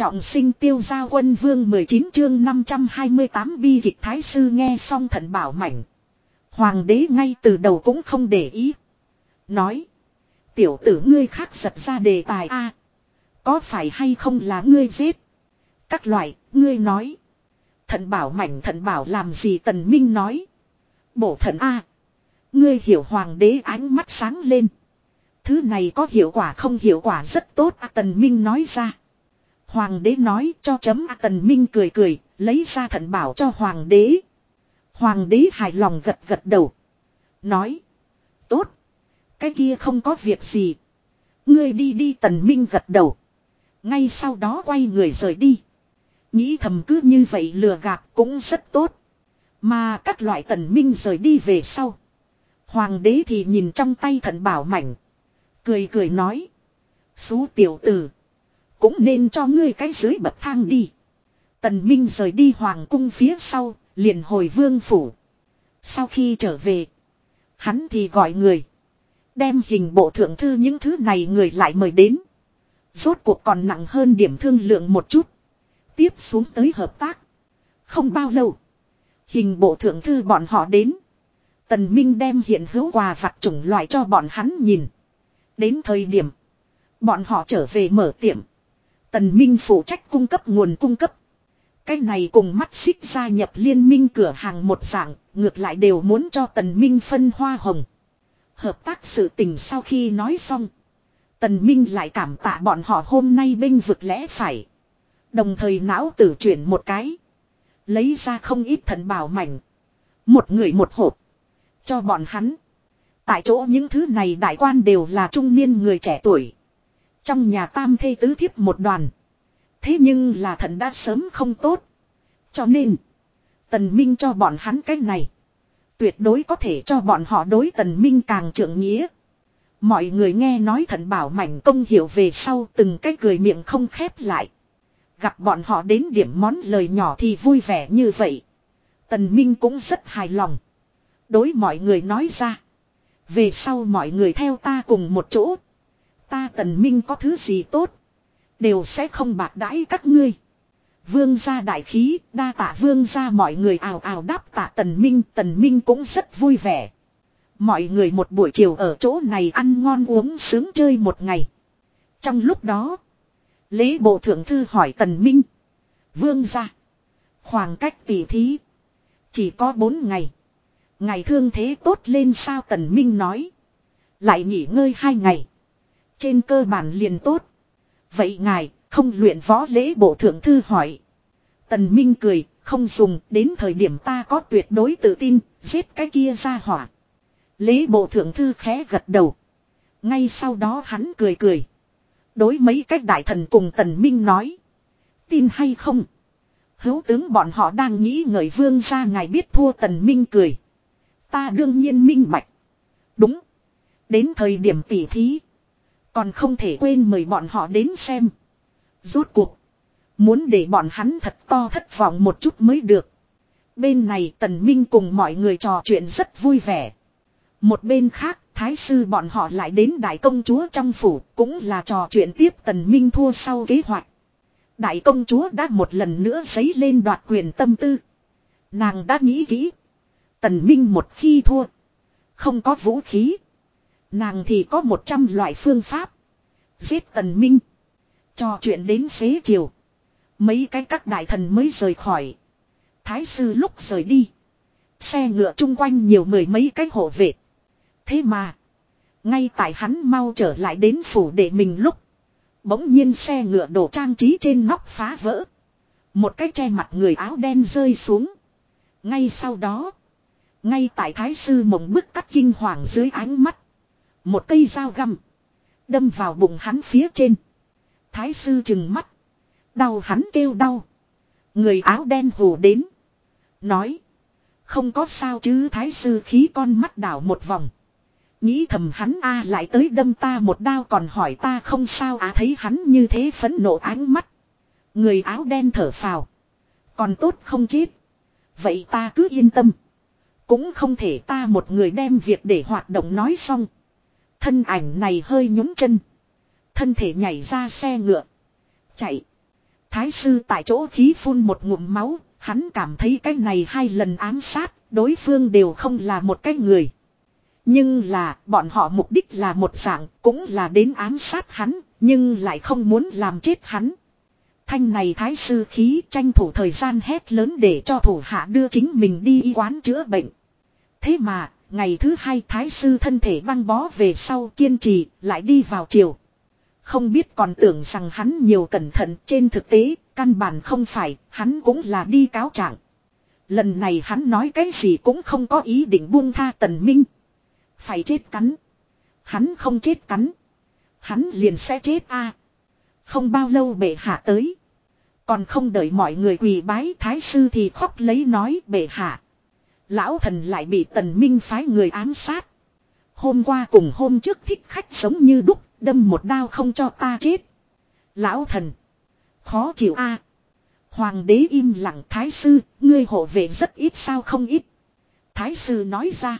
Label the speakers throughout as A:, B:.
A: Trọng sinh tiêu gia quân vương 19 chương 528 bi kịch thái sư nghe xong thần bảo mảnh. Hoàng đế ngay từ đầu cũng không để ý. Nói. Tiểu tử ngươi khác giật ra đề tài a Có phải hay không là ngươi giết? Các loại, ngươi nói. Thần bảo mảnh thần bảo làm gì tần minh nói. Bổ thần a Ngươi hiểu hoàng đế ánh mắt sáng lên. Thứ này có hiệu quả không hiệu quả rất tốt à, tần minh nói ra. Hoàng đế nói cho chấm a tần minh cười cười, lấy ra thần bảo cho hoàng đế. Hoàng đế hài lòng gật gật đầu. Nói. Tốt. Cái kia không có việc gì. Ngươi đi đi tần minh gật đầu. Ngay sau đó quay người rời đi. Nghĩ thầm cứ như vậy lừa gạt cũng rất tốt. Mà các loại tần minh rời đi về sau. Hoàng đế thì nhìn trong tay thần bảo mảnh. Cười cười nói. Xú tiểu tử. Cũng nên cho ngươi cái dưới bậc thang đi. Tần Minh rời đi hoàng cung phía sau, liền hồi vương phủ. Sau khi trở về, hắn thì gọi người. Đem hình bộ thượng thư những thứ này người lại mời đến. Rốt cuộc còn nặng hơn điểm thương lượng một chút. Tiếp xuống tới hợp tác. Không bao lâu. Hình bộ thượng thư bọn họ đến. Tần Minh đem hiện hữu quà vặt chủng loại cho bọn hắn nhìn. Đến thời điểm. Bọn họ trở về mở tiệm. Tần Minh phụ trách cung cấp nguồn cung cấp. Cái này cùng mắt xích gia nhập liên minh cửa hàng một dạng, ngược lại đều muốn cho Tần Minh phân hoa hồng. Hợp tác sự tình sau khi nói xong. Tần Minh lại cảm tạ bọn họ hôm nay binh vực lẽ phải. Đồng thời não tử chuyển một cái. Lấy ra không ít thần bảo mảnh. Một người một hộp. Cho bọn hắn. Tại chỗ những thứ này đại quan đều là trung niên người trẻ tuổi. Trong nhà tam thê tứ thiếp một đoàn. Thế nhưng là thần đã sớm không tốt. Cho nên. Tần Minh cho bọn hắn cái này. Tuyệt đối có thể cho bọn họ đối tần Minh càng trưởng nghĩa. Mọi người nghe nói thần bảo mảnh công hiểu về sau từng cái cười miệng không khép lại. Gặp bọn họ đến điểm món lời nhỏ thì vui vẻ như vậy. Tần Minh cũng rất hài lòng. Đối mọi người nói ra. Về sau mọi người theo ta cùng một chỗ. Ta tần minh có thứ gì tốt. Đều sẽ không bạc đãi các ngươi. Vương gia đại khí, đa tạ vương gia mọi người ào ào đáp tạ tần minh, tần minh cũng rất vui vẻ. Mọi người một buổi chiều ở chỗ này ăn ngon uống sướng chơi một ngày. Trong lúc đó, lễ bộ thượng thư hỏi tần minh. Vương gia, khoảng cách tỷ thí, chỉ có bốn ngày. Ngày thương thế tốt lên sao tần minh nói. Lại nghỉ ngơi hai ngày. Trên cơ bản liền tốt. Vậy ngài, không luyện võ lễ bộ thượng thư hỏi. Tần Minh cười, không dùng, đến thời điểm ta có tuyệt đối tự tin, giết cái kia ra hỏa. Lễ bộ thượng thư khẽ gật đầu. Ngay sau đó hắn cười cười. Đối mấy cách đại thần cùng Tần Minh nói. Tin hay không? Hữu tướng bọn họ đang nghĩ ngợi vương ra ngài biết thua Tần Minh cười. Ta đương nhiên minh bạch. Đúng. Đến thời điểm tỉ thí. Còn không thể quên mời bọn họ đến xem. Rốt cuộc. Muốn để bọn hắn thật to thất vọng một chút mới được. Bên này tần minh cùng mọi người trò chuyện rất vui vẻ. Một bên khác, thái sư bọn họ lại đến đại công chúa trong phủ, cũng là trò chuyện tiếp tần minh thua sau kế hoạch. Đại công chúa đã một lần nữa giấy lên đoạt quyền tâm tư. Nàng đã nghĩ kỹ. Tần minh một khi thua. Không có vũ khí. Nàng thì có một trăm loại phương pháp. Giết tần minh. Cho chuyện đến xế chiều. Mấy cái các đại thần mới rời khỏi. Thái sư lúc rời đi. Xe ngựa chung quanh nhiều mười mấy cái hộ vệ. Thế mà. Ngay tại hắn mau trở lại đến phủ để mình lúc. Bỗng nhiên xe ngựa đổ trang trí trên nóc phá vỡ. Một cái che mặt người áo đen rơi xuống. Ngay sau đó. Ngay tại thái sư mộng bức cắt kinh hoàng dưới ánh mắt. Một cây dao găm. Đâm vào bụng hắn phía trên. Thái sư chừng mắt. Đau hắn kêu đau. Người áo đen hù đến. Nói. Không có sao chứ thái sư khí con mắt đảo một vòng. Nghĩ thầm hắn a lại tới đâm ta một đao còn hỏi ta không sao à thấy hắn như thế phấn nộ ánh mắt. Người áo đen thở phào. Còn tốt không chết. Vậy ta cứ yên tâm. Cũng không thể ta một người đem việc để hoạt động nói xong. Thân ảnh này hơi nhún chân. Thân thể nhảy ra xe ngựa. Chạy. Thái sư tại chỗ khí phun một ngụm máu, hắn cảm thấy cái này hai lần ám sát, đối phương đều không là một cái người. Nhưng là, bọn họ mục đích là một dạng, cũng là đến ám sát hắn, nhưng lại không muốn làm chết hắn. Thanh này thái sư khí tranh thủ thời gian hét lớn để cho thủ hạ đưa chính mình đi y quán chữa bệnh. Thế mà, ngày thứ hai thái sư thân thể băng bó về sau kiên trì, lại đi vào chiều. Không biết còn tưởng rằng hắn nhiều cẩn thận trên thực tế, căn bản không phải, hắn cũng là đi cáo trạng. Lần này hắn nói cái gì cũng không có ý định buông tha tần minh. Phải chết cắn. Hắn không chết cắn. Hắn liền sẽ chết a. Không bao lâu bệ hạ tới. Còn không đợi mọi người quỳ bái thái sư thì khóc lấy nói bệ hạ. Lão thần lại bị tần minh phái người ám sát. Hôm qua cùng hôm trước thích khách sống như đúc, đâm một đao không cho ta chết. Lão thần. Khó chịu a. Hoàng đế im lặng thái sư, ngươi hộ vệ rất ít sao không ít. Thái sư nói ra.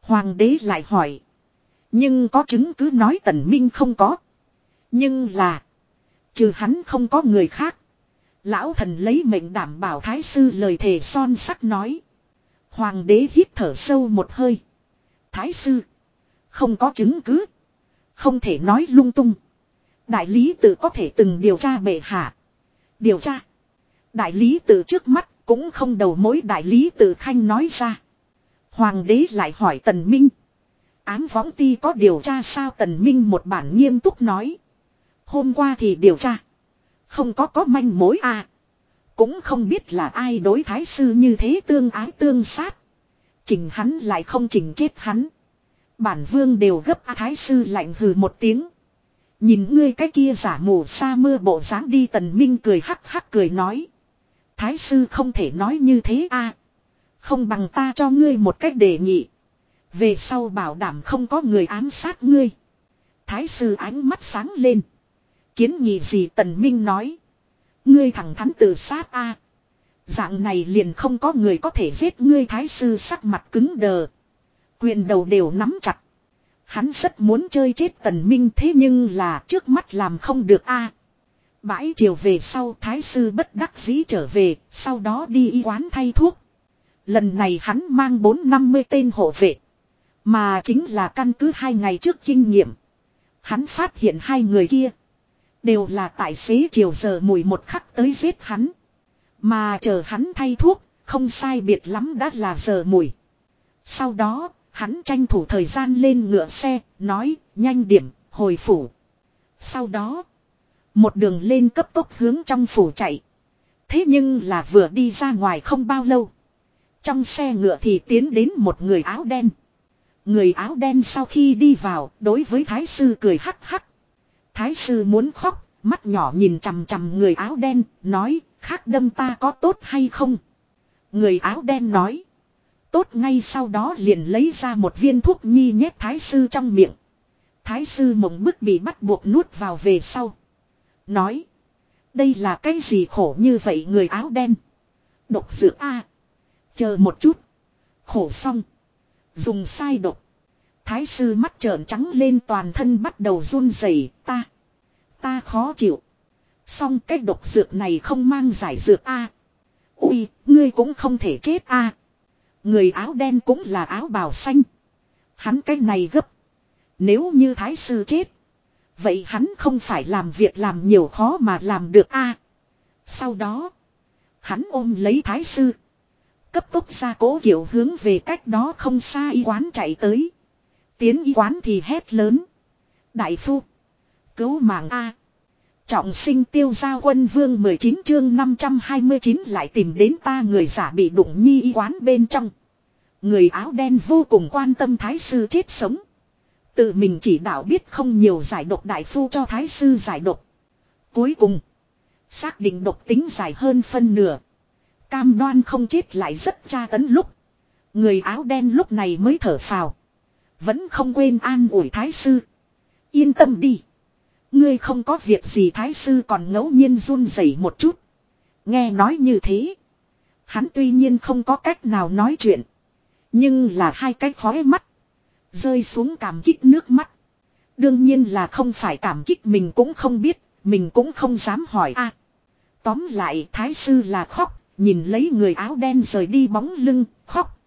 A: Hoàng đế lại hỏi. Nhưng có chứng cứ nói tần minh không có. Nhưng là. Trừ hắn không có người khác. Lão thần lấy mệnh đảm bảo thái sư lời thề son sắc nói. Hoàng đế hít thở sâu một hơi. Thái sư. Không có chứng cứ. Không thể nói lung tung. Đại lý tự có thể từng điều tra bệ hạ. Điều tra. Đại lý tự trước mắt cũng không đầu mối đại lý tự khanh nói ra. Hoàng đế lại hỏi tần minh. Ám võng ti có điều tra sao tần minh một bản nghiêm túc nói. Hôm qua thì điều tra. Không có có manh mối à. Cũng không biết là ai đối thái sư như thế tương ái tương sát. Chỉnh hắn lại không chỉnh chết hắn. Bản vương đều gấp thái sư lạnh hừ một tiếng. Nhìn ngươi cái kia giả mù sa mưa bộ dáng đi, tần minh cười hắc hắc cười nói. Thái sư không thể nói như thế a Không bằng ta cho ngươi một cách đề nghị. Về sau bảo đảm không có người ám sát ngươi. Thái sư ánh mắt sáng lên. Kiến nghị gì, tần minh nói. Ngươi thẳng thắn tự sát a Dạng này liền không có người có thể giết ngươi thái sư sắc mặt cứng đờ. Quyền đầu đều nắm chặt. Hắn rất muốn chơi chết tần minh thế nhưng là trước mắt làm không được a. Bãi chiều về sau thái sư bất đắc dĩ trở về, sau đó đi y quán thay thuốc. Lần này hắn mang bốn năm mươi tên hộ vệ. Mà chính là căn cứ hai ngày trước kinh nghiệm. Hắn phát hiện hai người kia. Đều là tài xế chiều giờ mùi một khắc tới giết hắn. Mà chờ hắn thay thuốc, không sai biệt lắm đã là giờ mùi. Sau đó, hắn tranh thủ thời gian lên ngựa xe, nói, nhanh điểm, hồi phủ. Sau đó, một đường lên cấp tốc hướng trong phủ chạy. Thế nhưng là vừa đi ra ngoài không bao lâu. Trong xe ngựa thì tiến đến một người áo đen. Người áo đen sau khi đi vào, đối với thái sư cười hắc hắc. Thái sư muốn khóc, mắt nhỏ nhìn chằm chằm người áo đen, nói, khác đâm ta có tốt hay không? Người áo đen nói. Tốt ngay sau đó liền lấy ra một viên thuốc nhi nhét thái sư trong miệng. Thái sư mộng bức bị bắt buộc nuốt vào về sau. Nói. Đây là cái gì khổ như vậy người áo đen. Độc dược A. Chờ một chút. Khổ xong. Dùng sai độc. Thái sư mắt trợn trắng lên toàn thân bắt đầu run rẩy ta. Ta khó chịu. Xong cái độc dược này không mang giải dược A. Ui, ngươi cũng không thể chết A. Người áo đen cũng là áo bào xanh. Hắn cái này gấp. Nếu như thái sư chết. Vậy hắn không phải làm việc làm nhiều khó mà làm được a. Sau đó. Hắn ôm lấy thái sư. Cấp tốc ra cố kiểu hướng về cách đó không xa y quán chạy tới. Tiến y quán thì hét lớn. Đại phu. Cứu mạng A. Trọng sinh tiêu gia quân vương 19 chương 529 lại tìm đến ta người giả bị đụng nhi y quán bên trong. Người áo đen vô cùng quan tâm thái sư chết sống. Tự mình chỉ đạo biết không nhiều giải độc đại phu cho thái sư giải độc. Cuối cùng. Xác định độc tính dài hơn phân nửa. Cam đoan không chết lại rất tra tấn lúc. Người áo đen lúc này mới thở phào. Vẫn không quên an ủi thái sư. Yên tâm đi. Ngươi không có việc gì thái sư còn ngẫu nhiên run rẩy một chút. Nghe nói như thế. Hắn tuy nhiên không có cách nào nói chuyện. Nhưng là hai cái khói mắt. Rơi xuống cảm kích nước mắt. Đương nhiên là không phải cảm kích mình cũng không biết, mình cũng không dám hỏi a. Tóm lại thái sư là khóc, nhìn lấy người áo đen rời đi bóng lưng, khóc.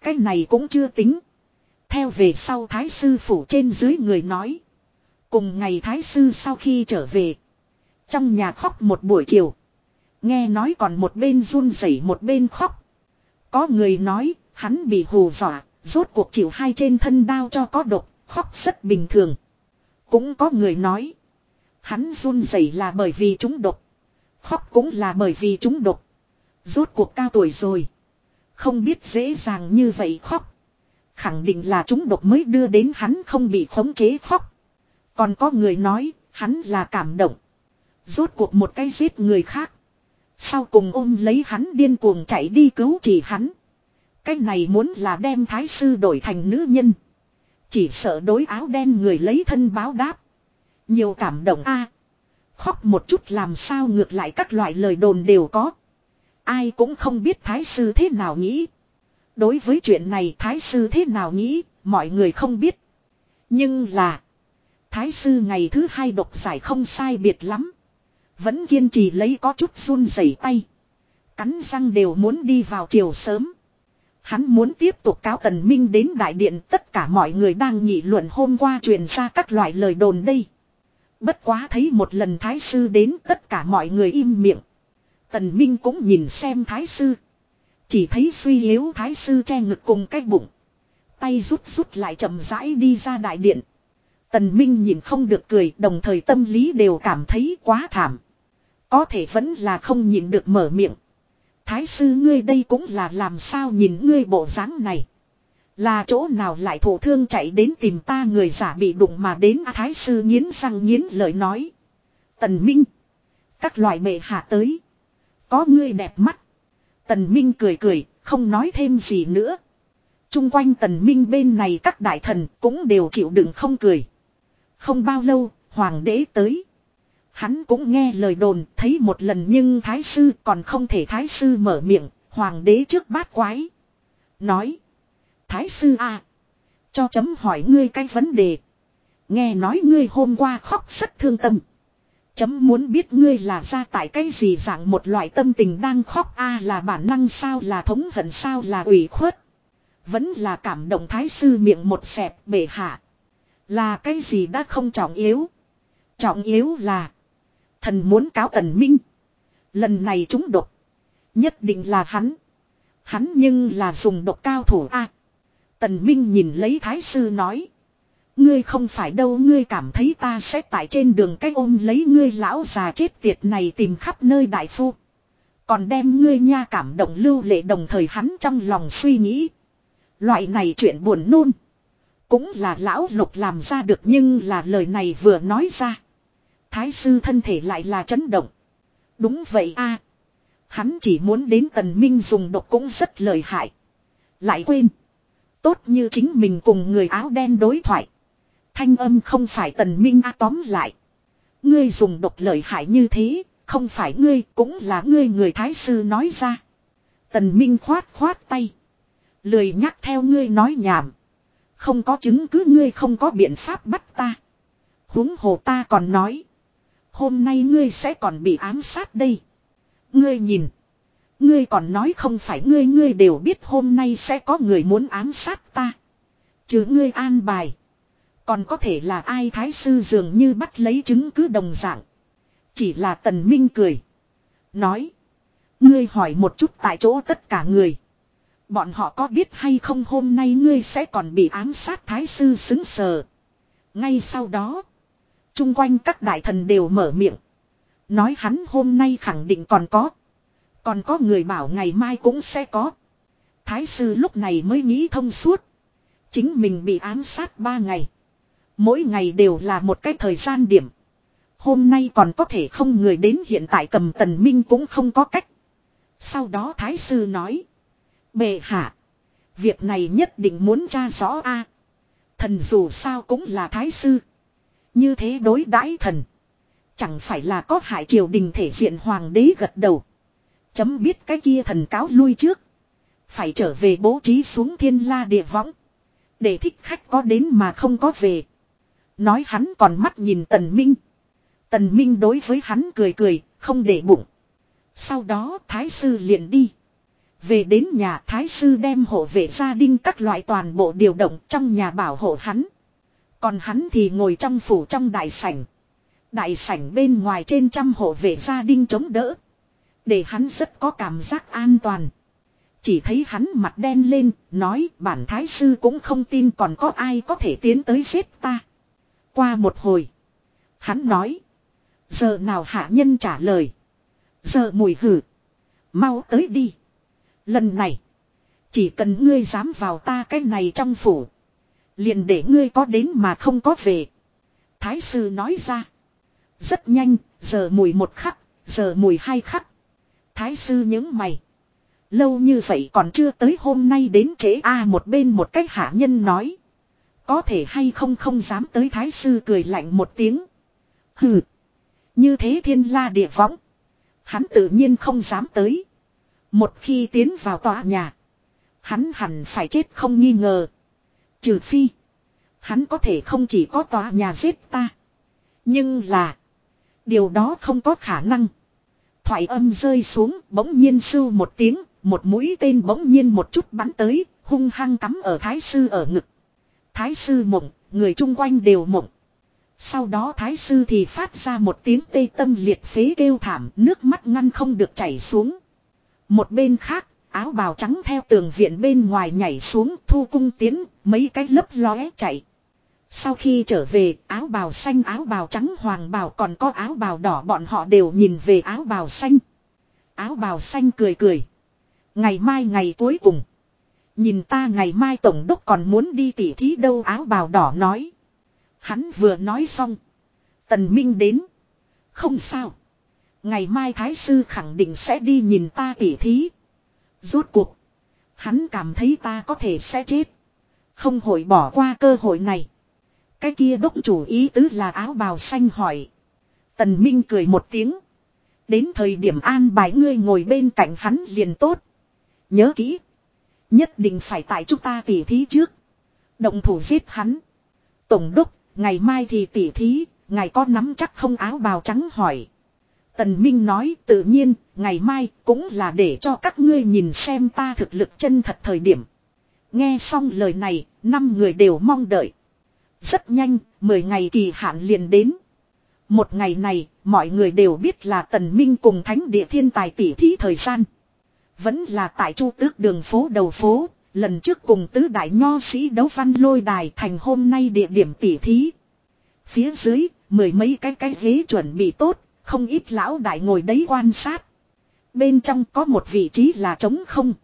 A: Cái này cũng chưa tính. Theo về sau thái sư phủ trên dưới người nói. Cùng ngày thái sư sau khi trở về. Trong nhà khóc một buổi chiều. Nghe nói còn một bên run rẩy một bên khóc. Có người nói, hắn bị hù dọa, rốt cuộc chịu hai trên thân đao cho có độc, khóc rất bình thường. Cũng có người nói, hắn run rẩy là bởi vì chúng độc. Khóc cũng là bởi vì chúng độc. Rốt cuộc cao tuổi rồi. Không biết dễ dàng như vậy khóc. Khẳng định là chúng độc mới đưa đến hắn không bị khống chế khóc. Còn có người nói, hắn là cảm động. Rốt cuộc một cái giết người khác. Sau cùng ôm lấy hắn điên cuồng chạy đi cứu chỉ hắn. Cái này muốn là đem thái sư đổi thành nữ nhân. Chỉ sợ đối áo đen người lấy thân báo đáp. Nhiều cảm động a Khóc một chút làm sao ngược lại các loại lời đồn đều có. Ai cũng không biết thái sư thế nào nghĩ. Đối với chuyện này thái sư thế nào nghĩ, mọi người không biết. Nhưng là, thái sư ngày thứ hai độc giải không sai biệt lắm. Vẫn kiên trì lấy có chút run rẩy tay. Cắn răng đều muốn đi vào chiều sớm. Hắn muốn tiếp tục cáo tần minh đến đại điện tất cả mọi người đang nghị luận hôm qua truyền ra các loại lời đồn đây. Bất quá thấy một lần thái sư đến tất cả mọi người im miệng. Tần Minh cũng nhìn xem thái sư. Chỉ thấy suy yếu thái sư che ngực cùng cái bụng. Tay rút rút lại chậm rãi đi ra đại điện. Tần Minh nhìn không được cười đồng thời tâm lý đều cảm thấy quá thảm. Có thể vẫn là không nhìn được mở miệng. Thái sư ngươi đây cũng là làm sao nhìn ngươi bộ dáng này. Là chỗ nào lại thổ thương chạy đến tìm ta người giả bị đụng mà đến à, thái sư nghiến răng nghiến lời nói. Tần Minh. Các loại bệ hạ tới. Có ngươi đẹp mắt. Tần Minh cười cười, không nói thêm gì nữa. Trung quanh tần Minh bên này các đại thần cũng đều chịu đựng không cười. Không bao lâu, hoàng đế tới. Hắn cũng nghe lời đồn, thấy một lần nhưng thái sư còn không thể thái sư mở miệng, hoàng đế trước bát quái. Nói. Thái sư à. Cho chấm hỏi ngươi cái vấn đề. Nghe nói ngươi hôm qua khóc rất thương tâm. Chấm muốn biết ngươi là ra tại cái gì dạng một loại tâm tình đang khóc a à là bản năng sao, là thống hận sao, là ủy khuất. Vẫn là cảm động thái sư miệng một xẹp bể hạ. Là cái gì đã không trọng yếu. Trọng yếu là. Thần muốn cáo tần minh. Lần này chúng độc. Nhất định là hắn. Hắn nhưng là dùng độc cao thủ a. tần minh nhìn lấy thái sư nói. Ngươi không phải đâu, ngươi cảm thấy ta sẽ tại trên đường cách ôm lấy ngươi, lão già chết tiệt này tìm khắp nơi đại phu. Còn đem ngươi nha cảm động lưu lệ đồng thời hắn trong lòng suy nghĩ. Loại này chuyện buồn nôn. Cũng là lão lục làm ra được nhưng là lời này vừa nói ra. Thái sư thân thể lại là chấn động. Đúng vậy a Hắn chỉ muốn đến tần minh dùng độc cũng rất lợi hại. Lại quên. Tốt như chính mình cùng người áo đen đối thoại. Thanh âm không phải tần minh a tóm lại. Ngươi dùng độc lợi hại như thế, không phải ngươi cũng là ngươi người thái sư nói ra. Tần minh khoát khoát tay. Lười nhắc theo ngươi nói nhảm. Không có chứng cứ ngươi không có biện pháp bắt ta. huống hồ ta còn nói. Hôm nay ngươi sẽ còn bị ám sát đây. Ngươi nhìn. Ngươi còn nói không phải ngươi ngươi đều biết hôm nay sẽ có người muốn ám sát ta. Chứ ngươi an bài. Còn có thể là ai thái sư dường như bắt lấy chứng cứ đồng dạng. Chỉ là tần minh cười. Nói. Ngươi hỏi một chút tại chỗ tất cả người. Bọn họ có biết hay không hôm nay ngươi sẽ còn bị ám sát thái sư xứng sờ. Ngay sau đó. Trung quanh các đại thần đều mở miệng. Nói hắn hôm nay khẳng định còn có. Còn có người bảo ngày mai cũng sẽ có. Thái sư lúc này mới nghĩ thông suốt. Chính mình bị ám sát ba ngày. Mỗi ngày đều là một cái thời gian điểm. Hôm nay còn có thể không người đến hiện tại cầm tần minh cũng không có cách. Sau đó thái sư nói. Bệ hạ. Việc này nhất định muốn tra rõ a. Thần dù sao cũng là thái sư. Như thế đối đãi thần. Chẳng phải là có hại triều đình thể diện hoàng đế gật đầu. Chấm biết cái kia thần cáo lui trước. Phải trở về bố trí xuống thiên la địa võng. Để thích khách có đến mà không có về. Nói hắn còn mắt nhìn tần minh. Tần minh đối với hắn cười cười, không để bụng. Sau đó thái sư liền đi. Về đến nhà thái sư đem hộ vệ gia đình các loại toàn bộ điều động trong nhà bảo hộ hắn. Còn hắn thì ngồi trong phủ trong đại sảnh. Đại sảnh bên ngoài trên trăm hộ vệ gia đình chống đỡ. Để hắn rất có cảm giác an toàn. Chỉ thấy hắn mặt đen lên, nói bản thái sư cũng không tin còn có ai có thể tiến tới giết ta. Qua một hồi. Hắn nói. Giờ nào hạ nhân trả lời. Giờ mùi hử. Mau tới đi. Lần này. Chỉ cần ngươi dám vào ta cái này trong phủ. Liền để ngươi có đến mà không có về. Thái sư nói ra. Rất nhanh, giờ mùi một khắc, giờ mùi hai khắc. Thái sư những mày. Lâu như vậy còn chưa tới hôm nay đến trễ a một bên một cách hạ nhân nói. Có thể hay không không dám tới thái sư cười lạnh một tiếng. Hừ. Như thế thiên la địa võng. Hắn tự nhiên không dám tới. Một khi tiến vào tòa nhà. Hắn hẳn phải chết không nghi ngờ. Trừ phi. Hắn có thể không chỉ có tòa nhà giết ta. Nhưng là. Điều đó không có khả năng. Thoại âm rơi xuống, bỗng nhiên sưu một tiếng. Một mũi tên bỗng nhiên một chút bắn tới. Hung hăng cắm ở thái sư ở ngực. Thái sư mộng. Người chung quanh đều mộng. Sau đó thái sư thì phát ra một tiếng tê tâm liệt phế kêu thảm. Nước mắt ngăn không được chảy xuống. Một bên khác, áo bào trắng theo tường viện bên ngoài nhảy xuống thu cung tiến, mấy cái lấp lóe chạy. Sau khi trở về, áo bào xanh áo bào trắng hoàng bào còn có áo bào đỏ bọn họ đều nhìn về áo bào xanh. Áo bào xanh cười cười. Ngày mai ngày cuối cùng. Nhìn ta ngày mai tổng đốc còn muốn đi tỉ thí đâu áo bào đỏ nói. Hắn vừa nói xong. Tần Minh đến. Không sao. Ngày mai Thái Sư khẳng định sẽ đi nhìn ta tỉ thí. Rốt cuộc. Hắn cảm thấy ta có thể sẽ chết. Không hội bỏ qua cơ hội này. Cái kia đốc chủ ý tứ là áo bào xanh hỏi. Tần Minh cười một tiếng. Đến thời điểm an bài ngươi ngồi bên cạnh hắn liền tốt. Nhớ kỹ. Nhất định phải tại chúng ta tỉ thí trước. Động thủ giết hắn. Tổng đốc, ngày mai thì tỉ thí, ngài có nắm chắc không áo bào trắng hỏi. Tần Minh nói tự nhiên, ngày mai cũng là để cho các ngươi nhìn xem ta thực lực chân thật thời điểm. Nghe xong lời này, năm người đều mong đợi. Rất nhanh, 10 ngày kỳ hạn liền đến. Một ngày này, mọi người đều biết là Tần Minh cùng Thánh Địa Thiên Tài tỷ thí thời gian. Vẫn là tại Chu Tước đường phố đầu phố, lần trước cùng tứ đại nho sĩ đấu văn lôi đài thành hôm nay địa điểm tỷ thí. Phía dưới, mười mấy cái cái ghế chuẩn bị tốt, không ít lão đại ngồi đấy quan sát. Bên trong có một vị trí là trống không.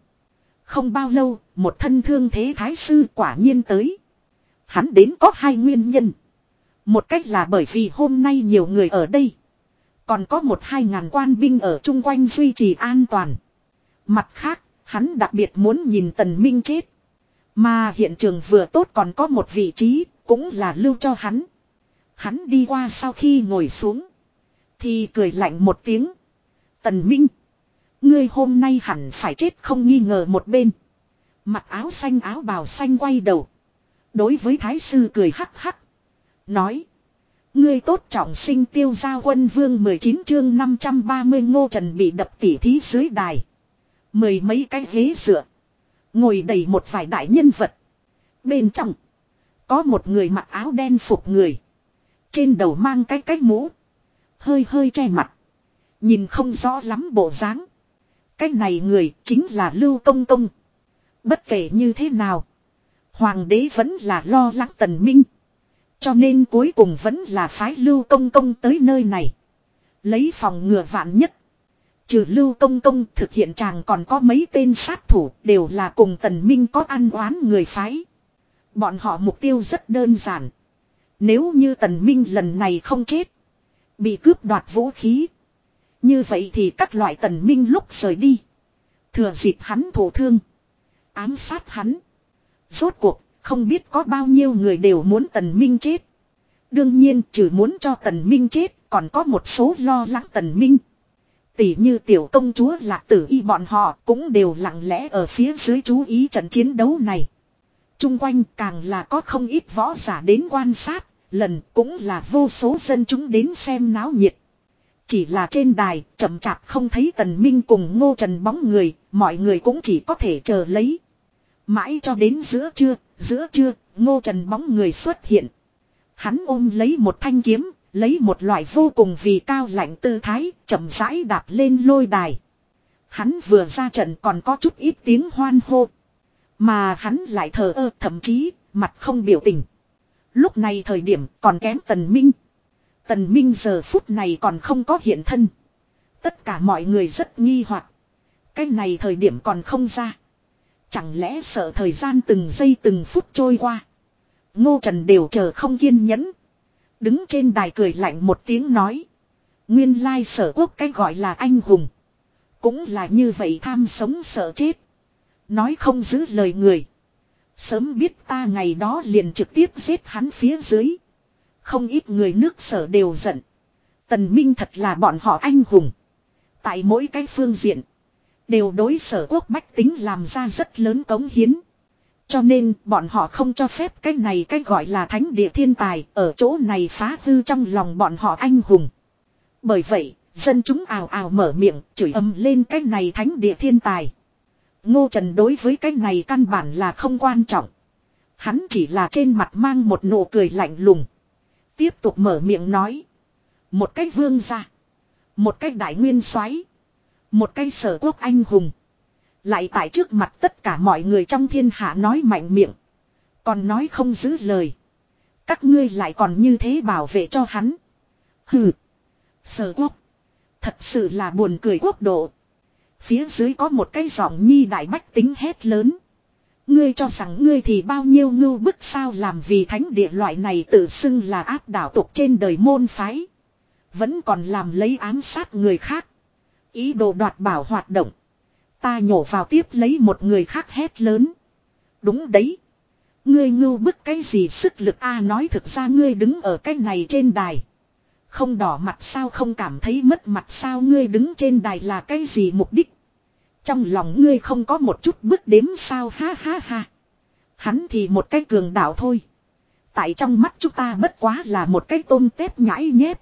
A: Không bao lâu, một thân thương thế thái sư quả nhiên tới. Hắn đến có hai nguyên nhân. Một cách là bởi vì hôm nay nhiều người ở đây. Còn có một hai ngàn quan binh ở chung quanh duy trì an toàn. Mặt khác, hắn đặc biệt muốn nhìn tần minh chết. Mà hiện trường vừa tốt còn có một vị trí, cũng là lưu cho hắn. Hắn đi qua sau khi ngồi xuống. Thì cười lạnh một tiếng. Tần Minh. Ngươi hôm nay hẳn phải chết không nghi ngờ một bên. Mặc áo xanh áo bào xanh quay đầu. Đối với thái sư cười hắc hắc. Nói. Ngươi tốt trọng sinh tiêu gia quân vương 19 chương 530 ngô trần bị đập tỉ thí dưới đài. Mười mấy cái ghế dựa. Ngồi đầy một vài đại nhân vật. Bên trong. Có một người mặc áo đen phục người. Trên đầu mang cái cái mũ. Hơi hơi che mặt. Nhìn không rõ lắm bộ dáng. Cái này người chính là Lưu Công Công. Bất kể như thế nào. Hoàng đế vẫn là lo lắng tần minh. Cho nên cuối cùng vẫn là phái Lưu Công Công tới nơi này. Lấy phòng ngừa vạn nhất. Trừ Lưu Công Công thực hiện chàng còn có mấy tên sát thủ đều là cùng tần minh có ăn oán người phái. Bọn họ mục tiêu rất đơn giản. Nếu như tần minh lần này không chết. Bị cướp đoạt vũ khí. Như vậy thì các loại tần minh lúc rời đi. Thừa dịp hắn thổ thương. Ám sát hắn. Rốt cuộc, không biết có bao nhiêu người đều muốn tần minh chết. Đương nhiên, trừ muốn cho tần minh chết, còn có một số lo lắng tần minh. Tỷ như tiểu công chúa lạc tử y bọn họ cũng đều lặng lẽ ở phía dưới chú ý trận chiến đấu này. Trung quanh càng là có không ít võ giả đến quan sát, lần cũng là vô số dân chúng đến xem náo nhiệt. Chỉ là trên đài, chậm chạp không thấy tần minh cùng ngô trần bóng người, mọi người cũng chỉ có thể chờ lấy. Mãi cho đến giữa trưa, giữa trưa, ngô trần bóng người xuất hiện. Hắn ôm lấy một thanh kiếm, lấy một loại vô cùng vì cao lạnh tư thái, chậm rãi đạp lên lôi đài. Hắn vừa ra trận còn có chút ít tiếng hoan hô. Mà hắn lại thờ ơ thậm chí, mặt không biểu tình. Lúc này thời điểm còn kém tần minh. Tần minh giờ phút này còn không có hiện thân. Tất cả mọi người rất nghi hoặc. Cái này thời điểm còn không ra. Chẳng lẽ sợ thời gian từng giây từng phút trôi qua. Ngô Trần đều chờ không kiên nhẫn. Đứng trên đài cười lạnh một tiếng nói. Nguyên lai sở quốc cái gọi là anh hùng. Cũng là như vậy tham sống sợ chết. Nói không giữ lời người. Sớm biết ta ngày đó liền trực tiếp giết hắn phía dưới. Không ít người nước sở đều giận. Tần Minh thật là bọn họ anh hùng. Tại mỗi cái phương diện. Đều đối sở quốc bách tính làm ra rất lớn cống hiến. Cho nên bọn họ không cho phép cái này cái gọi là thánh địa thiên tài ở chỗ này phá hư trong lòng bọn họ anh hùng. Bởi vậy, dân chúng ào ào mở miệng chửi âm lên cái này thánh địa thiên tài. Ngô Trần đối với cái này căn bản là không quan trọng. Hắn chỉ là trên mặt mang một nụ cười lạnh lùng. Tiếp tục mở miệng nói. Một cách vương ra. Một cách đại nguyên soái Một cách sở quốc anh hùng. Lại tại trước mặt tất cả mọi người trong thiên hạ nói mạnh miệng. Còn nói không giữ lời. Các ngươi lại còn như thế bảo vệ cho hắn. Hừ. Sở quốc. Thật sự là buồn cười quốc độ. Phía dưới có một cái giọng nhi đại bách tính hét lớn. Ngươi cho rằng ngươi thì bao nhiêu ngưu bức sao làm vì thánh địa loại này tự xưng là áp đảo tục trên đời môn phái. Vẫn còn làm lấy ám sát người khác. Ý đồ đoạt bảo hoạt động. Ta nhổ vào tiếp lấy một người khác hét lớn. Đúng đấy. Ngươi ngưu bức cái gì sức lực a à, nói thực ra ngươi đứng ở cái này trên đài. Không đỏ mặt sao không cảm thấy mất mặt sao ngươi đứng trên đài là cái gì mục đích. Trong lòng ngươi không có một chút bước đếm sao ha ha ha. Hắn thì một cái cường đạo thôi. Tại trong mắt chúng ta bất quá là một cái tôm tép nhãi nhép.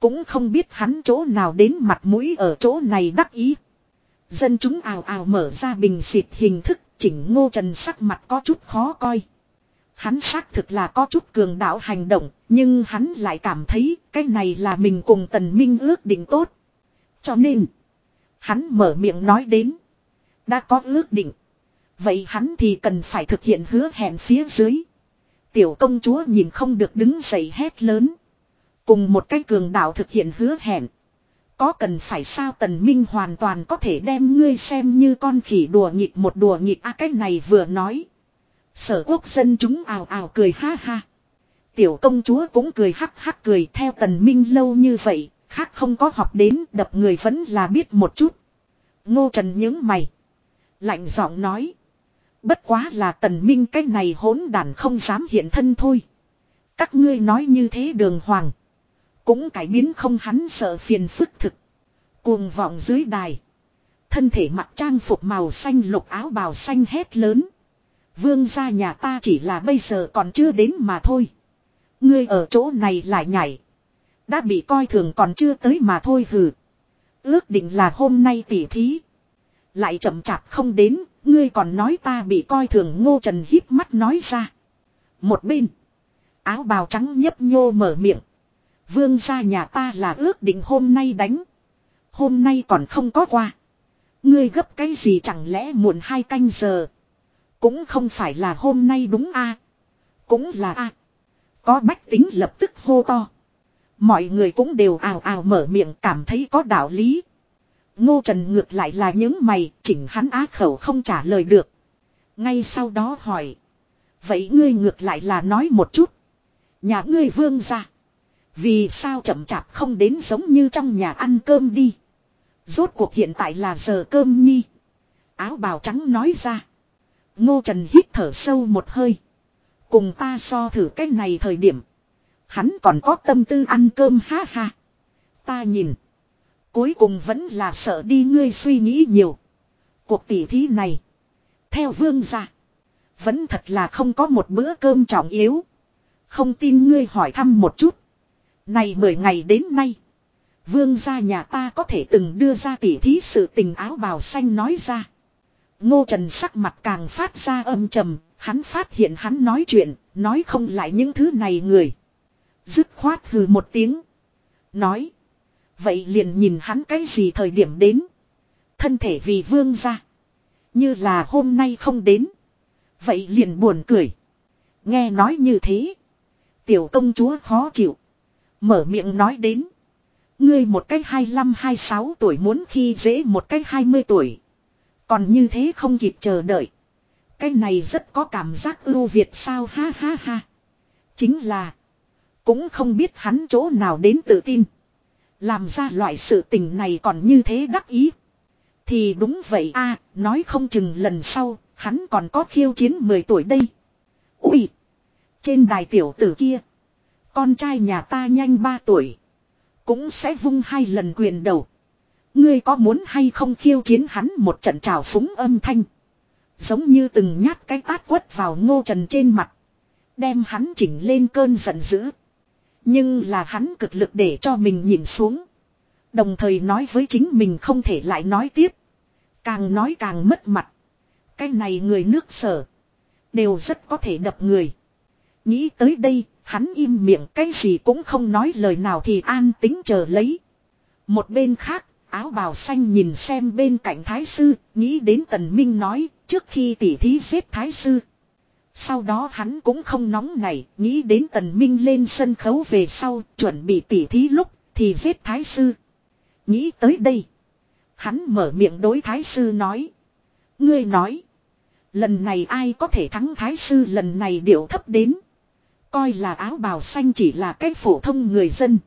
A: Cũng không biết hắn chỗ nào đến mặt mũi ở chỗ này đắc ý. Dân chúng ào ào mở ra bình xịt hình thức chỉnh ngô trần sắc mặt có chút khó coi. Hắn xác thực là có chút cường đạo hành động, nhưng hắn lại cảm thấy cái này là mình cùng tần minh ước định tốt. Cho nên, hắn mở miệng nói đến. Đã có ước định. Vậy hắn thì cần phải thực hiện hứa hẹn phía dưới. Tiểu công chúa nhìn không được đứng dậy hét lớn. Cùng một cái cường đạo thực hiện hứa hẹn. Có cần phải sao tần minh hoàn toàn có thể đem ngươi xem như con khỉ đùa nghịch một đùa nghịch a à, này vừa nói. Sở quốc dân chúng ào ào cười ha ha. Tiểu công chúa cũng cười hắc hắc cười theo tần minh lâu như vậy, khác không có học đến đập người vẫn là biết một chút. Ngô Trần những mày. Lạnh giọng nói. Bất quá là tần minh cái này hỗn đàn không dám hiện thân thôi. Các ngươi nói như thế đường hoàng. Cũng cải biến không hắn sợ phiền phức thực. Cuồng vọng dưới đài. Thân thể mặc trang phục màu xanh lục áo bào xanh hét lớn. Vương gia nhà ta chỉ là bây giờ còn chưa đến mà thôi. Ngươi ở chỗ này lại nhảy. Đã bị coi thường còn chưa tới mà thôi hừ. Ước định là hôm nay tỉ thí. Lại chậm chạp không đến, ngươi còn nói ta bị coi thường ngô trần híp mắt nói ra. Một bên. Áo bào trắng nhấp nhô mở miệng. Vương gia nhà ta là ước định hôm nay đánh. Hôm nay còn không có qua. Ngươi gấp cái gì chẳng lẽ muộn hai canh giờ. Cũng không phải là hôm nay đúng a Cũng là a Có bách tính lập tức hô to. Mọi người cũng đều ào ào mở miệng cảm thấy có đạo lý. Ngô Trần ngược lại là những mày, chỉnh hắn á khẩu không trả lời được. Ngay sau đó hỏi. Vậy ngươi ngược lại là nói một chút. Nhà ngươi vương ra. Vì sao chậm chạp không đến giống như trong nhà ăn cơm đi. Rốt cuộc hiện tại là giờ cơm nhi. Áo bào trắng nói ra. Ngô Trần hít thở sâu một hơi. Cùng ta so thử cái này thời điểm. Hắn còn có tâm tư ăn cơm ha ha. Ta nhìn. Cuối cùng vẫn là sợ đi ngươi suy nghĩ nhiều. Cuộc tỉ thí này. Theo vương gia. Vẫn thật là không có một bữa cơm trọng yếu. Không tin ngươi hỏi thăm một chút. Này mười ngày đến nay. Vương gia nhà ta có thể từng đưa ra tỉ thí sự tình áo bào xanh nói ra. Ngô Trần sắc mặt càng phát ra âm trầm, hắn phát hiện hắn nói chuyện, nói không lại những thứ này người. Dứt khoát hừ một tiếng. Nói. Vậy liền nhìn hắn cái gì thời điểm đến. Thân thể vì vương gia. Như là hôm nay không đến. Vậy liền buồn cười. Nghe nói như thế. Tiểu công chúa khó chịu. Mở miệng nói đến. Ngươi một cách 25-26 tuổi muốn khi dễ một cách 20 tuổi. Còn như thế không kịp chờ đợi. Cái này rất có cảm giác ưu việt sao ha ha ha. Chính là. Cũng không biết hắn chỗ nào đến tự tin. Làm ra loại sự tình này còn như thế đắc ý. Thì đúng vậy a nói không chừng lần sau, hắn còn có khiêu chiến 10 tuổi đây. Ui! Trên đài tiểu tử kia. Con trai nhà ta nhanh 3 tuổi. Cũng sẽ vung hai lần quyền đầu. Ngươi có muốn hay không khiêu chiến hắn một trận trào phúng âm thanh. Giống như từng nhát cái tát quất vào ngô trần trên mặt. Đem hắn chỉnh lên cơn giận dữ. Nhưng là hắn cực lực để cho mình nhìn xuống. Đồng thời nói với chính mình không thể lại nói tiếp. Càng nói càng mất mặt. Cái này người nước sở. Đều rất có thể đập người. Nghĩ tới đây, hắn im miệng cái gì cũng không nói lời nào thì an tính chờ lấy. Một bên khác, áo bào xanh nhìn xem bên cạnh thái sư, nghĩ đến tần minh nói, trước khi tỉ thí giết thái sư. Sau đó hắn cũng không nóng nảy, nghĩ đến tần minh lên sân khấu về sau, chuẩn bị tỉ thí lúc, thì giết thái sư. Nghĩ tới đây. Hắn mở miệng đối thái sư nói. Ngươi nói. Lần này ai có thể thắng thái sư lần này điệu thấp đến. Coi là áo bào xanh chỉ là cách phổ thông người dân.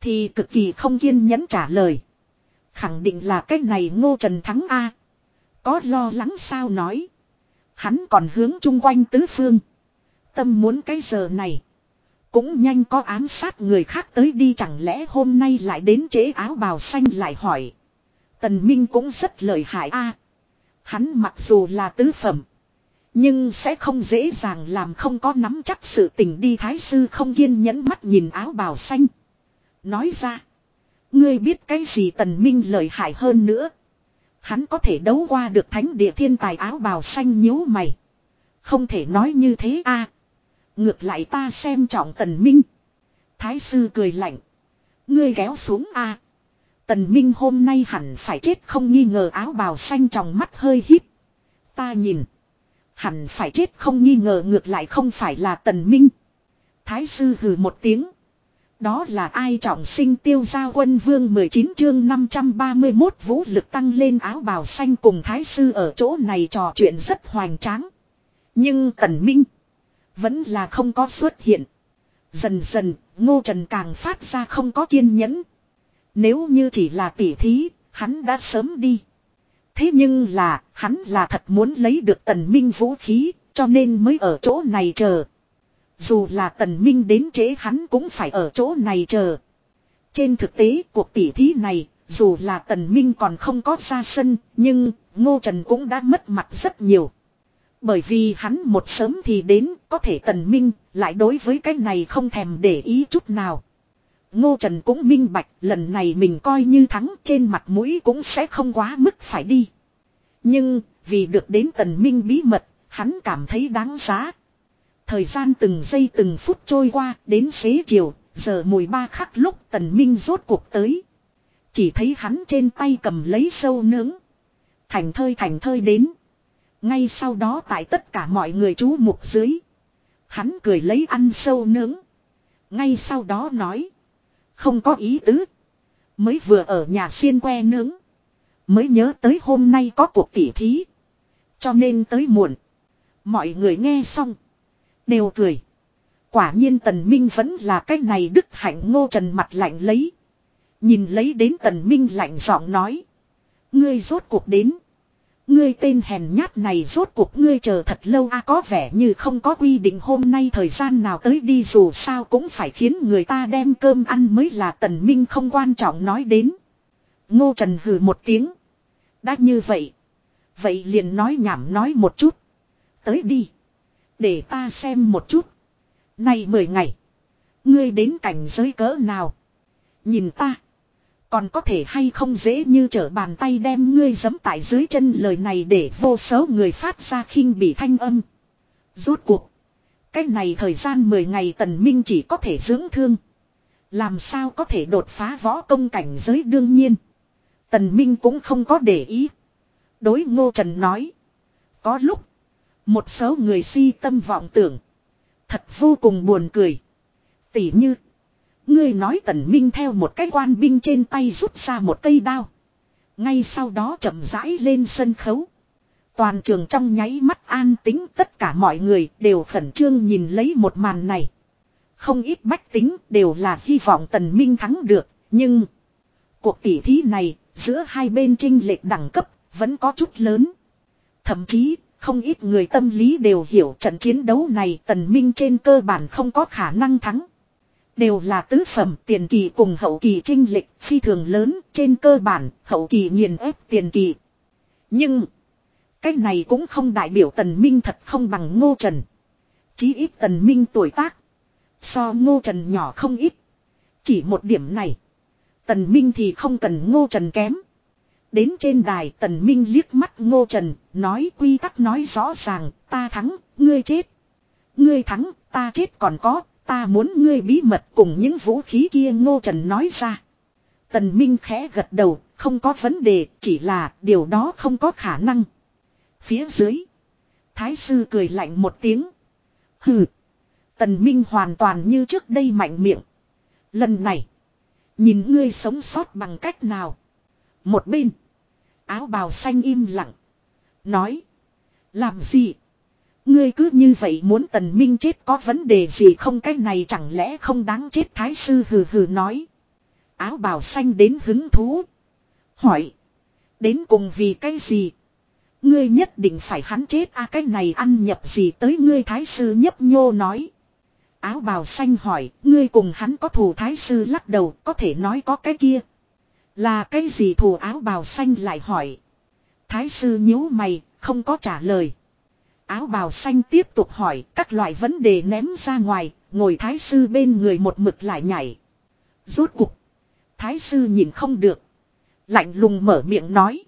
A: Thì cực kỳ không kiên nhẫn trả lời. Khẳng định là cách này ngô trần thắng A. Có lo lắng sao nói. Hắn còn hướng chung quanh tứ phương. Tâm muốn cái giờ này. Cũng nhanh có ám sát người khác tới đi chẳng lẽ hôm nay lại đến chế áo bào xanh lại hỏi. Tần Minh cũng rất lợi hại a. hắn mặc dù là tứ phẩm. Nhưng sẽ không dễ dàng làm không có nắm chắc sự tình đi thái sư không kiên nhẫn mắt nhìn áo bào xanh. Nói ra. Ngươi biết cái gì tần minh lợi hại hơn nữa. Hắn có thể đấu qua được thánh địa thiên tài áo bào xanh nhíu mày. Không thể nói như thế a. Ngược lại ta xem trọng tần minh. Thái sư cười lạnh. Ngươi kéo xuống a. Tần minh hôm nay hẳn phải chết không nghi ngờ áo bào xanh trong mắt hơi hít Ta nhìn. Hẳn phải chết không nghi ngờ ngược lại không phải là tần minh. Thái sư hừ một tiếng. Đó là ai trọng sinh tiêu gia quân vương 19 chương 531 vũ lực tăng lên áo bào xanh cùng thái sư ở chỗ này trò chuyện rất hoành tráng. Nhưng tần minh. Vẫn là không có xuất hiện. Dần dần, ngô trần càng phát ra không có kiên nhẫn. Nếu như chỉ là tỉ thí, hắn đã sớm đi. Thế nhưng là, hắn là thật muốn lấy được tần minh vũ khí, cho nên mới ở chỗ này chờ. Dù là tần minh đến chế hắn cũng phải ở chỗ này chờ. Trên thực tế cuộc tỉ thí này, dù là tần minh còn không có ra sân, nhưng ngô trần cũng đã mất mặt rất nhiều. Bởi vì hắn một sớm thì đến, có thể tần minh, lại đối với cái này không thèm để ý chút nào. Ngô Trần cũng minh bạch, lần này mình coi như thắng trên mặt mũi cũng sẽ không quá mức phải đi. Nhưng, vì được đến tần minh bí mật, hắn cảm thấy đáng giá. Thời gian từng giây từng phút trôi qua, đến xế chiều, giờ mùi ba khắc lúc tần minh rốt cuộc tới. Chỉ thấy hắn trên tay cầm lấy sâu nướng. Thành thơi thành thơi đến. Ngay sau đó tại tất cả mọi người chú mục dưới. Hắn cười lấy ăn sâu nướng. Ngay sau đó nói. Không có ý tứ. Mới vừa ở nhà xiên que nướng. Mới nhớ tới hôm nay có cuộc tỉ thí. Cho nên tới muộn. Mọi người nghe xong. Đều cười. Quả nhiên tần minh vẫn là cái này đức hạnh ngô trần mặt lạnh lấy. Nhìn lấy đến tần minh lạnh giọng nói. Ngươi rốt cuộc đến. Ngươi tên hèn nhát này rốt cuộc ngươi chờ thật lâu a, có vẻ như không có quy định hôm nay thời gian nào tới đi, dù sao cũng phải khiến người ta đem cơm ăn mới là tần minh không quan trọng nói đến. Ngô Trần hừ một tiếng. Đã như vậy. Vậy liền nói nhảm nói một chút. Tới đi. Để ta xem một chút. Này mười ngày. Ngươi đến cảnh giới cỡ nào. Nhìn ta. Còn có thể hay không dễ như trở bàn tay đem ngươi giấm tại dưới chân lời này để vô số người phát ra khinh bị thanh âm. Rốt cuộc. Cách này thời gian 10 ngày tần minh chỉ có thể dưỡng thương. Làm sao có thể đột phá võ công cảnh giới đương nhiên. Tần minh cũng không có để ý. Đối ngô trần nói. Có lúc. Một số người si tâm vọng tưởng. Thật vô cùng buồn cười. Tỉ như. Ngươi nói tần minh theo một cái quan binh trên tay rút ra một cây đao. Ngay sau đó chậm rãi lên sân khấu. Toàn trường trong nháy mắt an tính tất cả mọi người đều khẩn trương nhìn lấy một màn này. Không ít bách tính đều là hy vọng tần minh thắng được, nhưng cuộc tỉ thí này giữa hai bên trinh lệch đẳng cấp vẫn có chút lớn. Thậm chí không ít người tâm lý đều hiểu trận chiến đấu này tần minh trên cơ bản không có khả năng thắng. Đều là tứ phẩm tiền kỳ cùng hậu kỳ trinh lịch phi thường lớn trên cơ bản hậu kỳ nghiền ép tiền kỳ. Nhưng cái này cũng không đại biểu tần minh thật không bằng ngô trần. Chí ít tần minh tuổi tác. So ngô trần nhỏ không ít. Chỉ một điểm này. Tần minh thì không cần ngô trần kém. Đến trên đài tần minh liếc mắt ngô trần. Nói quy tắc nói rõ ràng. Ta thắng, ngươi chết. Ngươi thắng, ta chết còn có. Ta muốn ngươi bí mật cùng những vũ khí kia ngô trần nói ra. Tần Minh khẽ gật đầu, không có vấn đề, chỉ là điều đó không có khả năng. Phía dưới. Thái sư cười lạnh một tiếng. Hừ. Tần Minh hoàn toàn như trước đây mạnh miệng. Lần này. Nhìn ngươi sống sót bằng cách nào. Một bên. Áo bào xanh im lặng. Nói. Làm gì? Ngươi cứ như vậy muốn tần minh chết có vấn đề gì không cái này chẳng lẽ không đáng chết thái sư hừ hừ nói. Áo bào xanh đến hứng thú. Hỏi. Đến cùng vì cái gì? Ngươi nhất định phải hắn chết a à, cái này ăn nhập gì tới ngươi thái sư nhấp nhô nói. Áo bào xanh hỏi, ngươi cùng hắn có thù thái sư lắc đầu, có thể nói có cái kia. Là cái gì thù áo bào xanh lại hỏi. Thái sư nhíu mày, không có trả lời. Áo bào xanh tiếp tục hỏi các loại vấn đề ném ra ngoài, ngồi thái sư bên người một mực lại nhảy. Rốt cục. Thái sư nhìn không được. Lạnh lùng mở miệng nói.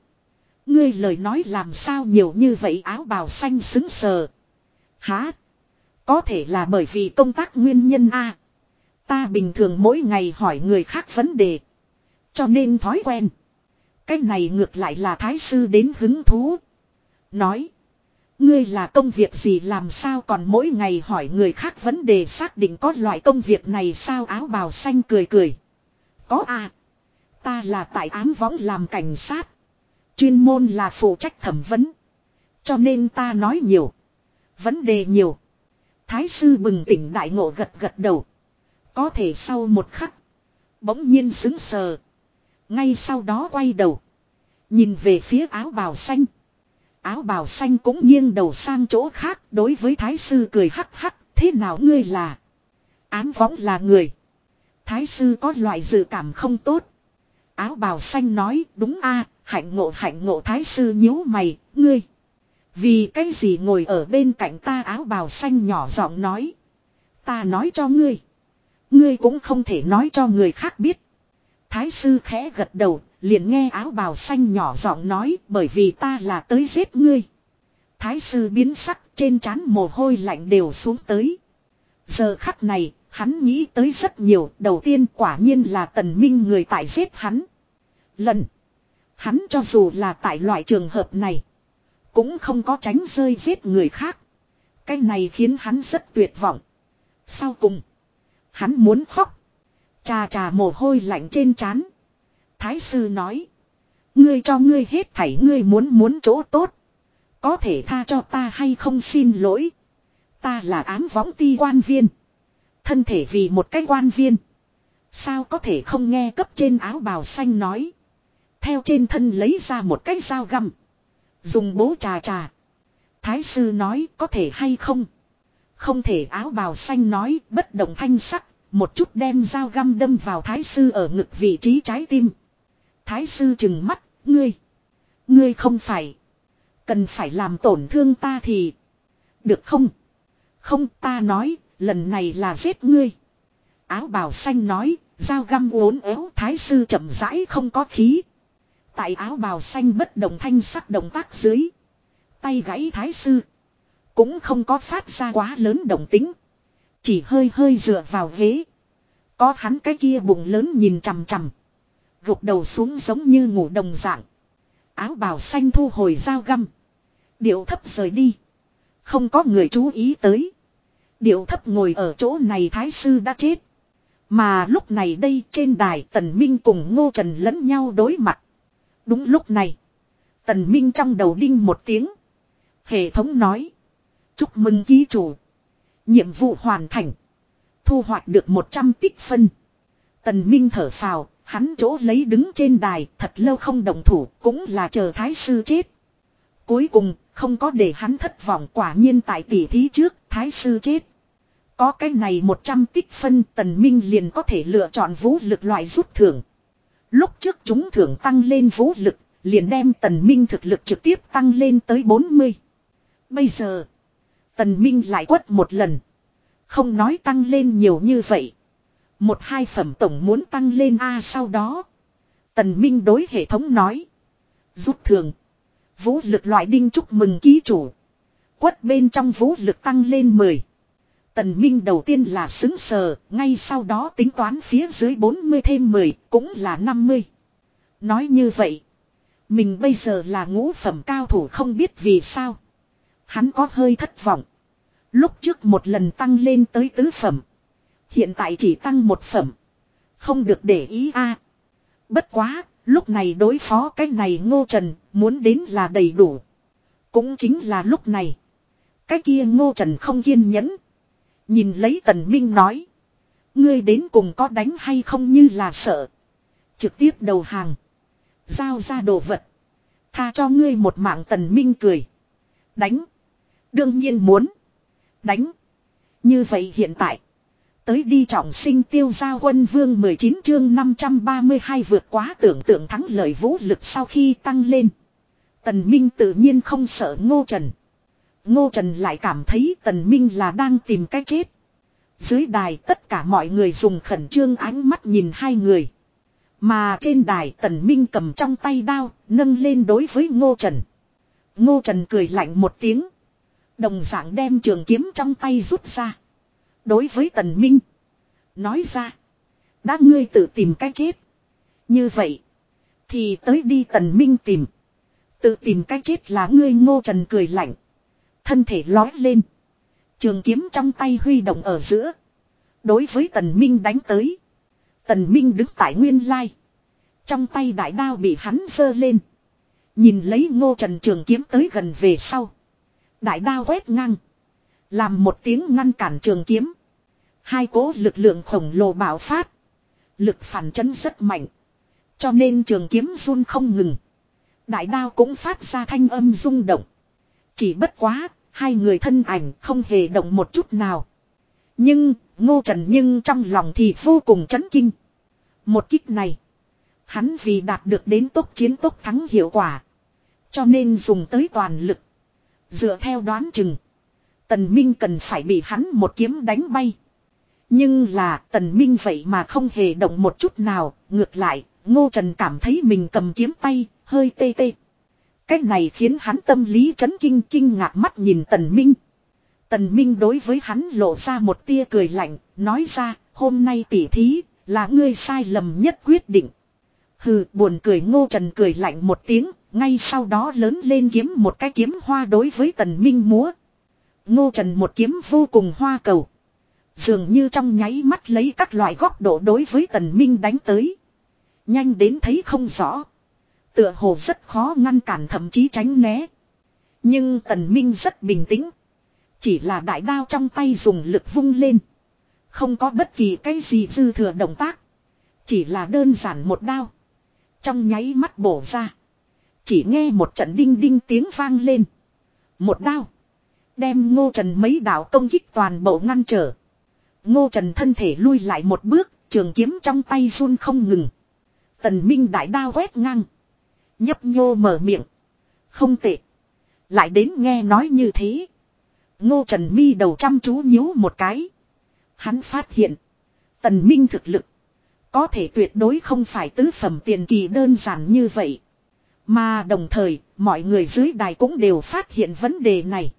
A: Ngươi lời nói làm sao nhiều như vậy áo bào xanh xứng sờ. Há. Có thể là bởi vì công tác nguyên nhân a. Ta bình thường mỗi ngày hỏi người khác vấn đề. Cho nên thói quen. Cái này ngược lại là thái sư đến hứng thú. Nói. Ngươi là công việc gì làm sao còn mỗi ngày hỏi người khác vấn đề xác định có loại công việc này sao áo bào xanh cười cười. Có à. Ta là tại ám võng làm cảnh sát. Chuyên môn là phụ trách thẩm vấn. Cho nên ta nói nhiều. Vấn đề nhiều. Thái sư bừng tỉnh đại ngộ gật gật đầu. Có thể sau một khắc. Bỗng nhiên xứng sờ. Ngay sau đó quay đầu. Nhìn về phía áo bào xanh. Áo bào xanh cũng nghiêng đầu sang chỗ khác. Đối với thái sư cười hắc hắc. Thế nào ngươi là? Ám võng là người. Thái sư có loại dự cảm không tốt. Áo bào xanh nói đúng a hạnh ngộ hạnh ngộ thái sư nhíu mày, ngươi. Vì cái gì ngồi ở bên cạnh ta áo bào xanh nhỏ giọng nói. Ta nói cho ngươi. Ngươi cũng không thể nói cho người khác biết. Thái sư khẽ gật đầu, liền nghe áo bào xanh nhỏ giọng nói bởi vì ta là tới giết ngươi. Thái sư biến sắc trên trán mồ hôi lạnh đều xuống tới. Giờ khắc này, hắn nghĩ tới rất nhiều, đầu tiên quả nhiên là tần minh người tại giết hắn. Lần. Hắn cho dù là tại loại trường hợp này. Cũng không có tránh rơi giết người khác. Cái này khiến hắn rất tuyệt vọng. Sau cùng. Hắn muốn khóc. Trà trà mồ hôi lạnh trên trán. Thái sư nói. Ngươi cho ngươi hết thảy ngươi muốn muốn chỗ tốt. Có thể tha cho ta hay không xin lỗi. Ta là ám võng ti quan viên. Thân thể vì một cái quan viên. Sao có thể không nghe cấp trên áo bào xanh nói. Theo trên thân lấy ra một cái dao găm. Dùng bố trà trà. Thái sư nói có thể hay không. Không thể áo bào xanh nói bất động thanh sắc. Một chút đem dao găm đâm vào thái sư ở ngực vị trí trái tim. Thái sư chừng mắt, ngươi. Ngươi không phải. Cần phải làm tổn thương ta thì. Được không? Không ta nói, lần này là giết ngươi. Áo bào xanh nói, Dao găm uốn éo thái sư chậm rãi không có khí. Tại áo bào xanh bất động thanh sắc động tác dưới. Tay gãy thái sư. Cũng không có phát ra quá lớn động tính. Chỉ hơi hơi dựa vào ghế. Có hắn cái kia bụng lớn nhìn chằm chằm. Gục đầu xuống giống như ngủ đồng dạng. Áo bào xanh thu hồi dao găm. Điệu thấp rời đi. Không có người chú ý tới. Điệu thấp ngồi ở chỗ này thái sư đã chết. Mà lúc này đây trên đài Tần Minh cùng Ngô Trần lẫn nhau đối mặt. Đúng lúc này. Tần Minh trong đầu đinh một tiếng. Hệ thống nói. Chúc mừng ký chủ. Nhiệm vụ hoàn thành. Thu hoạch được 100 tích phân. Tần Minh thở phào, hắn chỗ lấy đứng trên đài thật lâu không đồng thủ cũng là chờ thái sư chết. Cuối cùng, không có để hắn thất vọng quả nhiên tại tỷ thí trước, thái sư chết. Có cái này 100 tích phân tần minh liền có thể lựa chọn vũ lực loại rút thưởng. Lúc trước chúng thưởng tăng lên vũ lực, liền đem tần minh thực lực trực tiếp tăng lên tới 40. Bây giờ, tần minh lại quất một lần. Không nói tăng lên nhiều như vậy. Một hai phẩm tổng muốn tăng lên A sau đó. Tần minh đối hệ thống nói. Rút thường Vũ lực loại đinh chúc mừng ký chủ. Quất bên trong vũ lực tăng lên 10. Tần Minh đầu tiên là xứng sờ, ngay sau đó tính toán phía dưới 40 thêm 10, cũng là 50. Nói như vậy, mình bây giờ là ngũ phẩm cao thủ không biết vì sao. Hắn có hơi thất vọng. Lúc trước một lần tăng lên tới tứ phẩm. Hiện tại chỉ tăng một phẩm. Không được để ý a. Bất quá, lúc này đối phó cái này ngô trần, muốn đến là đầy đủ. Cũng chính là lúc này. Cái kia ngô trần không kiên nhẫn, Nhìn lấy tần minh nói. Ngươi đến cùng có đánh hay không như là sợ. Trực tiếp đầu hàng. Giao ra đồ vật. Tha cho ngươi một mạng tần minh cười. Đánh. Đương nhiên muốn. Đánh. Như vậy hiện tại. Tới đi trọng sinh tiêu gia quân vương 19 chương 532 vượt quá tưởng tượng thắng lợi vũ lực sau khi tăng lên. Tần Minh tự nhiên không sợ ngô trần. Ngô Trần lại cảm thấy Tần Minh là đang tìm cách chết. Dưới đài tất cả mọi người dùng khẩn trương ánh mắt nhìn hai người. Mà trên đài Tần Minh cầm trong tay đao, nâng lên đối với Ngô Trần. Ngô Trần cười lạnh một tiếng. Đồng dạng đem trường kiếm trong tay rút ra. Đối với Tần Minh. Nói ra. Đã ngươi tự tìm cách chết. Như vậy. Thì tới đi Tần Minh tìm. Tự tìm cách chết là ngươi Ngô Trần cười lạnh. Thân thể lói lên. Trường kiếm trong tay huy động ở giữa. Đối với tần minh đánh tới. Tần minh đứng tại nguyên lai. Trong tay đại đao bị hắn giơ lên. Nhìn lấy ngô trần trường kiếm tới gần về sau. Đại đao quét ngang. Làm một tiếng ngăn cản trường kiếm. Hai cố lực lượng khổng lồ bạo phát. Lực phản chấn rất mạnh. Cho nên trường kiếm run không ngừng. Đại đao cũng phát ra thanh âm rung động. Chỉ bất quá, hai người thân ảnh không hề động một chút nào. Nhưng, ngô trần nhưng trong lòng thì vô cùng chấn kinh. Một kích này, hắn vì đạt được đến tốc chiến tốc thắng hiệu quả. Cho nên dùng tới toàn lực. Dựa theo đoán chừng, tần minh cần phải bị hắn một kiếm đánh bay. Nhưng là tần minh vậy mà không hề động một chút nào, ngược lại, ngô trần cảm thấy mình cầm kiếm tay, hơi tê tê. Cách này khiến hắn tâm lý chấn kinh kinh ngạc mắt nhìn Tần Minh. Tần Minh đối với hắn lộ ra một tia cười lạnh, nói ra, hôm nay tỉ thí, là ngươi sai lầm nhất quyết định. Hừ, buồn cười ngô trần cười lạnh một tiếng, ngay sau đó lớn lên kiếm một cái kiếm hoa đối với tần minh múa. Ngô trần một kiếm vô cùng hoa cầu. Dường như trong nháy mắt lấy các loại góc độ đối với tần minh đánh tới. Nhanh đến thấy không rõ. Tựa hồ rất khó ngăn cản thậm chí tránh né. Nhưng tần minh rất bình tĩnh. Chỉ là đại đao trong tay dùng lực vung lên. Không có bất kỳ cái gì dư thừa động tác. Chỉ là đơn giản một đao. Trong nháy mắt bổ ra. Chỉ nghe một trận đinh đinh tiếng vang lên. Một đao. Đem ngô trần mấy đạo công kích toàn bộ ngăn trở. Ngô trần thân thể lui lại một bước. Trường kiếm trong tay run không ngừng. Tần minh đại đao quét ngang. Nhấp nhô mở miệng. Không tệ. Lại đến nghe nói như thế. Ngô Trần Mi đầu chăm chú nhíu một cái. Hắn phát hiện. Tần Minh thực lực. Có thể tuyệt đối không phải tứ phẩm tiền kỳ đơn giản như vậy. Mà đồng thời, mọi người dưới đài cũng đều phát hiện vấn đề này.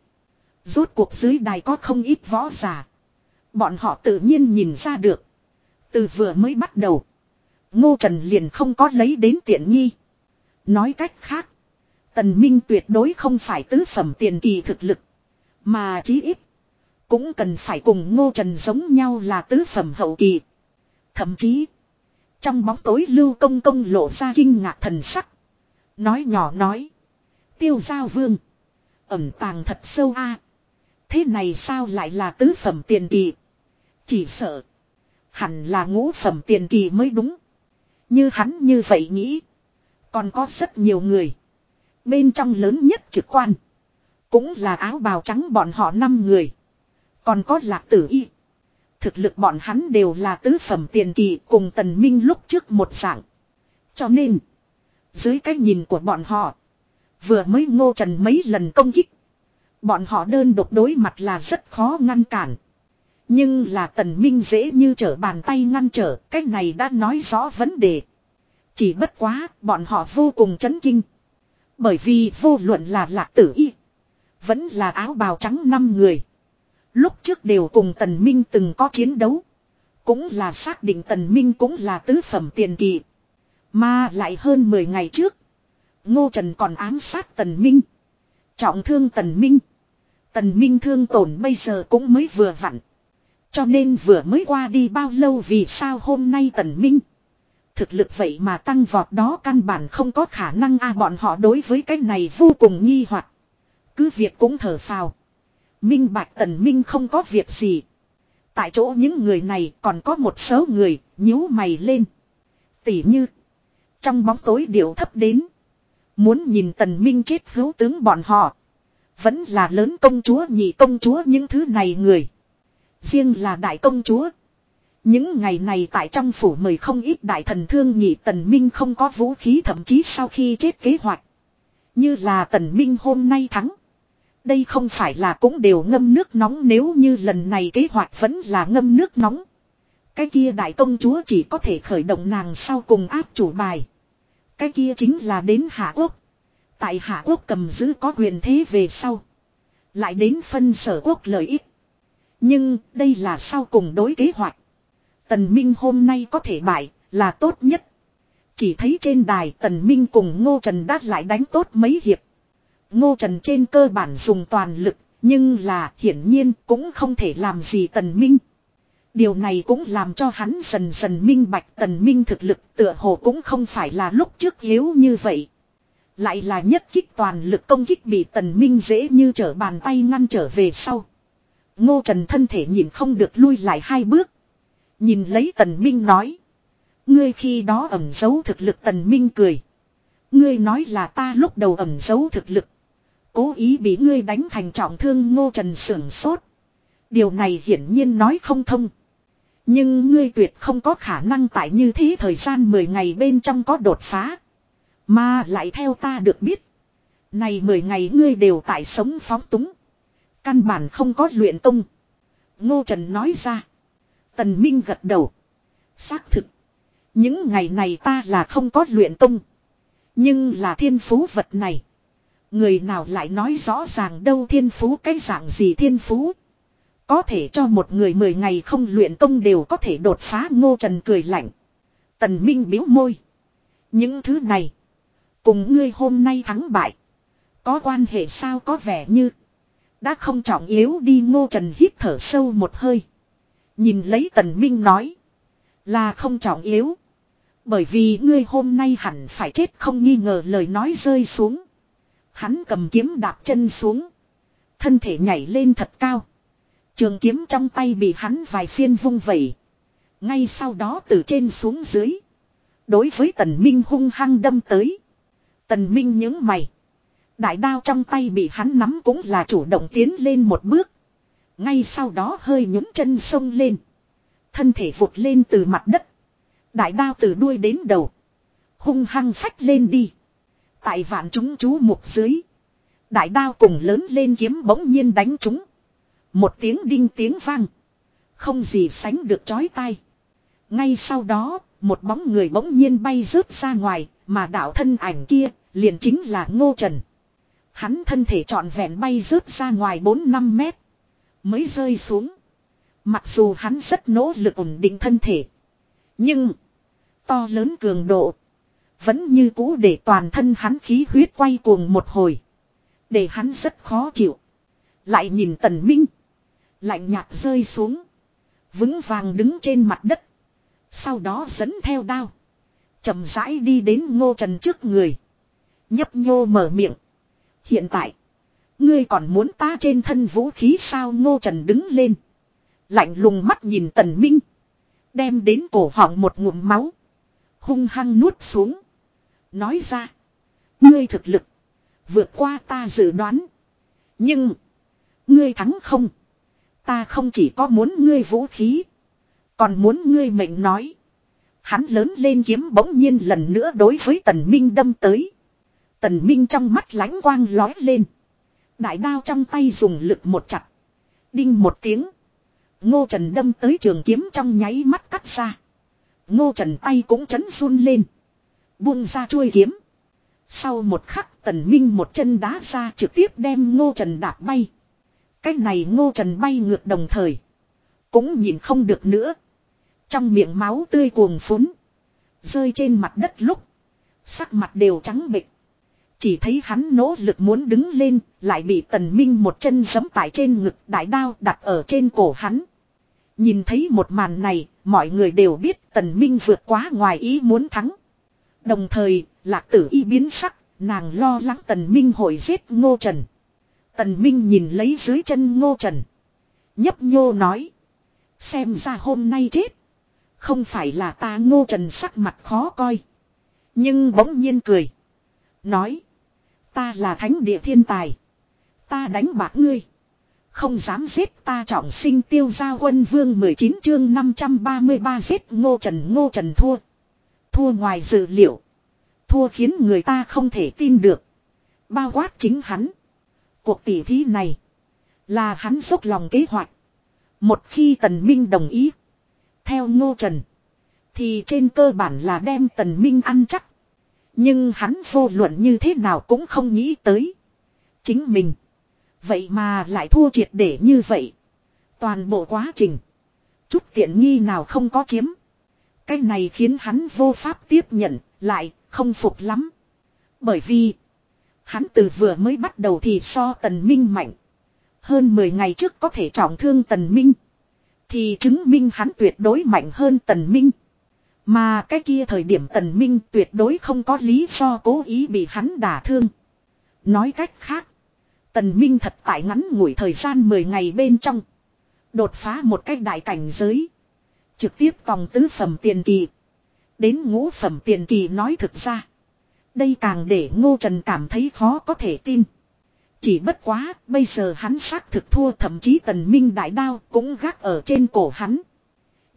A: Rốt cuộc dưới đài có không ít võ giả. Bọn họ tự nhiên nhìn ra được. Từ vừa mới bắt đầu. Ngô Trần liền không có lấy đến tiện nghi. Nói cách khác. Tần Minh tuyệt đối không phải tứ phẩm tiền kỳ thực lực. Mà chí ít. Cũng cần phải cùng Ngô Trần giống nhau là tứ phẩm hậu kỳ. Thậm chí. Trong bóng tối lưu công công lộ ra kinh ngạc thần sắc. Nói nhỏ nói. Tiêu giao vương. Ẩm tàng thật sâu a. Thế này sao lại là tứ phẩm tiền kỳ. Chỉ sợ. Hẳn là ngũ phẩm tiền kỳ mới đúng. Như hắn như vậy nghĩ. Còn có rất nhiều người. Bên trong lớn nhất trực quan. Cũng là áo bào trắng bọn họ năm người. Còn có lạc tử y. Thực lực bọn hắn đều là tứ phẩm tiền kỳ cùng tần minh lúc trước một dạng. Cho nên. Dưới cái nhìn của bọn họ. Vừa mới ngô trần mấy lần công kích. Bọn họ đơn độc đối mặt là rất khó ngăn cản. Nhưng là tần minh dễ như trở bàn tay ngăn trở. Cái này đã nói rõ vấn đề. Chỉ bất quá, bọn họ vô cùng chấn kinh. Bởi vì vô luận là lạc tử y. Vẫn là áo bào trắng năm người. Lúc trước đều cùng tần minh từng có chiến đấu. Cũng là xác định tần minh cũng là tứ phẩm tiền kỳ. Mà lại hơn 10 ngày trước. Ngô Trần còn ám sát tần minh. Trọng thương tần minh. Tần minh thương tổn bây giờ cũng mới vừa vặn. Cho nên vừa mới qua đi bao lâu vì sao hôm nay tần minh. Thực lực vậy mà tăng vọt đó căn bản không có khả năng a, bọn họ đối với cái này vô cùng nghi hoặc Cứ việc cũng thở phào. Minh bạch tần minh không có việc gì. Tại chỗ những người này còn có một số người nhíu mày lên. Tỉ như. Trong bóng tối điệu thấp đến. Muốn nhìn tần minh chết hữu tướng bọn họ. Vẫn là lớn công chúa nhị công chúa những thứ này người. Riêng là đại công chúa. Những ngày này tại trong phủ mời không ít đại thần thương nhị tần minh không có vũ khí thậm chí sau khi chết kế hoạch. Như là tần minh hôm nay thắng. Đây không phải là cũng đều ngâm nước nóng nếu như lần này kế hoạch vẫn là ngâm nước nóng. Cái kia đại công chúa chỉ có thể khởi động nàng sau cùng áp chủ bài. Cái kia chính là đến Hạ Quốc. Tại Hạ Quốc cầm giữ có quyền thế về sau. Lại đến phân sở quốc lợi ích. Nhưng đây là sau cùng đối kế hoạch. Tần Minh hôm nay có thể bại là tốt nhất. Chỉ thấy trên đài Tần Minh cùng Ngô Trần đã lại đánh tốt mấy hiệp. Ngô Trần trên cơ bản dùng toàn lực, nhưng là hiển nhiên cũng không thể làm gì Tần Minh. Điều này cũng làm cho hắn dần dần minh bạch Tần Minh thực lực tựa hồ cũng không phải là lúc trước yếu như vậy. Lại là nhất kích toàn lực công kích bị Tần Minh dễ như trở bàn tay ngăn trở về sau. Ngô Trần thân thể nhìn không được lui lại hai bước. Nhìn lấy Tần Minh nói. Ngươi khi đó ẩn giấu thực lực Tần Minh cười. Ngươi nói là ta lúc đầu ẩn giấu thực lực. Cố ý bị ngươi đánh thành trọng thương ngô trần sưởng sốt. Điều này hiển nhiên nói không thông. Nhưng ngươi tuyệt không có khả năng tại như thế thời gian 10 ngày bên trong có đột phá. Mà lại theo ta được biết. Này 10 ngày ngươi đều tại sống phóng túng. Căn bản không có luyện tung. Ngô Trần nói ra. Tần Minh gật đầu. Xác thực. Những ngày này ta là không có luyện tung. Nhưng là thiên phú vật này. Người nào lại nói rõ ràng đâu thiên phú cái dạng gì thiên phú. Có thể cho một người mười ngày không luyện công đều có thể đột phá, ngô trần cười lạnh. Tần Minh biếu môi. Những thứ này. Cùng ngươi hôm nay thắng bại. Có quan hệ sao có vẻ như. Đã không trọng yếu đi ngô trần hít thở sâu một hơi. Nhìn lấy tần Minh nói. Là không trọng yếu. Bởi vì ngươi hôm nay hẳn phải chết không nghi ngờ lời nói rơi xuống. Hắn cầm kiếm đạp chân xuống. Thân thể nhảy lên thật cao. Trường kiếm trong tay bị hắn vài phiên vung vẩy. Ngay sau đó từ trên xuống dưới. Đối với tần minh hung hăng đâm tới. Tần minh những mày. Đại đao trong tay bị hắn nắm cũng là chủ động tiến lên một bước. Ngay sau đó hơi nhún chân sông lên. Thân thể vụt lên từ mặt đất. Đại đao từ đuôi đến đầu. Hung hăng phách lên đi. Tại vạn chúng chú mục dưới. Đại đao cùng lớn lên kiếm bỗng nhiên đánh chúng. Một tiếng đinh tiếng vang. Không gì sánh được chói tai. Ngay sau đó, một bóng người bỗng nhiên bay rớt ra ngoài, mà đạo thân ảnh kia, liền chính là Ngô Trần. Hắn thân thể trọn vẹn bay rớt ra ngoài 4-5 mét. Mới rơi xuống. Mặc dù hắn rất nỗ lực ổn định thân thể. Nhưng. To lớn cường độ. Vẫn như cũ để toàn thân hắn khí huyết quay cuồng một hồi. Để hắn rất khó chịu. Lại nhìn tần minh. Lạnh nhạt rơi xuống. Vững vàng đứng trên mặt đất. Sau đó dẫn theo đao. chậm rãi đi đến ngô trần trước người. Nhấp nhô mở miệng. Hiện tại. Ngươi còn muốn ta trên thân vũ khí sao ngô trần đứng lên. Lạnh lùng mắt nhìn tần minh. Đem đến cổ họng một ngụm máu. Hung hăng nuốt xuống. Nói ra. Ngươi thực lực. Vượt qua ta dự đoán. Nhưng. Ngươi thắng không. Ta không chỉ có muốn ngươi vũ khí. Còn muốn ngươi mệnh nói. Hắn lớn lên kiếm bỗng nhiên lần nữa đối với tần minh đâm tới. Tần minh trong mắt lánh quang lói lên. Đại đao trong tay dùng lực một chặt. Đinh một tiếng. Ngô Trần đâm tới trường kiếm trong nháy mắt cắt ra. Ngô Trần tay cũng chấn run lên. Buông ra chuôi kiếm. Sau một khắc tần minh một chân đá ra trực tiếp đem Ngô Trần đạp bay. Cái này Ngô Trần bay ngược đồng thời. Cũng nhìn không được nữa. Trong miệng máu tươi cuồng phún. Rơi trên mặt đất lúc. Sắc mặt đều trắng bệch. Chỉ thấy hắn nỗ lực muốn đứng lên, lại bị tần minh một chân giẫm tại trên ngực đại đao đặt ở trên cổ hắn. Nhìn thấy một màn này, mọi người đều biết tần minh vượt quá ngoài ý muốn thắng. Đồng thời, lạc tử y biến sắc, nàng lo lắng tần minh hội giết ngô trần. Tần minh nhìn lấy dưới chân ngô trần. Nhấp nhô nói. Xem ra hôm nay chết. Không phải là ta ngô trần sắc mặt khó coi. Nhưng bỗng nhiên cười. Nói. Ta là thánh địa thiên tài. Ta đánh bạc ngươi. Không dám giết ta trọng sinh tiêu gia quân vương 19 chương 533 giết ngô trần ngô trần thua. Thua ngoài dự liệu. Thua khiến người ta không thể tin được. Bao quát chính hắn. Cuộc tỷ thí này. Là hắn dốc lòng kế hoạch. Một khi tần minh đồng ý. Theo ngô trần. Thì trên cơ bản là đem tần minh ăn chắc. Nhưng hắn vô luận như thế nào cũng không nghĩ tới. Chính mình. Vậy mà lại thua triệt để như vậy. Toàn bộ quá trình. Chút tiện nghi nào không có chiếm. Cái này khiến hắn vô pháp tiếp nhận, lại, không phục lắm. Bởi vì, hắn từ vừa mới bắt đầu thì so tần minh mạnh. Hơn 10 ngày trước có thể trọng thương tần minh. Thì chứng minh hắn tuyệt đối mạnh hơn tần minh. Mà cái kia thời điểm tần minh tuyệt đối không có lý do cố ý bị hắn đả thương. Nói cách khác. Tần minh thật tại ngắn ngủi thời gian 10 ngày bên trong. Đột phá một cách đại cảnh giới. Trực tiếp tòng tứ phẩm tiền kỳ. Đến ngũ phẩm tiền kỳ nói thực ra. Đây càng để ngô trần cảm thấy khó có thể tin. Chỉ bất quá, bây giờ hắn xác thực thua thậm chí tần minh đại đao cũng gác ở trên cổ hắn.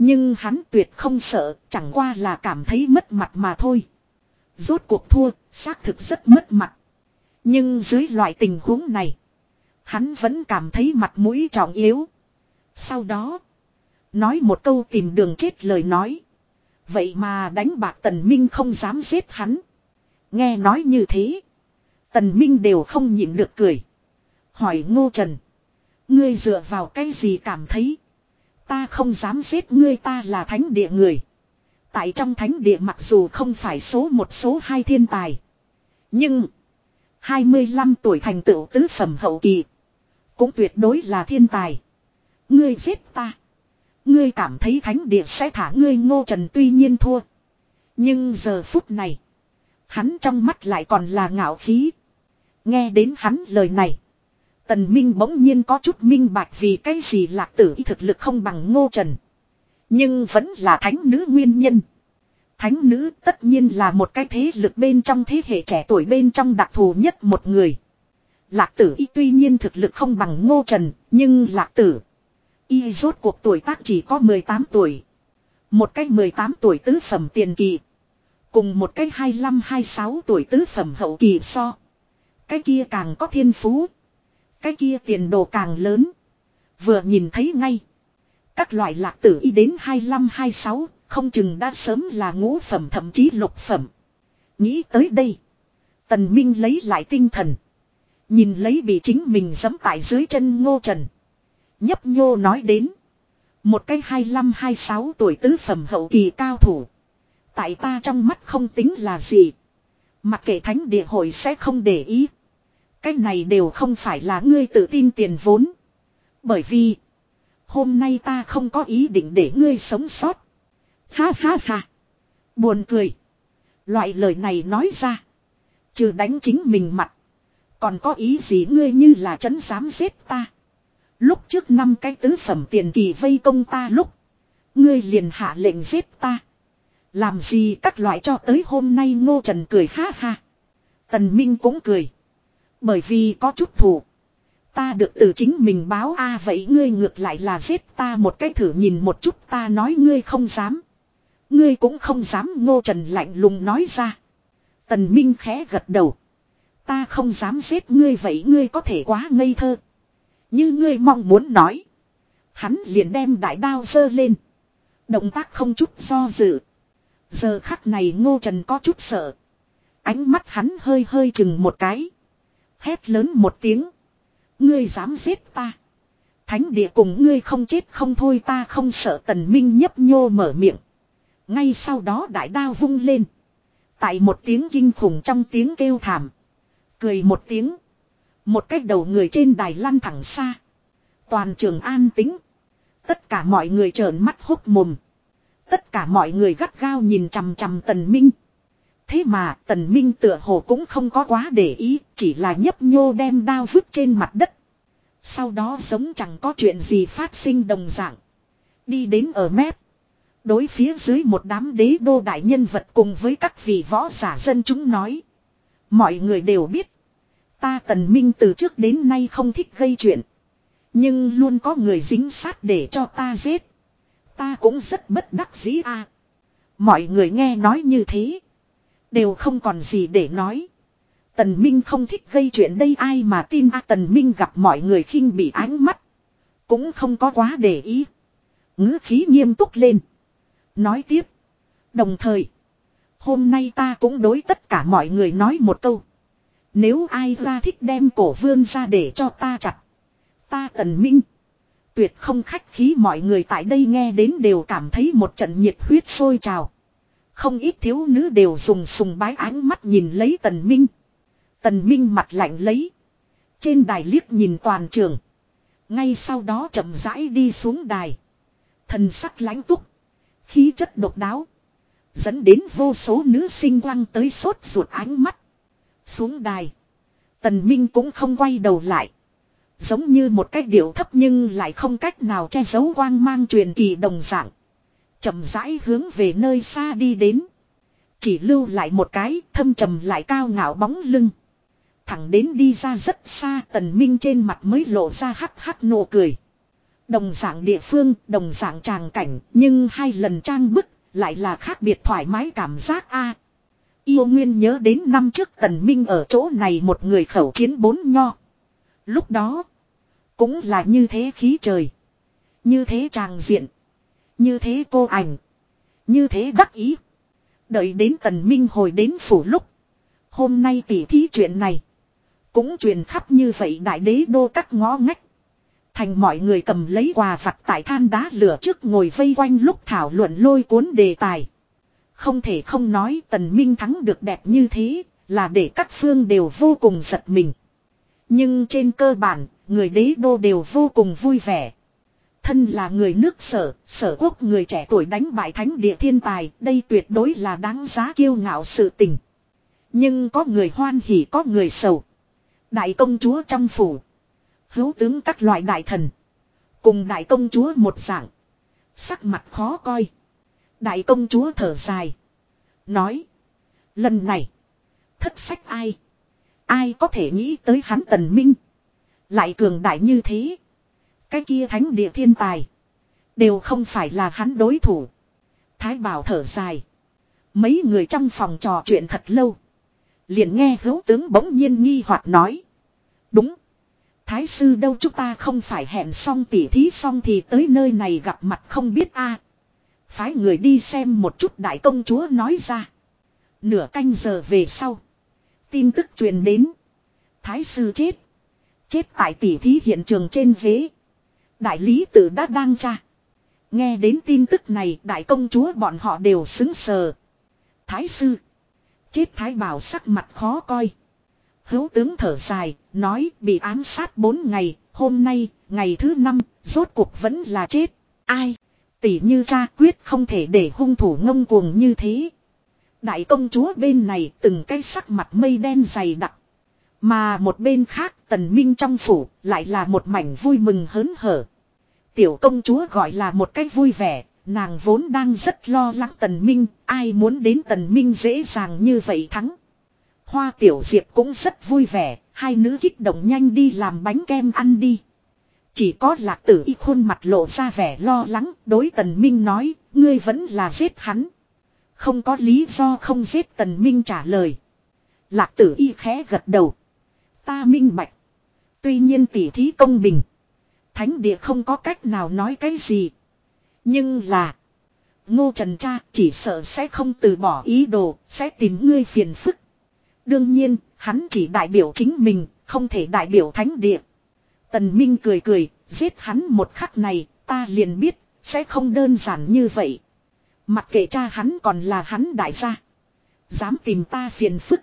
A: Nhưng hắn tuyệt không sợ, chẳng qua là cảm thấy mất mặt mà thôi. Rốt cuộc thua, xác thực rất mất mặt. Nhưng dưới loại tình huống này, hắn vẫn cảm thấy mặt mũi trọng yếu. Sau đó, nói một câu tìm đường chết lời nói. Vậy mà đánh bạc tần minh không dám giết hắn. Nghe nói như thế. Tần minh đều không nhịn được cười. Hỏi ngô trần. Ngươi dựa vào cái gì cảm thấy. Ta không dám giết ngươi, ta là thánh địa người. Tại trong thánh địa mặc dù không phải số một, số hai thiên tài. Nhưng. 25 tuổi thành tựu tứ phẩm hậu kỳ. Cũng tuyệt đối là thiên tài. Ngươi giết ta. Ngươi cảm thấy thánh địa sẽ thả ngươi, ngô trần tuy nhiên thua. Nhưng giờ phút này. Hắn trong mắt lại còn là ngạo khí. Nghe đến hắn lời này. Tần Minh bỗng nhiên có chút minh bạch vì cái gì lạc tử y thực lực không bằng ngô trần. Nhưng vẫn là thánh nữ nguyên nhân. Thánh nữ tất nhiên là một cái thế lực bên trong thế hệ trẻ tuổi bên trong đặc thù nhất một người. Lạc tử y tuy nhiên thực lực không bằng ngô trần, nhưng lạc tử y rốt cuộc tuổi tác chỉ có 18 tuổi. Một cái 18 tuổi tứ phẩm tiền kỳ. Cùng một cái 25-26 tuổi tứ phẩm hậu kỳ so. Cái kia càng có thiên phú. Cái kia tiền đồ càng lớn. Vừa nhìn thấy ngay. Các loại lạc tử y đến 25-26 Không chừng đã sớm là ngũ phẩm thậm chí lục phẩm. Nghĩ tới đây. Tần Minh lấy lại tinh thần. Nhìn lấy bị chính mình giẫm tại dưới chân ngô trần. Nhấp nhô nói đến. Một cái 25-26 tuổi tứ phẩm hậu kỳ cao thủ. Tại ta trong mắt không tính là gì. Mặc kệ thánh địa hội sẽ không để ý. Cái này đều không phải là ngươi tự tin tiền vốn. Bởi vì. Hôm nay ta không có ý định để ngươi sống sót. Ha ha ha. Buồn cười. Loại lời này nói ra. Trừ đánh chính mình mặt. Còn có ý gì ngươi như là chấn dám giết ta. Lúc trước năm cái tứ phẩm tiền kỳ vây công ta lúc. Ngươi liền hạ lệnh giết ta. Làm gì các loại cho tới hôm nay ngô trần cười ha ha. Tần Minh cũng cười. Bởi vì có chút thù. Ta được từ chính mình báo a vậy ngươi ngược lại là giết ta một cái thử nhìn một chút ta nói ngươi không dám. Ngươi cũng không dám, ngô trần lạnh lùng nói ra. Tần Minh khẽ gật đầu. Ta không dám giết ngươi vậy ngươi có thể quá ngây thơ. Như ngươi mong muốn nói. Hắn liền đem đại đao dơ lên. Động tác không chút do dự. Giờ khắc này ngô trần có chút sợ. Ánh mắt hắn hơi hơi chừng một cái. Hét lớn một tiếng. Ngươi dám giết ta. Thánh địa cùng ngươi không chết không thôi ta không sợ tần minh nhấp nhô mở miệng. Ngay sau đó đại đao vung lên. Tại một tiếng kinh khủng trong tiếng kêu thảm. Cười một tiếng. Một cái đầu người trên đài lăn thẳng xa. Toàn trường an tính. Tất cả mọi người trợn mắt hốc mồm. Tất cả mọi người gắt gao nhìn chằm chằm tần minh. Thế mà, tần minh tựa hồ cũng không có quá để ý. Chỉ là nhấp nhô đem đao vứt trên mặt đất. Sau đó giống chẳng có chuyện gì phát sinh đồng dạng. Đi đến ở mép. Đối phía dưới một đám đế đô đại nhân vật cùng với các vị võ giả dân chúng nói. Mọi người đều biết. Ta tần minh từ trước đến nay không thích gây chuyện. Nhưng luôn có người dính sát để cho ta giết. Ta cũng rất bất đắc dĩ a. Mọi người nghe nói như thế. Đều không còn gì để nói. Tần Minh không thích gây chuyện đây, ai mà tin a Tần Minh gặp mọi người khinh bị ánh mắt. Cũng không có quá để ý. ngữ khí nghiêm túc lên. Nói tiếp. Đồng thời. Hôm nay ta cũng đối tất cả mọi người nói một câu. Nếu ai ra thích đem cổ vương ra để cho ta chặt. Ta tần minh. Tuyệt không khách khí mọi người tại đây nghe đến đều cảm thấy một trận nhiệt huyết sôi trào. Không ít thiếu nữ đều dùng sùng bái ánh mắt nhìn lấy tần minh. Tần minh mặt lạnh lấy. Trên đài liếc nhìn toàn trường. Ngay sau đó chậm rãi đi xuống đài. Thần sắc lãnh túc. Khí chất độc đáo. Dẫn đến vô số nữ sinh quăng tới sốt ruột ánh mắt. Xuống đài. Tần Minh cũng không quay đầu lại. Giống như một cách điệu thấp nhưng lại không cách nào che giấu quang mang truyền kỳ đồng dạng chậm rãi hướng về nơi xa đi đến. Chỉ lưu lại một cái thâm trầm lại cao ngạo bóng lưng. Thẳng đến đi ra rất xa tần minh trên mặt mới lộ ra hắc hắc nụ cười. Đồng dạng địa phương, đồng dạng tràng cảnh, nhưng hai lần trang bức, lại là khác biệt thoải mái cảm giác a. Yêu Nguyên nhớ đến năm trước Tần Minh ở chỗ này một người khẩu chiến bốn nho. Lúc đó, cũng là như thế khí trời. Như thế tràng diện. Như thế cô ảnh. Như thế đắc ý. Đợi đến Tần Minh hồi đến phủ lúc. Hôm nay tỉ thí chuyện này. Cũng truyền khắp như vậy đại đế đô các ngõ ngách. Thành mọi người cầm lấy quà vặt tại than đá lửa trước ngồi vây quanh lúc thảo luận lôi cuốn đề tài. Không thể không nói tần minh thắng được đẹp như thế, là để các phương đều vô cùng giật mình. Nhưng trên cơ bản, người đế đô đều vô cùng vui vẻ. Thân là người nước sở, sở quốc người trẻ tuổi đánh bại thánh địa thiên tài, đây tuyệt đối là đáng giá kiêu ngạo sự tình. Nhưng có người hoan hỉ có người sầu. Đại công chúa trong phủ. Hữu tướng các loại đại thần. Cùng đại công chúa một dạng. Sắc mặt khó coi. Đại công chúa thở dài. Nói. Lần này. Thất sách ai. Ai có thể nghĩ tới hắn tần minh. Lại cường đại như thế. Cái kia thánh địa thiên tài. Đều không phải là hắn đối thủ. Thái bảo thở dài. Mấy người trong phòng trò chuyện thật lâu. Liền nghe hữu tướng bỗng nhiên nghi hoặc nói. Đúng. Thái sư đâu chúng ta không phải hẹn xong tỉ thí xong thì tới nơi này gặp mặt không biết a Phái người đi xem một chút đại công chúa nói ra. Nửa canh giờ về sau. Tin tức truyền đến. Thái sư chết. Chết tại tỉ thí hiện trường trên ghế. Đại lý tử đã đang tra. Nghe đến tin tức này đại công chúa bọn họ đều xứng sờ. Thái sư. Chết thái bảo sắc mặt khó coi. Hữu tướng thở dài, nói bị ám sát bốn ngày, hôm nay, ngày thứ năm, rốt cuộc vẫn là chết. Ai? Tỷ như cha quyết không thể để hung thủ ngông cuồng như thế. Đại công chúa bên này từng cái sắc mặt mây đen dày đặc. Mà một bên khác tần minh trong phủ lại là một mảnh vui mừng hớn hở. Tiểu công chúa gọi là một cách vui vẻ, nàng vốn đang rất lo lắng tần minh, ai muốn đến tần minh dễ dàng như vậy thắng. Hoa tiểu diệp cũng rất vui vẻ, hai nữ kích động nhanh đi làm bánh kem ăn đi. Chỉ có lạc tử y khuôn mặt lộ ra vẻ lo lắng, đối tần minh nói, ngươi vẫn là giết hắn. Không có lý do không giết tần minh trả lời. Lạc tử y khẽ gật đầu. Ta minh bạch. Tuy nhiên tỉ thí công bình. Thánh địa không có cách nào nói cái gì. Nhưng là. Ngô Trần Cha chỉ sợ sẽ không từ bỏ ý đồ, sẽ tìm ngươi phiền phức. Đương nhiên, hắn chỉ đại biểu chính mình, không thể đại biểu thánh địa. Tần Minh cười cười, giết hắn một khắc này, ta liền biết, sẽ không đơn giản như vậy. Mặc kệ cha hắn còn là hắn đại gia. Dám tìm ta phiền phức.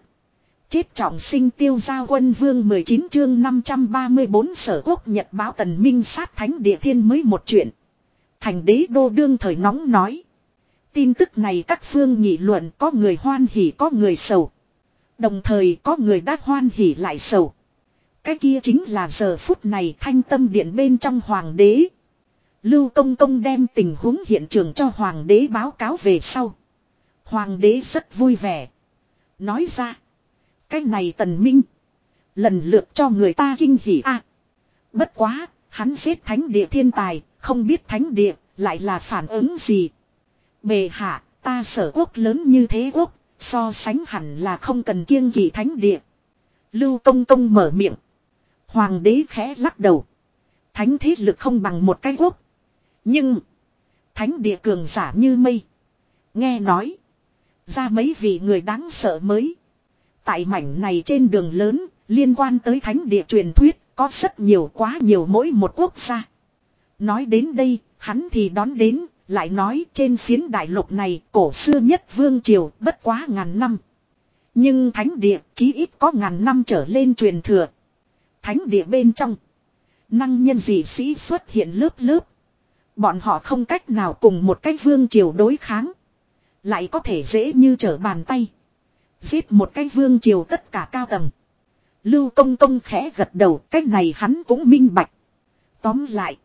A: Chết trọng sinh tiêu giao quân vương 19 chương 534 sở quốc nhật báo tần minh sát thánh địa thiên mới một chuyện. Thành đế đô đương thời nóng nói. Tin tức này các phương nghị luận, có người hoan hỉ, có người sầu. Đồng thời, có người đã hoan hỉ lại sầu. Cái kia chính là giờ phút này thanh tâm điện bên trong hoàng đế. Lưu công công đem tình huống hiện trường cho hoàng đế báo cáo về sau. Hoàng đế rất vui vẻ. Nói ra. Cái này tần minh. Lần lượt cho người ta kinh hỉ a. bất quá, hắn giết thánh địa thiên tài, không biết thánh địa, lại là phản ứng gì. Bề hạ, ta sở quốc lớn như thế quốc, so sánh hẳn là không cần kiêng kỵ thánh địa. Lưu công công mở miệng. Hoàng đế khẽ lắc đầu. Thánh thế lực không bằng một cái quốc. Nhưng, thánh địa cường giả như mây. Nghe nói, ra mấy vị người đáng sợ mới. Tại mảnh này trên đường lớn, liên quan tới thánh địa truyền thuyết, có rất nhiều quá nhiều mỗi một quốc gia. Nói đến đây, hắn thì đón đến, lại nói trên phiến đại lục này cổ xưa nhất vương triều bất quá ngàn năm. Nhưng thánh địa chí ít có ngàn năm trở lên truyền thừa. Thánh địa bên trong. Năng nhân dị sĩ xuất hiện lớp lớp. Bọn họ không cách nào cùng một cái vương triều đối kháng. Lại có thể dễ như trở bàn tay. Giết một cái vương triều tất cả cao tầng. Lưu công công khẽ gật đầu, cái này hắn cũng minh bạch. Tóm lại.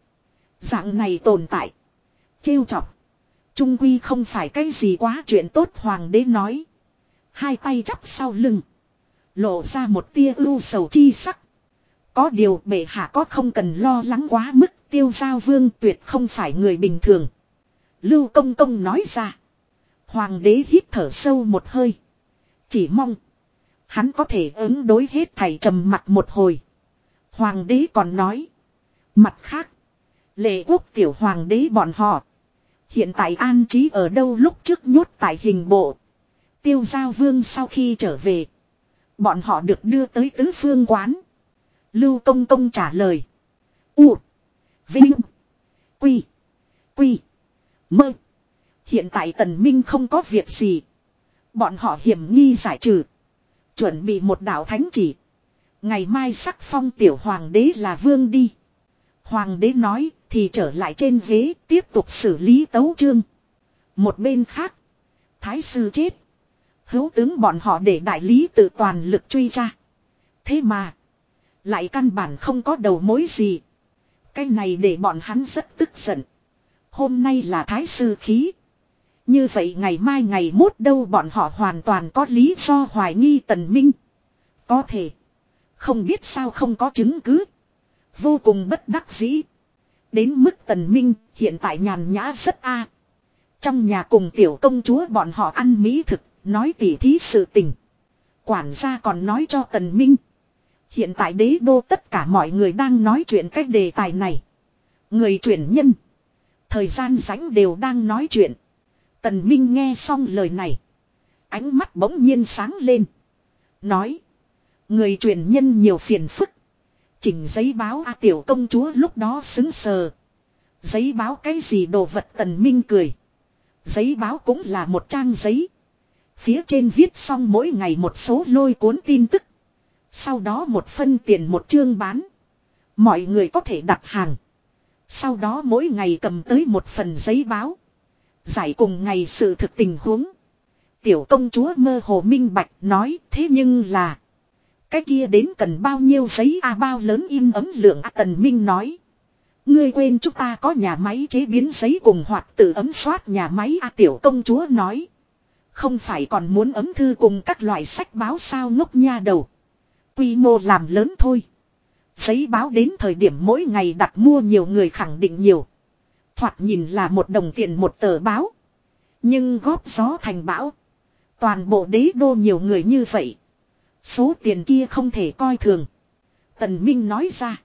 A: Dạng này tồn tại. Trêu chọc. Trung quy không phải cái gì quá chuyện tốt hoàng đế nói. Hai tay chắp sau lưng. Lộ ra một tia ưu sầu chi sắc. Có điều bệ hạ có không cần lo lắng quá mức tiêu giao vương tuyệt không phải người bình thường. Lưu công công nói ra. Hoàng đế hít thở sâu một hơi. Chỉ mong. Hắn có thể ứng đối hết thầy trầm mặt một hồi. Hoàng đế còn nói. Mặt khác. Lệ quốc tiểu hoàng đế bọn họ. Hiện tại an trí ở đâu lúc trước nhốt tại hình bộ. Tiêu giao vương sau khi trở về. Bọn họ được đưa tới tứ phương quán. Lưu công công trả lời. U. Vinh. Quy. Quy. Mơ. Hiện tại tần minh không có việc gì. Bọn họ hiểm nghi giải trừ. Chuẩn bị một đạo thánh chỉ. Ngày mai sắc phong tiểu hoàng đế là vương đi. Hoàng đế nói thì trở lại trên ghế tiếp tục xử lý tấu chương. Một bên khác. Thái sư chết. Hữu tướng bọn họ để đại lý tự toàn lực truy ra. Thế mà. Lại căn bản không có đầu mối gì. Cái này để bọn hắn rất tức giận. Hôm nay là thái sư khí. Như vậy ngày mai ngày mốt đâu bọn họ hoàn toàn có lý do hoài nghi tần minh. Có thể. Không biết sao không có chứng cứ. Vô cùng bất đắc dĩ. Đến mức tần minh hiện tại nhàn nhã rất a. Trong nhà cùng tiểu công chúa bọn họ ăn mỹ thực, nói tỉ thí sự tình. Quản gia còn nói cho tần minh. Hiện tại đế đô tất cả mọi người đang nói chuyện cách đề tài này. Người chuyển nhân. Thời gian rảnh đều đang nói chuyện. Tần Minh nghe xong lời này. Ánh mắt bỗng nhiên sáng lên. Nói. Người truyền nhân nhiều phiền phức. Chỉnh giấy báo A tiểu công chúa lúc đó xứng sờ. Giấy báo cái gì đồ vật tần minh cười. Giấy báo cũng là một trang giấy. Phía trên viết xong mỗi ngày một số lôi cuốn tin tức. Sau đó một phân tiền một chương bán. Mọi người có thể đặt hàng. Sau đó mỗi ngày cầm tới một phần giấy báo. Giải cùng ngày sự thực tình huống. Tiểu công chúa mơ hồ minh bạch, nói, thế nhưng là. Cái kia đến cần bao nhiêu giấy a, bao lớn in ấm lượng a tần minh nói. Ngươi quên chúng ta có nhà máy chế biến giấy cùng hoạt tự ấm soát nhà máy a tiểu công chúa nói. Không phải còn muốn ấm thư cùng các loại sách báo sao ngốc nha đầu. Quy mô làm lớn thôi. Giấy báo đến thời điểm mỗi ngày đặt mua nhiều người khẳng định nhiều. Thoạt nhìn là một đồng tiền một tờ báo. Nhưng góp gió thành bão. Toàn bộ đế đô nhiều người như vậy. Số tiền kia không thể coi thường. Tần Minh nói ra.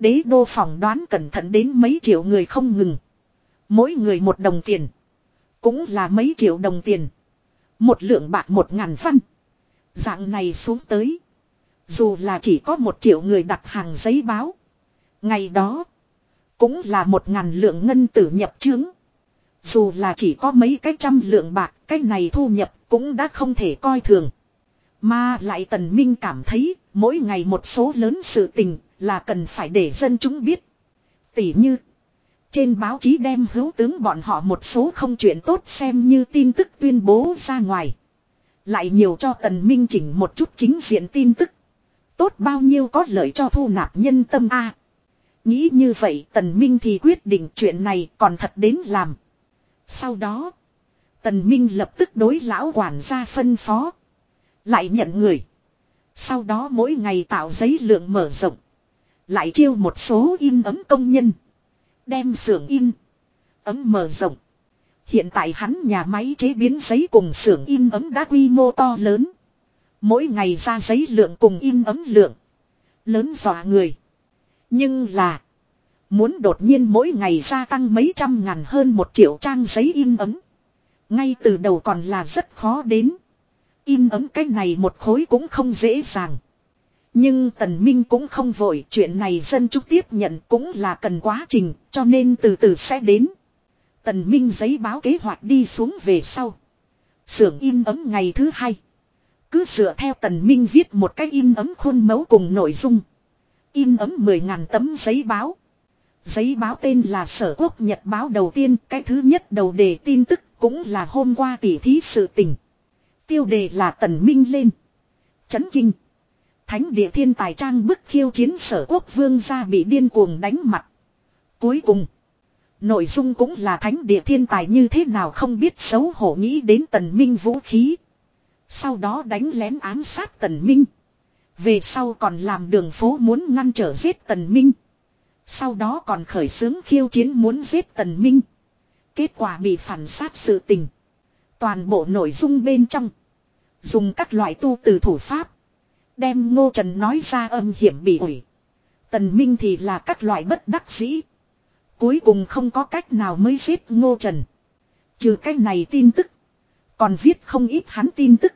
A: Đế đô phỏng đoán cẩn thận đến mấy triệu người không ngừng. Mỗi người một đồng tiền. Cũng là mấy triệu đồng tiền. Một lượng bạc một ngàn phân. Dạng này xuống tới. Dù là chỉ có một triệu người đặt hàng giấy báo. Ngày đó. Cũng là một ngàn lượng ngân tử nhập chứng. Dù là chỉ có mấy cái trăm lượng bạc. Cái này thu nhập cũng đã không thể coi thường. Mà lại tần minh cảm thấy, mỗi ngày một số lớn sự tình là cần phải để dân chúng biết. Tỷ như. Trên báo chí đem hữu tướng bọn họ một số không chuyện tốt xem như tin tức tuyên bố ra ngoài. Lại nhiều cho tần minh chỉnh một chút chính diện tin tức. Tốt bao nhiêu có lợi cho thu nạp nhân tâm a Nghĩ như vậy tần minh thì quyết định chuyện này còn thật đến làm. Sau đó. Tần minh lập tức đối lão quản gia phân phó. Lại nhận người. Sau đó mỗi ngày tạo giấy lượng mở rộng. Lại chiêu một số in ấm công nhân. Đem xưởng in. Ấm mở rộng. Hiện tại hắn nhà máy chế biến giấy cùng xưởng in ấm đã quy mô to lớn. Mỗi ngày ra giấy lượng cùng in ấm lượng. Lớn dọa người. Nhưng là. Muốn đột nhiên mỗi ngày gia tăng mấy trăm ngàn hơn một triệu trang giấy in ấm. Ngay từ đầu còn là rất khó đến. In ấm cái này một khối cũng không dễ dàng. Nhưng Tần Minh cũng không vội, chuyện này dân chúng tiếp nhận cũng là cần quá trình, cho nên từ từ sẽ đến. Tần Minh giấy báo kế hoạch đi xuống về sau. Xưởng in ấm ngày thứ hai. Cứ dựa theo Tần Minh viết một cái in ấm khuôn mẫu cùng nội dung. In ấm 10.000 tấm giấy báo. Giấy báo tên là Sở Quốc Nhật báo đầu tiên, cái thứ nhất đầu đề tin tức cũng là hôm qua tỉ thí sự tình. Tiêu đề là Tần Minh lên. Chấn kinh. Thánh địa thiên tài trang bức khiêu chiến sở quốc vương gia bị điên cuồng đánh mặt. Cuối cùng. Nội dung cũng là thánh địa thiên tài như thế nào không biết xấu hổ nghĩ đến tần minh vũ khí. Sau đó đánh lén ám sát tần minh. Về sau còn làm đường phố muốn ngăn trở giết tần minh. Sau đó còn khởi xướng khiêu chiến muốn giết tần minh. Kết quả bị phản sát sự tình. Toàn bộ nội dung bên trong. Dùng các loại tu từ thủ pháp. Đem ngô trần nói ra âm hiểm bị ủi. Tần Minh thì là các loại bất đắc dĩ. Cuối cùng không có cách nào mới giết ngô trần. Trừ cái này tin tức. Còn viết không ít hắn tin tức.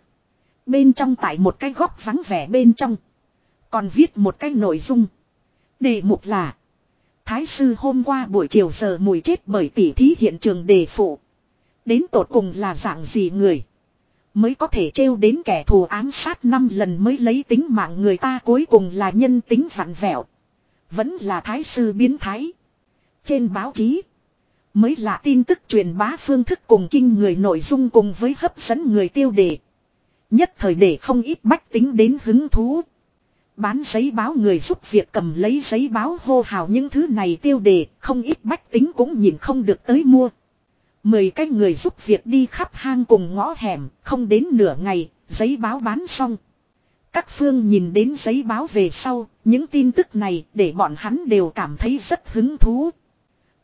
A: Bên trong tại một cái góc vắng vẻ bên trong. Còn viết một cái nội dung. Đề mục là. Thái sư hôm qua buổi chiều giờ mùi chết bởi tỉ thí hiện trường đề phụ. Đến tột cùng là dạng gì người. Mới có thể trêu đến kẻ thù ám sát năm lần mới lấy tính mạng người ta cuối cùng là nhân tính vặn vẹo. Vẫn là thái sư biến thái. Trên báo chí. Mới là tin tức truyền bá phương thức cùng kinh người nội dung cùng với hấp dẫn người tiêu đề. Nhất thời để không ít bách tính đến hứng thú. Bán giấy báo người giúp việc cầm lấy giấy báo hô hào những thứ này tiêu đề, không ít bách tính cũng nhìn không được tới mua. Mười cái người giúp việc đi khắp hang cùng ngõ hẻm, không đến nửa ngày, giấy báo bán xong. Các phương nhìn đến giấy báo về sau, những tin tức này để bọn hắn đều cảm thấy rất hứng thú.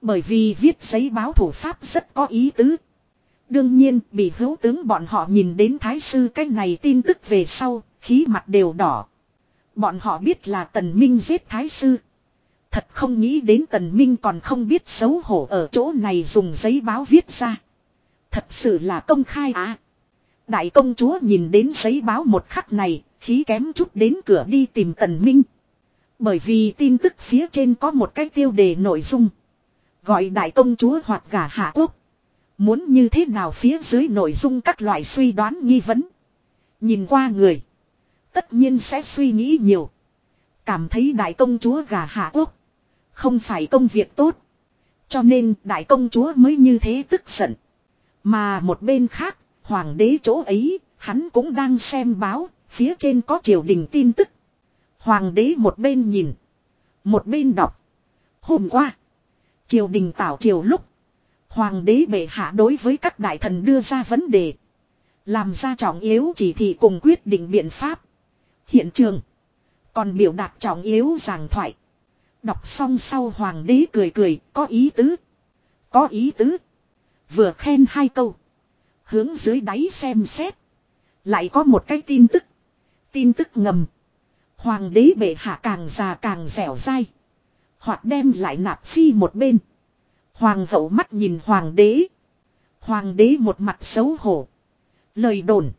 A: Bởi vì viết giấy báo thủ pháp rất có ý tứ. Đương nhiên, bị hữu tướng bọn họ nhìn đến thái sư cái này tin tức về sau, khí mặt đều đỏ. Bọn họ biết là tần minh giết thái sư. Thật không nghĩ đến tần minh còn không biết xấu hổ ở chỗ này dùng giấy báo viết ra. Thật sự là công khai à. Đại công chúa nhìn đến giấy báo một khắc này, khí kém chút đến cửa đi tìm tần minh. Bởi vì tin tức phía trên có một cái tiêu đề nội dung. Gọi đại công chúa hoặc gả hạ quốc. Muốn như thế nào phía dưới nội dung các loại suy đoán nghi vấn. Nhìn qua người. Tất nhiên sẽ suy nghĩ nhiều. Cảm thấy đại công chúa gà hạ quốc. Không phải công việc tốt. Cho nên đại công chúa mới như thế tức giận. Mà một bên khác, hoàng đế chỗ ấy, hắn cũng đang xem báo, phía trên có triều đình tin tức. Hoàng đế một bên nhìn, một bên đọc. Hôm qua, triều đình tảo triều lúc, hoàng đế bệ hạ đối với các đại thần đưa ra vấn đề. Làm ra trọng yếu chỉ thị cùng quyết định biện pháp. Hiện trường, còn biểu đạt trọng yếu giảng thoại. Đọc xong sau hoàng đế cười cười, có ý tứ. Có ý tứ. Vừa khen hai câu. Hướng dưới đáy xem xét. Lại có một cái tin tức. Tin tức ngầm. Hoàng đế bệ hạ càng già càng dẻo dai. Hoặc đem lại nạp phi một bên. Hoàng hậu mắt nhìn hoàng đế. Hoàng đế một mặt xấu hổ. Lời đồn.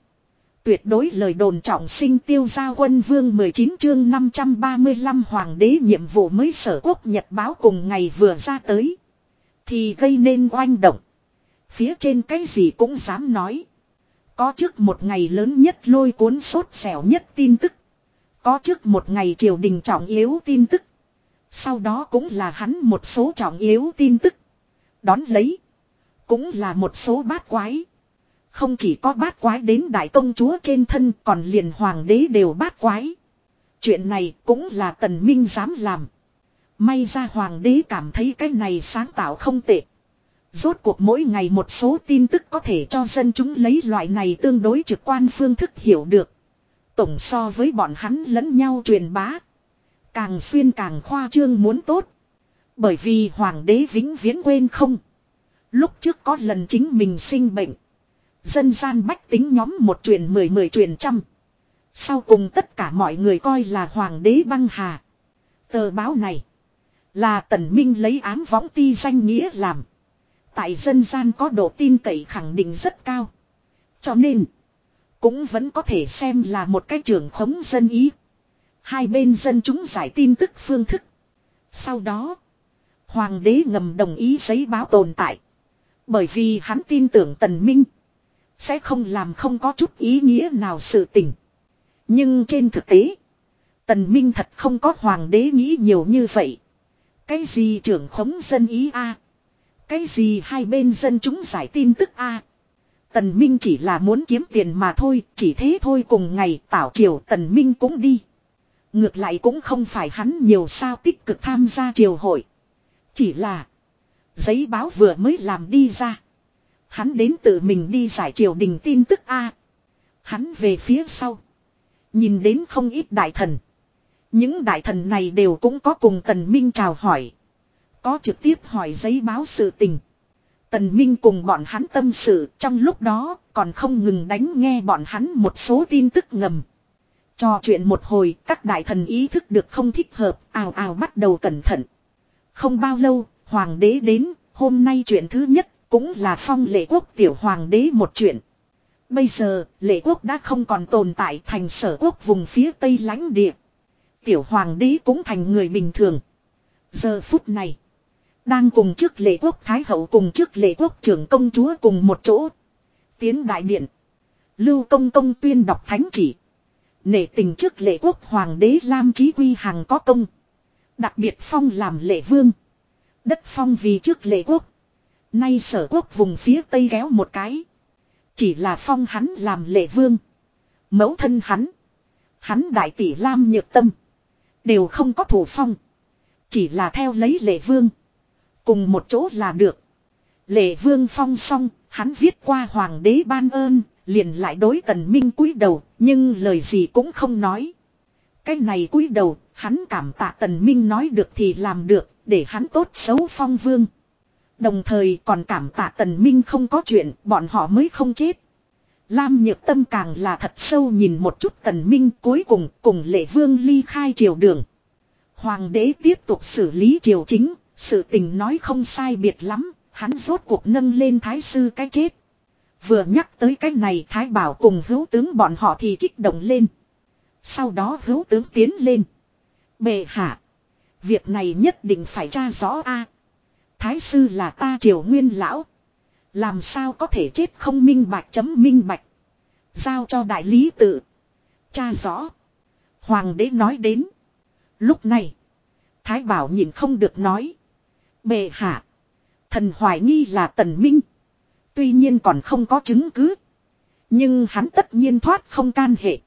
A: Tuyệt đối lời đồn trọng sinh tiêu gia quân vương 19 chương 535 hoàng đế nhiệm vụ mới sở quốc nhật báo cùng ngày vừa ra tới. Thì gây nên oanh động. Phía trên cái gì cũng dám nói. Có trước một ngày lớn nhất lôi cuốn sốt xẻo nhất tin tức. Có trước một ngày triều đình trọng yếu tin tức. Sau đó cũng là hắn một số trọng yếu tin tức. Đón lấy. Cũng là một số bát quái. Không chỉ có bát quái đến đại công chúa trên thân, còn liền hoàng đế đều bát quái. Chuyện này cũng là tần minh dám làm. May ra hoàng đế cảm thấy cái này sáng tạo không tệ. Rốt cuộc mỗi ngày một số tin tức có thể cho dân chúng lấy loại này tương đối trực quan phương thức hiểu được. Tổng so với bọn hắn lẫn nhau truyền bá. Càng xuyên càng khoa trương muốn tốt. Bởi vì hoàng đế vĩnh viễn quên không. Lúc trước có lần chính mình sinh bệnh. Dân gian bách tính nhóm một truyền mười mười truyền trăm. Sau cùng tất cả mọi người coi là hoàng đế băng hà. Tờ báo này. Là tần minh lấy ám võng ti danh nghĩa làm. Tại dân gian có độ tin cậy khẳng định rất cao. Cho nên. Cũng vẫn có thể xem là một cái trường khống dân ý. Hai bên dân chúng giải tin tức phương thức. Sau đó. Hoàng đế ngầm đồng ý giấy báo tồn tại. Bởi vì hắn tin tưởng tần minh. Sẽ không làm không có chút ý nghĩa nào sự tình. Nhưng trên thực tế. Tần Minh thật không có hoàng đế nghĩ nhiều như vậy. Cái gì trưởng khống dân ý a Cái gì hai bên dân chúng giải tin tức a Tần Minh chỉ là muốn kiếm tiền mà thôi, chỉ thế thôi cùng ngày tảo triều Tần Minh cũng đi. Ngược lại cũng không phải hắn nhiều sao tích cực tham gia triều hội. Chỉ là, giấy báo vừa mới làm đi ra. Hắn đến tự mình đi giải triều đình tin tức A. Hắn về phía sau. Nhìn đến không ít đại thần. Những đại thần này đều cũng có cùng Tần Minh chào hỏi. Có trực tiếp hỏi giấy báo sự tình. Tần Minh cùng bọn hắn tâm sự, trong lúc đó còn không ngừng đánh nghe bọn hắn một số tin tức ngầm. Trò chuyện một hồi, các đại thần ý thức được không thích hợp, ào ào bắt đầu cẩn thận. Không bao lâu hoàng đế đến hôm nay chuyện thứ nhất cũng là phong lệ quốc tiểu hoàng đế một chuyện. Bây giờ, lệ quốc đã không còn tồn tại thành sở quốc vùng phía tây lãnh địa. Tiểu hoàng đế cũng thành người bình thường. Giờ phút này, đang cùng trước lệ quốc thái hậu cùng trước lệ quốc trưởng công chúa cùng một chỗ. Tiến đại điện. Lưu công công tuyên đọc thánh chỉ. Nể tình trước lệ quốc hoàng đế Lam Chí Quy Hằng có công. Đặc biệt phong làm lệ vương. Đất phong vì trước lệ quốc. Nay sở quốc vùng phía tây kéo một cái. Chỉ là phong hắn làm lệ vương. Mẫu thân hắn. Hắn đại tỷ Lam nhược tâm. Đều không có thủ phong. Chỉ là theo lấy lệ vương. Cùng một chỗ là được. Lệ vương phong xong. Hắn viết qua hoàng đế ban ơn. Liền lại đối tần minh cúi đầu. Nhưng lời gì cũng không nói. Cái này cúi đầu. Hắn cảm tạ tần minh nói được thì làm được. Để hắn tốt xấu phong vương. Đồng thời còn cảm tạ tần minh không có chuyện, bọn họ mới không chết. Lam nhược tâm càng là thật sâu nhìn một chút tần minh cuối cùng cùng lệ vương ly khai triều đường. Hoàng đế tiếp tục xử lý triều chính, sự tình nói không sai biệt lắm, hắn rốt cuộc nâng lên thái sư cái chết. Vừa nhắc tới cái này Thái Bảo cùng hữu tướng bọn họ thì kích động lên. Sau đó hữu tướng tiến lên. Bệ hạ. Việc này nhất định phải tra rõ a. Thái sư là ta triều nguyên lão. Làm sao có thể chết không minh bạch chấm minh bạch. Giao cho đại lý tự. Cha rõ. Hoàng đế nói đến. Lúc này. Thái bảo nhìn không được nói. Bệ hạ. Thần hoài nghi là tần minh. Tuy nhiên còn không có chứng cứ. Nhưng hắn tất nhiên thoát không can hệ.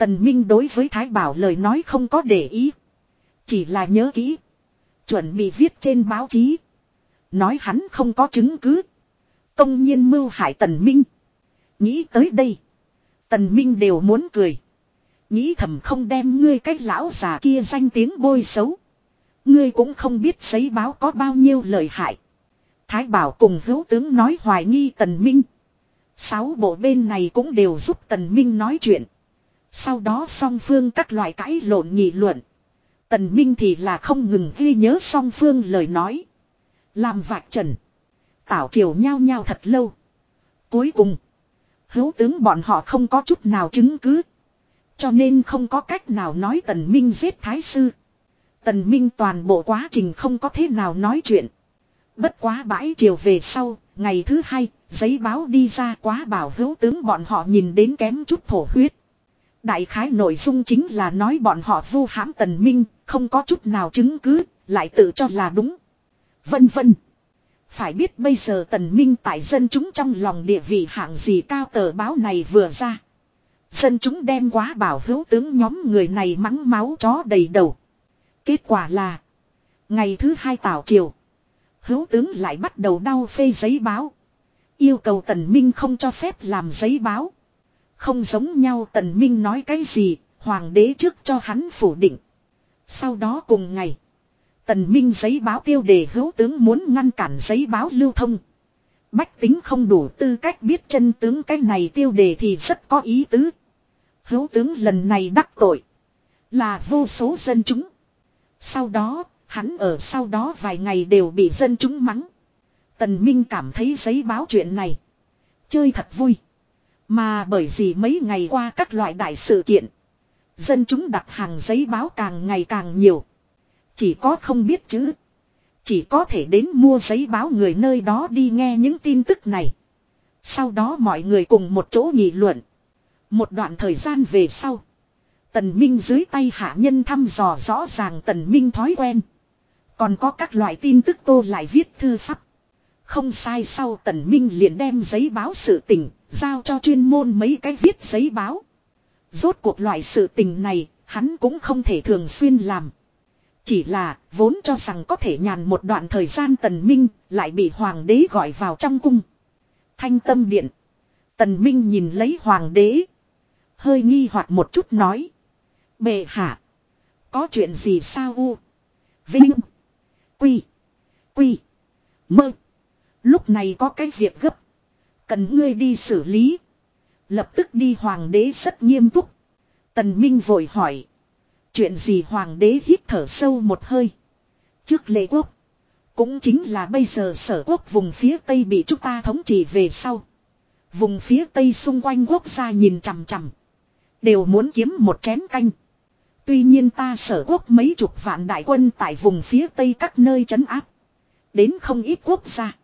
A: Tần Minh đối với Thái Bảo lời nói không có để ý. Chỉ là nhớ kỹ. Chuẩn bị viết trên báo chí. Nói hắn không có chứng cứ. Công nhiên mưu hại Tần Minh. Nghĩ tới đây. Tần Minh đều muốn cười. Nghĩ thầm không đem ngươi cách lão già kia danh tiếng bôi xấu. Ngươi cũng không biết giấy báo có bao nhiêu lời hại. Thái Bảo cùng hữu tướng nói hoài nghi Tần Minh. Sáu bộ bên này cũng đều giúp Tần Minh nói chuyện. Sau đó song phương các loại cãi lộn nhị luận. Tần Minh thì là không ngừng ghi nhớ song phương lời nói. Làm vạch trần. Tảo triều nhau nhau thật lâu. Cuối cùng. Hữu tướng bọn họ không có chút nào chứng cứ. Cho nên không có cách nào nói Tần Minh giết Thái Sư. Tần Minh toàn bộ quá trình không có thế nào nói chuyện. Bất quá bãi chiều về sau, ngày thứ hai, giấy báo đi ra quá bảo hữu tướng bọn họ nhìn đến kém chút thổ huyết. Đại khái nội dung chính là nói bọn họ vu hãm tần minh, không có chút nào chứng cứ, lại tự cho là đúng. Vân vân. Phải biết bây giờ tần minh tại dân chúng trong lòng địa vị hạng gì cao tờ báo này vừa ra. Dân chúng đem quá bảo hữu tướng nhóm người này mắng máu chó đầy đầu. Kết quả là. Ngày thứ hai tảo triều. Hữu tướng lại bắt đầu đau phê giấy báo. Yêu cầu tần minh không cho phép làm giấy báo. Không giống nhau tần minh nói cái gì, hoàng đế trước cho hắn phủ định. Sau đó cùng ngày, tần minh giấy báo tiêu đề hữu tướng muốn ngăn cản giấy báo lưu thông. Bách tính không đủ tư cách biết chân tướng cái này tiêu đề thì rất có ý tứ. Hữu tướng lần này đắc tội. Là vô số dân chúng. Sau đó, hắn ở sau đó vài ngày đều bị dân chúng mắng. Tần Minh cảm thấy giấy báo chuyện này. Chơi thật vui. Mà bởi vì mấy ngày qua các loại đại sự kiện. Dân chúng đặt hàng giấy báo càng ngày càng nhiều. Chỉ có không biết chữ. Chỉ có thể đến mua giấy báo người nơi đó đi nghe những tin tức này. Sau đó mọi người cùng một chỗ nghị luận. Một đoạn thời gian về sau. Tần Minh dưới tay hạ nhân thăm dò rõ ràng Tần Minh thói quen. Còn có các loại tin tức tô lại viết thư pháp. Không sai sau Tần Minh liền đem giấy báo sự tình, giao cho chuyên môn mấy cái viết giấy báo. Rốt cuộc loại sự tình này, hắn cũng không thể thường xuyên làm. Chỉ là, vốn cho rằng có thể nhàn một đoạn thời gian Tần Minh, lại bị Hoàng đế gọi vào trong cung. Thanh tâm điện. Tần Minh nhìn lấy Hoàng đế. Hơi nghi hoặc một chút nói. Bệ hạ. Có chuyện gì sao u? Vinh. Quy. Quy. Mơ. Lúc này có cái việc gấp. Cần ngươi đi xử lý. Lập tức đi hoàng đế rất nghiêm túc. Tần Minh vội hỏi. Chuyện gì hoàng đế hít thở sâu một hơi. Trước lệ quốc. Cũng chính là bây giờ sở quốc vùng phía tây bị chúng ta thống trị về sau. Vùng phía tây xung quanh quốc gia nhìn chằm chằm. Đều muốn kiếm một chén canh. Tuy nhiên ta sở quốc mấy chục vạn đại quân tại vùng phía tây các nơi chấn áp. Đến không ít quốc gia.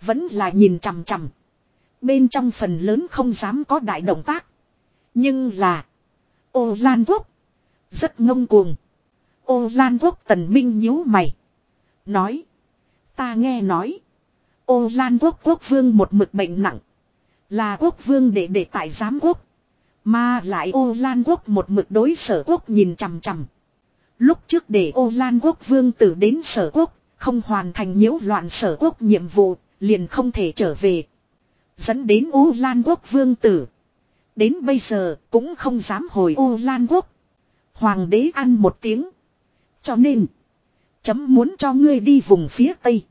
A: Vẫn là nhìn chằm chằm. Bên trong phần lớn không dám có đại động tác. Nhưng là. Ô Lan Quốc. Rất ngông cuồng. Ô Lan Quốc tần minh nhíu mày. Nói. Ta nghe nói. Ô Lan Quốc quốc vương một mực bệnh nặng. Là quốc vương để để tại giám quốc. Mà lại ô Lan Quốc một mực đối sở quốc nhìn chằm chằm. Lúc trước để ô Lan Quốc vương tử đến sở quốc. Không hoàn thành nhiễu loạn sở quốc nhiệm vụ, liền không thể trở về. Dẫn đến U Lan Quốc vương tử. Đến bây giờ cũng không dám hồi U Lan Quốc. Hoàng đế ăn một tiếng. Cho nên. Chấm muốn cho ngươi đi vùng phía Tây.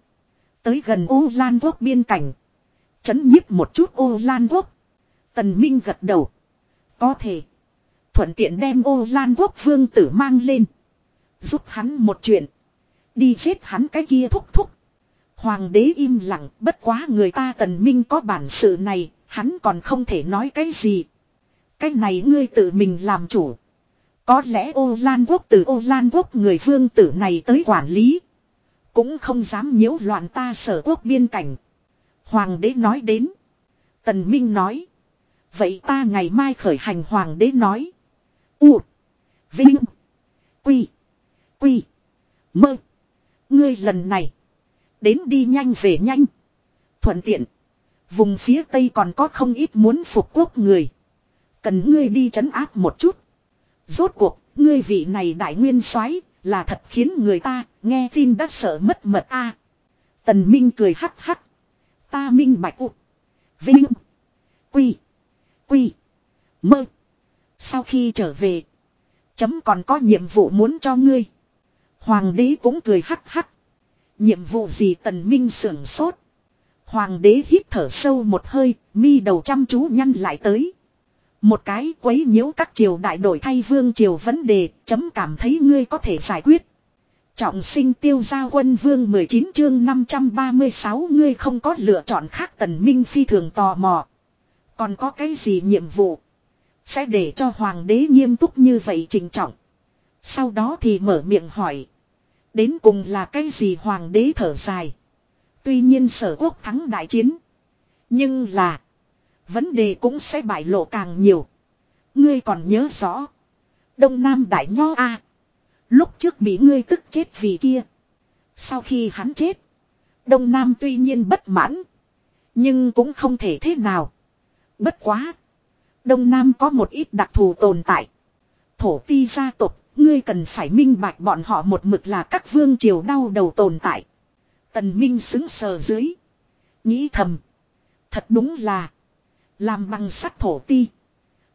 A: Tới gần U Lan Quốc biên cảnh. Chấn nhíp một chút U Lan Quốc. Tần Minh gật đầu. Có thể. Thuận tiện đem ô Lan Quốc vương tử mang lên. Giúp hắn một chuyện. Đi giết hắn cái kia thúc thúc. Hoàng đế im lặng, bất quá người ta tần minh có bản sự này, hắn còn không thể nói cái gì. Cái này ngươi tự mình làm chủ. Có lẽ ô lan quốc từ ô lan quốc người vương tử này tới quản lý. Cũng không dám nhiễu loạn ta sở quốc biên cảnh. Hoàng đế nói đến. Tần Minh nói. Vậy ta ngày mai khởi hành hoàng đế nói. U. Vinh. Quy. Quy. Mơ. Ngươi lần này. Đến đi nhanh về nhanh. Thuận tiện. Vùng phía tây còn có không ít muốn phục quốc người. Cần ngươi đi trấn áp một chút. Rốt cuộc, ngươi vị này đại nguyên soái là thật khiến người ta nghe tin đã sợ mất mật a. Tần Minh cười hắc hắc. Ta minh bạch u. Vinh. Quy. Quy. Mơ. Sau khi trở về. Chấm còn có nhiệm vụ muốn cho ngươi. Hoàng đế cũng cười hắc hắc. Nhiệm vụ gì tần minh sưởng sốt. Hoàng đế hít thở sâu một hơi, mi đầu chăm chú nhăn lại tới. Một cái quấy nhiễu các triều đại đổi thay vương triều vấn đề, chấm cảm thấy ngươi có thể giải quyết. Trọng sinh tiêu gia quân vương 19 chương 536 ngươi không có lựa chọn khác tần minh phi thường tò mò. Còn có cái gì nhiệm vụ? Sẽ để cho hoàng đế nghiêm túc như vậy trình trọng. Sau đó thì mở miệng hỏi. Đến cùng là cái gì hoàng đế thở dài. Tuy nhiên sở quốc thắng đại chiến. Nhưng là. Vấn đề cũng sẽ bại lộ càng nhiều. Ngươi còn nhớ rõ. Đông Nam Đại Nho A. Lúc trước bị ngươi tức chết vì kia. Sau khi hắn chết. Đông Nam tuy nhiên bất mãn. Nhưng cũng không thể thế nào. Bất quá. Đông Nam có một ít đặc thù tồn tại. Thổ ti gia tộc, ngươi cần phải minh bạch bọn họ một mực là các vương triều đau đầu tồn tại. Tần Minh xứng sờ dưới. Nghĩ thầm. Thật đúng là. Làm bằng sắt thổ ti.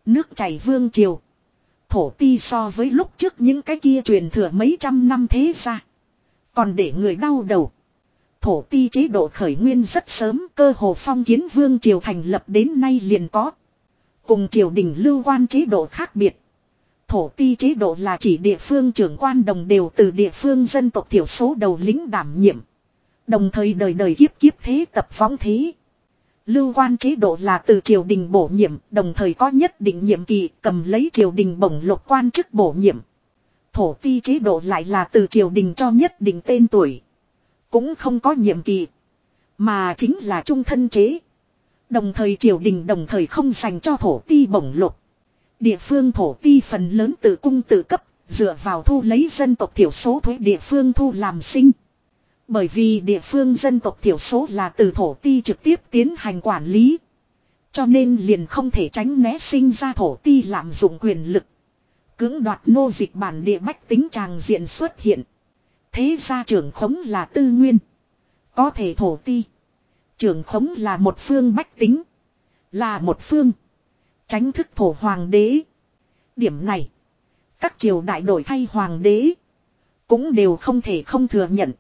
A: Nước chảy vương triều. Thổ ti so với lúc trước những cái kia truyền thừa mấy trăm năm thế ra. Còn để người đau đầu. Thổ ti chế độ khởi nguyên rất sớm, cơ hồ phong kiến vương triều thành lập đến nay liền có. Cùng triều đình lưu quan chế độ khác biệt. Thổ ti chế độ là chỉ địa phương trưởng quan đồng đều từ địa phương dân tộc thiểu số đầu lính đảm nhiệm. Đồng thời đời đời kiếp kiếp thế tập phóng thế. Lưu quan chế độ là từ triều đình bổ nhiệm, đồng thời có nhất định nhiệm kỳ cầm lấy triều đình bổng lục quan chức bổ nhiệm. Thổ ti chế độ lại là từ triều đình cho nhất định tên tuổi. Cũng không có nhiệm kỳ. Mà chính là trung thân chế. Đồng thời triều đình đồng thời không dành cho thổ ti bổng lục. Địa phương thổ ti phần lớn tự cung tự cấp, dựa vào thu lấy dân tộc thiểu số thuế địa phương thu làm sinh. Bởi vì địa phương dân tộc thiểu số là từ thổ ti trực tiếp tiến hành quản lý. Cho nên liền không thể tránh né sinh ra thổ ti lạm dụng quyền lực. Cưỡng đoạt nô dịch bản địa bách tính tràng diện xuất hiện. Thế ra trưởng khống là tư nguyên. Có thể thổ ti. Trưởng khống là một phương bách tính. Là một phương. Tránh thức thổ hoàng đế. Điểm này. Các triều đại đổi thay hoàng đế. Cũng đều không thể không thừa nhận.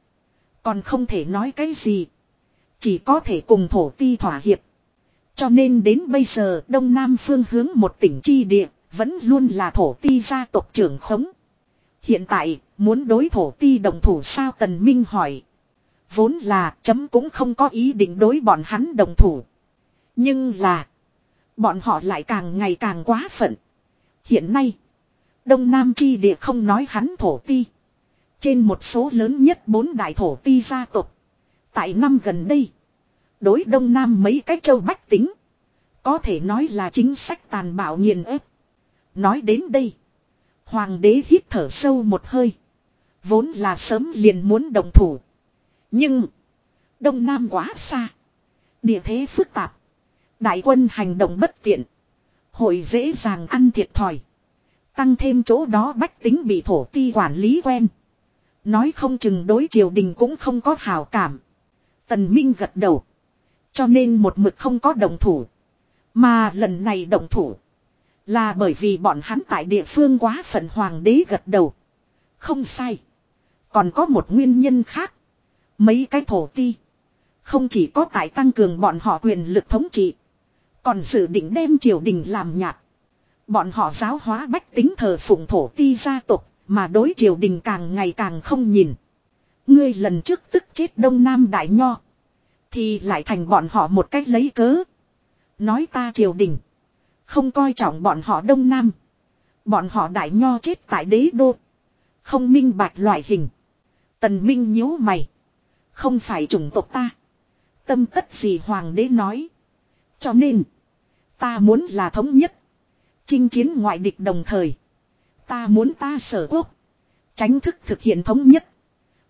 A: Còn không thể nói cái gì. Chỉ có thể cùng thổ ti thỏa hiệp. Cho nên đến bây giờ, đông nam phương hướng một tỉnh chi địa. Vẫn luôn là thổ ti gia tộc trưởng khống. Hiện tại, muốn đối thổ ti đồng thủ sao Tần Minh hỏi. Vốn là, chấm cũng không có ý định đối bọn hắn đồng thủ. Nhưng là. Bọn họ lại càng ngày càng quá phận. Hiện nay. Đông Nam chi địa không nói hắn thổ ti. Trên một số lớn nhất bốn đại thổ ti gia tộc. Tại năm gần đây. Đối Đông Nam mấy cái châu bách tính. Có thể nói là chính sách tàn bạo nghiền ép. Nói đến đây. Hoàng đế hít thở sâu một hơi. Vốn là sớm liền muốn đồng thủ. Nhưng. Đông Nam quá xa. Địa thế phức tạp. Đại quân hành động bất tiện. Hội dễ dàng ăn thiệt thòi. Tăng thêm chỗ đó bách tính bị thổ ti quản lý quen. Nói không chừng đối triều đình cũng không có hào cảm. Tần Minh gật đầu. Cho nên một mực không có đồng thủ. Mà lần này đồng thủ. Là bởi vì bọn hắn tại địa phương quá phận hoàng đế gật đầu. Không sai. Còn có một nguyên nhân khác. Mấy cái thổ ti. Không chỉ có tại tăng cường bọn họ quyền lực thống trị. Còn dự định đem triều đình làm nhạt. Bọn họ giáo hóa bách tính thờ phụng thổ ti gia tộc. Mà đối triều đình càng ngày càng không nhìn. Ngươi lần trước tức chết đông nam đại nho. Thì lại thành bọn họ một cách lấy cớ. Nói ta triều đình. Không coi trọng bọn họ đông nam. Bọn họ đại nho chết tại đế đô. Không minh bạch loại hình. Tần Minh nhíu mày. Không phải chủng tộc ta. Tâm tất gì hoàng đế nói. Cho nên. Ta muốn là thống nhất. Chinh chiến ngoại địch đồng thời. Ta muốn ta sở quốc. Tránh thức thực hiện thống nhất.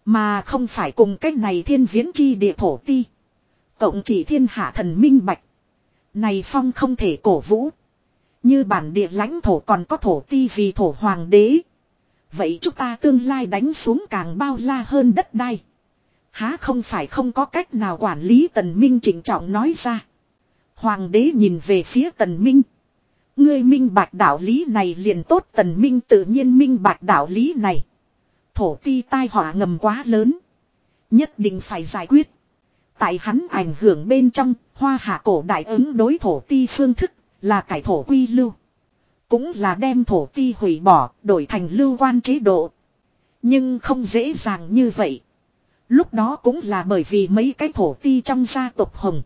A: Mà không phải cùng cách này thiên viễn chi địa thổ ti. Cộng chỉ thiên hạ thần minh bạch. Này phong không thể cổ vũ. Như bản địa lãnh thổ còn có thổ ti vì thổ hoàng đế. Vậy chúng ta tương lai đánh xuống càng bao la hơn đất đai. Há không phải không có cách nào quản lý tần minh chỉnh trọng nói ra. Hoàng đế nhìn về phía tần minh. Ngươi minh bạch đạo lý này liền tốt tần minh tự nhiên minh bạch đạo lý này. Thổ ti tai họa ngầm quá lớn. Nhất định phải giải quyết. Tại hắn ảnh hưởng bên trong, hoa hạ cổ đại ứng đối thổ ti phương thức, là cải thổ quy lưu. Cũng là đem thổ ti hủy bỏ, đổi thành lưu quan chế độ. Nhưng không dễ dàng như vậy. Lúc đó cũng là bởi vì mấy cái thổ ti trong gia tộc hồng.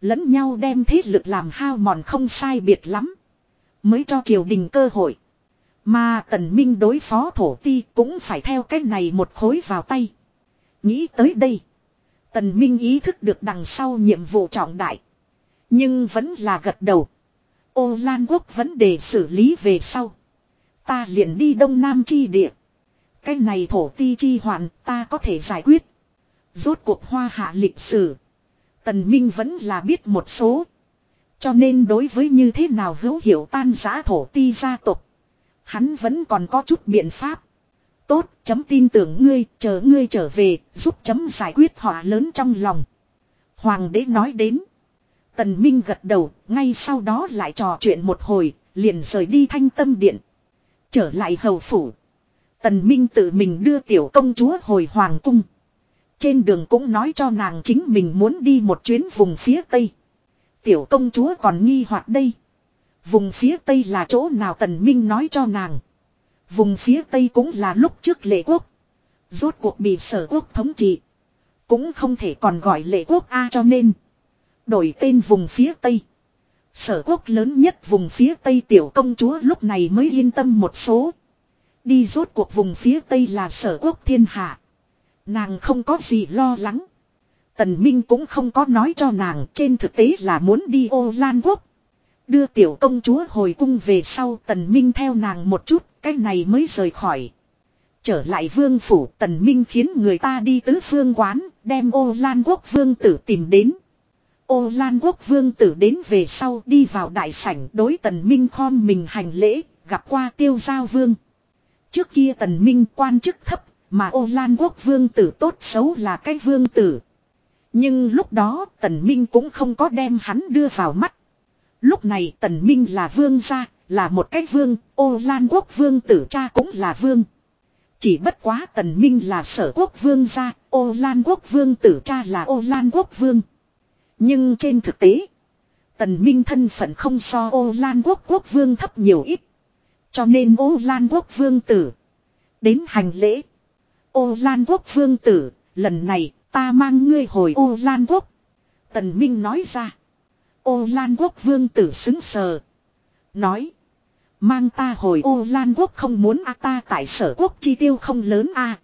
A: Lẫn nhau đem thế lực làm hao mòn không sai biệt lắm. Mới cho triều đình cơ hội. Mà tần minh đối phó thổ ti cũng phải theo cách này một khối vào tay. Nghĩ tới đây. Tần minh ý thức được đằng sau nhiệm vụ trọng đại. Nhưng vẫn là gật đầu. Ô Lan Quốc vấn đề xử lý về sau. Ta liền đi Đông Nam chi địa. Cái này thổ ti chi hoạn ta có thể giải quyết. Rốt cuộc hoa hạ lịch sử. Tần Minh vẫn là biết một số. Cho nên đối với như thế nào hữu hiệu tan giã thổ ti gia tộc. Hắn vẫn còn có chút biện pháp. Tốt, chấm tin tưởng ngươi, chờ ngươi trở về, giúp chấm giải quyết họa lớn trong lòng. Hoàng đế nói đến. Tần Minh gật đầu, ngay sau đó lại trò chuyện một hồi, liền rời đi thanh tâm điện. Trở lại hầu phủ. Tần Minh tự mình đưa tiểu công chúa hồi hoàng cung. Trên đường cũng nói cho nàng chính mình muốn đi một chuyến vùng phía tây. Tiểu công chúa còn nghi hoặc đây. Vùng phía tây là chỗ nào tần minh nói cho nàng. Vùng phía tây cũng là lúc trước lệ quốc. Rốt cuộc bị sở quốc thống trị. Cũng không thể còn gọi lệ quốc A cho nên. Đổi tên vùng phía tây. Sở quốc lớn nhất vùng phía tây tiểu công chúa lúc này mới yên tâm một số. Đi rốt cuộc vùng phía tây là sở quốc thiên hạ. Nàng không có gì lo lắng. Tần Minh cũng không có nói cho nàng trên thực tế là muốn đi ô lan quốc. Đưa tiểu công chúa hồi cung về sau tần minh theo nàng một chút, cái này mới rời khỏi. Trở lại vương phủ tần minh khiến người ta đi tứ phương quán, đem ô lan quốc vương tử tìm đến. Ô lan quốc vương tử đến về sau đi vào đại sảnh đối tần minh khom mình hành lễ, gặp qua tiêu giao vương. Trước kia tần minh quan chức thấp, mà ô lan quốc vương tử tốt xấu là cái vương tử. Nhưng lúc đó tần minh cũng không có đem hắn đưa vào mắt. Lúc này tần minh là vương gia, là một cái vương, ô lan quốc vương tử cha cũng là vương. Chỉ bất quá tần minh là sở quốc vương gia, ô lan quốc vương tử cha là ô lan quốc vương. Nhưng trên thực tế, tần minh thân phận không so ô lan quốc quốc vương thấp nhiều ít. Cho nên ô lan quốc vương tử đến hành lễ. Ô lan quốc vương tử, lần này ta mang ngươi hồi ô lan quốc. Tần minh nói ra. Ô Lan quốc vương tử xứng sờ. Nói. Mang ta hồi ô Lan quốc không muốn a ta tại sở quốc chi tiêu không lớn a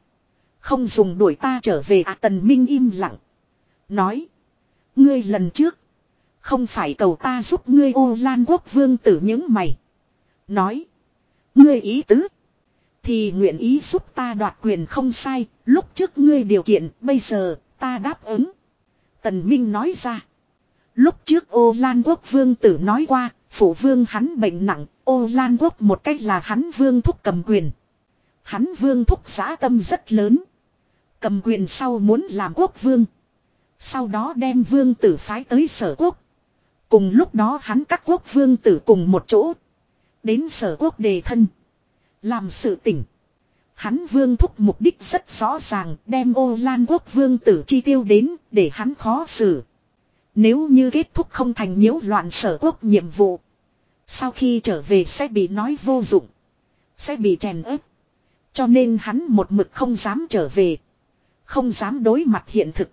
A: Không dùng đuổi ta trở về a tần minh im lặng. Nói. Ngươi lần trước. Không phải cầu ta giúp ngươi ô Lan quốc vương tử những mày. Nói. Ngươi ý tứ. Thì nguyện ý giúp ta đoạt quyền không sai. Lúc trước ngươi điều kiện bây giờ ta đáp ứng. Tần Minh nói ra. Lúc trước ô Lan quốc vương tử nói qua, phủ vương hắn bệnh nặng, ô Lan quốc một cách là hắn vương thúc cầm quyền. Hắn vương thúc giá tâm rất lớn. Cầm quyền sau muốn làm quốc vương. Sau đó đem vương tử phái tới sở quốc. Cùng lúc đó hắn các quốc vương tử cùng một chỗ. Đến sở quốc đề thân. Làm sự tỉnh. Hắn vương thúc mục đích rất rõ ràng đem ô lan quốc vương tử chi tiêu đến để hắn khó xử. Nếu như kết thúc không thành nhiễu loạn sở quốc nhiệm vụ. Sau khi trở về sẽ bị nói vô dụng. Sẽ bị chèn ép. Cho nên hắn một mực không dám trở về. Không dám đối mặt hiện thực.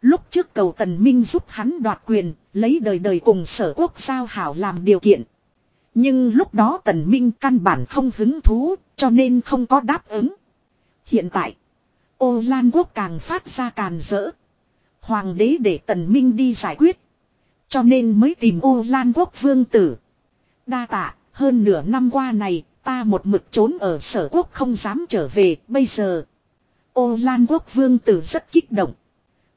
A: Lúc trước cầu tần minh giúp hắn đoạt quyền, lấy đời đời cùng sở quốc giao hảo làm điều kiện. Nhưng lúc đó tần minh căn bản không hứng thú, cho nên không có đáp ứng. Hiện tại, ô lan quốc càng phát ra càn rỡ. Hoàng đế để tần minh đi giải quyết. Cho nên mới tìm ô lan quốc vương tử. Đa tạ, hơn nửa năm qua này, ta một mực trốn ở sở quốc không dám trở về, bây giờ. Ô lan quốc vương tử rất kích động.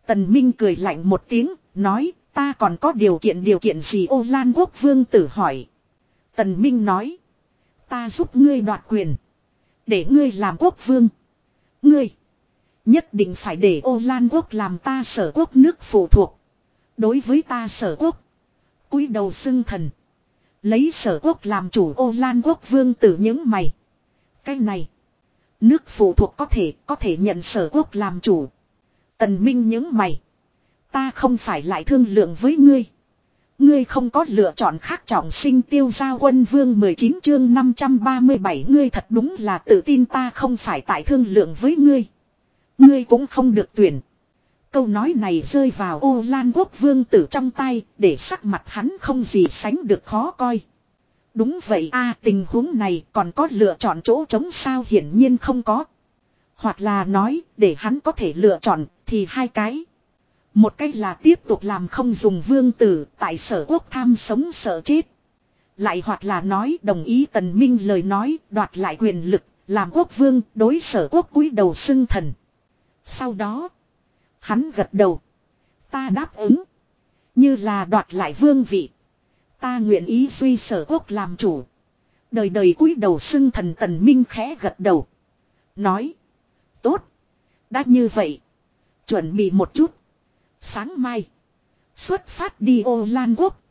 A: Tần Minh cười lạnh một tiếng, nói, ta còn có điều kiện điều kiện gì ô lan quốc vương tử hỏi. Tần Minh nói, ta giúp ngươi đoạt quyền. Để ngươi làm quốc vương. Ngươi, nhất định phải để ô lan quốc làm ta sở quốc nước phụ thuộc. Đối với ta sở quốc, cúi đầu xưng thần. Lấy sở quốc làm chủ ô lan quốc vương tử những mày. Cái này, nước phụ thuộc có thể, có thể nhận sở quốc làm chủ. Tần Minh những mày. Ta không phải lại thương lượng với ngươi. Ngươi không có lựa chọn khác trọng sinh tiêu giao quân vương 19 chương 537 ngươi thật đúng là tự tin ta không phải tại thương lượng với ngươi. Ngươi cũng không được tuyển. Câu nói này rơi vào ô lan quốc vương tử trong tay, để sắc mặt hắn không gì sánh được khó coi. Đúng vậy a, tình huống này còn có lựa chọn chỗ trống sao hiển nhiên không có. Hoặc là nói, để hắn có thể lựa chọn thì hai cái. Một cách là tiếp tục làm không dùng vương tử tại sở quốc tham sống sợ chết. Lại hoặc là nói đồng ý tần minh lời nói đoạt lại quyền lực, làm quốc vương đối sở quốc cúi đầu xưng thần. Sau đó, hắn gật đầu. Ta đáp ứng. Như là đoạt lại vương vị. Ta nguyện ý duy sở quốc làm chủ. Đời đời cúi đầu xưng thần tần minh khẽ gật đầu. Nói. Tốt. Đã như vậy. Chuẩn bị một chút. Sáng mai. Xuất phát đi ô Lan Quốc.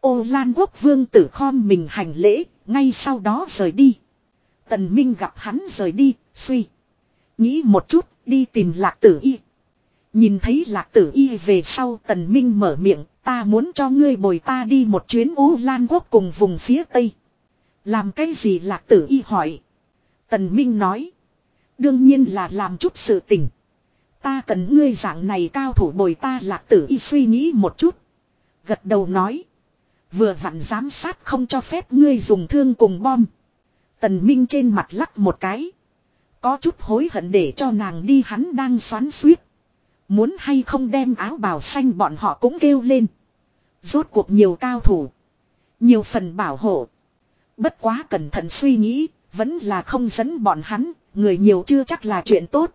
A: Ô Lan Quốc vương tử khom mình hành lễ. Ngay sau đó rời đi. Tần Minh gặp hắn rời đi. Suy. Nghĩ một chút. Đi tìm lạc tử y. Nhìn thấy lạc tử y về sau tần minh mở miệng, ta muốn cho ngươi bồi ta đi một chuyến Ú Lan Quốc cùng vùng phía Tây. Làm cái gì lạc tử y hỏi. Tần minh nói. Đương nhiên là làm chút sự tình. Ta cần ngươi dạng này cao thủ bồi ta lạc tử y suy nghĩ một chút. Gật đầu nói. Vừa vặn giám sát không cho phép ngươi dùng thương cùng bom. Tần Minh trên mặt lắc một cái. Có chút hối hận để cho nàng đi hắn đang xoắn suýt. Muốn hay không đem áo bào xanh bọn họ cũng kêu lên. Rốt cuộc nhiều cao thủ. Nhiều phần bảo hộ. Bất quá cẩn thận suy nghĩ, vẫn là không dẫn bọn hắn, người nhiều chưa chắc là chuyện tốt.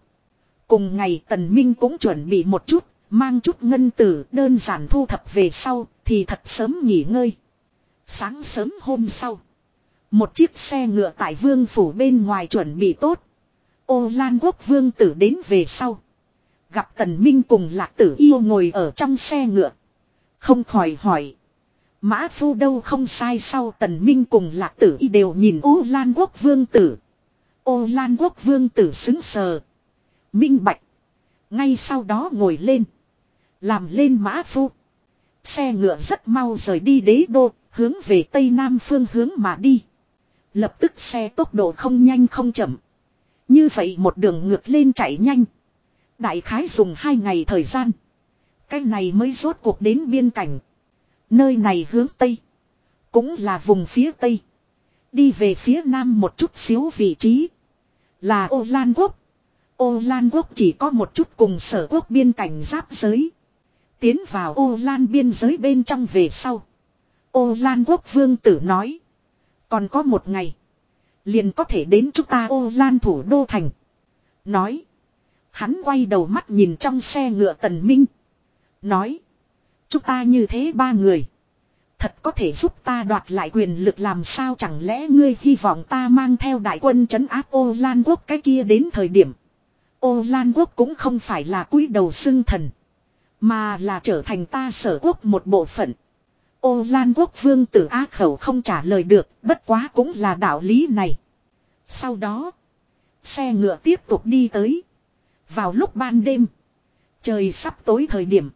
A: Cùng ngày Tần Minh cũng chuẩn bị một chút, mang chút ngân tử đơn giản thu thập về sau, thì thật sớm nghỉ ngơi. Sáng sớm hôm sau, một chiếc xe ngựa tại vương phủ bên ngoài chuẩn bị tốt. Ô Lan Quốc vương tử đến về sau. Gặp Tần Minh cùng lạc tử yêu ngồi ở trong xe ngựa. Không khỏi hỏi. Mã phu đâu không sai sau Tần Minh cùng lạc tử y đều nhìn ô Lan Quốc vương tử. Ô Lan Quốc vương tử xứng sờ. Minh bạch. Ngay sau đó ngồi lên. Làm lên mã phu. Xe ngựa rất mau rời đi đế đô, hướng về tây nam phương hướng mà đi. Lập tức xe tốc độ không nhanh không chậm. Như vậy một đường ngược lên chạy nhanh. Đại khái dùng hai ngày thời gian. Cái này mới rốt cuộc đến biên cảnh. Nơi này hướng Tây. Cũng là vùng phía Tây. Đi về phía Nam một chút xíu vị trí. Là ô Lan Quốc. Ô Lan Quốc chỉ có một chút cùng sở quốc biên cảnh giáp giới. Tiến vào ô Lan biên giới bên trong về sau. Ô Lan Quốc vương tử nói. Còn có một ngày. Liền có thể đến chúng ta ô Lan thủ đô thành. Nói. Hắn quay đầu mắt nhìn trong xe ngựa tần minh. Nói. Chúng ta như thế ba người. Thật có thể giúp ta đoạt lại quyền lực làm sao chẳng lẽ ngươi hy vọng ta mang theo đại quân trấn áp ô Lan Quốc cái kia đến thời điểm. Ô Lan Quốc cũng không phải là cúi đầu xưng thần. Mà là trở thành ta sở quốc một bộ phận. Ô Lan Quốc vương tử á khẩu không trả lời được, bất quá cũng là đạo lý này. Sau đó, xe ngựa tiếp tục đi tới. Vào lúc ban đêm. Trời sắp tối thời điểm.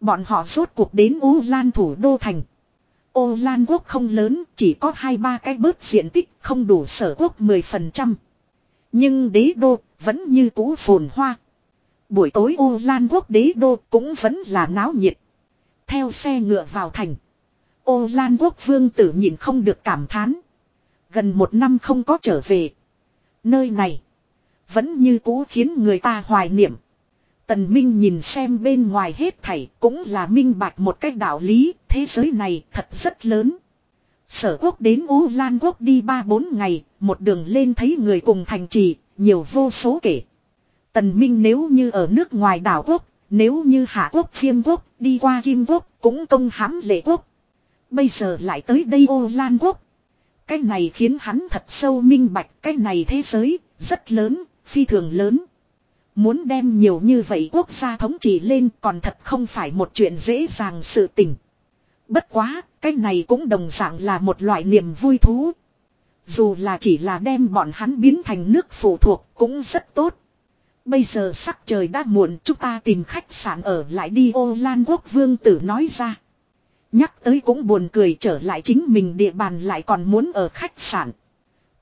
A: Bọn họ rốt cuộc đến Ô Lan thủ đô thành. Ô Lan quốc không lớn, chỉ có hai ba cái bớt diện tích không đủ sở quốc 10%. Nhưng đế đô vẫn như cũ phồn hoa. Buổi tối ô lan quốc đế đô cũng vẫn là náo nhiệt. Theo xe ngựa vào thành. Ô lan quốc vương tử nhìn không được cảm thán. Gần một năm không có trở về. Nơi này. Vẫn như cũ khiến người ta hoài niệm. Tần Minh nhìn xem bên ngoài hết thảy cũng là minh bạch một cách đạo lý, thế giới này thật rất lớn. Sở quốc đến U Lan quốc đi 3-4 ngày, một đường lên thấy người cùng thành trì, nhiều vô số kể. Tần Minh nếu như ở nước ngoài đảo quốc, nếu như hạ quốc phiêm quốc, đi qua kim quốc, cũng công hãm lệ quốc. Bây giờ lại tới đây ô lan quốc. Cái này khiến hắn thật sâu minh bạch cái này thế giới, rất lớn, phi thường lớn. Muốn đem nhiều như vậy quốc gia thống trị lên còn thật không phải một chuyện dễ dàng sự tình. Bất quá, cái này cũng đồng dạng là một loại niềm vui thú. Dù là chỉ là đem bọn hắn biến thành nước phụ thuộc cũng rất tốt. Bây giờ sắc trời đã muộn, chúng ta tìm khách sạn ở lại đi, ô lan quốc vương tử nói ra. Nhắc tới cũng buồn cười, trở lại chính mình địa bàn lại còn muốn ở khách sạn.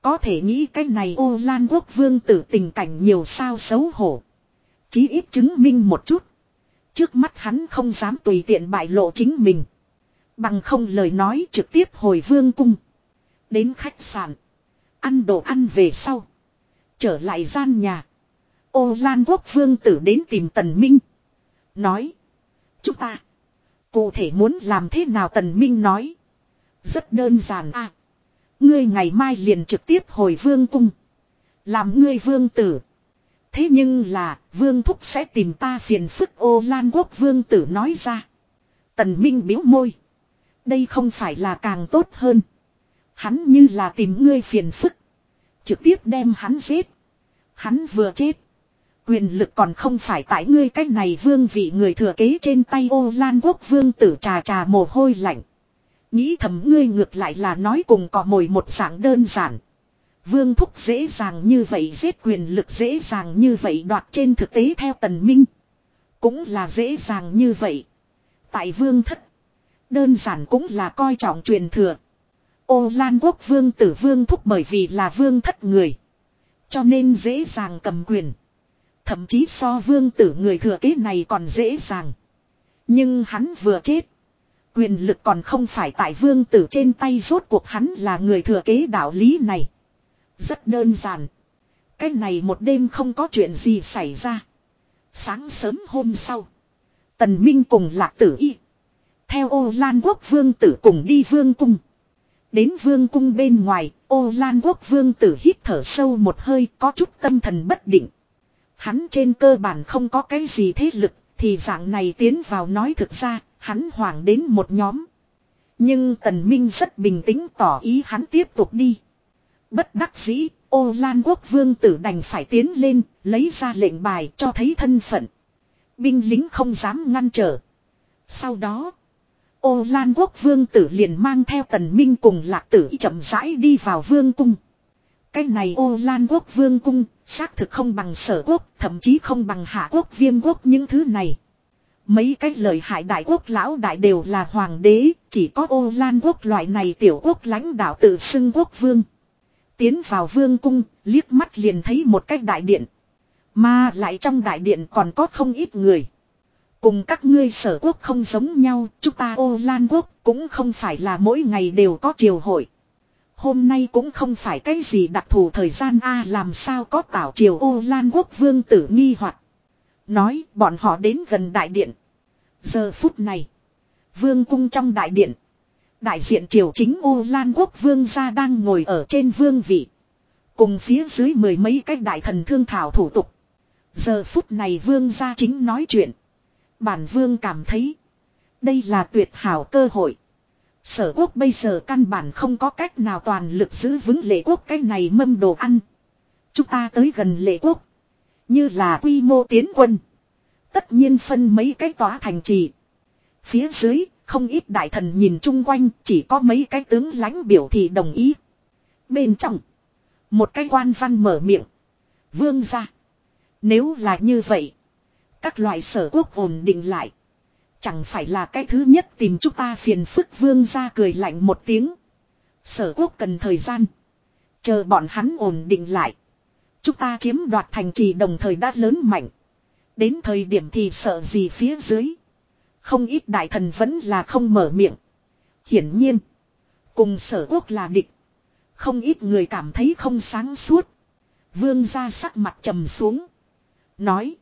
A: Có thể nghĩ cái này, ô lan quốc vương tử tình cảnh nhiều sao xấu hổ. Chí ít chứng minh một chút. Trước mắt hắn không dám tùy tiện bại lộ chính mình. Bằng không lời nói trực tiếp hồi vương cung. Đến khách sạn. Ăn đồ ăn về sau. Trở lại gian nhà. Ô Lan quốc vương tử đến tìm Tần Minh. Nói. Chúng ta. Cụ thể muốn làm thế nào Tần Minh nói. Rất đơn giản à. Ngươi ngày mai liền trực tiếp hồi vương cung. Làm ngươi vương tử. Thế nhưng là, vương thúc sẽ tìm ta phiền phức ô lan quốc vương tử nói ra. Tần Minh biếu môi. Đây không phải là càng tốt hơn. Hắn như là tìm ngươi phiền phức. Trực tiếp đem hắn giết. Hắn vừa chết. Quyền lực còn không phải tại ngươi cách này vương vị người thừa kế trên tay ô lan quốc vương tử trà trà mồ hôi lạnh. Nghĩ thầm ngươi ngược lại là nói cùng có mồi một dạng đơn giản. Vương thúc dễ dàng như vậy giết quyền lực dễ dàng như vậy đoạt trên thực tế theo tần minh. Cũng là dễ dàng như vậy. Tại vương thất. Đơn giản cũng là coi trọng truyền thừa. Ô Lan quốc vương tử vương thúc bởi vì là vương thất người. Cho nên dễ dàng cầm quyền. Thậm chí so vương tử người thừa kế này còn dễ dàng. Nhưng hắn vừa chết. Quyền lực còn không phải tại vương tử trên tay rốt cuộc hắn là người thừa kế đạo lý này. Rất đơn giản. Cái này một đêm không có chuyện gì xảy ra. Sáng sớm hôm sau. Tần Minh cùng lạc tử y. Theo ô lan quốc vương tử cùng đi vương cung. Đến vương cung bên ngoài, ô lan quốc vương tử hít thở sâu một hơi có chút tâm thần bất định. Hắn trên cơ bản không có cái gì thế lực, thì dạng này tiến vào nói thực ra, hắn hoảng đến một nhóm. Nhưng tần minh rất bình tĩnh tỏ ý hắn tiếp tục đi. Bất đắc dĩ, ô lan quốc vương tử đành phải tiến lên, lấy ra lệnh bài cho thấy thân phận. Binh lính không dám ngăn trở. Sau đó, ô lan quốc vương tử liền mang theo tần minh cùng lạc tử chậm rãi đi vào vương cung. Cái này ô lan quốc vương cung, xác thực không bằng sở quốc, thậm chí không bằng hạ quốc viêm quốc những thứ này. Mấy cái lời hại đại quốc lão đại đều là hoàng đế, chỉ có ô lan quốc loại này tiểu quốc lãnh đạo tự xưng quốc vương. Tiến vào vương cung, liếc mắt liền thấy một cái đại điện. Mà lại trong đại điện còn có không ít người. Cùng các ngươi sở quốc không giống nhau, chúng ta ô lan quốc cũng không phải là mỗi ngày đều có triều hội. Hôm nay cũng không phải cái gì đặc thù thời gian a làm sao có tảo triều ô lan quốc vương tử nghi hoặc Nói bọn họ đến gần đại điện. Giờ phút này. Vương cung trong đại điện. Đại diện triều chính ô lan quốc vương gia đang ngồi ở trên vương vị. Cùng phía dưới mười mấy cái đại thần thương thảo thủ tục. Giờ phút này vương gia chính nói chuyện. Bản vương cảm thấy. Đây là tuyệt hảo cơ hội. Sở quốc bây giờ căn bản không có cách nào toàn lực giữ vững lệ quốc cái này mâm đồ ăn. Chúng ta tới gần lệ quốc. Như là quy mô tiến quân. Tất nhiên phân mấy cái tòa thành trì. Phía dưới, không ít đại thần nhìn chung quanh, chỉ có mấy cái tướng lãnh biểu thị đồng ý. Bên trong, một cái quan văn mở miệng. Vương ra. Nếu là như vậy, các loại sở quốc ổn định lại. Chẳng phải là cái thứ nhất tìm chúng ta phiền phức vương ra cười lạnh một tiếng. Sở quốc cần thời gian. Chờ bọn hắn ổn định lại. Chúng ta chiếm đoạt thành trì đồng thời đã lớn mạnh. Đến thời điểm thì sợ gì phía dưới. Không ít đại thần vẫn là không mở miệng. Hiển nhiên. Cùng sở quốc là địch. Không ít người cảm thấy không sáng suốt. Vương ra sắc mặt trầm xuống. Nói.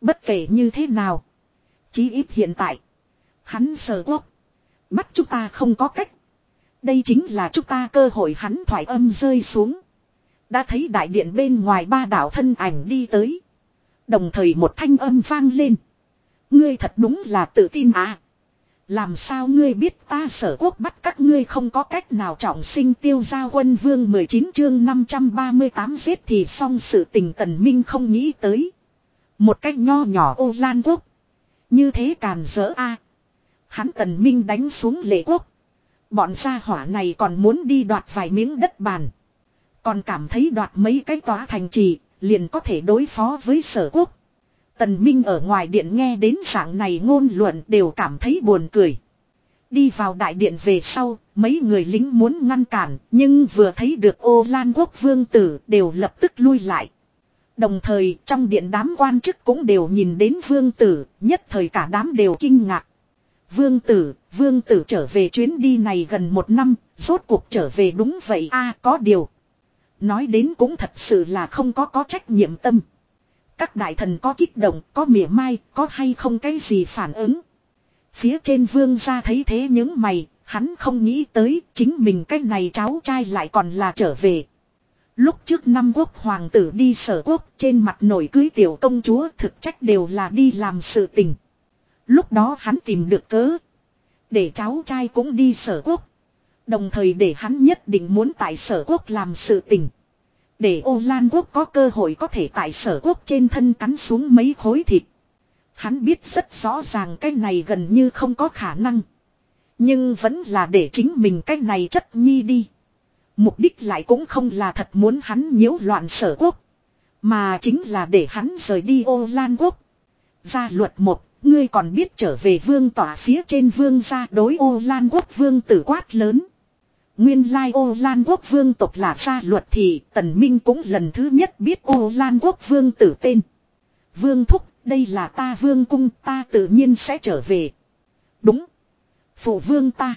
A: Bất kể như thế nào. Chí ít hiện tại. Hắn sở quốc. Bắt chúng ta không có cách. Đây chính là chúng ta cơ hội hắn thoải âm rơi xuống. Đã thấy đại điện bên ngoài ba đảo thân ảnh đi tới. Đồng thời một thanh âm vang lên. Ngươi thật đúng là tự tin à. Làm sao ngươi biết ta sở quốc bắt các ngươi không có cách nào trọng sinh tiêu giao quân vương 19 chương 538 giết thì xong sự tình tần minh không nghĩ tới. Một cách nho nhỏ ô lan quốc. Như thế càn rỡ a Hắn tần minh đánh xuống lệ quốc. Bọn gia hỏa này còn muốn đi đoạt vài miếng đất bàn. Còn cảm thấy đoạt mấy cái tòa thành trì, liền có thể đối phó với sở quốc. Tần Minh ở ngoài điện nghe đến dạng này ngôn luận đều cảm thấy buồn cười. Đi vào đại điện về sau, mấy người lính muốn ngăn cản, nhưng vừa thấy được ô lan quốc vương tử đều lập tức lui lại. Đồng thời trong điện đám quan chức cũng đều nhìn đến vương tử, nhất thời cả đám đều kinh ngạc. Vương tử, vương tử trở về chuyến đi này gần một năm, rốt cuộc trở về đúng vậy a có điều. Nói đến cũng thật sự là không có có trách nhiệm tâm. Các đại thần có kích động, có mỉa mai, có hay không cái gì phản ứng. Phía trên vương ra thấy thế những mày, hắn không nghĩ tới chính mình cái này cháu trai lại còn là trở về. Lúc trước năm quốc hoàng tử đi sở quốc, trên mặt nổi cưới tiểu công chúa thực trách đều là đi làm sự tình. Lúc đó hắn tìm được cớ. Để cháu trai cũng đi sở quốc. Đồng thời để hắn nhất định muốn tại sở quốc làm sự tình. Để ô lan quốc có cơ hội có thể tại sở quốc trên thân cắn xuống mấy khối thịt. Hắn biết rất rõ ràng cái này gần như không có khả năng. Nhưng vẫn là để chính mình cái này chất nhi đi. Mục đích lại cũng không là thật muốn hắn nhiễu loạn sở quốc. Mà chính là để hắn rời đi ô lan quốc. Gia luật một, ngươi còn biết trở về vương tỏa phía trên vương gia đối ô lan quốc vương tử quát lớn. Nguyên lai ô lan quốc vương tộc là gia luật thì tần minh cũng lần thứ nhất biết ô lan quốc vương tử tên. Vương thúc, đây là ta vương cung ta tự nhiên sẽ trở về. Đúng. Phụ vương ta.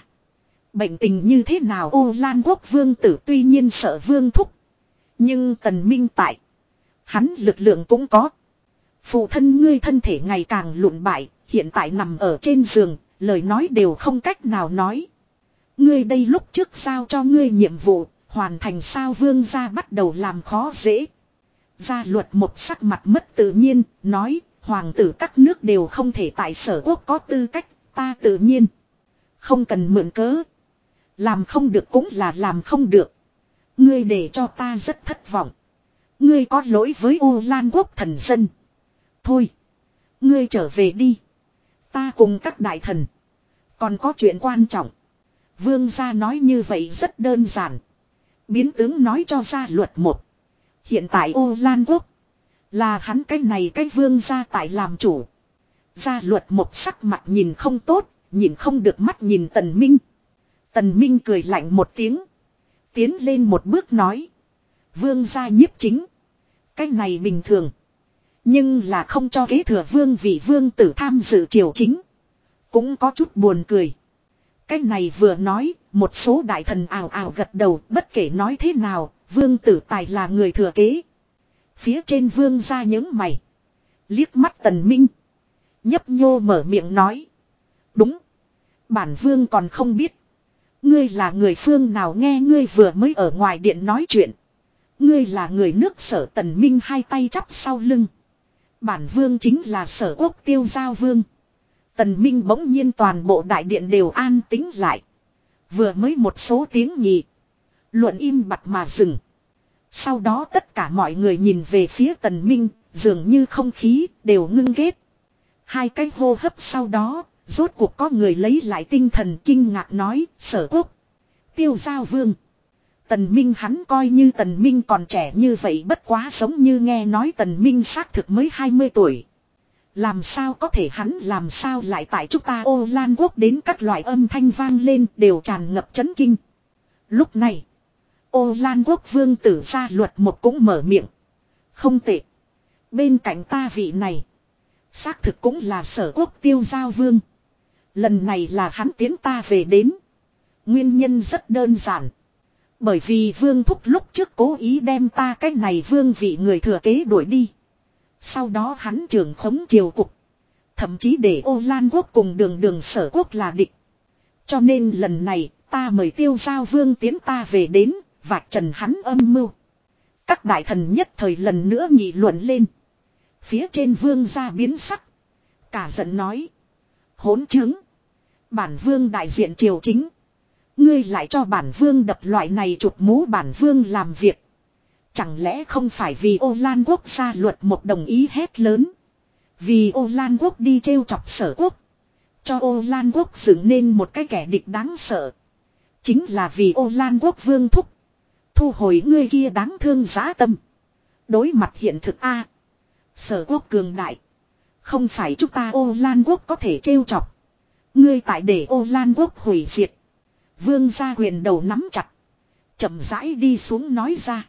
A: Bệnh tình như thế nào ô lan quốc vương tử tuy nhiên sợ vương thúc. Nhưng tần minh tại. Hắn lực lượng cũng có. Phụ thân ngươi thân thể ngày càng lụn bại, hiện tại nằm ở trên giường, lời nói đều không cách nào nói. Ngươi đây lúc trước sao cho ngươi nhiệm vụ, hoàn thành sao vương gia bắt đầu làm khó dễ. Gia luật một sắc mặt mất tự nhiên, nói, hoàng tử các nước đều không thể tại sở quốc có tư cách, ta tự nhiên. Không cần mượn cớ. Làm không được cũng là làm không được. Ngươi để cho ta rất thất vọng. Ngươi có lỗi với U lan quốc thần dân. Thôi. Ngươi trở về đi. Ta cùng các đại thần. Còn có chuyện quan trọng. Vương gia nói như vậy rất đơn giản. Biến tướng nói cho gia luật một. Hiện tại U lan quốc. Là hắn cái này cái vương gia tại làm chủ. Gia luật một sắc mặt nhìn không tốt. Nhìn không được mắt nhìn tần minh. Tần minh cười lạnh một tiếng. Tiến lên một bước nói. Vương gia nhiếp chính. Cái này bình thường. Nhưng là không cho kế thừa vương vị vương tử tham dự triều chính. Cũng có chút buồn cười. Cái này vừa nói, một số đại thần ảo ảo gật đầu, bất kể nói thế nào, vương tử tài là người thừa kế. Phía trên vương ra những mày. Liếc mắt tần minh. Nhấp nhô mở miệng nói. Đúng. Bản vương còn không biết. Ngươi là người phương nào nghe ngươi vừa mới ở ngoài điện nói chuyện. Ngươi là người nước sở tần minh hai tay chắp sau lưng. Bản vương chính là sở quốc tiêu giao vương. Tần Minh bỗng nhiên toàn bộ đại điện đều an tĩnh lại. Vừa mới một số tiếng nhị. Luận im bặt mà dừng. Sau đó tất cả mọi người nhìn về phía tần minh, dường như không khí đều ngưng kết. Hai cái hô hấp sau đó, rốt cuộc có người lấy lại tinh thần kinh ngạc nói, sở quốc. Tiêu giao vương. Tần Minh hắn coi như Tần Minh còn trẻ như vậy bất quá giống như nghe nói Tần Minh xác thực mới 20 tuổi. Làm sao có thể hắn làm sao lại tại chúng ta ô lan quốc đến các loại âm thanh vang lên đều tràn ngập chấn kinh. Lúc này, ô lan quốc vương tử gia luật một cũng mở miệng. Không tệ. Bên cạnh ta vị này, Xác thực cũng là sở quốc tiêu giao vương. Lần này là hắn tiến ta về đến. Nguyên nhân rất đơn giản. Bởi vì vương thúc lúc trước cố ý đem ta cái này vương vị người thừa kế đuổi đi. Sau đó hắn trưởng khống triều cục. Thậm chí để ô lan quốc cùng đường đường sở quốc là địch. Cho nên lần này ta mời tiêu giao vương tiến ta về đến, và trần hắn âm mưu. Các đại thần nhất thời lần nữa nghị luận lên. Phía trên vương ra biến sắc. Cả giận nói. Hỗn chứng. Bản vương đại diện triều chính. Ngươi lại cho bản vương đập loại này chụp mũ bản vương làm việc. Chẳng lẽ không phải vì ô lan quốc gia luật một đồng ý hét lớn. Vì ô lan quốc đi trêu chọc sở quốc. Cho ô lan quốc dựng nên một cái kẻ địch đáng sợ. Chính là vì ô lan quốc vương thúc. Thu hồi ngươi kia đáng thương giá tâm. Đối mặt hiện thực A. Sở quốc cường đại. Không phải chúng ta ô lan quốc có thể trêu chọc. Ngươi tại để ô lan quốc hủy diệt. Vương gia quyền đầu nắm chặt. chậm rãi đi xuống nói ra.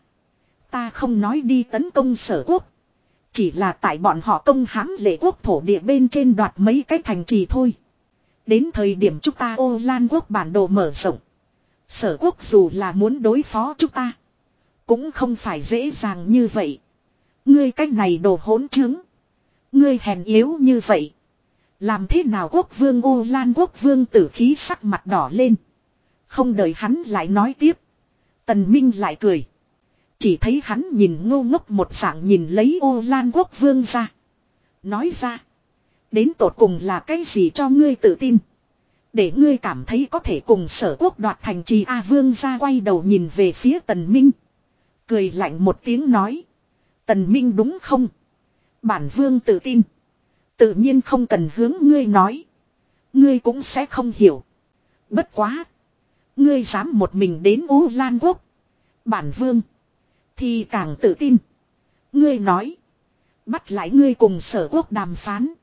A: Ta không nói đi tấn công sở quốc. Chỉ là tại bọn họ công hãm lệ quốc thổ địa bên trên đoạt mấy cái thành trì thôi. Đến thời điểm chúng ta ô lan quốc bản đồ mở rộng. Sở quốc dù là muốn đối phó chúng ta. Cũng không phải dễ dàng như vậy. Ngươi cách này đồ hỗn trướng. Ngươi hèn yếu như vậy. Làm thế nào quốc vương U lan quốc vương tử khí sắc mặt đỏ lên. Không đợi hắn lại nói tiếp. Tần Minh lại cười. Chỉ thấy hắn nhìn ngô ngốc một dạng nhìn lấy U lan quốc vương ra. Nói ra. Đến tột cùng là cái gì cho ngươi tự tin. Để ngươi cảm thấy có thể cùng sở quốc đoạt thành trì A vương ra quay đầu nhìn về phía tần minh. Cười lạnh một tiếng nói. Tần minh đúng không? Bản vương tự tin. Tự nhiên không cần hướng ngươi nói. Ngươi cũng sẽ không hiểu. Bất quá. Ngươi dám một mình đến U Lan Quốc. Bản vương. Thì càng tự tin. Ngươi nói. Bắt lại ngươi cùng sở quốc đàm phán.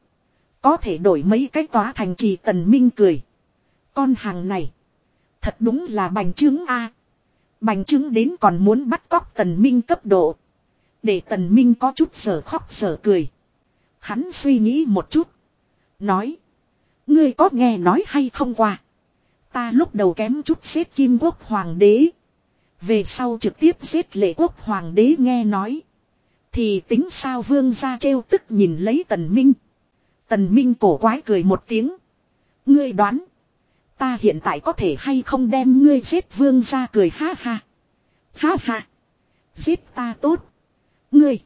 A: Có thể đổi mấy cái tòa thành trì tần minh cười. Con hàng này. Thật đúng là bành trướng A. Bành trướng đến còn muốn bắt cóc tần minh cấp độ. Để tần minh có chút sở khóc sở cười. Hắn suy nghĩ một chút. Nói. Ngươi có nghe nói hay không qua. Ta lúc đầu kém chút xếp kim quốc hoàng đế. Về sau trực tiếp giết lệ quốc hoàng đế nghe nói. Thì tính sao vương ra trêu tức nhìn lấy tần minh. Tần minh cổ quái cười một tiếng. Ngươi đoán. Ta hiện tại có thể hay không đem ngươi giết vương ra cười ha ha. Ha ha. Giết ta tốt. Ngươi.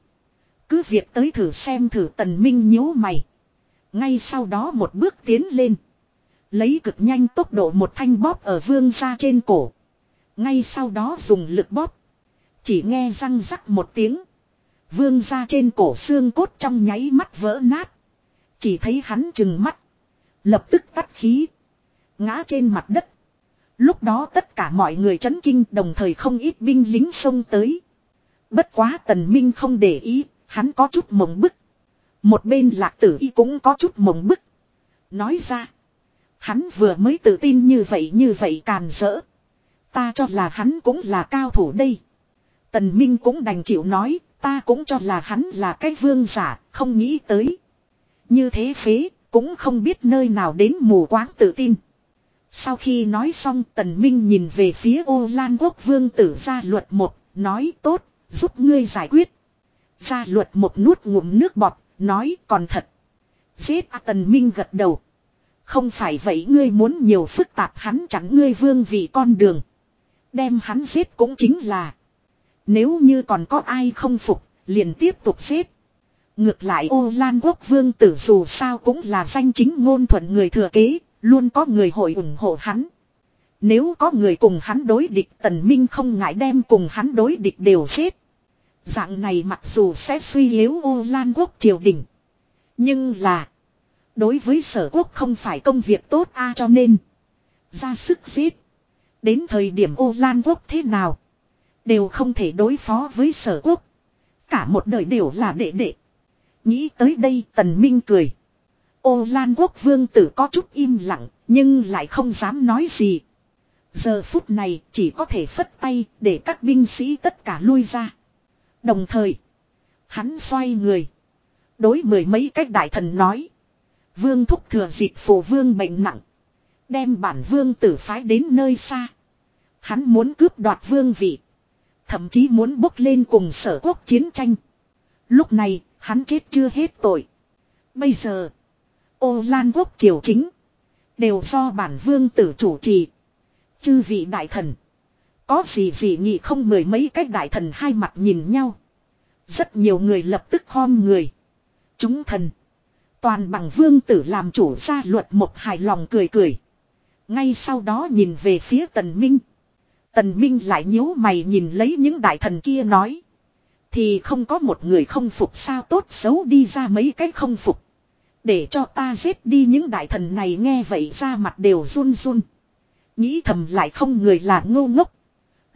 A: Cứ việc tới thử xem thử tần minh nhíu mày. Ngay sau đó một bước tiến lên. Lấy cực nhanh tốc độ một thanh bóp ở vương ra trên cổ. Ngay sau đó dùng lực bóp. Chỉ nghe răng rắc một tiếng. Vương ra trên cổ xương cốt trong nháy mắt vỡ nát. Chỉ thấy hắn chừng mắt. Lập tức tắt khí. Ngã trên mặt đất. Lúc đó tất cả mọi người chấn kinh đồng thời không ít binh lính xông tới. Bất quá tần minh không để ý, hắn có chút mộng bức. Một bên lạc tử y cũng có chút mộng bức. Nói ra. Hắn vừa mới tự tin như vậy như vậy càn rỡ. Ta cho là hắn cũng là cao thủ đây. Tần Minh cũng đành chịu nói, ta cũng cho là hắn là cái vương giả, không nghĩ tới. Như thế phế, cũng không biết nơi nào đến mù quáng tự tin. Sau khi nói xong tần minh nhìn về phía ô lan quốc vương tử gia luật một, nói tốt, giúp ngươi giải quyết. Gia luật một nuốt ngụm nước bọt, nói còn thật. Giết A tần minh gật đầu. Không phải vậy ngươi muốn nhiều phức tạp hắn chẳng ngươi vương vì con đường. Đem hắn giết cũng chính là. Nếu như còn có ai không phục, liền tiếp tục giết. Ngược lại ô lan quốc vương tử dù sao cũng là danh chính ngôn thuận người thừa kế, luôn có người hội ủng hộ hắn. Nếu có người cùng hắn đối địch tần minh không ngại đem cùng hắn đối địch đều giết. Dạng này mặc dù sẽ suy yếu ô lan quốc triều đình. Nhưng là. Đối với sở quốc không phải công việc tốt a cho nên. Ra sức giết. Đến thời điểm ô lan quốc thế nào. Đều không thể đối phó với sở quốc. Cả một đời đều là đệ đệ. Nghĩ tới đây tần minh cười. Ô lan quốc vương tử có chút im lặng. Nhưng lại không dám nói gì. Giờ phút này chỉ có thể phất tay để các binh sĩ tất cả lui ra. Đồng thời. Hắn xoay người. Đối mười mấy cách đại thần nói. Vương thúc thừa dịp phổ vương bệnh nặng. Đem bản vương tử phái đến nơi xa. Hắn muốn cướp đoạt vương vị. Thậm chí muốn bốc lên cùng sở quốc chiến tranh. Lúc này, hắn chết chưa hết tội. Bây giờ, ô lan quốc triều chính. Đều do bản vương tử chủ trì. Chư vị đại thần. Có gì gì nghị không mười mấy cách đại thần hai mặt nhìn nhau. Rất nhiều người lập tức khom người. Chúng thần. Toàn bằng vương tử làm chủ ra luật một hài lòng cười cười. Ngay sau đó nhìn về phía tần minh. Tần minh lại nhíu mày nhìn lấy những đại thần kia nói. Thì không có một người không phục sao tốt xấu đi ra mấy cái không phục. Để cho ta giết đi những đại thần này nghe vậy ra mặt đều run run. Nghĩ thầm lại không người là ngô ngốc.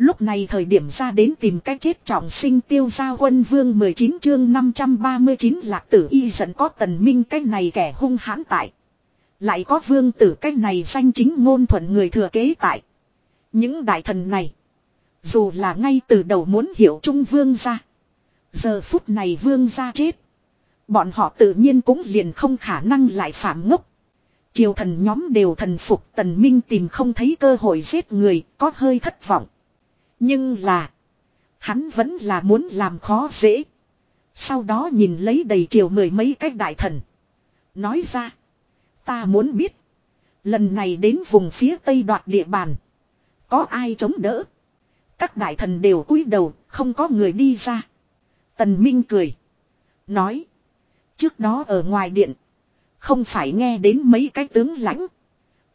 A: Lúc này thời điểm ra đến tìm cách chết trọng sinh tiêu gia quân vương 19 chương 539 lạc tử y dẫn có tần minh cách này kẻ hung hãn tại. Lại có vương tử cách này danh chính ngôn thuận người thừa kế tại. Những đại thần này. Dù là ngay từ đầu muốn hiểu trung vương ra. Giờ phút này vương ra chết. Bọn họ tự nhiên cũng liền không khả năng lại phạm ngốc. Triều thần nhóm đều thần phục tần minh tìm không thấy cơ hội giết người, có hơi thất vọng. Nhưng là. Hắn vẫn là muốn làm khó dễ. Sau đó nhìn lấy đầy triều mười mấy cách đại thần. Nói ra. Ta muốn biết. Lần này đến vùng phía tây đoạt địa bàn. Có ai chống đỡ. Các đại thần đều cúi đầu. Không có người đi ra. Tần Minh cười. Nói. Trước đó ở ngoài điện. Không phải nghe đến mấy cái tướng lãnh.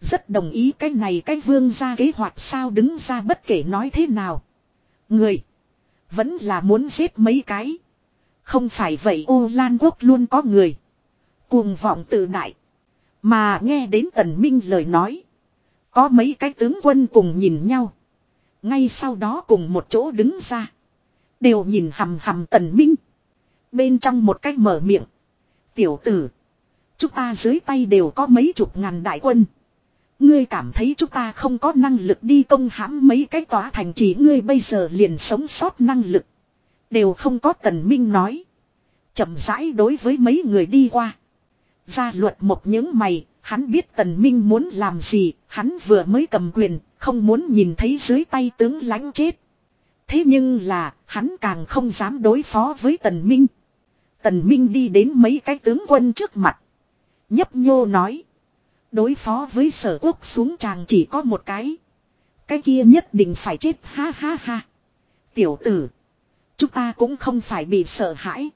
A: Rất đồng ý cái này cái vương ra kế hoạch sao đứng ra bất kể nói thế nào. Người. Vẫn là muốn giết mấy cái. Không phải vậy ô lan quốc luôn có người. Cuồng vọng tự đại. Mà nghe đến tần minh lời nói. Có mấy cái tướng quân cùng nhìn nhau. Ngay sau đó cùng một chỗ đứng ra. Đều nhìn hầm hầm tần minh. Bên trong một cách mở miệng. Tiểu tử. Chúng ta dưới tay đều có mấy chục ngàn đại quân. Ngươi cảm thấy chúng ta không có năng lực đi công hãm mấy cái tòa thành trì ngươi bây giờ liền sống sót năng lực. Đều không có tần minh nói. chậm rãi đối với mấy người đi qua. Gia luật một những mày, hắn biết tần minh muốn làm gì, hắn vừa mới cầm quyền, không muốn nhìn thấy dưới tay tướng lãnh chết. Thế nhưng là, hắn càng không dám đối phó với tần minh. Tần minh đi đến mấy cái tướng quân trước mặt. Nhấp nhô nói. Đối phó với sở quốc xuống chàng chỉ có một cái. Cái kia nhất định phải chết ha ha ha. Tiểu tử. Chúng ta cũng không phải bị sợ hãi.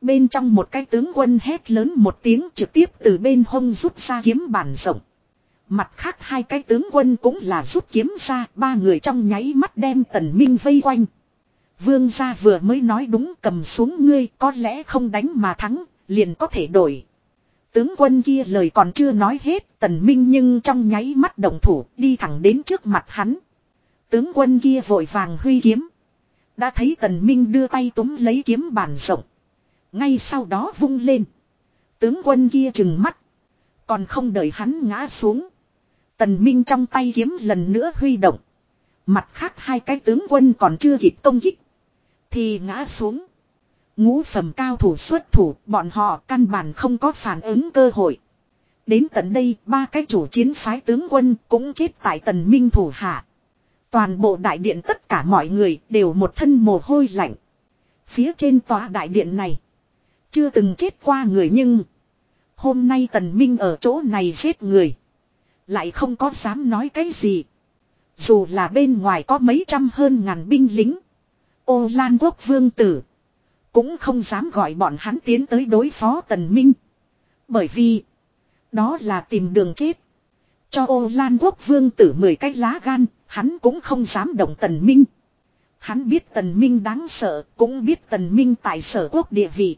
A: Bên trong một cái tướng quân hét lớn một tiếng trực tiếp từ bên hông rút ra kiếm bản rộng. Mặt khác hai cái tướng quân cũng là rút kiếm ra, ba người trong nháy mắt đem tần minh vây quanh. Vương gia vừa mới nói đúng cầm xuống ngươi có lẽ không đánh mà thắng, liền có thể đổi. Tướng quân kia lời còn chưa nói hết, tần minh nhưng trong nháy mắt đồng thủ đi thẳng đến trước mặt hắn. Tướng quân kia vội vàng huy kiếm. Đã thấy tần minh đưa tay túm lấy kiếm bàn rộng. Ngay sau đó vung lên. Tướng quân kia chừng mắt. Còn không đợi hắn ngã xuống. Tần Minh trong tay kiếm lần nữa huy động. Mặt khác hai cái tướng quân còn chưa kịp công kích. Thì ngã xuống. Ngũ phẩm cao thủ xuất thủ, bọn họ căn bản không có phản ứng cơ hội. Đến tận đây, ba cái chủ chiến phái tướng quân cũng chết tại tần minh thủ hạ. Toàn bộ đại điện tất cả mọi người đều một thân mồ hôi lạnh. Phía trên tòa đại điện này, chưa từng chết qua người nhưng... Hôm nay tần minh ở chỗ này giết người. Lại không có dám nói cái gì. Dù là bên ngoài có mấy trăm hơn ngàn binh lính. Ô Lan quốc vương tử. Cũng không dám gọi bọn hắn tiến tới đối phó tần minh. Bởi vì. Đó là tìm đường chết. Cho ô Lan quốc vương tử mười cái lá gan. Hắn cũng không dám động tần minh. Hắn biết tần minh đáng sợ. Cũng biết tần minh tại sở quốc địa vị.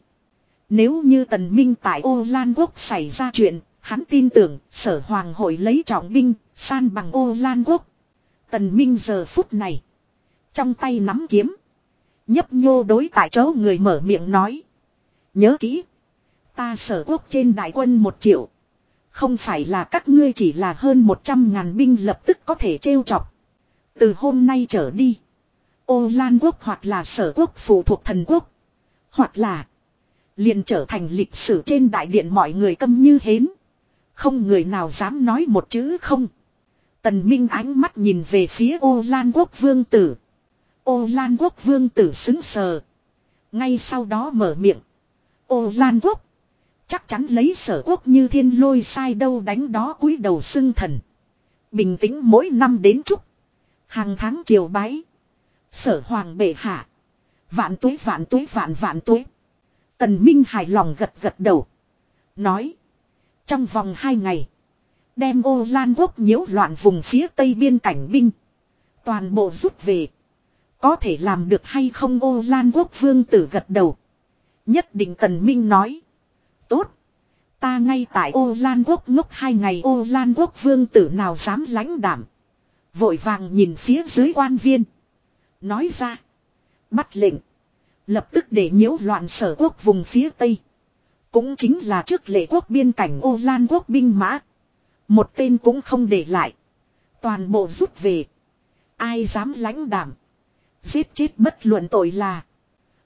A: Nếu như tần minh tại ô Lan quốc xảy ra chuyện. Hắn tin tưởng sở hoàng hội lấy trọng binh. San bằng ô Lan quốc. Tần minh giờ phút này. Trong tay nắm kiếm. Nhấp nhô đối tại chỗ người mở miệng nói. Nhớ kỹ. Ta sở quốc trên đại quân một triệu. Không phải là các ngươi chỉ là hơn một trăm ngàn binh lập tức có thể trêu chọc. Từ hôm nay trở đi. Ô Lan quốc hoặc là sở quốc phụ thuộc thần quốc. Hoặc là. liền trở thành lịch sử trên đại điện mọi người câm như hến. Không người nào dám nói một chữ không. Tần Minh ánh mắt nhìn về phía ô Lan Quốc Vương Tử. Ô Lan Quốc Vương Tử xứng sờ. Ngay sau đó mở miệng. Ô Lan Quốc. Chắc chắn lấy sở quốc như thiên lôi sai đâu đánh đó cúi đầu xưng thần. Bình tĩnh mỗi năm đến chúc. Hàng tháng triều bái. Sở hoàng bệ hạ. Vạn tuế vạn tuế, vạn vạn tuế. Tần Minh hài lòng gật gật đầu. Nói. Trong vòng hai ngày. Đem ô lan quốc nhiễu loạn vùng phía tây biên cảnh binh. Toàn bộ rút về. Có thể làm được hay không ô lan quốc vương tử gật đầu. Nhất định tần minh nói. Tốt. Ta ngay tại ô lan quốc ngốc hai ngày ô lan quốc vương tử nào dám lãnh đảm. Vội vàng nhìn phía dưới quan viên. Nói ra. Bắt lệnh. Lập tức để nhiễu loạn sở quốc vùng phía tây. Cũng chính là trước lệ quốc biên cảnh ô lan quốc binh mã. Một tên cũng không để lại. Toàn bộ rút về. Ai dám lãnh đảm. Giết chết bất luận tội là.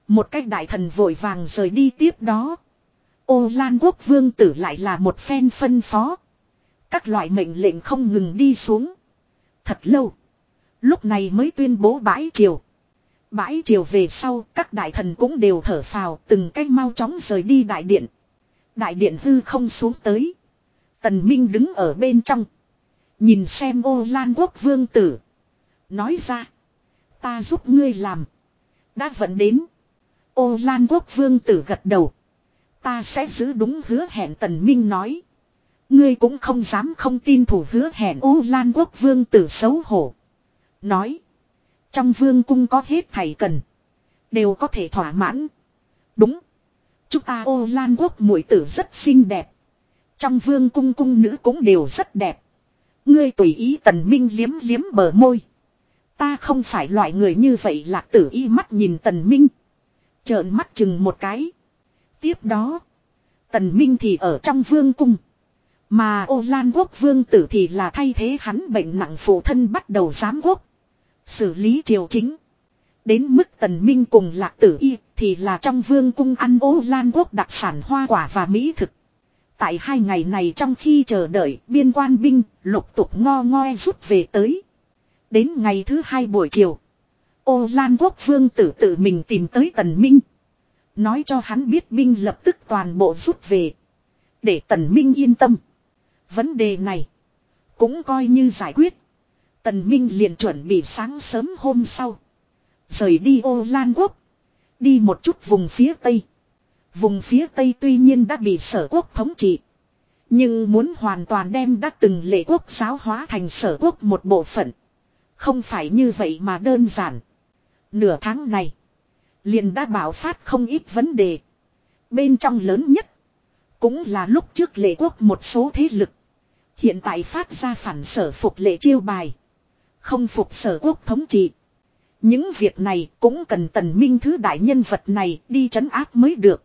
A: Một cách đại thần vội vàng rời đi tiếp đó. Ô Lan quốc vương tử lại là một phen phân phó. Các loại mệnh lệnh không ngừng đi xuống. Thật lâu. Lúc này mới tuyên bố bãi triều. Bãi triều về sau, các đại thần cũng đều thở phào, từng cách mau chóng rời đi đại điện. Đại điện hư không xuống tới. Tần Minh đứng ở bên trong. Nhìn xem ô lan quốc vương tử. Nói ra. Ta giúp ngươi làm. Đã vẫn đến. Ô lan quốc vương tử gật đầu. Ta sẽ giữ đúng hứa hẹn tần minh nói. Ngươi cũng không dám không tin thủ hứa hẹn ô lan quốc vương tử xấu hổ. Nói. Trong vương cung có hết thầy cần. Đều có thể thỏa mãn. Đúng. Chúng ta ô lan quốc mũi tử rất xinh đẹp. Trong vương cung cung nữ cũng đều rất đẹp. Ngươi tùy ý tần minh liếm liếm bờ môi. Ta không phải loại người như vậy lạc tử y mắt nhìn tần minh. Trợn mắt chừng một cái. Tiếp đó. Tần minh thì ở trong vương cung. Mà ô lan quốc vương tử thì là thay thế hắn bệnh nặng phụ thân bắt đầu giám quốc. Xử lý triều chính. Đến mức tần minh cùng lạc tử y thì là trong vương cung ăn ô lan quốc đặc sản hoa quả và mỹ thực. Tại hai ngày này trong khi chờ đợi, biên quan binh lục tục ngo ngoe rút về tới. Đến ngày thứ hai buổi chiều. Ô Lan quốc vương tử tự mình tìm tới Tần Minh. Nói cho hắn biết binh lập tức toàn bộ rút về. Để Tần Minh yên tâm. Vấn đề này. Cũng coi như giải quyết. Tần Minh liền chuẩn bị sáng sớm hôm sau. Rời đi ô Lan quốc. Đi một chút vùng phía tây. Vùng phía tây tuy nhiên đã bị sở quốc thống trị. Nhưng muốn hoàn toàn đem đã từng lệ quốc giáo hóa thành sở quốc một bộ phận. Không phải như vậy mà đơn giản. Nửa tháng này. Liền đã bảo phát không ít vấn đề. Bên trong lớn nhất. Cũng là lúc trước lệ quốc một số thế lực. Hiện tại phát ra phản sở phục lệ chiêu bài. Không phục sở quốc thống trị. Những việc này cũng cần tần minh thứ đại nhân vật này đi chấn áp mới được.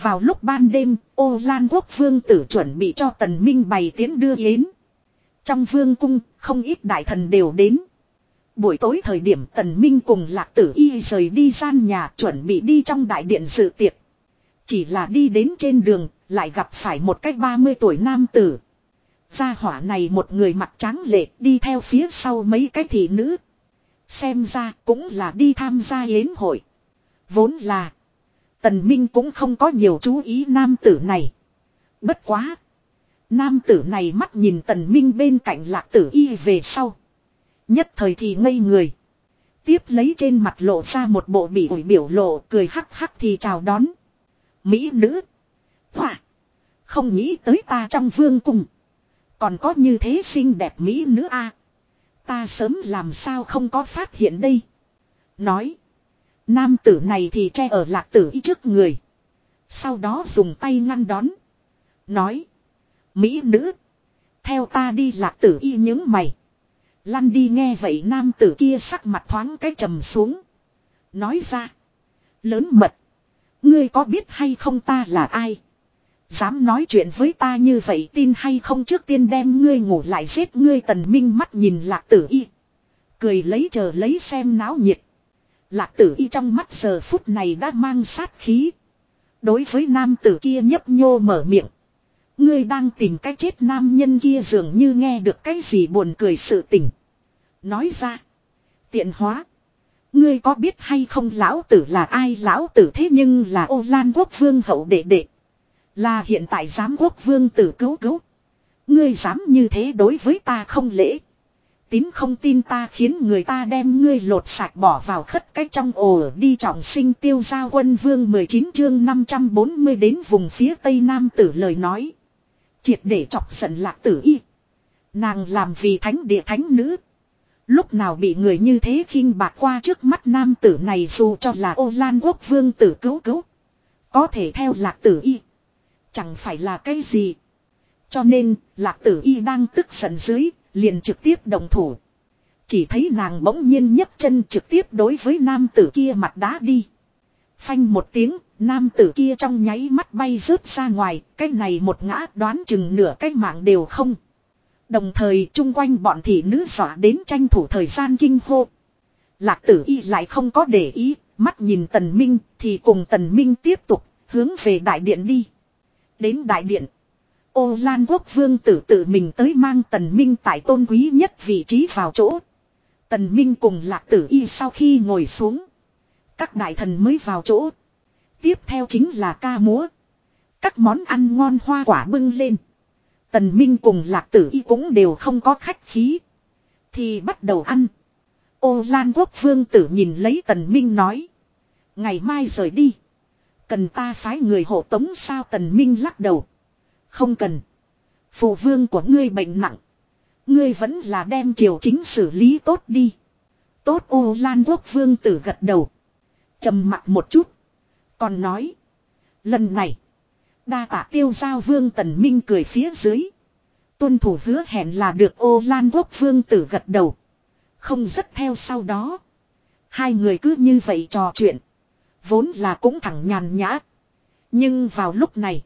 A: Vào lúc ban đêm, ô lan quốc vương tử chuẩn bị cho tần minh bày tiến đưa yến. Trong vương cung, không ít đại thần đều đến. Buổi tối thời điểm tần minh cùng lạc tử y rời đi gian nhà chuẩn bị đi trong đại điện dự tiệc. Chỉ là đi đến trên đường, lại gặp phải một cách 30 tuổi nam tử. Gia hỏa này một người mặt trắng lệ đi theo phía sau mấy cái thị nữ. Xem ra cũng là đi tham gia yến hội. Vốn là Tần Minh cũng không có nhiều chú ý nam tử này. Bất quá. Nam tử này mắt nhìn tần Minh bên cạnh lạc tử y về sau. Nhất thời thì ngây người. Tiếp lấy trên mặt lộ ra một bộ bị ủi biểu lộ cười hắc hắc thì chào đón. Mỹ nữ. hòa Không nghĩ tới ta trong vương cung. Còn có như thế xinh đẹp Mỹ nữ a Ta sớm làm sao không có phát hiện đây. Nói. Nam tử này thì che ở lạc tử y trước người. Sau đó dùng tay ngăn đón. Nói. Mỹ nữ. Theo ta đi lạc tử y những mày. Lăn đi nghe vậy nam tử kia sắc mặt thoáng cái trầm xuống. Nói ra. Lớn mật. Ngươi có biết hay không ta là ai? Dám nói chuyện với ta như vậy tin hay không trước tiên đem ngươi ngủ lại giết ngươi tần minh mắt nhìn lạc tử y. Cười lấy chờ lấy xem náo nhiệt. Lạc tử y trong mắt giờ phút này đã mang sát khí. Đối với nam tử kia nhấp nhô mở miệng. Ngươi đang tìm cách chết nam nhân kia dường như nghe được cái gì buồn cười sự tình. Nói ra. Tiện hóa. Ngươi có biết hay không lão tử là ai lão tử thế nhưng là ô lan quốc vương hậu đệ đệ. Là hiện tại giám quốc vương tử cứu cứu. Ngươi dám như thế đối với ta không lễ. Tín không tin ta khiến người ta đem ngươi lột sạch bỏ vào khất cách trong ổ đi trọng sinh tiêu giao quân vương 19 chương 540 đến vùng phía tây nam tử lời nói. Triệt để chọc giận lạc tử y. Nàng làm vì thánh địa thánh nữ. Lúc nào bị người như thế khinh bạc qua trước mắt nam tử này dù cho là ô lan quốc vương tử cứu cứu. Có thể theo lạc tử y. Chẳng phải là cái gì. Cho nên, lạc tử y đang tức giận dưới, liền trực tiếp đồng thủ. Chỉ thấy nàng bỗng nhiên nhấc chân trực tiếp đối với nam tử kia mặt đá đi. Phanh một tiếng, nam tử kia trong nháy mắt bay rớt ra ngoài, cái này một ngã đoán chừng nửa cái mạng đều không. Đồng thời chung quanh bọn thị nữ dọa đến tranh thủ thời gian kinh hô. Lạc tử y lại không có để ý, mắt nhìn tần minh thì cùng tần minh tiếp tục hướng về đại điện đi. Đến đại điện. Ô Lan quốc vương tử tự mình tới mang tần minh tại tôn quý nhất vị trí vào chỗ. Tần minh cùng lạc tử y sau khi ngồi xuống. Các đại thần mới vào chỗ. Tiếp theo chính là ca múa. Các món ăn ngon hoa quả bưng lên. Tần Minh cùng lạc tử y cũng đều không có khách khí. Thì bắt đầu ăn. Ô Lan quốc vương tử nhìn lấy tần Minh nói. Ngày mai rời đi. Cần ta phái người hộ tống sao tần Minh lắc đầu. Không cần. Phụ vương của ngươi bệnh nặng. Ngươi vẫn là đem triều chính xử lý tốt đi. Tốt ô Lan quốc vương tử gật đầu. trầm mặt một chút. Còn nói. Lần này. Đa tạ tiêu giao vương tần minh cười phía dưới. Tuân thủ hứa hẹn là được ô lan quốc vương tử gật đầu. Không rất theo sau đó. Hai người cứ như vậy trò chuyện. Vốn là cũng thẳng nhàn nhã. Nhưng vào lúc này.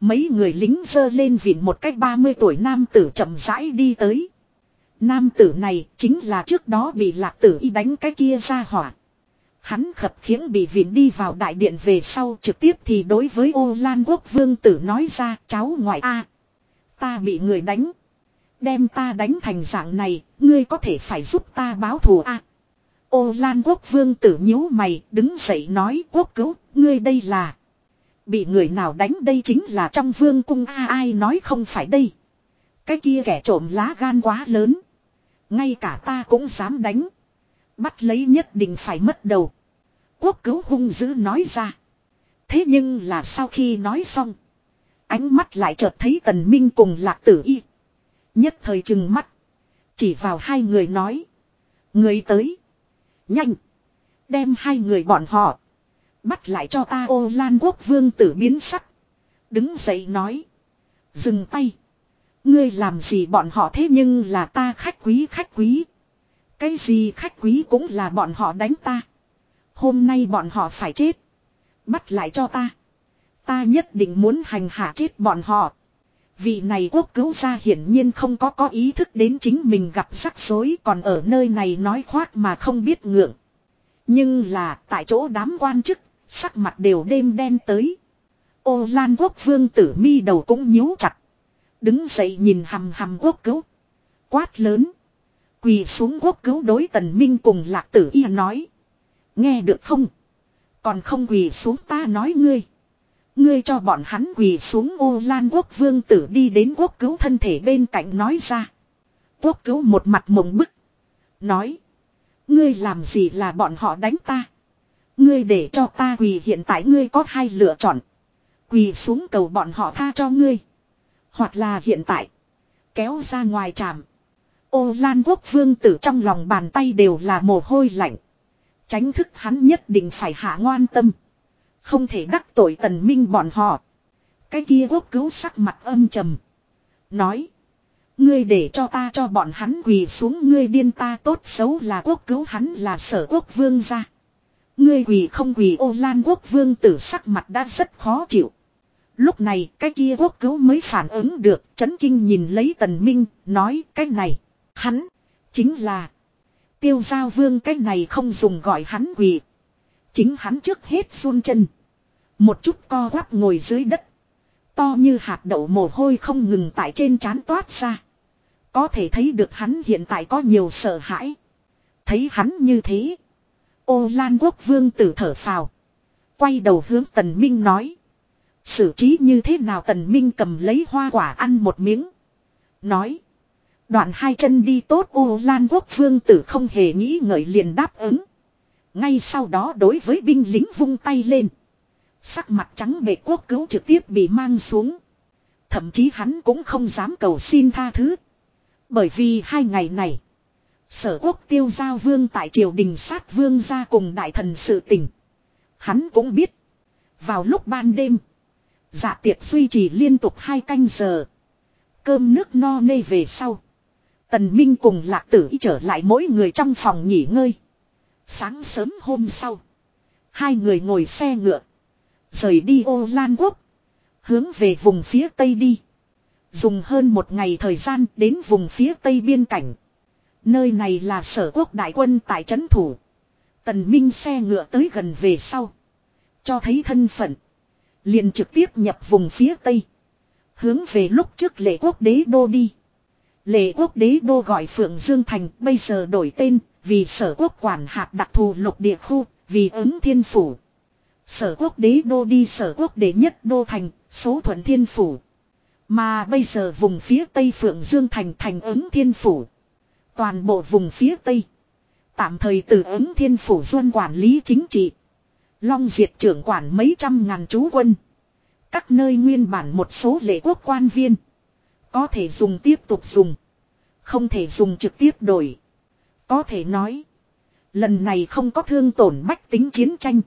A: Mấy người lính dơ lên vịn một cách 30 tuổi nam tử chậm rãi đi tới. Nam tử này chính là trước đó bị lạc tử y đánh cái kia ra hỏa. Hắn khập khiễng bị viện đi vào đại điện về sau trực tiếp thì đối với ô lan quốc vương tử nói ra cháu ngoại a Ta bị người đánh. Đem ta đánh thành dạng này, ngươi có thể phải giúp ta báo thù a Ô lan quốc vương tử nhíu mày, đứng dậy nói quốc cứu, ngươi đây là. Bị người nào đánh đây chính là trong vương cung a ai nói không phải đây. Cái kia kẻ trộm lá gan quá lớn. Ngay cả ta cũng dám đánh. Bắt lấy nhất định phải mất đầu. Quốc cứu hung dữ nói ra. Thế nhưng là sau khi nói xong. Ánh mắt lại chợt thấy tần minh cùng lạc tử y. Nhất thời chừng mắt. Chỉ vào hai người nói. Người tới. Nhanh. Đem hai người bọn họ. Bắt lại cho ta ô lan quốc vương tử biến sắc. Đứng dậy nói. Dừng tay. Ngươi làm gì bọn họ thế nhưng là ta khách quý khách quý. Cái gì khách quý cũng là bọn họ đánh ta. Hôm nay bọn họ phải chết. Bắt lại cho ta. Ta nhất định muốn hành hạ chết bọn họ. Vị này quốc cứu gia hiển nhiên không có có ý thức đến chính mình gặp rắc rối còn ở nơi này nói khoác mà không biết ngượng. Nhưng là tại chỗ đám quan chức, sắc mặt đều đêm đen tới. Ô Lan quốc vương tử mi đầu cũng nhíu chặt. Đứng dậy nhìn hầm hầm quốc cứu. Quát lớn. Quỳ xuống quốc cứu đối tần minh cùng lạc tử y nói. Nghe được không? Còn không quỳ xuống ta nói ngươi. Ngươi cho bọn hắn quỳ xuống ô lan quốc vương tử đi đến quốc cứu thân thể bên cạnh nói ra. Quốc cứu một mặt mộng bức. Nói. Ngươi làm gì là bọn họ đánh ta. Ngươi để cho ta quỳ hiện tại ngươi có hai lựa chọn. Quỳ xuống cầu bọn họ tha cho ngươi. Hoặc là hiện tại. Kéo ra ngoài tràm. Ô lan quốc vương tử trong lòng bàn tay đều là mồ hôi lạnh. Tránh thức hắn nhất định phải hạ ngoan tâm. Không thể đắc tội tần minh bọn họ. Cái kia quốc cứu sắc mặt âm trầm. Nói. Ngươi để cho ta cho bọn hắn quỳ xuống ngươi điên ta tốt xấu là quốc cứu hắn là sở quốc vương ra. Ngươi quỳ không quỳ ô lan quốc vương tử sắc mặt đã rất khó chịu. Lúc này cái kia quốc cứu mới phản ứng được, chấn kinh nhìn lấy tần minh, nói cái này. Hắn chính là tiêu giao vương cái này không dùng gọi hắn quỳ. Chính hắn trước hết run chân. Một chút co quắp ngồi dưới đất. To như hạt đậu mồ hôi không ngừng tại trên trán toát ra. Có thể thấy được hắn hiện tại có nhiều sợ hãi. Thấy hắn như thế. Ô Lan Quốc Vương tử thở phào. Quay đầu hướng Tần Minh nói. Xử trí như thế nào Tần Minh cầm lấy hoa quả ăn một miếng. Nói. Đoạn hai chân đi tốt ô Lan Quốc Vương tử không hề nghĩ ngợi liền đáp ứng. Ngay sau đó đối với binh lính vung tay lên. Sắc mặt trắng bệ quốc cứu trực tiếp bị mang xuống. Thậm chí hắn cũng không dám cầu xin tha thứ. Bởi vì hai ngày này. Sở quốc tiêu giao vương tại triều đình sát vương ra cùng đại thần sự tình. Hắn cũng biết. Vào lúc ban đêm. Dạ tiệc duy trì liên tục hai canh giờ. Cơm nước no nê về sau. Tần Minh cùng lạc tử trở lại mỗi người trong phòng nghỉ ngơi. Sáng sớm hôm sau. Hai người ngồi xe ngựa. Rời đi ô Lan Quốc. Hướng về vùng phía Tây đi. Dùng hơn một ngày thời gian đến vùng phía Tây biên cảnh. Nơi này là sở quốc đại quân tại trấn thủ. Tần Minh xe ngựa tới gần về sau. Cho thấy thân phận. Liền trực tiếp nhập vùng phía Tây. Hướng về lúc trước lệ quốc đế đô đi. Lệ quốc đế đô gọi Phượng Dương Thành, bây giờ đổi tên, vì sở quốc quản hạt đặc thù lục địa khu, vì ứng thiên phủ. Sở quốc đế đô đi sở quốc đế nhất đô thành, số thuận thiên phủ. Mà bây giờ vùng phía Tây Phượng Dương Thành thành ứng thiên phủ. Toàn bộ vùng phía Tây. Tạm thời từ ứng thiên phủ duân quản lý chính trị. Long diệt trưởng quản mấy trăm ngàn chú quân. Các nơi nguyên bản một số lệ quốc quan viên. Có thể dùng tiếp tục dùng. Không thể dùng trực tiếp đổi. Có thể nói. Lần này không có thương tổn bách tính chiến tranh.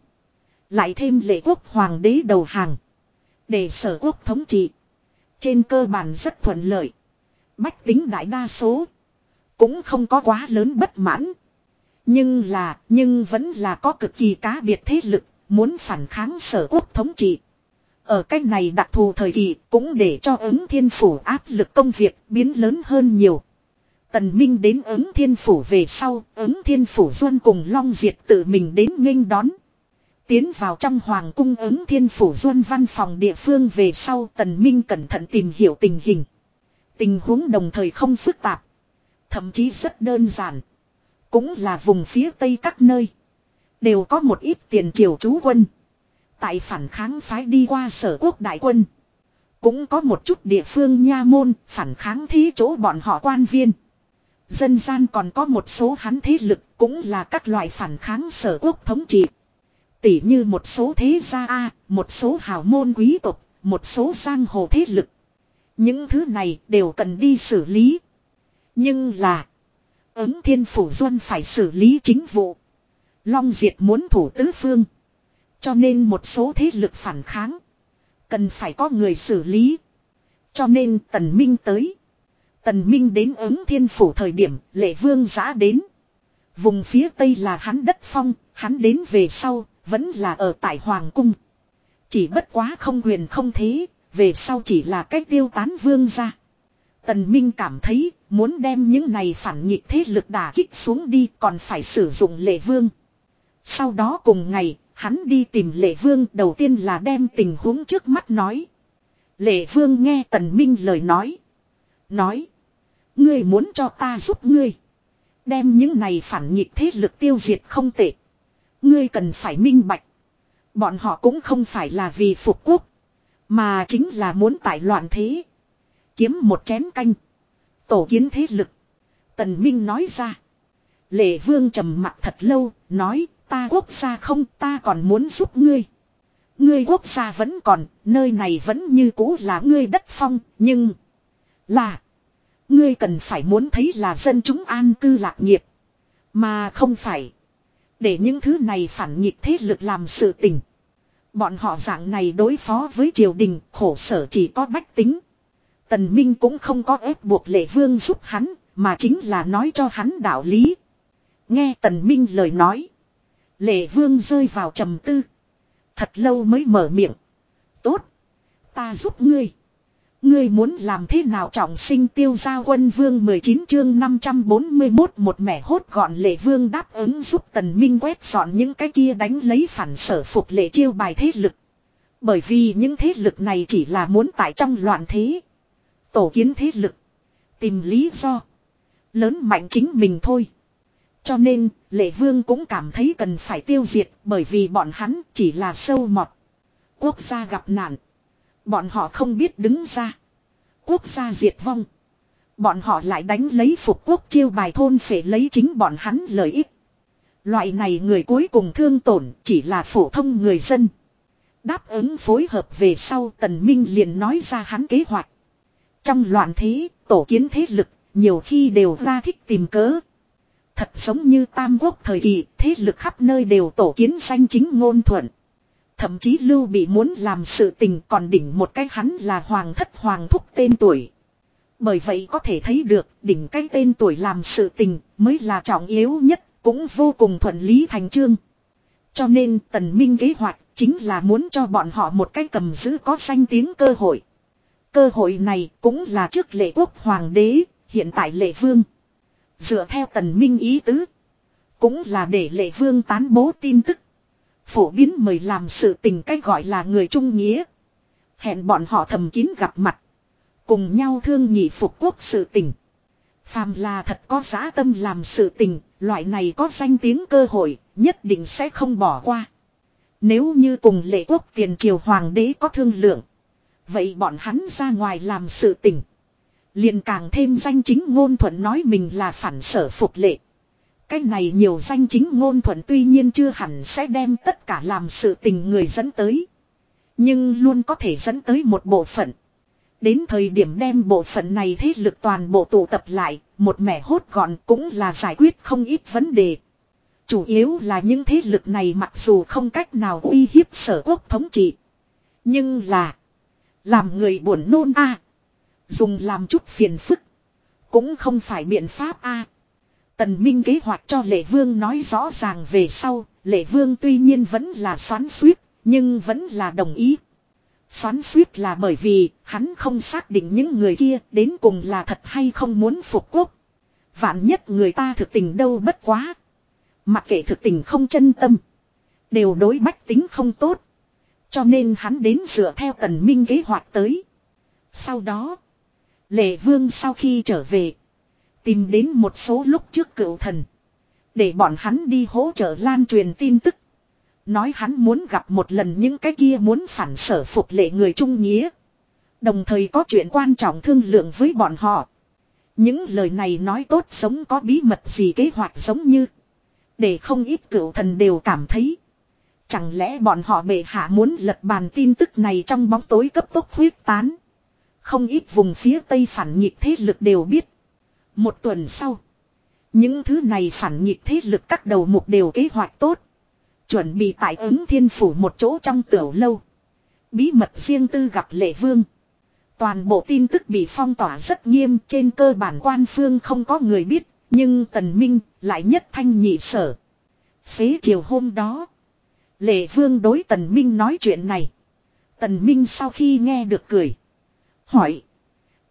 A: Lại thêm lệ quốc hoàng đế đầu hàng. Để sở quốc thống trị. Trên cơ bản rất thuận lợi. Bách tính đại đa số. Cũng không có quá lớn bất mãn. Nhưng là, nhưng vẫn là có cực kỳ cá biệt thế lực, muốn phản kháng sở quốc thống trị. Ở cách này đặc thù thời kỳ cũng để cho ứng thiên phủ áp lực công việc biến lớn hơn nhiều. Tần Minh đến ứng thiên phủ về sau, ứng thiên phủ duân cùng Long Diệt tự mình đến nghênh đón. Tiến vào trong hoàng cung ứng thiên phủ duân văn phòng địa phương về sau Tần Minh cẩn thận tìm hiểu tình hình. Tình huống đồng thời không phức tạp. Thậm chí rất đơn giản. Cũng là vùng phía tây các nơi. Đều có một ít tiền triều trú quân. Tại phản kháng phái đi qua sở quốc đại quân. Cũng có một chút địa phương nha môn phản kháng thí chỗ bọn họ quan viên. Dân gian còn có một số hắn thế lực cũng là các loại phản kháng sở quốc thống trị. Tỉ như một số thế gia A, một số hào môn quý tộc, một số giang hồ thế lực. Những thứ này đều cần đi xử lý. Nhưng là. Ứng thiên phủ duân phải xử lý chính vụ. Long diệt muốn thủ tứ phương. Cho nên một số thế lực phản kháng. Cần phải có người xử lý. Cho nên tần minh tới. Tần minh đến ứng thiên phủ thời điểm lệ vương giã đến. Vùng phía tây là hắn đất phong, hắn đến về sau, vẫn là ở tại Hoàng Cung. Chỉ bất quá không quyền không thế, về sau chỉ là cách tiêu tán vương ra. Tần Minh cảm thấy muốn đem những này phản nghịch thế lực đả kích xuống đi còn phải sử dụng lệ vương. Sau đó cùng ngày, hắn đi tìm lệ vương đầu tiên là đem tình huống trước mắt nói. Lệ vương nghe tần minh lời nói. Nói. Ngươi muốn cho ta giúp ngươi. Đem những này phản nghịch thế lực tiêu diệt không tệ. Ngươi cần phải minh bạch. Bọn họ cũng không phải là vì phục quốc. Mà chính là muốn tại loạn thế. Kiếm một chén canh. Tổ kiến thế lực. Tần Minh nói ra. Lệ vương trầm mặt thật lâu, nói, ta quốc gia không, ta còn muốn giúp ngươi. Ngươi quốc gia vẫn còn, nơi này vẫn như cũ là ngươi đất phong, nhưng... Là... Ngươi cần phải muốn thấy là dân chúng an cư lạc nghiệp. Mà không phải. Để những thứ này phản nghịch thế lực làm sự tình. Bọn họ dạng này đối phó với triều đình khổ sở chỉ có bách tính. Tần Minh cũng không có ép buộc lệ vương giúp hắn, mà chính là nói cho hắn đạo lý. Nghe Tần Minh lời nói. Lệ vương rơi vào trầm tư. Thật lâu mới mở miệng. Tốt. Ta giúp ngươi. Ngươi muốn làm thế nào trọng sinh tiêu gia quân vương 19 chương 541 một mẻ hốt gọn lệ vương đáp ứng giúp tần minh quét dọn những cái kia đánh lấy phản sở phục lệ chiêu bài thế lực. Bởi vì những thế lực này chỉ là muốn tại trong loạn thế. Tổ kiến thế lực. Tìm lý do. Lớn mạnh chính mình thôi. Cho nên, Lệ Vương cũng cảm thấy cần phải tiêu diệt bởi vì bọn hắn chỉ là sâu mọt. Quốc gia gặp nạn. Bọn họ không biết đứng ra. Quốc gia diệt vong. Bọn họ lại đánh lấy phục quốc chiêu bài thôn phệ lấy chính bọn hắn lợi ích. Loại này người cuối cùng thương tổn chỉ là phổ thông người dân. Đáp ứng phối hợp về sau tần minh liền nói ra hắn kế hoạch. Trong loạn thế, tổ kiến thế lực, nhiều khi đều ra thích tìm cớ. Thật giống như tam quốc thời kỳ, thế lực khắp nơi đều tổ kiến danh chính ngôn thuận. Thậm chí Lưu Bị muốn làm sự tình còn đỉnh một cái hắn là hoàng thất hoàng thúc tên tuổi. Bởi vậy có thể thấy được đỉnh cái tên tuổi làm sự tình mới là trọng yếu nhất, cũng vô cùng thuận lý thành chương. Cho nên tần minh kế hoạch chính là muốn cho bọn họ một cái cầm giữ có danh tiếng cơ hội. Cơ hội này cũng là trước lệ quốc hoàng đế, hiện tại lệ vương. Dựa theo tần minh ý tứ. Cũng là để lệ vương tán bố tin tức. Phổ biến mời làm sự tình cách gọi là người trung nghĩa. Hẹn bọn họ thầm kín gặp mặt. Cùng nhau thương nhị phục quốc sự tình. Phàm là thật có giá tâm làm sự tình, loại này có danh tiếng cơ hội, nhất định sẽ không bỏ qua. Nếu như cùng lệ quốc tiền triều hoàng đế có thương lượng. Vậy bọn hắn ra ngoài làm sự tình liền càng thêm danh chính ngôn thuận nói mình là phản sở phục lệ. Cái này nhiều danh chính ngôn thuận tuy nhiên chưa hẳn sẽ đem tất cả làm sự tình người dẫn tới. Nhưng luôn có thể dẫn tới một bộ phận. Đến thời điểm đem bộ phận này thế lực toàn bộ tụ tập lại, một mẻ hốt gọn cũng là giải quyết không ít vấn đề. Chủ yếu là những thế lực này mặc dù không cách nào uy hiếp sở quốc thống trị. Nhưng là làm người buồn nôn a Dùng làm chút phiền phức. Cũng không phải biện pháp a Tần Minh kế hoạch cho Lệ Vương nói rõ ràng về sau. Lệ Vương tuy nhiên vẫn là xoắn suýt. Nhưng vẫn là đồng ý. Xoắn suýt là bởi vì hắn không xác định những người kia đến cùng là thật hay không muốn phục quốc. Vạn nhất người ta thực tình đâu bất quá. Mặc kệ thực tình không chân tâm. Đều đối bách tính không tốt. Cho nên hắn đến dựa theo tần minh kế hoạch tới. Sau đó. Lệ vương sau khi trở về. Tìm đến một số lúc trước cựu thần. Để bọn hắn đi hỗ trợ lan truyền tin tức. Nói hắn muốn gặp một lần những cái kia muốn phản sở phục lệ người trung nghĩa. Đồng thời có chuyện quan trọng thương lượng với bọn họ. Những lời này nói tốt sống có bí mật gì kế hoạch giống như. Để không ít cựu thần đều cảm thấy. Chẳng lẽ bọn họ bệ hạ muốn lật bàn tin tức này trong bóng tối cấp tốc huyết tán. Không ít vùng phía tây phản nghịch thế lực đều biết. Một tuần sau. Những thứ này phản nghịch thế lực các đầu mục đều kế hoạch tốt. Chuẩn bị tại ứng thiên phủ một chỗ trong tiểu lâu. Bí mật riêng tư gặp lệ vương. Toàn bộ tin tức bị phong tỏa rất nghiêm, trên cơ bản quan phương không có người biết. Nhưng tần minh lại nhất thanh nhị sở. Xế chiều hôm đó. Lệ vương đối tần minh nói chuyện này. Tần minh sau khi nghe được cười. Hỏi.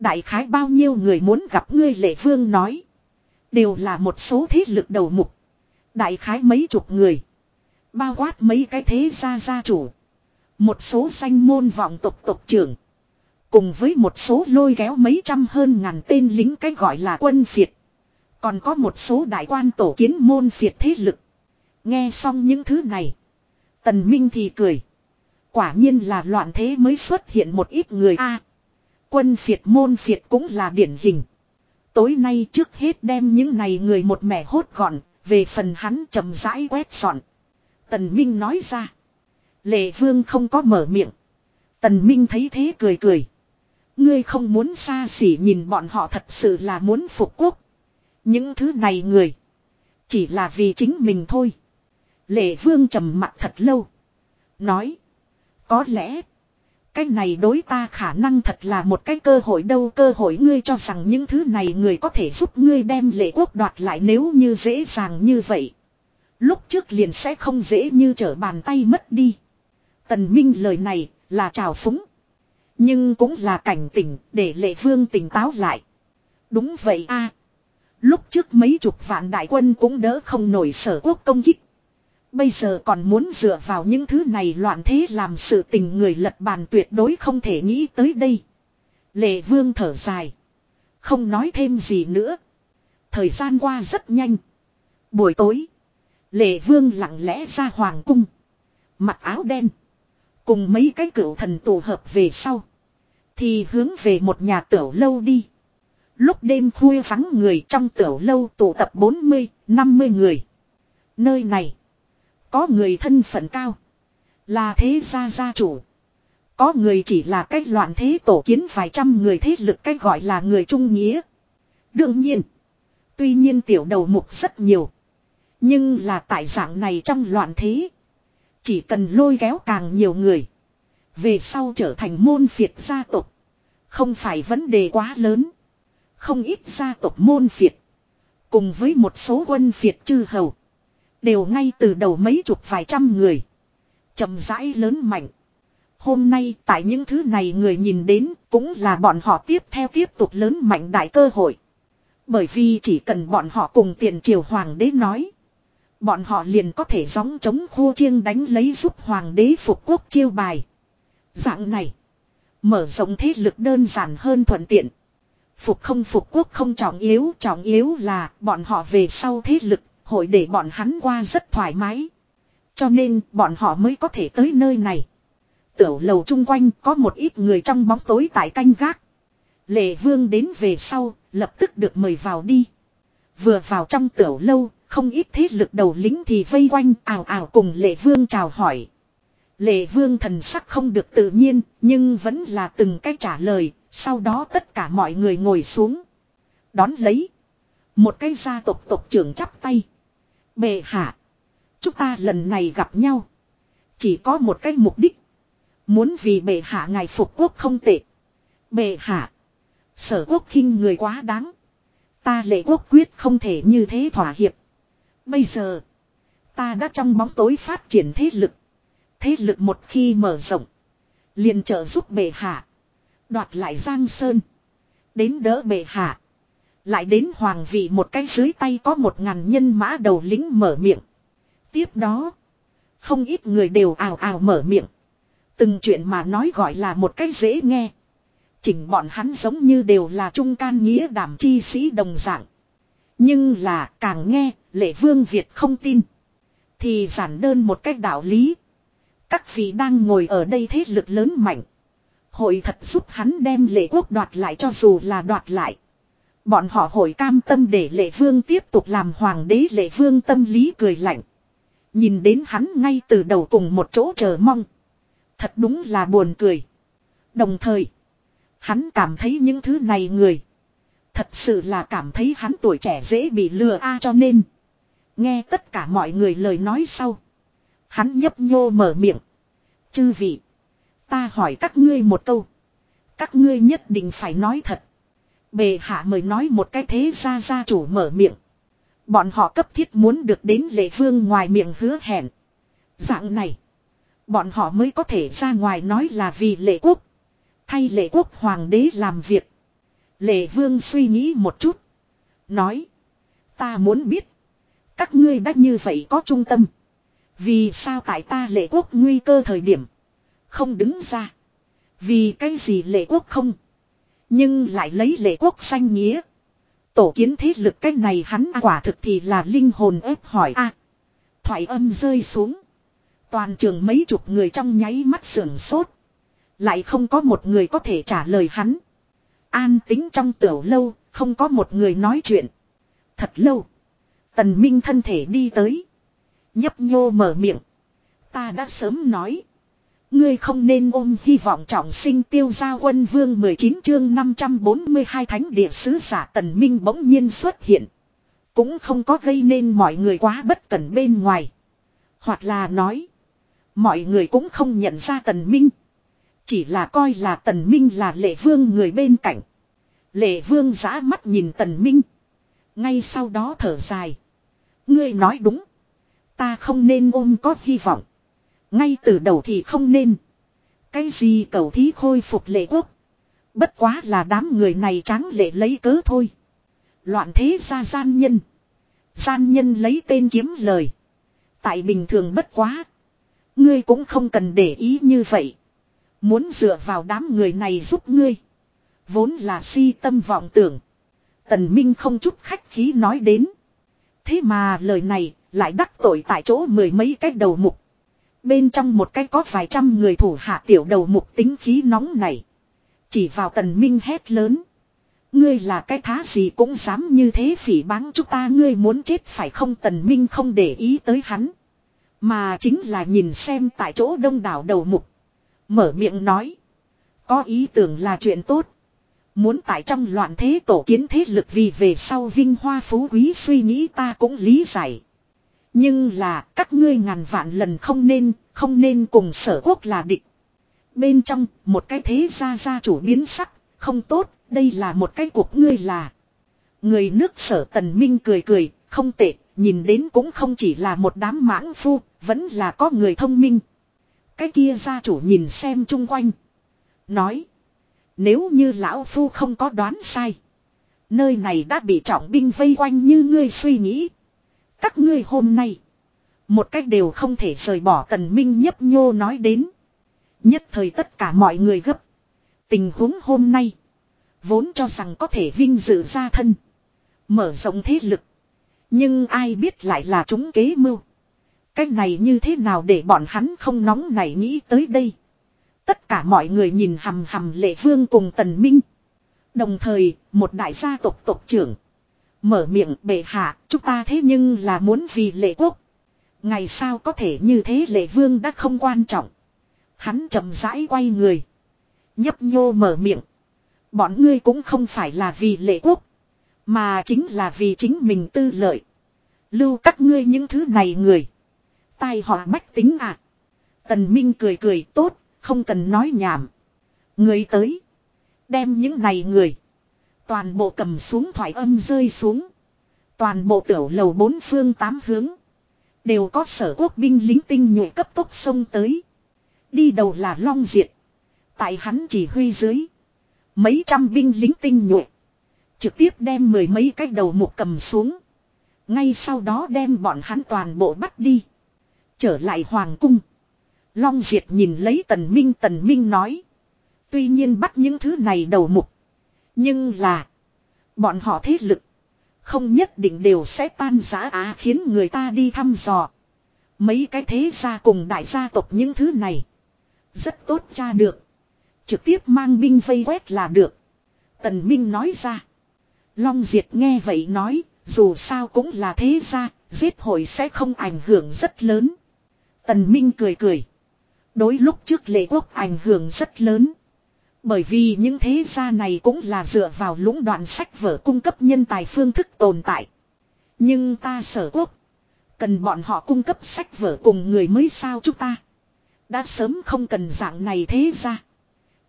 A: Đại khái bao nhiêu người muốn gặp ngươi lệ vương nói. Đều là một số thế lực đầu mục. Đại khái mấy chục người. Bao quát mấy cái thế gia gia chủ. Một số danh môn vọng tộc tộc trưởng. Cùng với một số lôi kéo mấy trăm hơn ngàn tên lính cái gọi là quân phiệt. Còn có một số đại quan tổ kiến môn phiệt thế lực. Nghe xong những thứ này. Tần Minh thì cười. Quả nhiên là loạn thế mới xuất hiện một ít người a quân phiệt môn phiệt cũng là điển hình. Tối nay trước hết đem những này người một mẻ hốt gọn, về phần hắn chậm rãi quét dọn. Tần Minh nói ra. Lệ Vương không có mở miệng. Tần Minh thấy thế cười cười. Ngươi không muốn xa xỉ nhìn bọn họ thật sự là muốn phục quốc. Những thứ này người. Chỉ là vì chính mình thôi. Lệ vương trầm mặt thật lâu. Nói. Có lẽ. Cái này đối ta khả năng thật là một cái cơ hội đâu, cơ hội ngươi cho rằng những thứ này người có thể giúp ngươi đem lệ quốc đoạt lại nếu như dễ dàng như vậy. Lúc trước liền sẽ không dễ như trở bàn tay mất đi. Tần Minh lời này là trào phúng. Nhưng cũng là cảnh tỉnh để lệ vương tỉnh táo lại. Đúng vậy a Lúc trước mấy chục vạn đại quân cũng đỡ không nổi sở quốc công kích. Bây giờ còn muốn dựa vào những thứ này loạn thế làm sự tình người lật bàn tuyệt đối không thể nghĩ tới đây. Lệ vương thở dài. Không nói thêm gì nữa. Thời gian qua rất nhanh. Buổi tối. Lệ vương lặng lẽ ra hoàng cung. Mặc áo đen. Cùng mấy cái cửu thần tụ hợp về sau. Thì hướng về một nhà tiểu lâu đi. Lúc đêm khuya vắng người trong tiểu lâu tụ tập 40, 50 người. Nơi này. Có người thân phận cao. Là thế gia gia chủ. Có người chỉ là cách loạn thế tổ kiến vài trăm người thế lực cách gọi là người trung nghĩa. Đương nhiên. Tuy nhiên tiểu đầu mục rất nhiều. Nhưng là tại dạng này trong loạn thế. Chỉ cần lôi kéo càng nhiều người. Về sau trở thành môn phiệt gia tộc. Không phải vấn đề quá lớn. Không ít gia tộc môn phiệt. Cùng với một số quân phiệt chư hầu. Đều ngay từ đầu mấy chục vài trăm người. chậm rãi lớn mạnh. Hôm nay tại những thứ này người nhìn đến cũng là bọn họ tiếp theo tiếp tục lớn mạnh đại cơ hội. Bởi vì chỉ cần bọn họ cùng tiền triều hoàng đế nói. Bọn họ liền có thể gióng chống khu chiêng đánh lấy giúp hoàng đế phục quốc chiêu bài. Dạng này. Mở rộng thế lực đơn giản hơn thuận tiện. Phục không phục quốc không trọng yếu. Trọng yếu là bọn họ về sau thế lực. Hội để bọn hắn qua rất thoải mái. Cho nên bọn họ mới có thể tới nơi này. Tiểu lầu chung quanh có một ít người trong bóng tối tại canh gác. Lệ vương đến về sau, lập tức được mời vào đi. Vừa vào trong tiểu lâu, không ít thế lực đầu lính thì vây quanh ảo ảo cùng lệ vương chào hỏi. Lệ vương thần sắc không được tự nhiên, nhưng vẫn là từng cách trả lời, sau đó tất cả mọi người ngồi xuống. Đón lấy. Một cái gia tộc tộc trưởng chắp tay. Bệ hạ. Chúng ta lần này gặp nhau. Chỉ có một cái mục đích. Muốn vì bệ hạ ngài phục quốc không tệ. Bệ hạ. Sở quốc khinh người quá đáng. Ta lệ quốc quyết không thể như thế thỏa hiệp. Bây giờ. Ta đã trong bóng tối phát triển thế lực. Thế lực một khi mở rộng. liền trợ giúp bệ hạ. Đoạt lại Giang Sơn. Đến đỡ bệ hạ. Lại đến hoàng vị một cái dưới tay có một ngàn nhân mã đầu lính mở miệng. Tiếp đó. Không ít người đều ào ào mở miệng. Từng chuyện mà nói gọi là một cái dễ nghe. Chỉnh bọn hắn giống như đều là trung can nghĩa đảm chi sĩ đồng dạng. Nhưng là càng nghe, lệ vương Việt không tin. Thì giản đơn một cách đạo lý. Các vị đang ngồi ở đây thế lực lớn mạnh. Hội thật giúp hắn đem lệ quốc đoạt lại cho dù là đoạt lại. Bọn họ hội cam tâm để lệ vương tiếp tục làm hoàng đế lệ vương tâm lý cười lạnh. Nhìn đến hắn ngay từ đầu cùng một chỗ chờ mong. Thật đúng là buồn cười. Đồng thời, hắn cảm thấy những thứ này người. Thật sự là cảm thấy hắn tuổi trẻ dễ bị lừa a cho nên. Nghe tất cả mọi người lời nói sau. Hắn nhấp nhô mở miệng. Chư vị. Ta hỏi các ngươi một câu. Các ngươi nhất định phải nói thật. Bề hạ mời nói một cái thế ra gia chủ mở miệng. Bọn họ cấp thiết muốn được đến lệ vương ngoài miệng hứa hẹn. Dạng này. Bọn họ mới có thể ra ngoài nói là vì lệ quốc. Thay lệ quốc hoàng đế làm việc. Lệ vương suy nghĩ một chút. Nói. Ta muốn biết. Các ngươi đã như vậy có trung tâm. Vì sao tại ta lệ quốc nguy cơ thời điểm. Không đứng ra. Vì cái gì lệ quốc không. Nhưng lại lấy lệ quốc danh nghĩa. Tổ kiến thế lực cái này hắn à, quả thực thì là linh hồn ép hỏi a Thoại âm rơi xuống. Toàn trường mấy chục người trong nháy mắt sưởng sốt. Lại không có một người có thể trả lời hắn. An tính trong tiểu lâu, không có một người nói chuyện. Thật lâu. Tần Minh thân thể đi tới. Nhấp nhô mở miệng. Ta đã sớm nói. Ngươi không nên ôm hy vọng trọng sinh tiêu gia quân vương 19 chương 542 thánh địa sứ giả tần minh bỗng nhiên xuất hiện. Cũng không có gây nên mọi người quá bất cẩn bên ngoài. Hoặc là nói. Mọi người cũng không nhận ra tần minh. Chỉ là coi là tần minh là lệ vương người bên cạnh. Lệ vương giã mắt nhìn tần minh. Ngay sau đó thở dài. Ngươi nói đúng. Ta không nên ôm có hy vọng. Ngay từ đầu thì không nên. Cái gì cầu thí khôi phục lệ quốc. Bất quá là đám người này tráng lệ lấy cớ thôi. Loạn thế ra gian nhân. Gian nhân lấy tên kiếm lời. Tại bình thường bất quá. Ngươi cũng không cần để ý như vậy. Muốn dựa vào đám người này giúp ngươi. Vốn là si tâm vọng tưởng. Tần Minh không chút khách khí nói đến. Thế mà lời này lại đắc tội tại chỗ mười mấy cái đầu mục. Bên trong một cái có vài trăm người thủ hạ tiểu đầu mục tính khí nóng này. Chỉ vào tần minh hét lớn. Ngươi là cái thá gì cũng dám như thế phỉ báng chúng ta, ngươi muốn chết phải không tần minh không để ý tới hắn. Mà chính là nhìn xem tại chỗ đông đảo đầu mục. Mở miệng nói. Có ý tưởng là chuyện tốt. Muốn tại trong loạn thế tổ kiến thế lực vì về sau vinh hoa phú quý suy nghĩ ta cũng lý giải. Nhưng là các ngươi ngàn vạn lần không nên, không nên cùng sở quốc là địch. Bên trong, một cái thế gia gia chủ biến sắc, không tốt, đây là một cái cuộc ngươi là. Người nước sở tần minh cười cười, không tệ, nhìn đến cũng không chỉ là một đám mãng phu, vẫn là có người thông minh. Cái kia gia chủ nhìn xem chung quanh. Nói. Nếu như lão phu không có đoán sai. Nơi này đã bị trọng binh vây quanh như ngươi suy nghĩ. Các ngươi hôm nay. Một cách đều không thể rời bỏ tần minh nhấp nhô nói đến. Nhất thời tất cả mọi người gấp. Tình huống hôm nay. Vốn cho rằng có thể vinh dự ra thân. Mở rộng thế lực. Nhưng ai biết lại là chúng kế mưu. Cách này như thế nào để bọn hắn không nóng này nghĩ tới đây. Tất cả mọi người nhìn hầm hầm lệ vương cùng tần minh. Đồng thời, một đại gia tộc tộc trưởng. Mở miệng bệ hạ, chúng ta thế nhưng là muốn vì lệ quốc. Ngày sao có thể như thế lệ vương đã không quan trọng. Hắn chậm rãi quay người. Nhấp nhô mở miệng. Bọn ngươi cũng không phải là vì lệ quốc. Mà chính là vì chính mình tư lợi. Lưu các ngươi những thứ này người. Tai họ bách tính à. Tần Minh cười cười tốt, không cần nói nhảm. Người tới. Đem những này người. Toàn bộ cầm xuống thoại âm rơi xuống. Toàn bộ tiểu lầu bốn phương tám hướng. Đều có sở quốc binh lính tinh nhuệ cấp tốc sông tới. Đi đầu là Long Diệt. Tại hắn chỉ huy dưới. Mấy trăm binh lính tinh nhuệ. Trực tiếp đem mười mấy cái đầu mục cầm xuống. Ngay sau đó đem bọn hắn toàn bộ bắt đi. Trở lại Hoàng cung. Long Diệt nhìn lấy Tần Minh Tần Minh nói. Tuy nhiên bắt những thứ này đầu mục. Nhưng là. Bọn họ thế lực. Không nhất định đều sẽ tan giá á khiến người ta đi thăm dò. Mấy cái thế gia cùng đại gia tộc những thứ này. Rất tốt cha được. Trực tiếp mang binh vây quét là được. Tần Minh nói ra. Long Diệt nghe vậy nói. Dù sao cũng là thế gia. Giết hội sẽ không ảnh hưởng rất lớn. Tần Minh cười cười. Đối lúc trước lệ quốc ảnh hưởng rất lớn. Bởi vì những thế gia này cũng là dựa vào lũng đoạn sách vở cung cấp nhân tài phương thức tồn tại. Nhưng ta sở quốc. Cần bọn họ cung cấp sách vở cùng người mới sao chúng ta. Đã sớm không cần dạng này thế gia.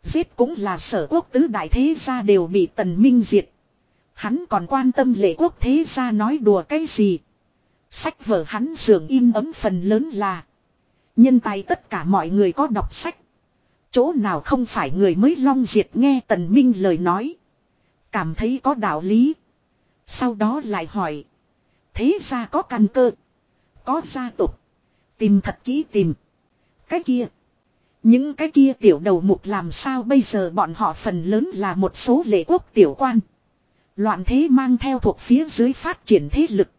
A: Giết cũng là sở quốc tứ đại thế gia đều bị tần minh diệt. Hắn còn quan tâm lệ quốc thế gia nói đùa cái gì. Sách vở hắn dường im ấm phần lớn là. Nhân tài tất cả mọi người có đọc sách. Chỗ nào không phải người mới long diệt nghe tần minh lời nói. Cảm thấy có đạo lý. Sau đó lại hỏi. Thế ra có căn cơ. Có gia tục. Tìm thật kỹ tìm. Cái kia. Những cái kia tiểu đầu mục làm sao bây giờ bọn họ phần lớn là một số lệ quốc tiểu quan. Loạn thế mang theo thuộc phía dưới phát triển thế lực.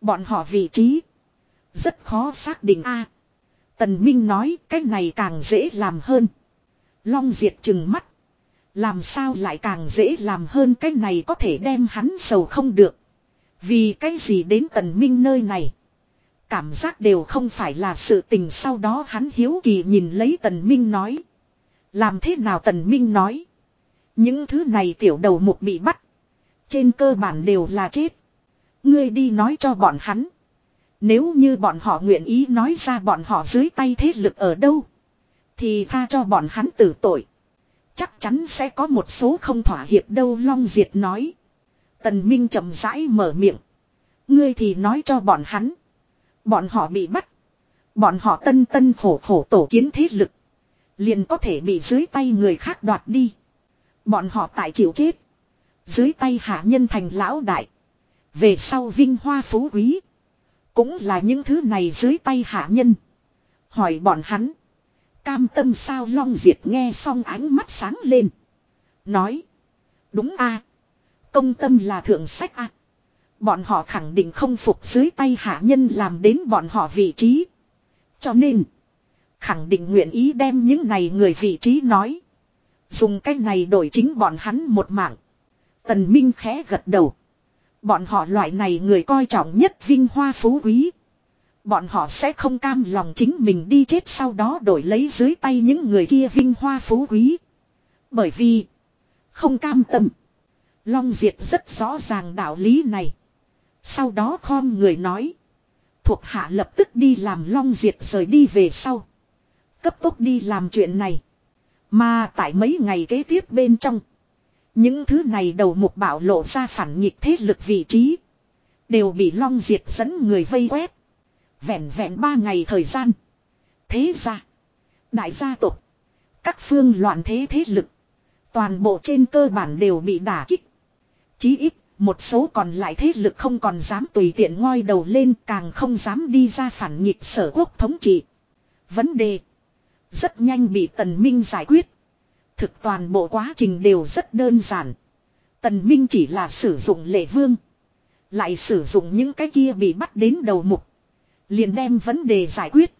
A: Bọn họ vị trí. Rất khó xác định a Tần Minh nói, cái này càng dễ làm hơn. Long diệt chừng mắt. Làm sao lại càng dễ làm hơn cái này có thể đem hắn sầu không được. Vì cái gì đến tần minh nơi này. Cảm giác đều không phải là sự tình sau đó hắn hiếu kỳ nhìn lấy tần minh nói. Làm thế nào tần minh nói. Những thứ này tiểu đầu mục bị bắt. Trên cơ bản đều là chết. Ngươi đi nói cho bọn hắn. Nếu như bọn họ nguyện ý nói ra bọn họ dưới tay thế lực ở đâu. Thì tha cho bọn hắn tử tội. Chắc chắn sẽ có một số không thỏa hiệp đâu, Long Diệt nói. Tần Minh chậm rãi mở miệng. Ngươi thì nói cho bọn hắn. Bọn họ bị bắt. Bọn họ tân tân khổ khổ tổ kiến thế lực. Liền có thể bị dưới tay người khác đoạt đi. Bọn họ tại chịu chết. Dưới tay hạ nhân thành lão đại. Về sau vinh hoa phú quý. Cũng là những thứ này dưới tay hạ nhân. Hỏi bọn hắn. Cam tâm sao long diệt nghe xong ánh mắt sáng lên. Nói. Đúng a Công tâm là thượng sách a Bọn họ khẳng định không phục dưới tay hạ nhân làm đến bọn họ vị trí. Cho nên. Khẳng định nguyện ý đem những này người vị trí nói. Dùng cách này đổi chính bọn hắn một mạng. Tần Minh khẽ gật đầu. Bọn họ loại này người coi trọng nhất vinh hoa phú quý. Bọn họ sẽ không cam lòng chính mình đi chết sau đó đổi lấy dưới tay những người kia vinh hoa phú quý. Bởi vì, không cam tâm. Long Diệt rất rõ ràng đạo lý này. Sau đó khom người nói. Thuộc hạ lập tức đi làm Long Diệt rời đi về sau. Cấp tốc đi làm chuyện này. Mà tại mấy ngày kế tiếp bên trong. Những thứ này đầu mục bảo lộ ra phản nghịch thế lực vị trí. Đều bị Long Diệt dẫn người vây quét. Vẹn vẹn ba ngày thời gian. Thế ra. Đại gia tộc. Các phương loạn thế thế lực. Toàn bộ trên cơ bản đều bị đả kích. Chí ít, một số còn lại thế lực không còn dám tùy tiện ngoi đầu lên càng không dám đi ra phản nghịch sở quốc thống trị. Vấn đề. Rất nhanh bị Tần Minh giải quyết. Thực toàn bộ quá trình đều rất đơn giản. Tần Minh chỉ là sử dụng lệ vương. Lại sử dụng những cái kia bị bắt đến đầu mục. Liền đem vấn đề giải quyết.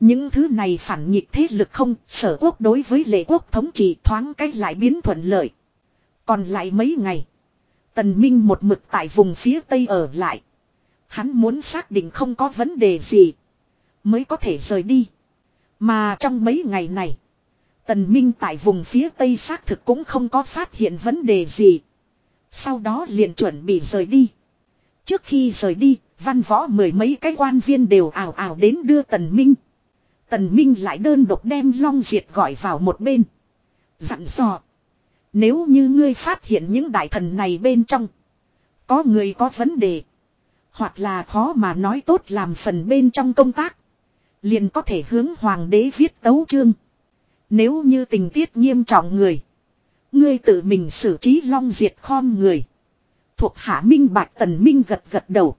A: Những thứ này phản nghịch thế lực không, sở quốc đối với lệ quốc thống trị thoáng cách lại biến thuận lợi. Còn lại mấy ngày. Tần Minh một mực tại vùng phía tây ở lại. Hắn muốn xác định không có vấn đề gì. Mới có thể rời đi. Mà trong mấy ngày này. Tần Minh tại vùng phía tây xác thực cũng không có phát hiện vấn đề gì. Sau đó liền chuẩn bị rời đi. Trước khi rời đi, văn võ mười mấy cái quan viên đều ảo ảo đến đưa Tần Minh. Tần Minh lại đơn độc đem Long Diệt gọi vào một bên. Dặn dò. Nếu như ngươi phát hiện những đại thần này bên trong. Có người có vấn đề. Hoặc là khó mà nói tốt làm phần bên trong công tác. Liền có thể hướng hoàng đế viết tấu chương. Nếu như tình tiết nghiêm trọng người. Ngươi tự mình xử trí long diệt khom người. Thuộc hạ minh bạch tần minh gật gật đầu.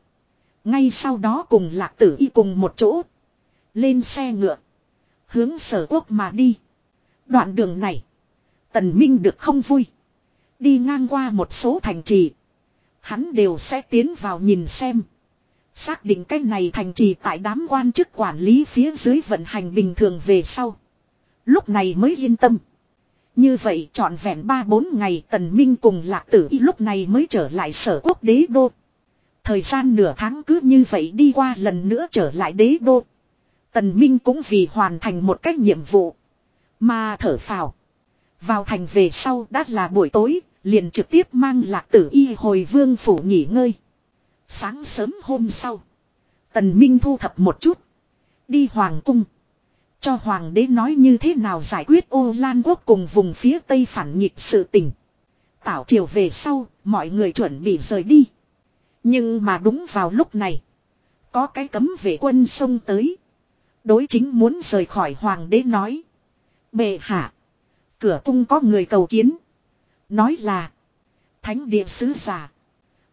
A: Ngay sau đó cùng lạc tử y cùng một chỗ. Lên xe ngựa. Hướng sở quốc mà đi. Đoạn đường này. Tần Minh được không vui. Đi ngang qua một số thành trì. Hắn đều sẽ tiến vào nhìn xem. Xác định cái này thành trì tại đám quan chức quản lý phía dưới vận hành bình thường về sau. Lúc này mới yên tâm. Như vậy trọn vẹn 3-4 ngày tần minh cùng lạc tử y lúc này mới trở lại sở quốc đế đô. Thời gian nửa tháng cứ như vậy đi qua lần nữa trở lại đế đô. Tần minh cũng vì hoàn thành một cách nhiệm vụ. Mà thở phào. Vào thành về sau đã là buổi tối, liền trực tiếp mang lạc tử y hồi vương phủ nghỉ ngơi. Sáng sớm hôm sau, tần minh thu thập một chút. Đi hoàng cung. Cho hoàng đế nói như thế nào giải quyết ô lan quốc cùng vùng phía tây phản nghịch sự tình. Tảo triều về sau, mọi người chuẩn bị rời đi. Nhưng mà đúng vào lúc này, có cái cấm vệ quân xông tới. Đối chính muốn rời khỏi hoàng đế nói. Bệ hạ. Cửa cung có người cầu kiến. Nói là. Thánh địa sứ giả.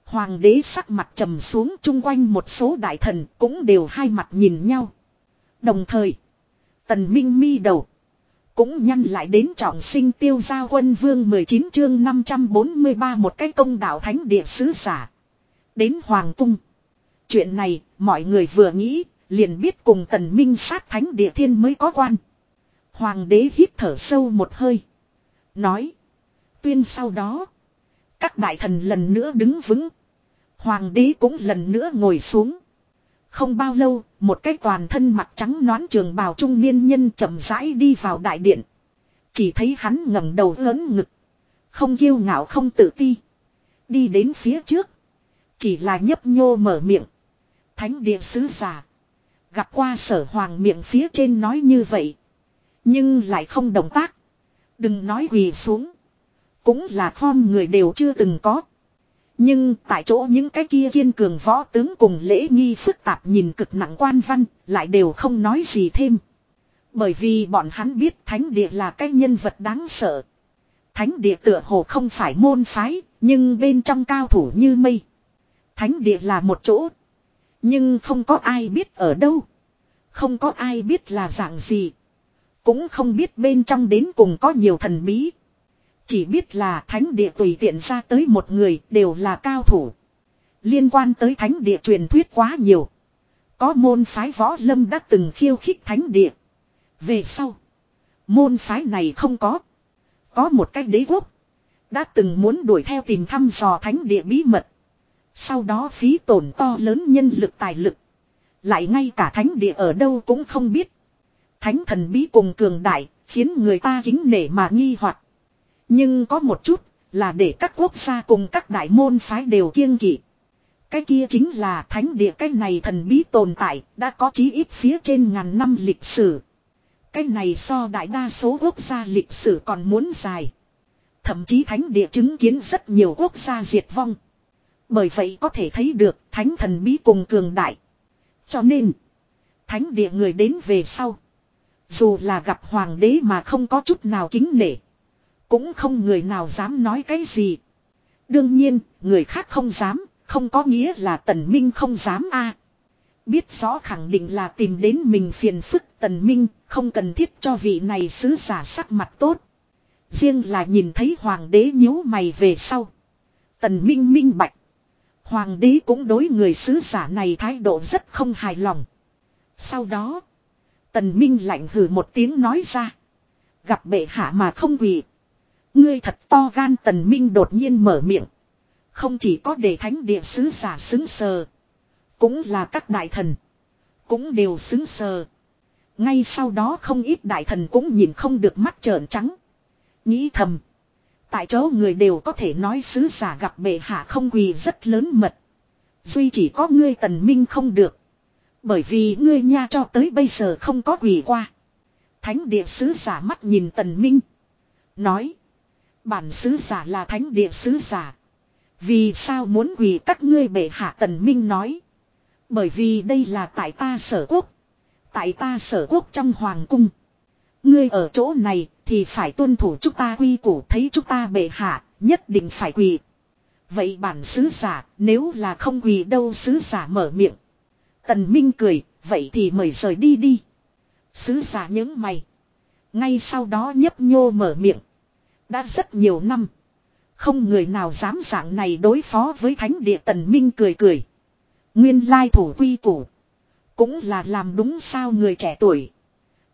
A: Hoàng đế sắc mặt trầm xuống chung quanh một số đại thần cũng đều hai mặt nhìn nhau. Đồng thời. Tần Minh mi đầu. Cũng nhăn lại đến trọng sinh tiêu gia quân vương 19 chương 543 một cái công đạo thánh địa sứ giả. Đến Hoàng cung. Chuyện này mọi người vừa nghĩ liền biết cùng tần minh sát thánh địa thiên mới có quan. Hoàng đế hít thở sâu một hơi. Nói. Tuyên sau đó. Các đại thần lần nữa đứng vững. Hoàng đế cũng lần nữa ngồi xuống. Không bao lâu, một cái toàn thân mặt trắng nón trường bào trung niên nhân chậm rãi đi vào đại điện. Chỉ thấy hắn ngẩng đầu lớn ngực. Không kiêu ngạo không tự ti. Đi đến phía trước. Chỉ là nhấp nhô mở miệng. Thánh địa sứ giả. Gặp qua sở hoàng miệng phía trên nói như vậy. Nhưng lại không động tác. Đừng nói quỳ xuống. Cũng là khom người đều chưa từng có. Nhưng tại chỗ những cái kia kiên cường võ tướng cùng lễ nghi phức tạp nhìn cực nặng quan văn, lại đều không nói gì thêm. Bởi vì bọn hắn biết thánh địa là cái nhân vật đáng sợ. Thánh địa tựa hồ không phải môn phái, nhưng bên trong cao thủ như mây. Thánh địa là một chỗ. Nhưng không có ai biết ở đâu. Không có ai biết là dạng gì. Cũng không biết bên trong đến cùng có nhiều thần bí. Chỉ biết là thánh địa tùy tiện ra tới một người đều là cao thủ. Liên quan tới thánh địa truyền thuyết quá nhiều. Có môn phái võ lâm đã từng khiêu khích thánh địa. Về sau. Môn phái này không có. Có một cách đế quốc. Đã từng muốn đuổi theo tìm thăm dò thánh địa bí mật. Sau đó phí tổn to lớn nhân lực tài lực. Lại ngay cả thánh địa ở đâu cũng không biết. Thánh thần bí cùng cường đại, khiến người ta kính nể mà nghi hoặc. Nhưng có một chút, là để các quốc gia cùng các đại môn phái đều kiêng kỵ. Cái kia chính là thánh địa cái này thần bí tồn tại, đã có chí ít phía trên ngàn năm lịch sử. Cái này so đại đa số quốc gia lịch sử còn muốn dài. Thậm chí thánh địa chứng kiến rất nhiều quốc gia diệt vong. Bởi vậy có thể thấy được thánh thần bí cùng cường đại. Cho nên, thánh địa người đến về sau. Dù là gặp hoàng đế mà không có chút nào kính nể. Cũng không người nào dám nói cái gì. Đương nhiên, người khác không dám, không có nghĩa là tần minh không dám a. Biết rõ khẳng định là tìm đến mình phiền phức tần minh, không cần thiết cho vị này sứ giả sắc mặt tốt. Riêng là nhìn thấy hoàng đế nhíu mày về sau. Tần minh minh bạch. Hoàng đế cũng đối người sứ giả này thái độ rất không hài lòng. Sau đó, tần minh lạnh hừ một tiếng nói ra. Gặp bệ hạ mà không quỳ. Ngươi thật to gan tần minh đột nhiên mở miệng. Không chỉ có để thánh địa sứ giả xứng sờ. Cũng là các đại thần. Cũng đều xứng sờ. Ngay sau đó không ít đại thần cũng nhìn không được mắt trợn trắng. Nghĩ thầm. Tại chỗ người đều có thể nói sứ giả gặp bệ hạ không quỳ rất lớn mật. Duy chỉ có ngươi tần minh không được. Bởi vì ngươi nha cho tới bây giờ không có quỳ qua. Thánh địa sứ giả mắt nhìn tần minh. Nói. Bản sứ giả là thánh địa sứ giả. Vì sao muốn quỳ các ngươi bệ hạ tần minh nói. Bởi vì đây là tại ta sở quốc. Tại ta sở quốc trong hoàng cung. Ngươi ở chỗ này thì phải tuân thủ chúng ta quy củ thấy chúng ta bệ hạ, nhất định phải quỳ. Vậy bản sứ giả, nếu là không quỳ đâu sứ giả mở miệng. Tần Minh cười, vậy thì mời rời đi đi. Sứ giả những mày. Ngay sau đó nhấp nhô mở miệng. Đã rất nhiều năm. Không người nào dám dạng này đối phó với thánh địa tần minh cười cười. Nguyên lai thủ quy củ. Cũng là làm đúng sao người trẻ tuổi.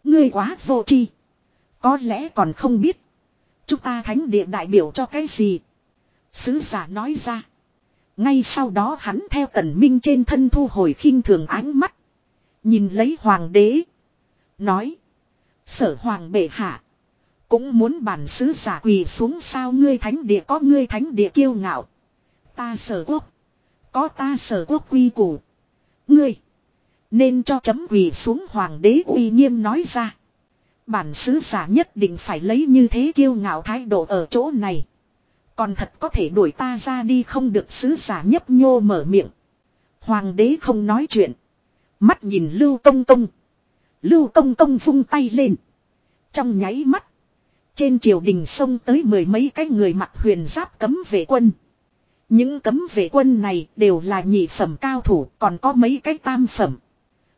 A: Ngươi quá vô tri. Có lẽ còn không biết. Chúng ta thánh địa đại biểu cho cái gì? Sứ giả nói ra. Ngay sau đó hắn theo tần minh trên thân thu hồi khinh thường ánh mắt. Nhìn lấy hoàng đế. Nói. Sở hoàng bệ hạ. Cũng muốn bản sứ giả quỳ xuống sao ngươi thánh địa có ngươi thánh địa kiêu ngạo. Ta sở quốc. Có ta sở quốc quy củ. Ngươi. Nên cho chấm quỳ xuống hoàng đế uy nghiêm nói ra. Bản sứ giả nhất định phải lấy như thế kiêu ngạo thái độ ở chỗ này. Còn thật có thể đuổi ta ra đi không được sứ giả nhấp nhô mở miệng. Hoàng đế không nói chuyện. Mắt nhìn Lưu Công Công. Lưu Công Công vung tay lên. Trong nháy mắt. Trên triều đình xông tới mười mấy cái người mặc huyền giáp cấm vệ quân. Những cấm vệ quân này đều là nhị phẩm cao thủ, còn có mấy cái tam phẩm.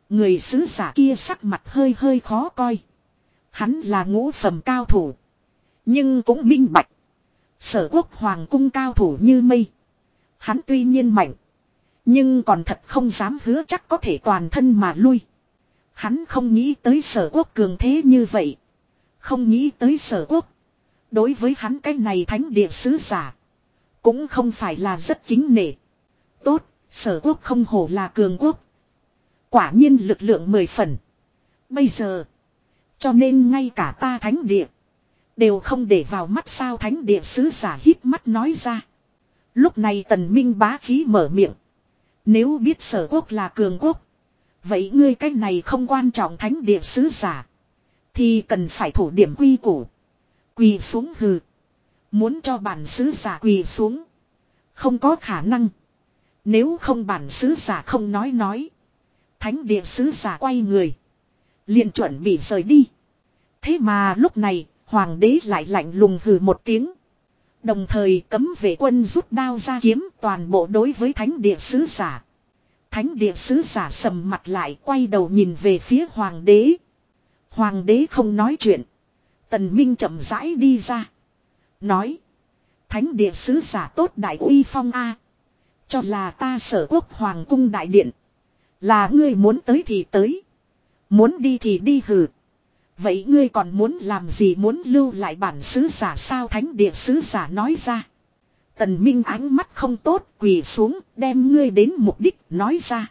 A: Người sứ giả kia sắc mặt hơi hơi khó coi. Hắn là ngũ phẩm cao thủ. Nhưng cũng minh bạch. Sở quốc hoàng cung cao thủ như mây. Hắn tuy nhiên mạnh. Nhưng còn thật không dám hứa chắc có thể toàn thân mà lui. Hắn không nghĩ tới sở quốc cường thế như vậy. Không nghĩ tới sở quốc. Đối với hắn cái này thánh địa sứ giả. Cũng không phải là rất kính nể. Tốt, sở quốc không hổ là cường quốc. Quả nhiên lực lượng mười phần. Bây giờ. Cho nên ngay cả ta thánh địa. Đều không để vào mắt sao thánh địa sứ giả hít mắt nói ra. Lúc này tần minh bá khí mở miệng. Nếu biết sở quốc là cường quốc. Vậy ngươi cách này không quan trọng thánh địa sứ giả. Thì cần phải thủ điểm quy củ. Quỳ xuống hừ. Muốn cho bản sứ giả quỳ xuống. Không có khả năng. Nếu không bản sứ giả không nói nói. Thánh địa sứ giả quay người. liền chuẩn bị rời đi. Thế mà lúc này, hoàng đế lại lạnh lùng hừ một tiếng. Đồng thời cấm vệ quân rút đao ra kiếm toàn bộ đối với thánh địa sứ giả. Thánh địa sứ giả sầm mặt lại quay đầu nhìn về phía hoàng đế. Hoàng đế không nói chuyện. Tần Minh chậm rãi đi ra. Nói. Thánh địa sứ giả tốt đại uy phong A. Cho là ta sở quốc hoàng cung đại điện. Là ngươi muốn tới thì tới. Muốn đi thì đi hử. Vậy ngươi còn muốn làm gì muốn lưu lại bản sứ giả sao thánh địa sứ giả nói ra. Tần Minh ánh mắt không tốt, quỳ xuống, đem ngươi đến mục đích, nói ra.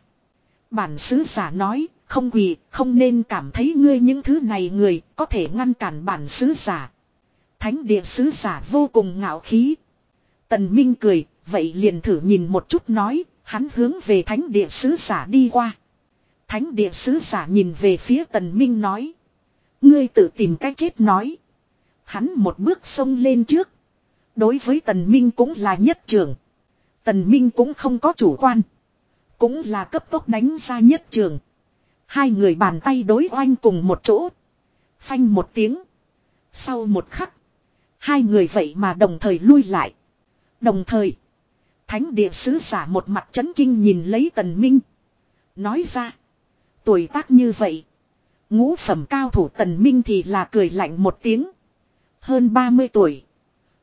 A: Bản sứ giả nói, không quỳ, không nên cảm thấy ngươi những thứ này người có thể ngăn cản bản sứ giả. Thánh địa sứ giả vô cùng ngạo khí. Tần Minh cười, vậy liền thử nhìn một chút, nói hắn hướng về thánh địa sứ giả đi qua. Thánh địa sứ giả nhìn về phía tần minh nói. Ngươi tự tìm cách chết nói. Hắn một bước xông lên trước. Đối với tần minh cũng là nhất trường. Tần minh cũng không có chủ quan. Cũng là cấp tốc đánh ra nhất trường. Hai người bàn tay đối oanh cùng một chỗ. Phanh một tiếng. Sau một khắc. Hai người vậy mà đồng thời lui lại. Đồng thời. Thánh địa sứ giả một mặt chấn kinh nhìn lấy tần minh. Nói ra. Tuổi tác như vậy. Ngũ phẩm cao thủ tần minh thì là cười lạnh một tiếng. Hơn 30 tuổi.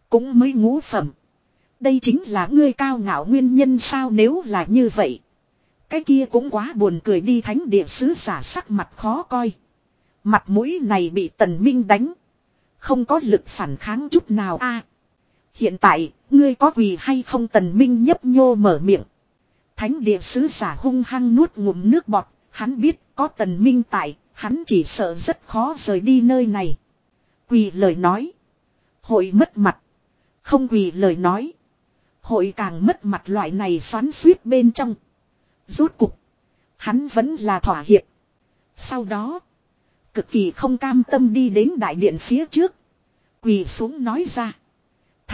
A: Cũng mới ngũ phẩm. Đây chính là ngươi cao ngạo nguyên nhân sao nếu là như vậy. Cái kia cũng quá buồn cười đi thánh địa sứ giả sắc mặt khó coi. Mặt mũi này bị tần minh đánh. Không có lực phản kháng chút nào a hiện tại, ngươi có quỳ hay không tần minh nhấp nhô mở miệng. Thánh địa sứ giả hung hăng nuốt ngụm nước bọt, hắn biết có tần minh tại, hắn chỉ sợ rất khó rời đi nơi này. Quỳ lời nói. Hội mất mặt. Không quỳ lời nói. Hội càng mất mặt loại này xoắn suýt bên trong. Rốt cục. Hắn vẫn là thỏa hiệp. Sau đó. Cực kỳ không cam tâm đi đến đại điện phía trước. Quỳ xuống nói ra.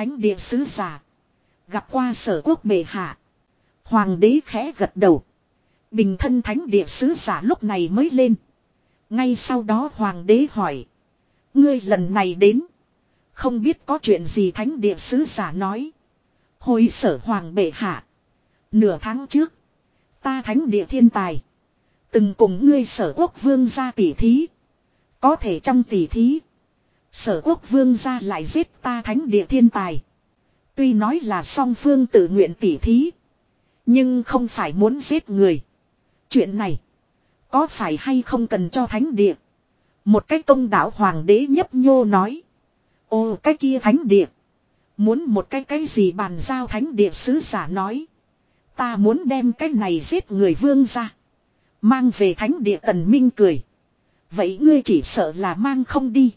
A: Thánh địa sứ giả. Gặp qua sở quốc bệ hạ. Hoàng đế khẽ gật đầu. Bình thân thánh địa sứ giả lúc này mới lên. Ngay sau đó hoàng đế hỏi. Ngươi lần này đến. Không biết có chuyện gì thánh địa sứ giả nói. Hồi sở hoàng bệ hạ. Nửa tháng trước. Ta thánh địa thiên tài. Từng cùng ngươi sở quốc vương ra tỉ thí. Có thể trong tỉ thí. Sở quốc vương ra lại giết ta thánh địa thiên tài. Tuy nói là song phương tự nguyện tỉ thí. Nhưng không phải muốn giết người. Chuyện này. Có phải hay không cần cho thánh địa. Một cái công đạo hoàng đế nhấp nhô nói. Ô, cái kia thánh địa. Muốn một cái cái gì bàn giao thánh địa sứ giả nói. Ta muốn đem cái này giết người vương ra. Mang về thánh địa tần minh cười. Vậy ngươi chỉ sợ là mang không đi.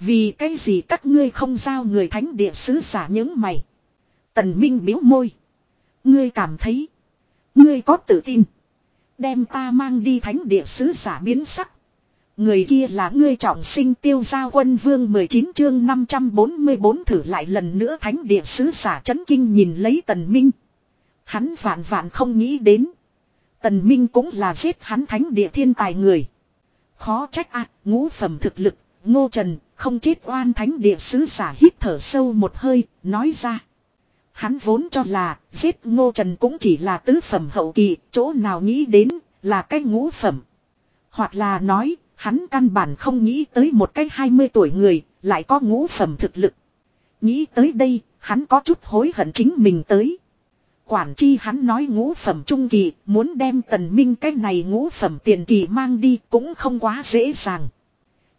A: Vì cái gì các ngươi không giao người thánh địa sứ giả những mày. Tần Minh biếu môi. Ngươi cảm thấy. Ngươi có tự tin. Đem ta mang đi thánh địa sứ giả biến sắc. Người kia là ngươi trọng sinh tiêu gia quân vương 19 chương 544 thử lại lần nữa thánh địa sứ giả chấn kinh nhìn lấy tần minh. Hắn vạn vạn không nghĩ đến. Tần minh cũng là giết hắn thánh địa thiên tài người. Khó trách à, ngũ phẩm thực lực, ngô trần, không chết oan thánh địa sứ giả hít thở sâu một hơi, nói ra. Hắn vốn cho là giết ngô trần cũng chỉ là tứ phẩm hậu kỳ, chỗ nào nghĩ đến là cái ngũ phẩm. Hoặc là nói, hắn căn bản không nghĩ tới một cái 20 tuổi người, lại có ngũ phẩm thực lực. Nghĩ tới đây, hắn có chút hối hận chính mình tới. Quản chi hắn nói ngũ phẩm trung kỳ, muốn đem tần minh cái này ngũ phẩm tiền kỳ mang đi cũng không quá dễ dàng.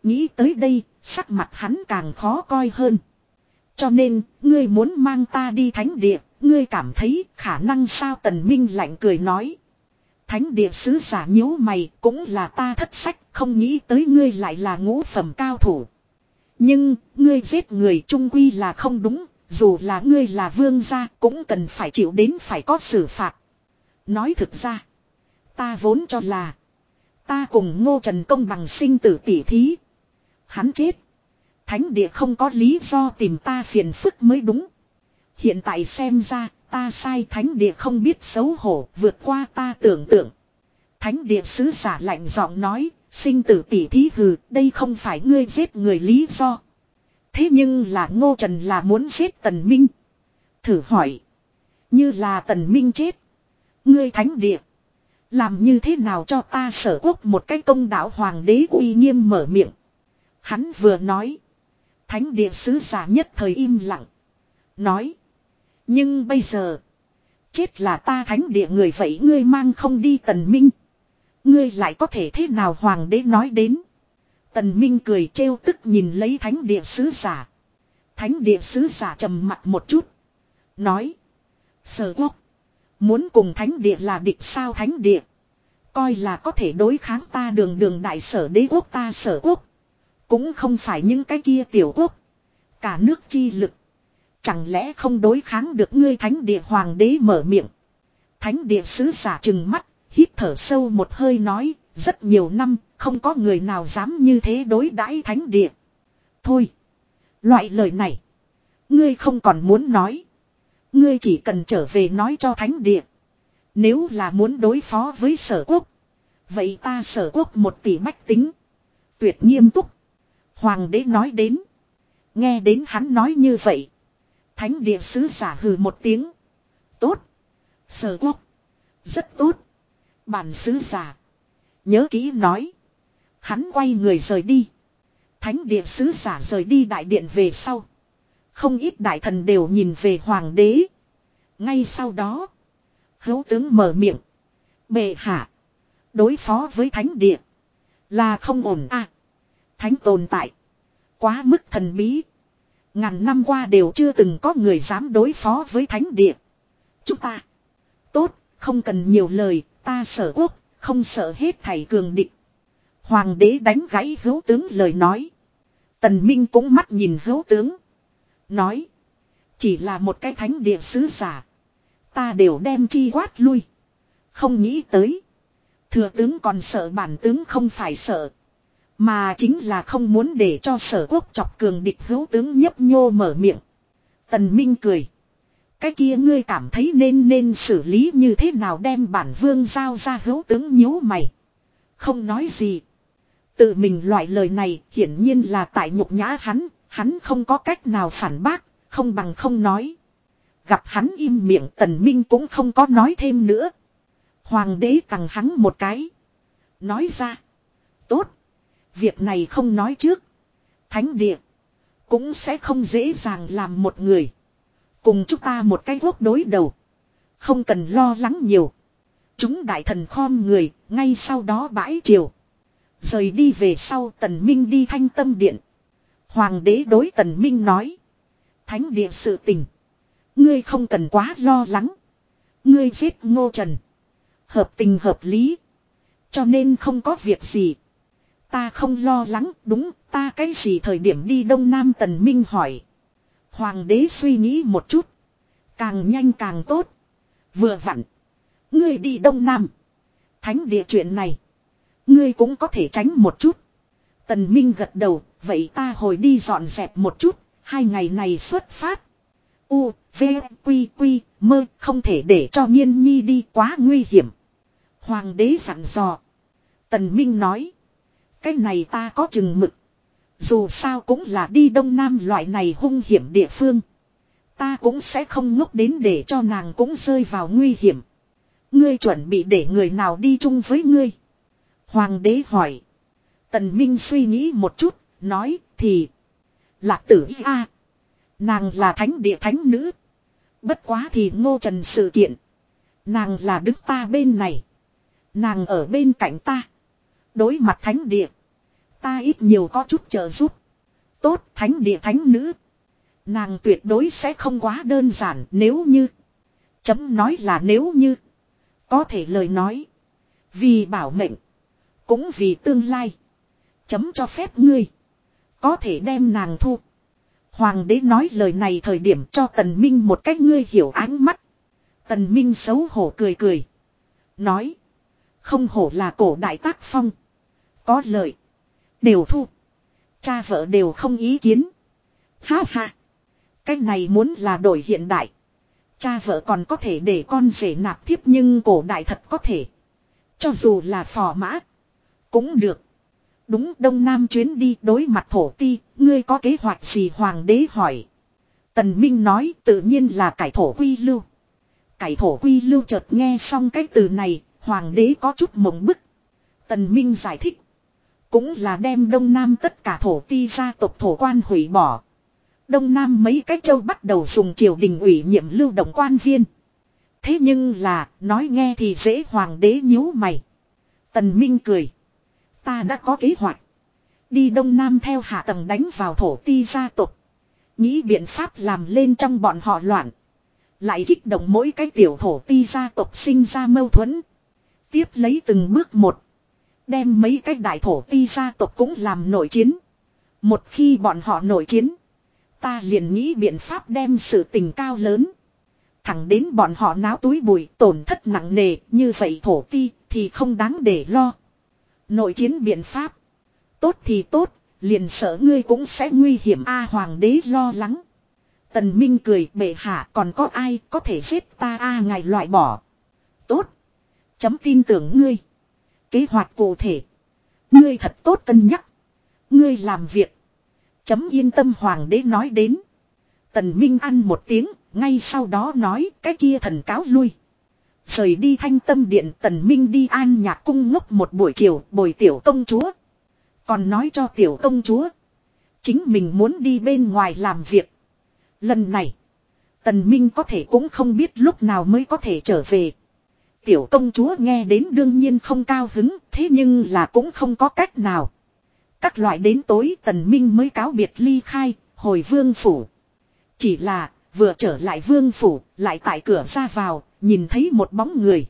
A: Nghĩ tới đây, sắc mặt hắn càng khó coi hơn. Cho nên, ngươi muốn mang ta đi thánh địa, ngươi cảm thấy khả năng sao tần minh lạnh cười nói. Thánh địa sứ giả nhíu mày cũng là ta thất sách, không nghĩ tới ngươi lại là ngũ phẩm cao thủ. Nhưng, ngươi giết người trung quy là không đúng, dù là ngươi là vương gia cũng cần phải chịu đến phải có xử phạt. Nói thực ra, ta vốn cho là, ta cùng ngô trần công bằng sinh tử tỷ thí. Hắn chết. Thánh địa không có lý do tìm ta phiền phức mới đúng. Hiện tại xem ra, ta sai thánh địa không biết xấu hổ, vượt qua ta tưởng tượng. Thánh địa sứ giả lạnh giọng nói, sinh tử tỷ thí hừ, đây không phải ngươi giết người lý do. Thế nhưng là ngô trần là muốn giết tần minh. Thử hỏi. Như là tần minh chết. Ngươi thánh địa. Làm như thế nào cho ta sở quốc một cái công đạo hoàng đế uy nghiêm mở miệng. Hắn vừa nói. Thánh địa sứ giả nhất thời im lặng. Nói. Nhưng bây giờ. Chết là ta thánh địa người vậy ngươi mang không đi tần minh. Ngươi lại có thể thế nào hoàng đế nói đến. Tần minh cười trêu tức nhìn lấy thánh địa sứ giả. Thánh địa sứ giả trầm mặt một chút. Nói. Sở quốc. Muốn cùng thánh địa là địch sao thánh địa. Coi là có thể đối kháng ta đường đường đại sở đế quốc ta sở quốc. Cũng không phải những cái kia tiểu quốc. Cả nước chi lực. Chẳng lẽ không đối kháng được ngươi thánh địa hoàng đế mở miệng. Thánh địa sứ giả trừng mắt, hít thở sâu một hơi nói, rất nhiều năm, không có người nào dám như thế đối đãi thánh địa. Thôi, loại lời này, ngươi không còn muốn nói. Ngươi chỉ cần trở về nói cho thánh địa. Nếu là muốn đối phó với sở quốc. Vậy ta sở quốc một tỷ bách tính. Tuyệt nghiêm túc. Hoàng đế nói đến. Nghe đến hắn nói như vậy. Thánh địa sứ giả hừ một tiếng. Tốt. Sở quốc. Rất tốt. Bản sứ giả. Nhớ kỹ nói. Hắn quay người rời đi. Thánh địa sứ giả rời đi đại điện về sau. Không ít đại thần đều nhìn về hoàng đế. Ngay sau đó. Hấu tướng mở miệng. Bệ hạ. Đối phó với thánh địa. Là không ổn à. Thánh tồn tại. Quá mức thần bí. Ngàn năm qua đều chưa từng có người dám đối phó với thánh địa. Chúng ta. Tốt, không cần nhiều lời, ta sở quốc, không sợ hết thảy cường địch. Hoàng đế đánh gãy hữu tướng lời nói. Tần Minh cũng mắt nhìn hữu tướng. Nói. Chỉ là một cái thánh địa sứ giả. Ta đều đem chi quát lui. Không nghĩ tới. Thừa tướng còn sợ bản tướng không phải sợ. Mà chính là không muốn để cho sở quốc chọc cường địch hữu tướng nhấp nhô mở miệng. Tần Minh cười. Cái kia ngươi cảm thấy nên nên xử lý như thế nào đem bản vương giao ra hữu tướng nhíu mày. Không nói gì. Tự mình loại lời này hiển nhiên là tại nhục nhã hắn, hắn không có cách nào phản bác, không bằng không nói. Gặp hắn im miệng tần minh cũng không có nói thêm nữa. Hoàng đế cằn hắn một cái. Nói ra. Tốt. Việc này không nói trước. Thánh địa. Cũng sẽ không dễ dàng làm một người. Cùng chúng ta một cái quốc đối đầu. Không cần lo lắng nhiều. Chúng đại thần khom người. Ngay sau đó bãi triều. Rời đi về sau tần minh đi thanh tâm điện. Hoàng đế đối tần minh nói. Thánh địa sự tình. Ngươi không cần quá lo lắng. Ngươi giết ngô trần. Hợp tình hợp lý. Cho nên không có việc gì. Ta không lo lắng, đúng, ta cái gì thời điểm đi Đông Nam Tần Minh hỏi. Hoàng đế suy nghĩ một chút. Càng nhanh càng tốt. Vừa vặn. Ngươi đi Đông Nam. Thánh địa chuyện này. Ngươi cũng có thể tránh một chút. Tần Minh gật đầu, vậy ta hồi đi dọn dẹp một chút, hai ngày này xuất phát. U, V, Quy, Quy, mơ, không thể để cho nhiên nhi đi quá nguy hiểm. Hoàng đế sẵn dò. Tần Minh nói. Cái này ta có chừng mực. Dù sao cũng là đi đông nam loại này hung hiểm địa phương. Ta cũng sẽ không ngốc đến để cho nàng cũng rơi vào nguy hiểm. Ngươi chuẩn bị để người nào đi chung với ngươi. Hoàng đế hỏi. Tần Minh suy nghĩ một chút, nói thì. Lạc tử a Nàng là thánh địa thánh nữ. Bất quá thì ngô trần sự kiện. Nàng là đứng ta bên này. Nàng ở bên cạnh ta. Đối mặt thánh địa. Ta ít nhiều có chút trợ giúp. Tốt, thánh địa thánh nữ. Nàng tuyệt đối sẽ không quá đơn giản nếu như. Chấm nói là nếu như. Có thể lời nói. Vì bảo mệnh. Cũng vì tương lai. Chấm cho phép ngươi. Có thể đem nàng thu. Hoàng đế nói lời này thời điểm cho tần minh một cách ngươi hiểu ánh mắt. Tần minh xấu hổ cười cười. Nói. Không hổ là cổ đại tác phong. Có lợi. Đều thu. Cha vợ đều không ý kiến. Ha ha. Cái này muốn là đổi hiện đại. Cha vợ còn có thể để con rể nạp thiếp nhưng cổ đại thật có thể. Cho dù là phò mã. Cũng được. Đúng đông nam chuyến đi đối mặt thổ ti. Ngươi có kế hoạch gì hoàng đế hỏi. Tần Minh nói tự nhiên là cải thổ quy lưu. Cải thổ quy lưu chợt nghe xong cái từ này. Hoàng đế có chút mộng bức. Tần Minh giải thích. Cũng là đem Đông Nam tất cả thổ ti gia tộc thổ quan hủy bỏ. Đông Nam mấy cái châu bắt đầu dùng triều đình ủy nhiệm lưu động quan viên. Thế nhưng là, nói nghe thì dễ hoàng đế nhíu mày. Tần Minh cười. Ta đã có kế hoạch. Đi Đông Nam theo hạ tầng đánh vào thổ ti gia tộc. Nghĩ biện pháp làm lên trong bọn họ loạn. Lại kích động mỗi cái tiểu thổ ti gia tộc sinh ra mâu thuẫn. Tiếp lấy từng bước một. Đem mấy cái đại thổ ti gia tộc cũng làm nội chiến. Một khi bọn họ nội chiến. Ta liền nghĩ biện pháp đem sự tình cao lớn. Thẳng đến bọn họ náo túi bụi tổn thất nặng nề như vậy thổ ti thì không đáng để lo. Nội chiến biện pháp. Tốt thì tốt, liền sợ ngươi cũng sẽ nguy hiểm a hoàng đế lo lắng. Tần Minh cười bệ hạ còn có ai có thể giết ta a ngài loại bỏ. Tốt. Chấm tin tưởng ngươi. Kế hoạch cụ thể. Ngươi thật tốt cân nhắc. Ngươi làm việc. Chấm yên tâm hoàng đế nói đến. Tần Minh ăn một tiếng, ngay sau đó nói cái kia thần cáo lui. Rời đi thanh tâm điện tần minh đi an nhạc cung ngốc một buổi chiều bồi tiểu công chúa. Còn nói cho tiểu công chúa. Chính mình muốn đi bên ngoài làm việc. Lần này. Tần Minh có thể cũng không biết lúc nào mới có thể trở về. Tiểu công chúa nghe đến đương nhiên không cao hứng. Thế nhưng là cũng không có cách nào. Các loại đến tối tần Minh mới cáo biệt ly khai. Hồi vương phủ. Chỉ là vừa trở lại vương phủ. Lại tại cửa ra vào. Nhìn thấy một bóng người.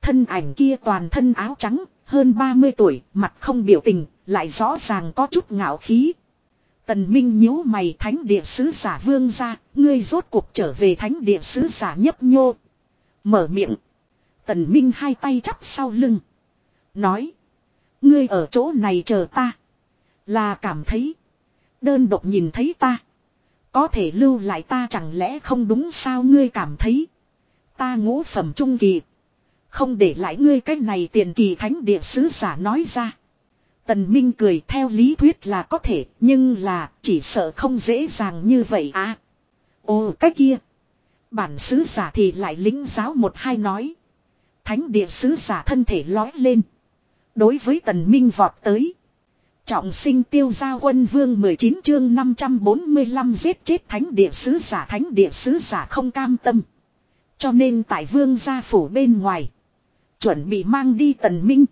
A: Thân ảnh kia toàn thân áo trắng. Hơn 30 tuổi. Mặt không biểu tình lại rõ ràng có chút ngạo khí. Tần Minh nhíu mày thánh địa sứ giả vương ra, ngươi rốt cuộc trở về thánh địa sứ giả nhấp nhô. Mở miệng. Tần Minh hai tay chắp sau lưng. Nói. Ngươi ở chỗ này chờ ta. Là cảm thấy. Đơn độc nhìn thấy ta. Có thể lưu lại ta chẳng lẽ không đúng sao ngươi cảm thấy. Ta ngũ phẩm trung kỳ. Không để lại ngươi cái này tiền kỳ thánh địa sứ giả nói ra. Tần Minh cười theo lý thuyết là có thể, nhưng là chỉ sợ không dễ dàng như vậy à. Ồ cái kia. Bản sứ giả thì lại lính giáo một hai nói. Thánh địa sứ giả thân thể lói lên. Đối với tần minh vọt tới. Trọng sinh tiêu gia quân vương 19 chương 545 giết chết thánh địa sứ giả thánh địa sứ giả không cam tâm. Cho nên tại vương gia phủ bên ngoài. Chuẩn bị mang đi tần minh.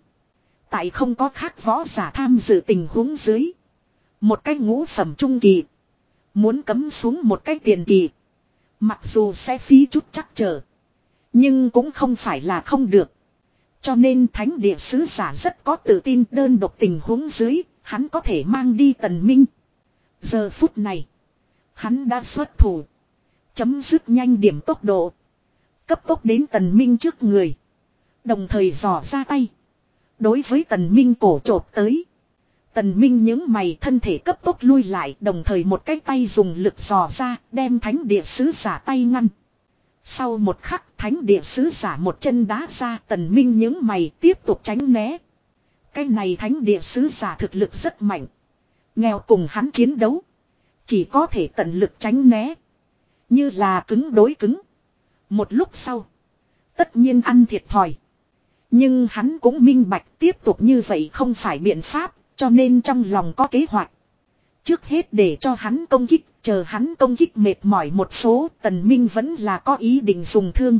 A: Tại không có khác võ giả tham dự tình huống dưới. Một cái ngũ phẩm trung kỳ. Muốn cấm xuống một cái tiền kỳ. Mặc dù sẽ phí chút chắc chờ. Nhưng cũng không phải là không được. Cho nên thánh địa sứ giả rất có tự tin đơn độc tình huống dưới. Hắn có thể mang đi tần minh. Giờ phút này. Hắn đã xuất thủ. Chấm dứt nhanh điểm tốc độ. Cấp tốc đến tần minh trước người. Đồng thời dò ra tay. Đối với tần minh cổ trộp tới. Tần minh những mày thân thể cấp tốc lui lại, đồng thời một cái tay dùng lực dò ra, đem thánh địa sứ giả tay ngăn. Sau một khắc thánh địa sứ giả một chân đá ra tần minh những mày tiếp tục tránh né. Cái này thánh địa sứ giả thực lực rất mạnh. Nghèo cùng hắn chiến đấu. Chỉ có thể tận lực tránh né. Như là cứng đối cứng. Một lúc sau. Tất nhiên ăn thiệt thòi. Nhưng hắn cũng minh bạch tiếp tục như vậy không phải biện pháp, cho nên trong lòng có kế hoạch. Trước hết để cho hắn công kích, chờ hắn công kích mệt mỏi một số, tần minh vẫn là có ý định dùng thương.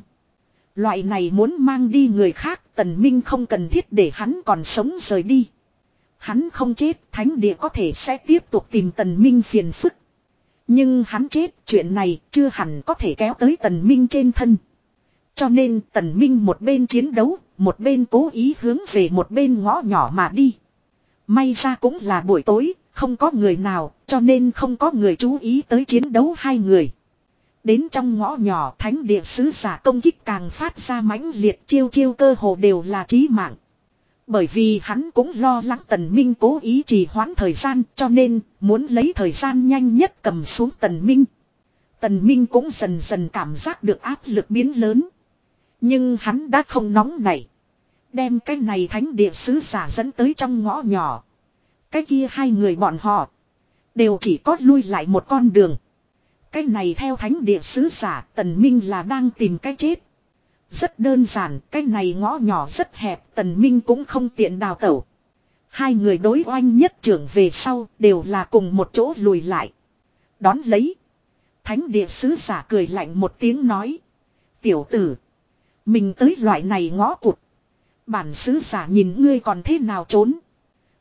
A: Loại này muốn mang đi người khác, tần minh không cần thiết để hắn còn sống rời đi. Hắn không chết, thánh địa có thể sẽ tiếp tục tìm tần minh phiền phức. Nhưng hắn chết, chuyện này chưa hẳn có thể kéo tới tần minh trên thân. Cho nên tần minh một bên chiến đấu, một bên cố ý hướng về một bên ngõ nhỏ mà đi. May ra cũng là buổi tối, không có người nào, cho nên không có người chú ý tới chiến đấu hai người. Đến trong ngõ nhỏ thánh địa sứ giả công kích càng phát ra mãnh liệt chiêu chiêu cơ hồ đều là trí mạng. Bởi vì hắn cũng lo lắng tần minh cố ý trì hoãn thời gian cho nên muốn lấy thời gian nhanh nhất cầm xuống tần minh. Tần minh cũng dần dần cảm giác được áp lực biến lớn. Nhưng hắn đã không nóng nảy. Đem cái này thánh địa sứ giả dẫn tới trong ngõ nhỏ. Cái kia hai người bọn họ. Đều chỉ có lui lại một con đường. Cái này theo thánh địa sứ giả tần minh là đang tìm cái chết. Rất đơn giản, cái này ngõ nhỏ rất hẹp, tần minh cũng không tiện đào tẩu. Hai người đối oanh nhất trưởng về sau, đều là cùng một chỗ lùi lại. Đón lấy. Thánh địa sứ giả cười lạnh một tiếng nói. Tiểu tử. Mình tới loại này ngõ cụt. Bản sứ giả nhìn ngươi còn thế nào trốn.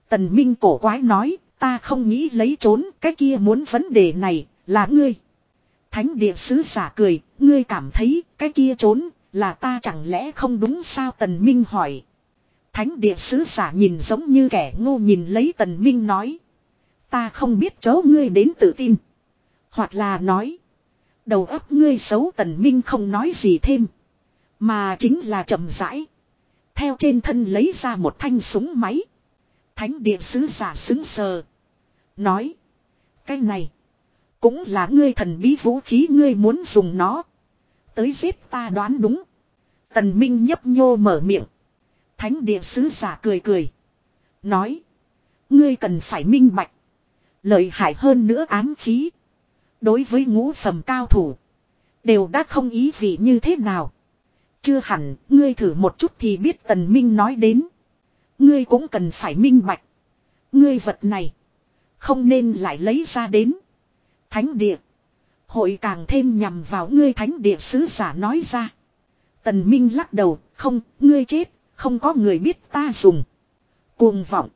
A: Tần Minh cổ quái nói, ta không nghĩ lấy trốn, cái kia muốn vấn đề này, là ngươi. Thánh địa sứ giả cười, ngươi cảm thấy, cái kia trốn, là ta chẳng lẽ không đúng sao Tần Minh hỏi. Thánh địa sứ giả nhìn giống như kẻ ngu nhìn lấy Tần Minh nói. Ta không biết chỗ ngươi đến tự tin. Hoặc là nói. Đầu óc ngươi xấu Tần Minh không nói gì thêm. Mà chính là chậm rãi. Theo trên thân lấy ra một thanh súng máy. Thánh địa sứ giả xứng sờ. Nói. Cái này. Cũng là ngươi thần bí vũ khí ngươi muốn dùng nó. Tới giết ta đoán đúng. Tần Minh nhấp nhô mở miệng. Thánh địa sứ giả cười cười. Nói. Ngươi cần phải minh bạch. Lợi hại hơn nữa ám khí. Đối với ngũ phẩm cao thủ. Đều đã không ý vị như thế nào. Chưa hẳn, ngươi thử một chút thì biết tần minh nói đến. Ngươi cũng cần phải minh bạch. Ngươi vật này. Không nên lại lấy ra đến. Thánh địa. Hội càng thêm nhằm vào ngươi thánh địa sứ giả nói ra. Tần Minh lắc đầu, không, ngươi chết, không có người biết ta dùng. Cuồng vọng.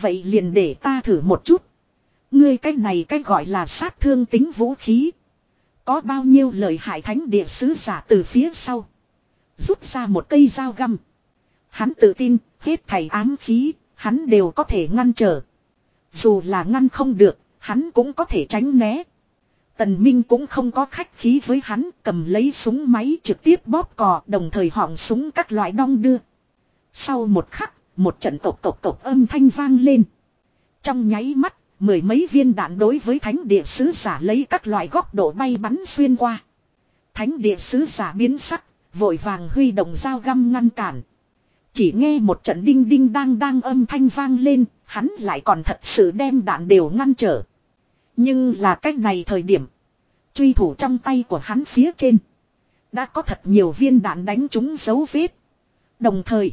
A: Vậy liền để ta thử một chút. Ngươi cái này cái gọi là sát thương tính vũ khí. Có bao nhiêu lời hại thánh địa sứ giả từ phía sau. Rút ra một cây dao găm. Hắn tự tin, hết thầy ám khí, hắn đều có thể ngăn trở. Dù là ngăn không được, hắn cũng có thể tránh né. Tần Minh cũng không có khách khí với hắn, cầm lấy súng máy trực tiếp bóp cò, đồng thời họng súng các loại đong đưa. Sau một khắc, một trận tộc tộc tộc âm thanh vang lên. Trong nháy mắt, mười mấy viên đạn đối với thánh địa sứ giả lấy các loại góc độ bay bắn xuyên qua. Thánh địa sứ giả biến sắc, vội vàng huy động dao găm ngăn cản. Chỉ nghe một trận đinh đinh đang đang âm thanh vang lên, hắn lại còn thật sự đem đạn đều ngăn trở. Nhưng là cách này thời điểm. Truy thủ trong tay của hắn phía trên. Đã có thật nhiều viên đạn đánh trúng dấu vết. Đồng thời.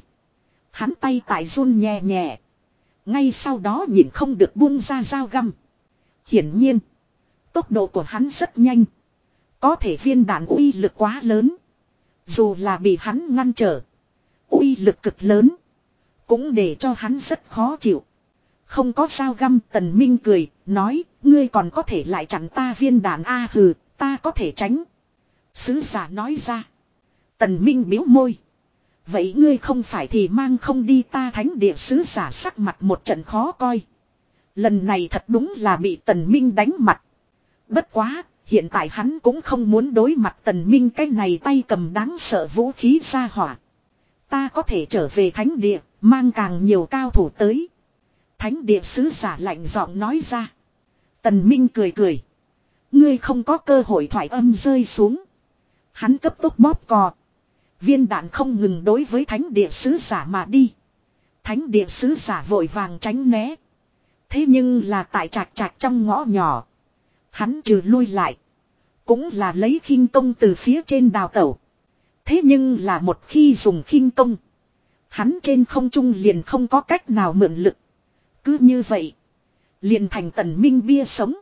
A: Hắn tay tại run nhẹ nhẹ. Ngay sau đó nhìn không được buông ra dao găm. Hiển nhiên. Tốc độ của hắn rất nhanh. Có thể viên đạn uy lực quá lớn. Dù là bị hắn ngăn trở uy lực cực lớn. Cũng để cho hắn rất khó chịu. Không có sao găm tần minh cười, nói, ngươi còn có thể lại chặn ta viên đạn A hừ, ta có thể tránh. Sứ giả nói ra. Tần minh biếu môi. Vậy ngươi không phải thì mang không đi ta thánh địa sứ giả sắc mặt một trận khó coi. Lần này thật đúng là bị tần minh đánh mặt. Bất quá, hiện tại hắn cũng không muốn đối mặt tần minh cái này tay cầm đáng sợ vũ khí ra hỏa. Ta có thể trở về thánh địa, mang càng nhiều cao thủ tới. Thánh địa sứ giả lạnh giọng nói ra. Tần Minh cười cười. Ngươi không có cơ hội thoải âm rơi xuống. Hắn cấp tốc bóp cò. Viên đạn không ngừng đối với thánh địa sứ giả mà đi. Thánh địa sứ giả vội vàng tránh né. Thế nhưng là tại trạch trạch trong ngõ nhỏ. Hắn trừ lui lại. Cũng là lấy khinh công từ phía trên đào tẩu. Thế nhưng là một khi dùng khinh công. Hắn trên không trung liền không có cách nào mượn lực. Cứ như vậy. Liền thành tần minh bia sống.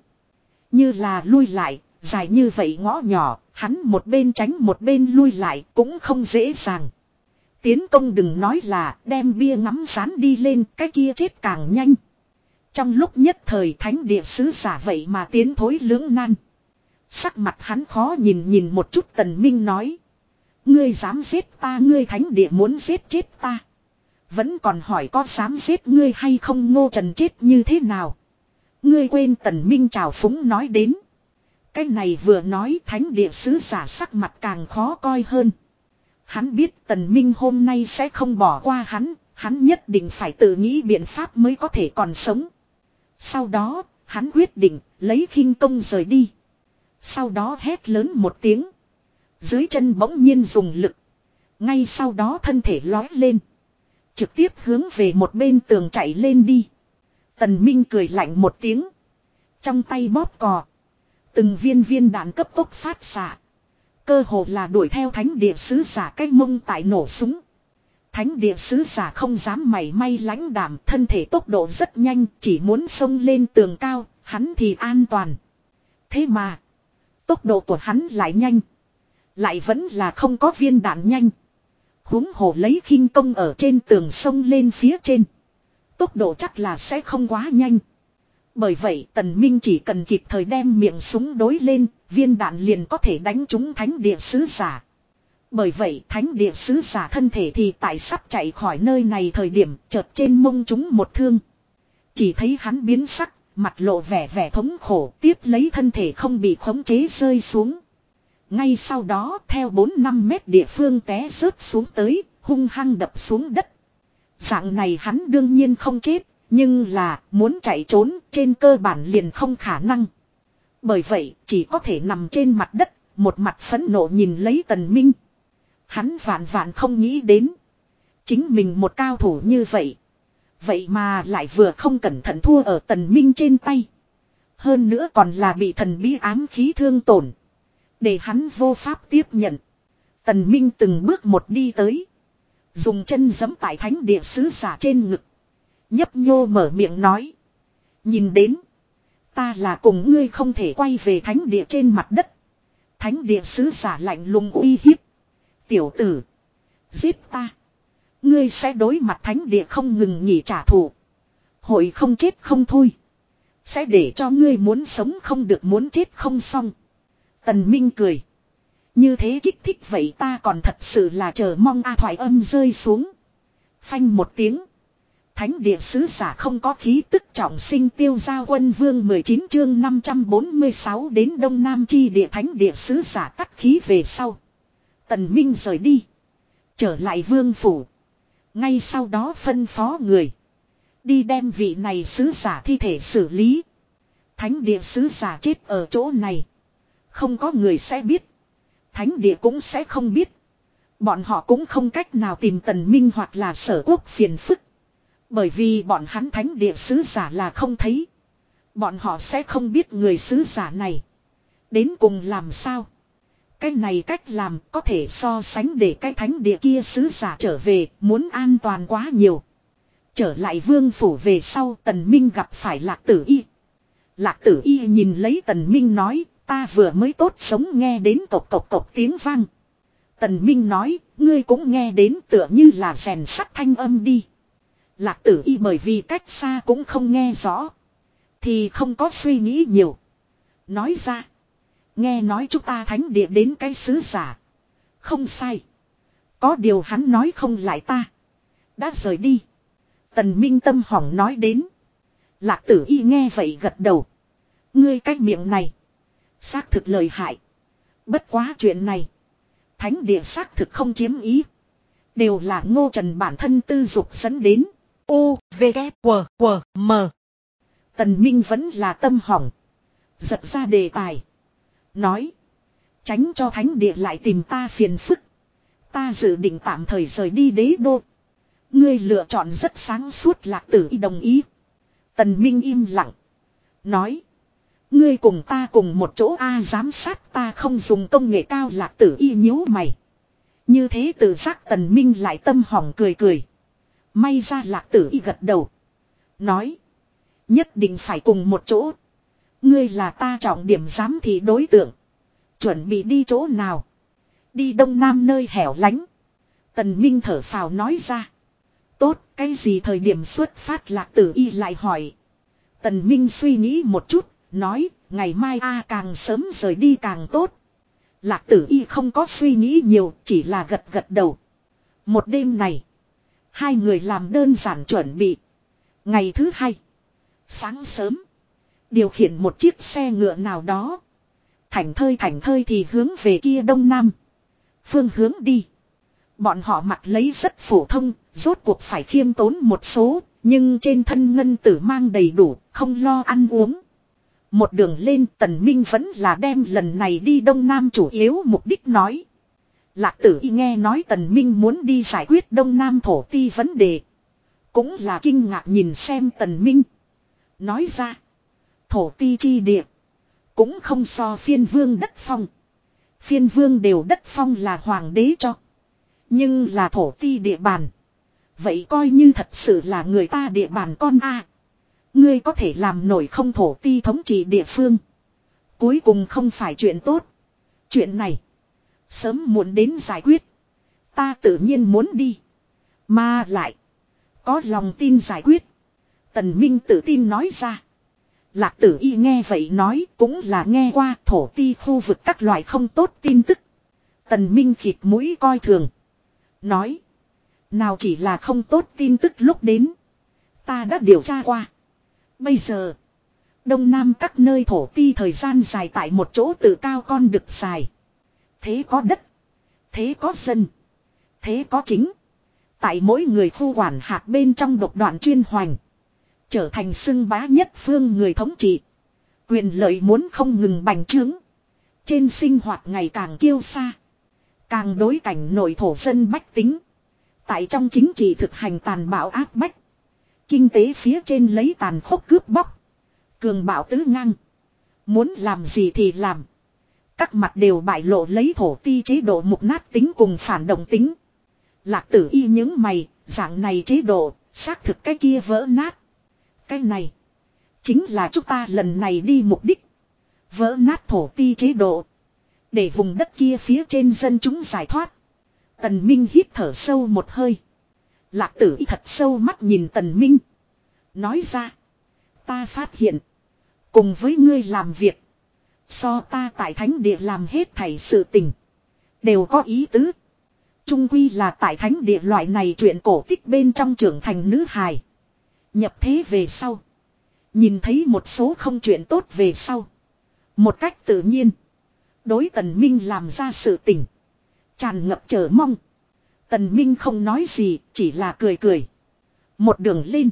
A: Như là lui lại, dài như vậy ngõ nhỏ, hắn một bên tránh một bên lui lại cũng không dễ dàng. Tiến công đừng nói là đem bia ngắm sán đi lên, cái kia chết càng nhanh. Trong lúc nhất thời thánh địa sứ giả vậy mà tiến thối lưỡng nan. Sắc mặt hắn khó nhìn nhìn một chút tần minh nói. Ngươi dám giết ta ngươi thánh địa muốn giết chết ta. Vẫn còn hỏi có dám giết ngươi hay không ngô trần chết như thế nào. Ngươi quên tần minh trào phúng nói đến. Cái này vừa nói thánh địa sứ giả sắc mặt càng khó coi hơn. Hắn biết tần minh hôm nay sẽ không bỏ qua hắn, hắn nhất định phải tự nghĩ biện pháp mới có thể còn sống. Sau đó, hắn quyết định lấy khinh công rời đi. Sau đó hét lớn một tiếng. Dưới chân bỗng nhiên dùng lực. Ngay sau đó thân thể lói lên. Trực tiếp hướng về một bên tường chạy lên đi. Tần Minh cười lạnh một tiếng. Trong tay bóp cò. Từng viên viên đạn cấp tốc phát xạ. Cơ hồ là đuổi theo thánh địa sứ giả cái mông tại nổ súng. Thánh địa sứ giả không dám mảy may lãnh đảm thân thể tốc độ rất nhanh chỉ muốn xông lên tường cao, hắn thì an toàn. Thế mà, tốc độ của hắn lại nhanh. Lại vẫn là không có viên đạn nhanh. huống hồ lấy khinh công ở trên tường sông lên phía trên. Tốc độ chắc là sẽ không quá nhanh. Bởi vậy tần minh chỉ cần kịp thời đem miệng súng đối lên, viên đạn liền có thể đánh trúng thánh địa sứ giả. Bởi vậy thánh địa sứ giả thân thể thì tại sắp chạy khỏi nơi này thời điểm chợt trên mông chúng một thương. Chỉ thấy hắn biến sắc, mặt lộ vẻ vẻ thống khổ tiếp lấy thân thể không bị khống chế rơi xuống. Ngay sau đó theo 4-5 mét địa phương té rớt xuống tới, hung hăng đập xuống đất. Dạng này hắn đương nhiên không chết, nhưng là muốn chạy trốn trên cơ bản liền không khả năng. Bởi vậy chỉ có thể nằm trên mặt đất, một mặt phẫn nộ nhìn lấy tần minh. Hắn vạn vạn không nghĩ đến. Chính mình một cao thủ như vậy. Vậy mà lại vừa không cẩn thận thua ở tần minh trên tay. Hơn nữa còn là bị thần bí ám khí thương tổn. Để hắn vô pháp tiếp nhận. Tần minh từng bước một đi tới. Dùng chân giẫm tại thánh địa sứ giả trên ngực. Nhấp nhô mở miệng nói. Nhìn đến. Ta là cùng ngươi không thể quay về thánh địa trên mặt đất. Thánh địa sứ giả lạnh lùng uy hiếp. Tiểu tử. Giết ta. Ngươi sẽ đối mặt thánh địa không ngừng nghỉ trả thù. Hội không chết không thôi. Sẽ để cho ngươi muốn sống không được muốn chết không xong. Tần Minh cười. Như thế kích thích vậy ta còn thật sự là chờ mong A thoại âm rơi xuống. Phanh một tiếng. Thánh địa sứ giả không có khí tức trọng sinh tiêu gia quân vương 19 chương 546 đến Đông Nam chi địa thánh địa sứ giả tắt khí về sau. Tần Minh rời đi. Trở lại vương phủ. Ngay sau đó phân phó người. Đi đem vị này sứ giả thi thể xử lý. Thánh địa sứ giả chết ở chỗ này. Không có người sẽ biết. Thánh địa cũng sẽ không biết. Bọn họ cũng không cách nào tìm tần minh hoặc là sở quốc phiền phức. Bởi vì bọn hắn thánh địa sứ giả là không thấy. Bọn họ sẽ không biết người sứ giả này. Đến cùng làm sao. Cái này cách làm có thể so sánh để cái thánh địa kia sứ giả trở về muốn an toàn quá nhiều. Trở lại vương phủ về sau tần minh gặp phải lạc tử y. Lạc tử y nhìn lấy tần minh nói ta vừa mới tốt sống nghe đến cộc cộc cộc tiếng vang. Tần minh nói, ngươi cũng nghe đến tựa như là rèn sắt thanh âm đi. Lạc tử y bởi vì cách xa cũng không nghe rõ. Thì không có suy nghĩ nhiều. Nói ra. Nghe nói chúng ta thánh địa đến cái sứ giả. Không sai. Có điều hắn nói không lại ta. Đã rời đi. Tần Minh Tâm hỏng nói đến. Lạc tử y nghe vậy gật đầu. Ngươi cách miệng này. Xác thực lời hại. Bất quá chuyện này. Thánh địa xác thực không chiếm ý. Đều là ngô trần bản thân tư dục dẫn đến. U, V, K, W, W, M. Tần Minh vẫn là tâm hỏng. Giật ra đề tài. Nói. Tránh cho thánh địa lại tìm ta phiền phức. Ta dự định tạm thời rời đi đế đô. Ngươi lựa chọn rất sáng suốt lạc tử y đồng ý. Tần Minh im lặng. Nói. Ngươi cùng ta cùng một chỗ A giám sát ta không dùng công nghệ cao lạc tử y nhíu mày. Như thế tự giác tần minh lại tâm hỏng cười cười. May ra lạc tử y gật đầu. Nói. Nhất định phải cùng một chỗ. Ngươi là ta trọng điểm giám thị đối tượng. Chuẩn bị đi chỗ nào. Đi đông nam nơi hẻo lánh. Tần Minh thở phào nói ra. Tốt, cái gì thời điểm xuất phát lạc tử y lại hỏi. Tần Minh suy nghĩ một chút, nói, ngày mai a càng sớm rời đi càng tốt. Lạc tử y không có suy nghĩ nhiều, chỉ là gật gật đầu. Một đêm này, hai người làm đơn giản chuẩn bị. Ngày thứ hai, sáng sớm, điều khiển một chiếc xe ngựa nào đó. Thành thơi thành thơi thì hướng về kia đông nam. Phương hướng đi. Bọn họ mặc lấy rất phổ thông, rốt cuộc phải khiêm tốn một số, nhưng trên thân ngân tử mang đầy đủ, không lo ăn uống. Một đường lên tần minh vẫn là đem lần này đi đông nam chủ yếu mục đích nói. Lạc tử y nghe nói tần minh muốn đi giải quyết đông nam thổ ti vấn đề. Cũng là kinh ngạc nhìn xem tần minh. Nói ra. Thổ ti chi địa. Cũng không so phiên vương đất phong. Phiên vương đều đất phong là hoàng đế cho. Nhưng là thổ ti địa bàn. Vậy coi như thật sự là người ta địa bàn con a Ngươi có thể làm nổi không thổ ti thống trị địa phương. Cuối cùng không phải chuyện tốt. Chuyện này. Sớm muộn đến giải quyết. Ta tự nhiên muốn đi. Mà lại. Có lòng tin giải quyết. Tần Minh tự tin nói ra. Lạc tử y nghe vậy nói cũng là nghe qua thổ ti khu vực các loại không tốt tin tức. Tần Minh khịt mũi coi thường. Nói. Nào chỉ là không tốt tin tức lúc đến. Ta đã điều tra qua. Bây giờ. Đông Nam các nơi thổ ti thời gian dài tại một chỗ tự cao con được dài. Thế có đất. Thế có dân. Thế có chính. Tại mỗi người khu quản hạt bên trong độc đoạn chuyên hoành. Trở thành xưng bá nhất phương người thống trị. Quyền lợi muốn không ngừng bành trướng. Trên sinh hoạt ngày càng kiêu xa. Càng đối cảnh nội thổ dân bách tính. Tại trong chính trị thực hành tàn bạo áp bách. Kinh tế phía trên lấy tàn khốc cướp bóc. Cường bạo tứ ngang. Muốn làm gì thì làm. Các mặt đều bại lộ lấy thổ ti chế độ mục nát tính cùng phản động tính. Lạc tử y những mày, dạng này chế độ, xác thực cái kia vỡ nát. Cái này, chính là chúng ta lần này đi mục đích. Vỡ nát thổ ti chế độ. Để vùng đất kia phía trên dân chúng giải thoát. Tần Minh hít thở sâu một hơi. Lạc tử y thật sâu mắt nhìn Tần Minh. Nói ra. Ta phát hiện. Cùng với ngươi làm việc. So ta tại thánh địa làm hết thảy sự tình. Đều có ý tứ. Trung quy là tại thánh địa loại này chuyện cổ tích bên trong trưởng thành nữ hài. Nhập thế về sau. Nhìn thấy một số không chuyện tốt về sau. Một cách tự nhiên. Đối tần minh làm ra sự tình. Tràn ngập chờ mong. Tần minh không nói gì, chỉ là cười cười. Một đường lên.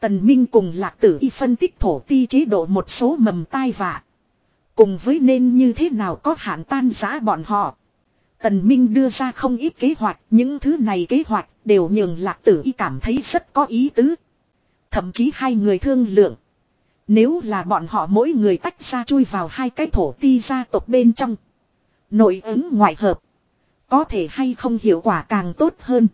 A: Tần minh cùng lạc tử y phân tích thổ ti chế độ một số mầm tai vạ. Cùng với nên như thế nào có hạn tan giá bọn họ. Tần Minh đưa ra không ít kế hoạch, những thứ này kế hoạch đều nhường lạc tử y cảm thấy rất có ý tứ. Thậm chí hai người thương lượng. Nếu là bọn họ mỗi người tách ra chui vào hai cái thổ ti gia tộc bên trong. Nội ứng ngoại hợp. Có thể hay không hiệu quả càng tốt hơn.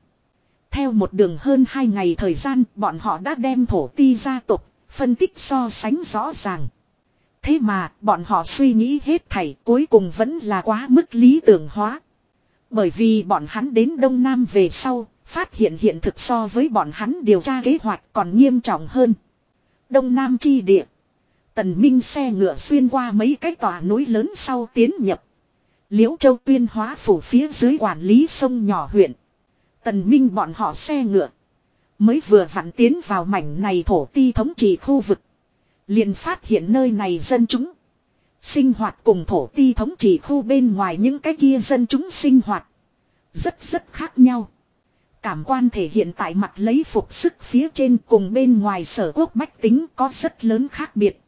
A: Theo một đường hơn hai ngày thời gian bọn họ đã đem thổ ti gia tộc phân tích so sánh rõ ràng. Thế mà bọn họ suy nghĩ hết thảy cuối cùng vẫn là quá mức lý tưởng hóa. Bởi vì bọn hắn đến Đông Nam về sau, phát hiện hiện thực so với bọn hắn điều tra kế hoạch còn nghiêm trọng hơn. Đông Nam chi địa. Tần Minh xe ngựa xuyên qua mấy cái tòa núi lớn sau tiến nhập. Liễu Châu tuyên hóa phủ phía dưới quản lý sông nhỏ huyện. Tần Minh bọn họ xe ngựa. Mới vừa vặn tiến vào mảnh này thổ ti thống trị khu vực. liền phát hiện nơi này dân chúng. Sinh hoạt cùng thổ ti thống trị khu bên ngoài những cái kia dân chúng sinh hoạt. Rất rất khác nhau. Cảm quan thể hiện tại mặt lấy phục sức phía trên cùng bên ngoài sở quốc bách tính có rất lớn khác biệt.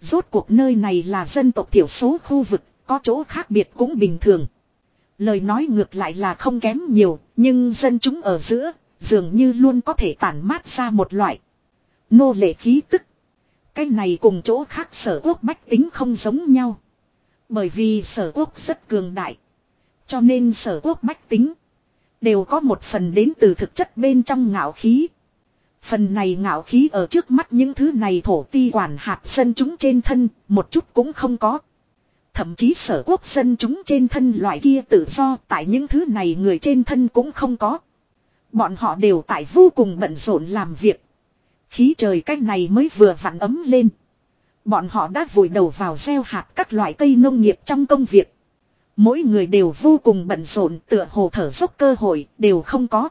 A: Rốt cuộc nơi này là dân tộc thiểu số khu vực, có chỗ khác biệt cũng bình thường. Lời nói ngược lại là không kém nhiều, nhưng dân chúng ở giữa, dường như luôn có thể tản mát ra một loại. Nô lệ khí tức. Cái này cùng chỗ khác sở quốc bách tính không giống nhau. Bởi vì sở quốc rất cường đại. Cho nên sở quốc bách tính. Đều có một phần đến từ thực chất bên trong ngạo khí. Phần này ngạo khí ở trước mắt những thứ này thổ ti quản hạt dân chúng trên thân, một chút cũng không có. Thậm chí sở quốc dân chúng trên thân loại kia tự do, tại những thứ này người trên thân cũng không có. Bọn họ đều tại vô cùng bận rộn làm việc. Khí trời cách này mới vừa vặn ấm lên. Bọn họ đã vùi đầu vào gieo hạt các loại cây nông nghiệp trong công việc. Mỗi người đều vô cùng bận rộn, tựa hồ thở dốc cơ hội, đều không có.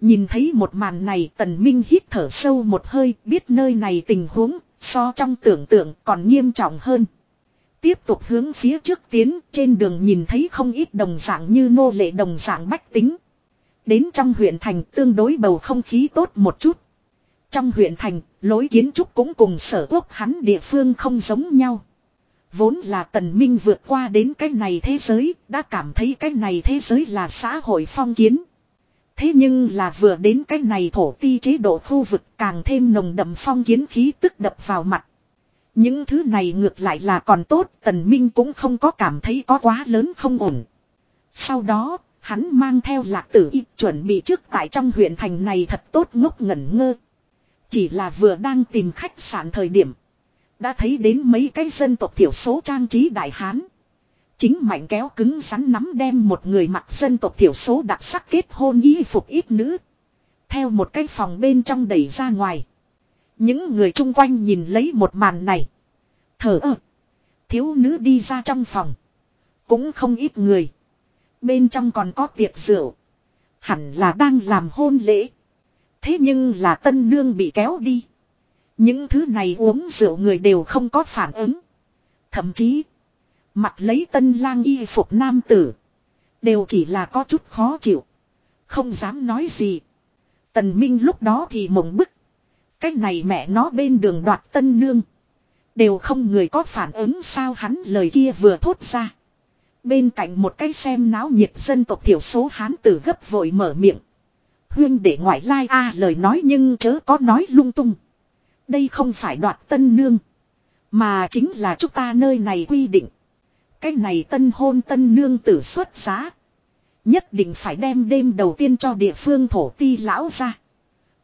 A: Nhìn thấy một màn này, tần minh hít thở sâu một hơi, biết nơi này tình huống, so trong tưởng tượng còn nghiêm trọng hơn. Tiếp tục hướng phía trước tiến trên đường nhìn thấy không ít đồng dạng như nô lệ đồng dạng bách tính. Đến trong huyện thành tương đối bầu không khí tốt một chút. Trong huyện thành, lối kiến trúc cũng cùng sở quốc hắn địa phương không giống nhau. Vốn là tần minh vượt qua đến cái này thế giới, đã cảm thấy cái này thế giới là xã hội phong kiến. Thế nhưng là vừa đến cái này thổ ti chế độ khu vực càng thêm nồng đậm phong kiến khí tức đập vào mặt. Những thứ này ngược lại là còn tốt, tần minh cũng không có cảm thấy có quá lớn không ổn. Sau đó, hắn mang theo lạc tử y chuẩn bị trước tại trong huyện thành này thật tốt ngốc ngẩn ngơ. Chỉ là vừa đang tìm khách sạn thời điểm. Đã thấy đến mấy cái dân tộc thiểu số trang trí đại hán. Chính mạnh kéo cứng rắn nắm đem một người mặc dân tộc thiểu số đặc sắc kết hôn y phục ít nữ. Theo một cái phòng bên trong đẩy ra ngoài. Những người chung quanh nhìn lấy một màn này. Thở ơ. Thiếu nữ đi ra trong phòng. Cũng không ít người. Bên trong còn có tiệc rượu. Hẳn là đang làm hôn lễ. Thế nhưng là tân nương bị kéo đi. Những thứ này uống rượu người đều không có phản ứng. Thậm chí. Mặt lấy tân lang y phục nam tử. Đều chỉ là có chút khó chịu. Không dám nói gì. Tần Minh lúc đó thì mộng bức. Cách này mẹ nó bên đường đoạt tân nương. Đều không người có phản ứng sao hắn lời kia vừa thốt ra. Bên cạnh một cái xem náo nhiệt dân tộc thiểu số hán tử gấp vội mở miệng. Huyên để ngoại lai a à, lời nói nhưng chớ có nói lung tung. Đây không phải đoạt tân nương. Mà chính là chúng ta nơi này quy định. Cái này tân hôn tân nương tử xuất giá. Nhất định phải đem đêm đầu tiên cho địa phương thổ ti lão ra.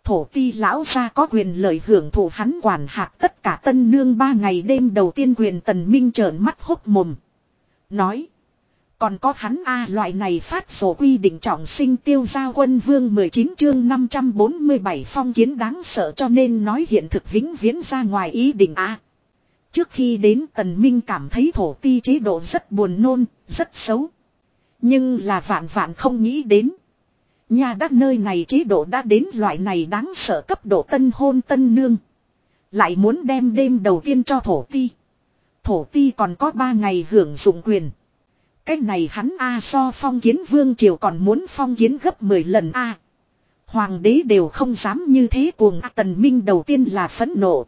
A: Thổ ti lão ra có quyền lợi hưởng thụ hắn quản hạt tất cả tân nương ba ngày đêm đầu tiên quyền tần minh trợn mắt hốc mồm. Nói. Còn có hắn A loại này phát sổ quy định trọng sinh tiêu giao quân vương 19 chương 547 phong kiến đáng sợ cho nên nói hiện thực vĩnh viễn ra ngoài ý định A. Trước khi đến tần minh cảm thấy thổ ti chế độ rất buồn nôn, rất xấu. Nhưng là vạn vạn không nghĩ đến. Nhà đất nơi này chế độ đã đến loại này đáng sợ cấp độ tân hôn tân nương. Lại muốn đem đêm đầu tiên cho thổ ti. Thổ ti còn có 3 ngày hưởng dụng quyền. Cái này hắn A so phong kiến vương triều còn muốn phong kiến gấp 10 lần A. Hoàng đế đều không dám như thế cuồng A tần minh đầu tiên là phẫn nộ.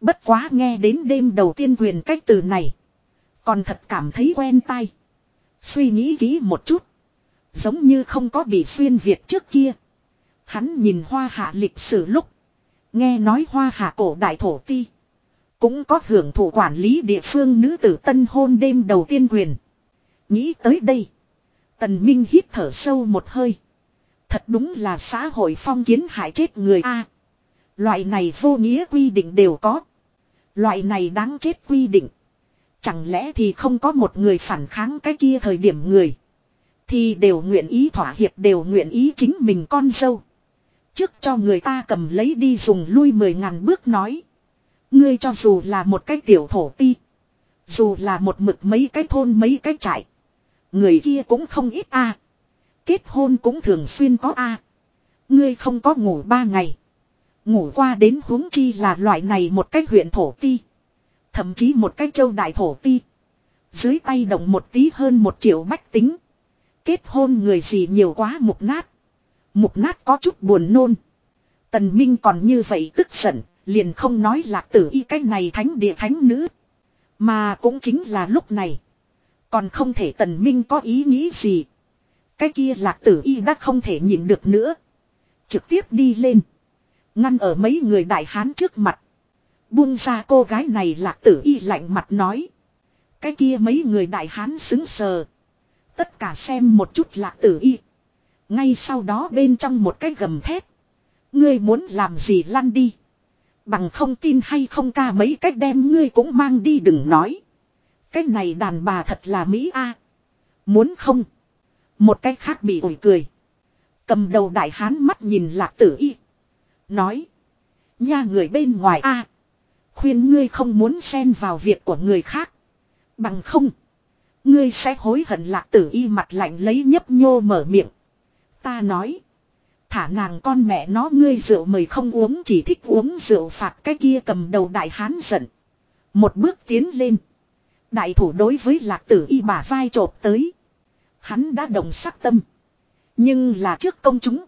A: Bất quá nghe đến đêm đầu tiên quyền cách từ này. Còn thật cảm thấy quen tai. Suy nghĩ kỹ một chút. Giống như không có bị xuyên Việt trước kia. Hắn nhìn hoa hạ lịch sử lúc. Nghe nói hoa hạ cổ đại thổ ti. Cũng có hưởng thụ quản lý địa phương nữ tử tân hôn đêm đầu tiên quyền. Nghĩ tới đây. Tần Minh hít thở sâu một hơi. Thật đúng là xã hội phong kiến hại chết người A. loại này vô nghĩa quy định đều có. Loại này đáng chết quy định. Chẳng lẽ thì không có một người phản kháng cái kia thời điểm người. Thì đều nguyện ý thỏa hiệp đều nguyện ý chính mình con dâu. Trước cho người ta cầm lấy đi dùng lui mười ngàn bước nói. Ngươi cho dù là một cái tiểu thổ ti. Dù là một mực mấy cái thôn mấy cái trại. Người kia cũng không ít a Kết hôn cũng thường xuyên có a Ngươi không có ngủ ba ngày. Ngủ qua đến huống chi là loại này một cái huyện thổ ti. Thậm chí một cái châu đại thổ ti. Dưới tay động một tí hơn một triệu bách tính. Kết hôn người gì nhiều quá mục nát. Mục nát có chút buồn nôn. Tần Minh còn như vậy tức giận, liền không nói là tử y cái này thánh địa thánh nữ. Mà cũng chính là lúc này. Còn không thể tần minh có ý nghĩ gì. Cái kia lạc tử y đã không thể nhìn được nữa. Trực tiếp đi lên. Ngăn ở mấy người đại hán trước mặt. Buông ra cô gái này lạc tử y lạnh mặt nói. Cái kia mấy người đại hán xứng sờ. Tất cả xem một chút lạc tử y. Ngay sau đó bên trong một cái gầm thét. Ngươi muốn làm gì lăn đi. Bằng không tin hay không ca mấy cách đem ngươi cũng mang đi đừng nói. Cái này đàn bà thật là Mỹ A. À, muốn không? Một cách khác bị ủi cười. Cầm đầu đại hán mắt nhìn lạc tử y. Nói. Nha người bên ngoài A. À, khuyên ngươi không muốn xen vào việc của người khác. Bằng không. Ngươi sẽ hối hận lạc tử y mặt lạnh lấy nhấp nhô mở miệng. Ta nói. Thả nàng con mẹ nó ngươi rượu mời không uống chỉ thích uống rượu phạt cái kia cầm đầu đại hán giận. Một bước tiến lên. Đại thủ đối với lạc tử y bà vai trộp tới. Hắn đã đồng sắc tâm. Nhưng là trước công chúng.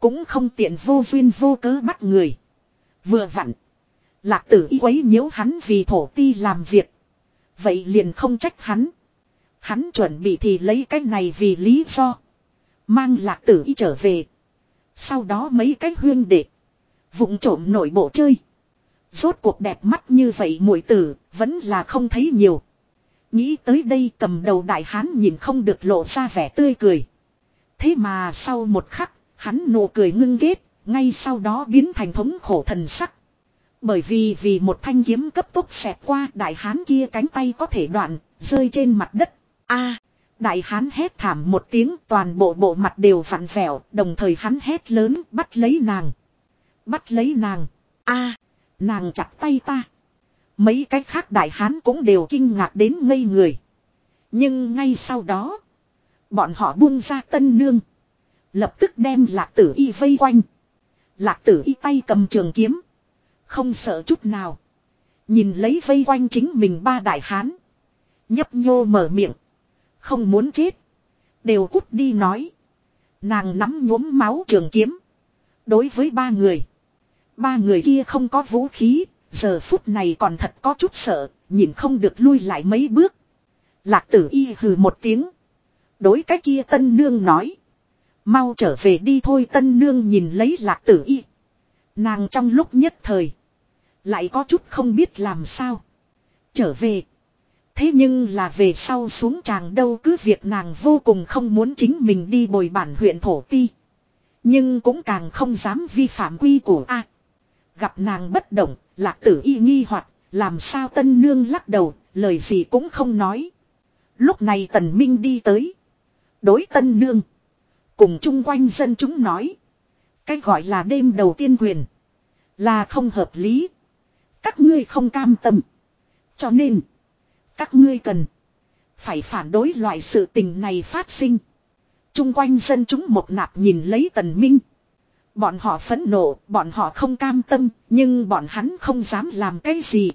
A: Cũng không tiện vô duyên vô cớ bắt người. Vừa vặn. Lạc tử y quấy nhiễu hắn vì thổ ti làm việc. Vậy liền không trách hắn. Hắn chuẩn bị thì lấy cái này vì lý do. Mang lạc tử y trở về. Sau đó mấy cái huyên đệ. vụng trộm nội bộ chơi. Rốt cuộc đẹp mắt như vậy muội tử, vẫn là không thấy nhiều. Nghĩ tới đây cầm đầu đại hán nhìn không được lộ ra vẻ tươi cười. Thế mà sau một khắc, hắn nụ cười ngưng ghét, ngay sau đó biến thành thống khổ thần sắc. Bởi vì vì một thanh kiếm cấp tốc xẹt qua đại hán kia cánh tay có thể đoạn, rơi trên mặt đất a đại hán hét thảm một tiếng toàn bộ bộ mặt đều vặn vẹo, đồng thời hắn hét lớn bắt lấy nàng. Bắt lấy nàng. a nàng chặt tay ta. Mấy cái khác đại hán cũng đều kinh ngạc đến ngây người. Nhưng ngay sau đó, bọn họ buông ra tân nương. Lập tức đem lạc tử y vây quanh. Lạc tử y tay cầm trường kiếm. Không sợ chút nào. Nhìn lấy vây quanh chính mình ba đại hán. Nhấp nhô mở miệng. Không muốn chết. Đều cút đi nói. Nàng nắm nhuốm máu trường kiếm. Đối với ba người. Ba người kia không có vũ khí. Giờ phút này còn thật có chút sợ. Nhìn không được lui lại mấy bước. Lạc tử y hừ một tiếng. Đối cái kia tân nương nói. Mau trở về đi thôi tân nương nhìn lấy lạc tử y. Nàng trong lúc nhất thời. Lại có chút không biết làm sao. Trở về. Thế nhưng là về sau xuống chàng đâu cứ việc nàng vô cùng không muốn chính mình đi bồi bản huyện thổ ti. Nhưng cũng càng không dám vi phạm quy của A. gặp nàng bất động, lạc tử y nghi hoặc làm sao tân nương lắc đầu, lời gì cũng không nói. Lúc này tần minh đi tới. Đối tân nương. Cùng chung quanh dân chúng nói. Cái gọi là đêm đầu tiên quyền. Là không hợp lý. Các ngươi không cam tâm. Cho nên. Các ngươi cần. Phải phản đối loại sự tình này phát sinh. Trung quanh dân chúng một nạp nhìn lấy tần minh. Bọn họ phẫn nộ, bọn họ không cam tâm, nhưng bọn hắn không dám làm cái gì.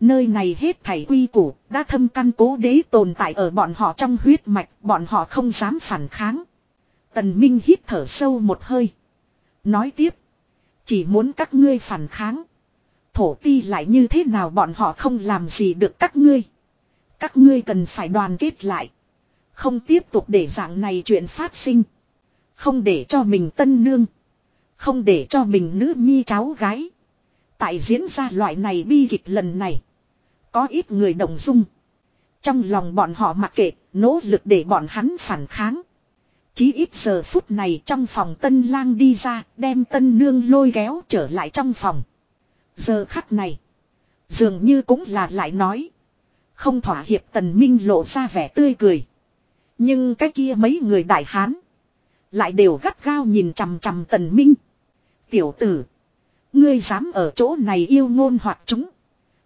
A: Nơi này hết thảy quy củ, đã thâm căn cố đế tồn tại ở bọn họ trong huyết mạch, bọn họ không dám phản kháng. Tần Minh hít thở sâu một hơi. Nói tiếp. Chỉ muốn các ngươi phản kháng. Thổ ti lại như thế nào bọn họ không làm gì được các ngươi. Các ngươi cần phải đoàn kết lại. Không tiếp tục để dạng này chuyện phát sinh. Không để cho mình tân nương. Không để cho mình nữ nhi cháu gái. Tại diễn ra loại này bi kịch lần này. Có ít người đồng dung. Trong lòng bọn họ mặc kệ, nỗ lực để bọn hắn phản kháng. Chí ít giờ phút này trong phòng tân lang đi ra, đem tân nương lôi kéo trở lại trong phòng. Giờ khắc này, dường như cũng là lại nói. Không thỏa hiệp tần minh lộ ra vẻ tươi cười. Nhưng cái kia mấy người đại hán. Lại đều gắt gao nhìn chằm chằm tần minh. Tiểu tử. Ngươi dám ở chỗ này yêu ngôn hoặc chúng.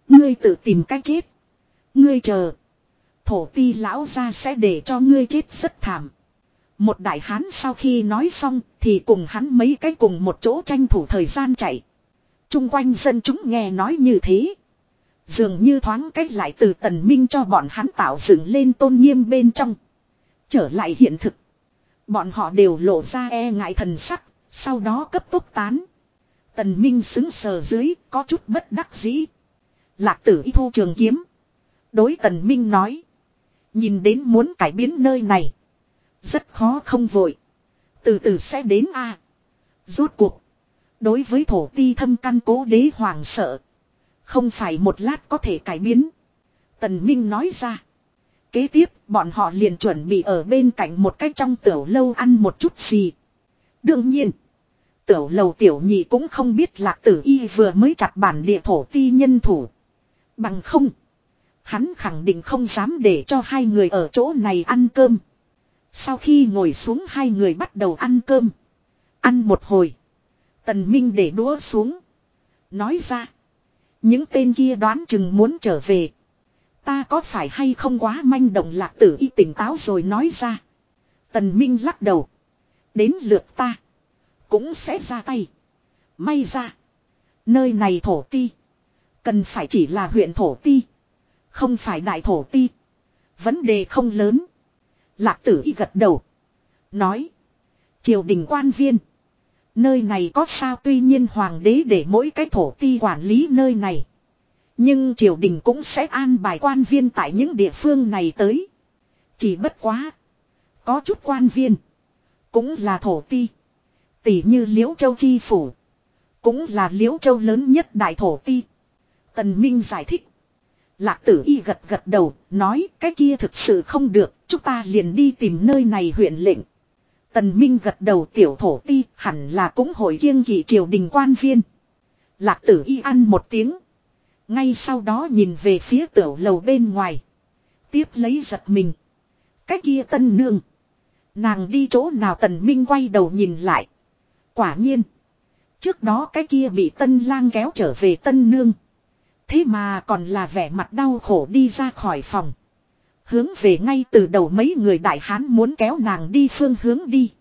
A: Ngươi tự tìm cách chết. Ngươi chờ. Thổ ti lão ra sẽ để cho ngươi chết rất thảm. Một đại hán sau khi nói xong thì cùng hắn mấy cái cùng một chỗ tranh thủ thời gian chạy. Trung quanh dân chúng nghe nói như thế. Dường như thoáng cách lại từ tần minh cho bọn hắn tạo dựng lên tôn nghiêm bên trong. Trở lại hiện thực. Bọn họ đều lộ ra e ngại thần sắc, sau đó cấp tốc tán. Tần minh xứng sờ dưới, có chút bất đắc dĩ. Lạc tử y thu trường kiếm. Đối tần minh nói. Nhìn đến muốn cải biến nơi này. Rất khó không vội. Từ từ sẽ đến a. Rốt cuộc. Đối với thổ ti thâm căn cố đế hoàng sợ. Không phải một lát có thể cải biến. Tần Minh nói ra. Kế tiếp, bọn họ liền chuẩn bị ở bên cạnh một cách trong tiểu lâu ăn một chút gì. Đương nhiên. Tiểu lầu tiểu nhị cũng không biết lạc tử y vừa mới chặt bản địa thổ ti nhân thủ. Bằng không. Hắn khẳng định không dám để cho hai người ở chỗ này ăn cơm. Sau khi ngồi xuống hai người bắt đầu ăn cơm. Ăn một hồi. Tần Minh để đũa xuống. Nói ra. Những tên kia đoán chừng muốn trở về. Ta có phải hay không quá manh động lạc tử y tỉnh táo rồi nói ra. Tần Minh lắc đầu. Đến lượt ta. Cũng sẽ ra tay. May ra. Nơi này thổ ti. Cần phải chỉ là huyện thổ ti. Không phải đại thổ ti. Vấn đề không lớn. Lạc tử y gật đầu. Nói. Triều đình quan viên. Nơi này có sao tuy nhiên hoàng đế để mỗi cái thổ ti quản lý nơi này. Nhưng triều đình cũng sẽ an bài quan viên tại những địa phương này tới. Chỉ bất quá. Có chút quan viên. Cũng là thổ ti. Tỷ như Liễu Châu Chi Phủ. Cũng là Liễu Châu lớn nhất đại thổ ti. Tần Minh giải thích. Lạc tử y gật gật đầu, nói cái kia thực sự không được, chúng ta liền đi tìm nơi này huyện lệnh. Tần Minh gật đầu tiểu thổ ti, hẳn là cũng hội kiêng kỵ triều đình quan viên. Lạc tử y ăn một tiếng. Ngay sau đó nhìn về phía tiểu lầu bên ngoài. Tiếp lấy giật mình. Cái kia tân nương. Nàng đi chỗ nào tần minh quay đầu nhìn lại. Quả nhiên. Trước đó cái kia bị tân lang kéo trở về tân nương. Thế mà còn là vẻ mặt đau khổ đi ra khỏi phòng. Hướng về ngay từ đầu mấy người đại hán muốn kéo nàng đi phương hướng đi.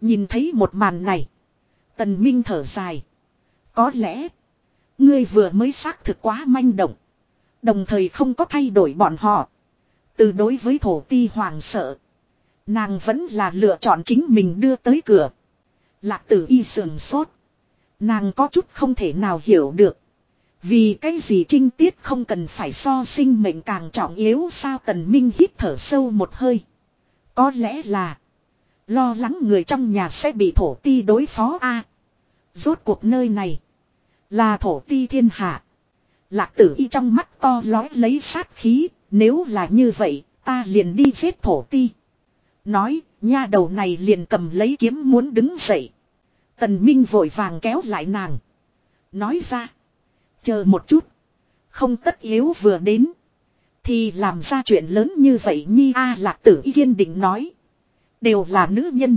A: Nhìn thấy một màn này. Tần Minh thở dài. Có lẽ. Ngươi vừa mới xác thực quá manh động. Đồng thời không có thay đổi bọn họ. Từ đối với thổ ti hoàng sợ. Nàng vẫn là lựa chọn chính mình đưa tới cửa. Lạc tử y sườn sốt. Nàng có chút không thể nào hiểu được. Vì cái gì trinh tiết không cần phải so sinh mệnh càng trọng yếu sao tần minh hít thở sâu một hơi. Có lẽ là lo lắng người trong nhà sẽ bị thổ ti đối phó a. rốt cuộc nơi này là thổ ti thiên hạ. Lạc tử y trong mắt to lói lấy sát khí, nếu là như vậy, ta liền đi giết thổ ti. Nói, nha đầu này liền cầm lấy kiếm muốn đứng dậy. Tần Minh vội vàng kéo lại nàng. Nói ra. Chờ một chút. Không tất yếu vừa đến. Thì làm ra chuyện lớn như vậy nhi a lạc tử yên định nói. Đều là nữ nhân.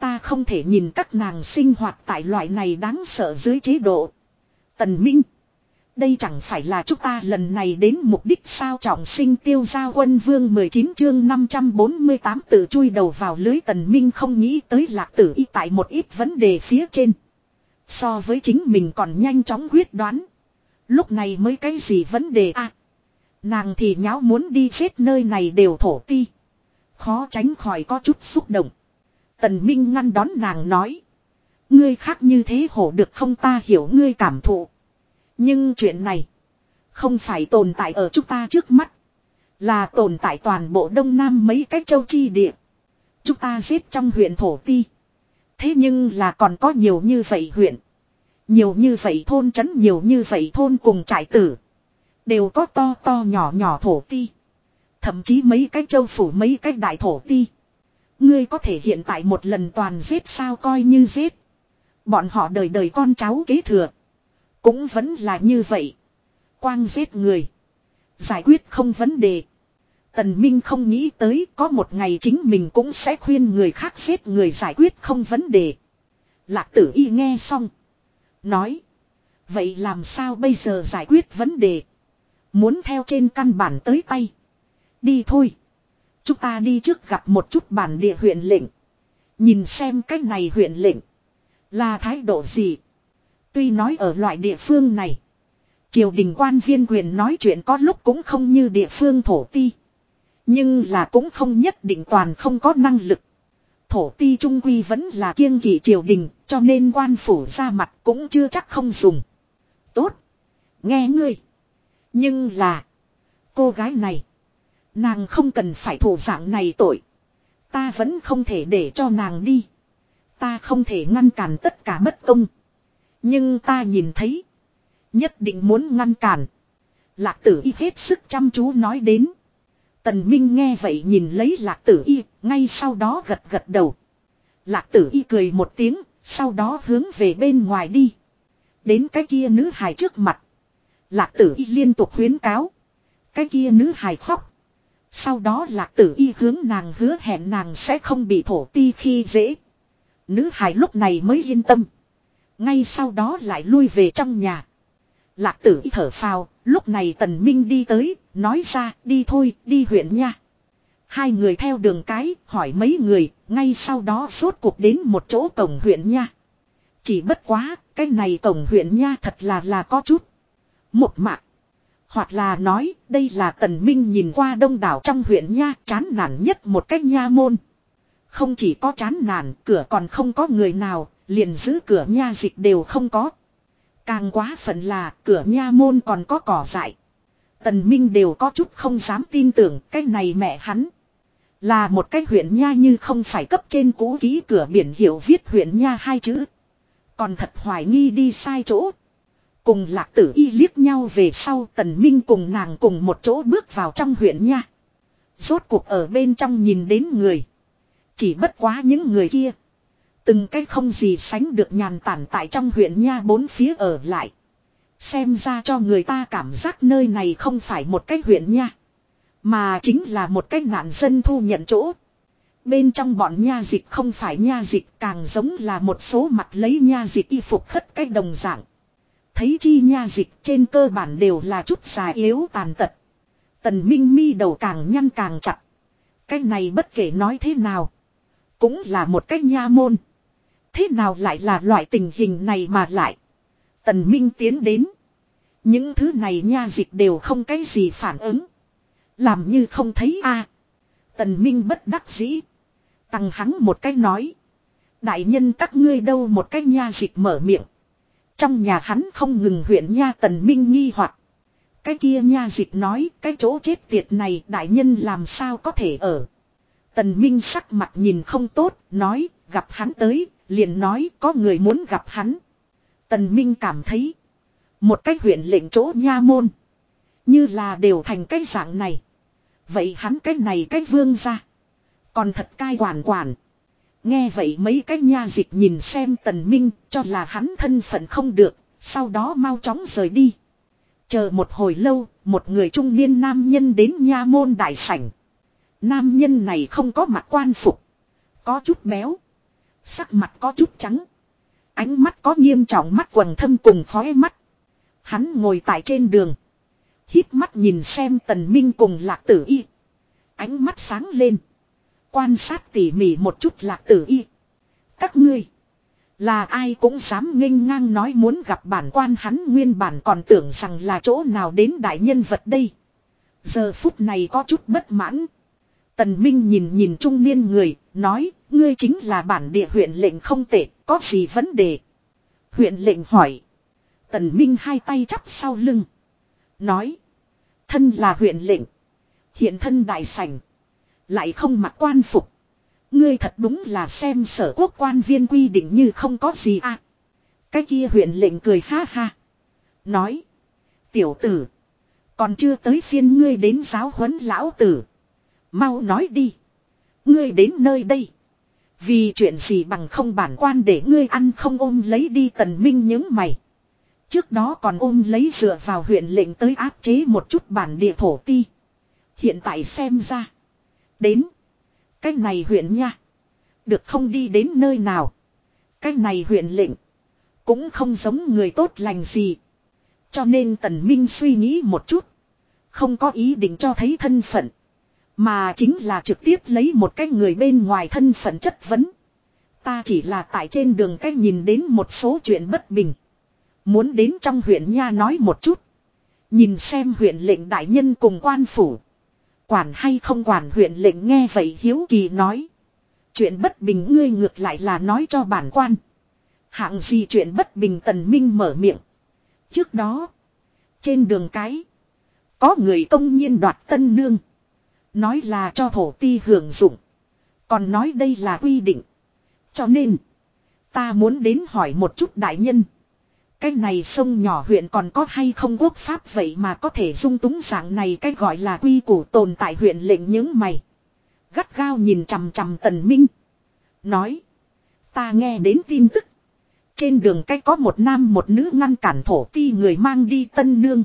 A: Ta không thể nhìn các nàng sinh hoạt tại loại này đáng sợ dưới chế độ. Tần Minh. Đây chẳng phải là chúng ta lần này đến mục đích sao trọng sinh tiêu giao quân vương 19 chương 548 tự chui đầu vào lưới tần minh không nghĩ tới lạc tử y tại một ít vấn đề phía trên. So với chính mình còn nhanh chóng quyết đoán. Lúc này mới cái gì vấn đề a Nàng thì nháo muốn đi chết nơi này đều thổ ti. Khó tránh khỏi có chút xúc động. Tần Minh ngăn đón nàng nói. Ngươi khác như thế hổ được không ta hiểu ngươi cảm thụ. Nhưng chuyện này. Không phải tồn tại ở chúng ta trước mắt. Là tồn tại toàn bộ Đông Nam mấy cái châu chi địa. Chúng ta giết trong huyện Thổ Ti. Thế nhưng là còn có nhiều như vậy huyện. Nhiều như vậy thôn trấn, nhiều như vậy thôn cùng trại tử. Đều có to to nhỏ nhỏ thổ ti. Thậm chí mấy cái châu phủ, mấy cái đại thổ ti. Ngươi có thể hiện tại một lần toàn giết sao coi như giết. Bọn họ đời đời con cháu kế thừa. Cũng vẫn là như vậy. Quang giết người. Giải quyết không vấn đề. Tần Minh không nghĩ tới có một ngày chính mình cũng sẽ khuyên người khác giết người giải quyết không vấn đề. Lạc tử y nghe xong. Nói. Vậy làm sao bây giờ giải quyết vấn đề. Muốn theo trên căn bản tới tay. Đi thôi. Chúng ta đi trước gặp một chút bản địa huyện lệnh. Nhìn xem cách này huyện lệnh. Là thái độ gì. Tuy nói ở loại địa phương này. Triều đình quan viên quyền nói chuyện có lúc cũng không như địa phương thổ ti. Nhưng là cũng không nhất định toàn không có năng lực. Thổ ti trung quy vẫn là kiêng kỵ triều đình cho nên quan phủ ra mặt cũng chưa chắc không dùng. Tốt. Nghe ngươi. Nhưng là. Cô gái này. Nàng không cần phải thủ dạng này tội. Ta vẫn không thể để cho nàng đi. Ta không thể ngăn cản tất cả bất công. Nhưng ta nhìn thấy. Nhất định muốn ngăn cản. Lạc tử y hết sức chăm chú nói đến. Tần Minh nghe vậy nhìn lấy lạc tử y, ngay sau đó gật gật đầu. Lạc tử y cười một tiếng, sau đó hướng về bên ngoài đi. Đến cái kia nữ hài trước mặt. Lạc tử y liên tục khuyến cáo. Cái kia nữ hài khóc. Sau đó lạc tử y hướng nàng hứa hẹn nàng sẽ không bị thổ ti khi dễ. Nữ hài lúc này mới yên tâm. Ngay sau đó lại lui về trong nhà. Lạc tử y thở phào, lúc này tần minh đi tới, nói ra đi thôi, đi huyện nha. Hai người theo đường cái, hỏi mấy người, ngay sau đó suốt cuộc đến một chỗ cổng huyện nha. Chỉ bất quá, cái này cổng huyện nha thật là là có chút. Một mạc. Hoặc là nói, đây là tần minh nhìn qua đông đảo trong huyện nha, chán nản nhất một cách nha môn. Không chỉ có chán nản, cửa còn không có người nào, liền giữ cửa nha dịch đều không có. Càng quá phận là, cửa nha môn còn có cỏ dại. Tần Minh đều có chút không dám tin tưởng, cái này mẹ hắn. Là một cái huyện nha như không phải cấp trên cũ ký cửa biển hiệu viết huyện nha hai chữ. Còn thật hoài nghi đi sai chỗ. Cùng lạc tử y liếc nhau về sau tần minh cùng nàng cùng một chỗ bước vào trong huyện nha. Rốt cuộc ở bên trong nhìn đến người. Chỉ bất quá những người kia. Từng cái không gì sánh được nhàn tản tại trong huyện nha bốn phía ở lại. Xem ra cho người ta cảm giác nơi này không phải một cái huyện nha. Mà chính là một cái nạn dân thu nhận chỗ. Bên trong bọn nha dịch không phải nha dịch, càng giống là một số mặt lấy nha dịch y phục thất cách đồng dạng. Thấy chi nha dịch trên cơ bản đều là chút già yếu tàn tật. Tần Minh mi đầu càng nhăn càng chặt. Cái này bất kể nói thế nào. Cũng là một cách nha môn. Thế nào lại là loại tình hình này mà lại. Tần Minh tiến đến. Những thứ này nha dịch đều không cái gì phản ứng. Làm như không thấy a. Tần Minh bất đắc dĩ. Tăng hắn một cách nói. Đại nhân các ngươi đâu một cách nha dịch mở miệng. Trong nhà hắn không ngừng huyện nha tần minh nghi hoặc Cái kia nha dịch nói cái chỗ chết tiệt này đại nhân làm sao có thể ở. Tần minh sắc mặt nhìn không tốt, nói gặp hắn tới, liền nói có người muốn gặp hắn. Tần minh cảm thấy. Một cách huyện lệnh chỗ nha môn. Như là đều thành cái dạng này. Vậy hắn cái này cái vương ra. Còn thật cai quản quản. Nghe vậy mấy cái nha dịch nhìn xem tần minh cho là hắn thân phận không được, sau đó mau chóng rời đi. Chờ một hồi lâu, một người trung niên nam nhân đến nha môn đại sảnh. Nam nhân này không có mặt quan phục. Có chút béo. Sắc mặt có chút trắng. Ánh mắt có nghiêm trọng mắt quần thâm cùng khóe mắt. Hắn ngồi tại trên đường hít mắt nhìn xem tần minh cùng lạc tử y. Ánh mắt sáng lên. Quan sát tỉ mỉ một chút lạc tử y. Các ngươi. Là ai cũng dám nghênh ngang nói muốn gặp bản quan hắn nguyên bản còn tưởng rằng là chỗ nào đến đại nhân vật đây. Giờ phút này có chút bất mãn. Tần Minh nhìn nhìn trung niên người, nói, ngươi chính là bản địa huyện lệnh không tệ, có gì vấn đề? Huyện lệnh hỏi. Tần Minh hai tay chắp sau lưng. Nói. Thân là huyện lệnh. Hiện thân đại sảnh. Lại không mặc quan phục. Ngươi thật đúng là xem sở quốc quan viên quy định như không có gì à. Cái kia huyện lệnh cười ha ha. Nói. Tiểu tử. Còn chưa tới phiên ngươi đến giáo huấn lão tử. Mau nói đi. Ngươi đến nơi đây. Vì chuyện gì bằng không bản quan để ngươi ăn không ôm lấy đi tần minh những mày. Trước đó còn ôm lấy dựa vào huyện lệnh tới áp chế một chút bản địa thổ ti. Hiện tại xem ra. Đến. Cái này huyện nha. Được không đi đến nơi nào. Cái này huyện lệnh. Cũng không giống người tốt lành gì. Cho nên tần minh suy nghĩ một chút. Không có ý định cho thấy thân phận. Mà chính là trực tiếp lấy một cái người bên ngoài thân phận chất vấn. Ta chỉ là tại trên đường cách nhìn đến một số chuyện bất bình. Muốn đến trong huyện nha nói một chút. Nhìn xem huyện lệnh đại nhân cùng quan phủ. Quản hay không quản huyện lệnh nghe vậy hiếu kỳ nói. Chuyện bất bình ngươi ngược lại là nói cho bản quan. Hạng gì chuyện bất bình tần minh mở miệng. Trước đó. Trên đường cái. Có người công nhiên đoạt tân nương. Nói là cho thổ ti hưởng dụng. Còn nói đây là quy định. Cho nên. Ta muốn đến hỏi một chút đại nhân. Cái này sông nhỏ huyện còn có hay không quốc pháp vậy mà có thể dung túng dạng này cái gọi là quy củ tồn tại huyện lệnh những mày. Gắt gao nhìn chằm chằm tần minh. Nói. Ta nghe đến tin tức. Trên đường cách có một nam một nữ ngăn cản thổ ti người mang đi tân nương.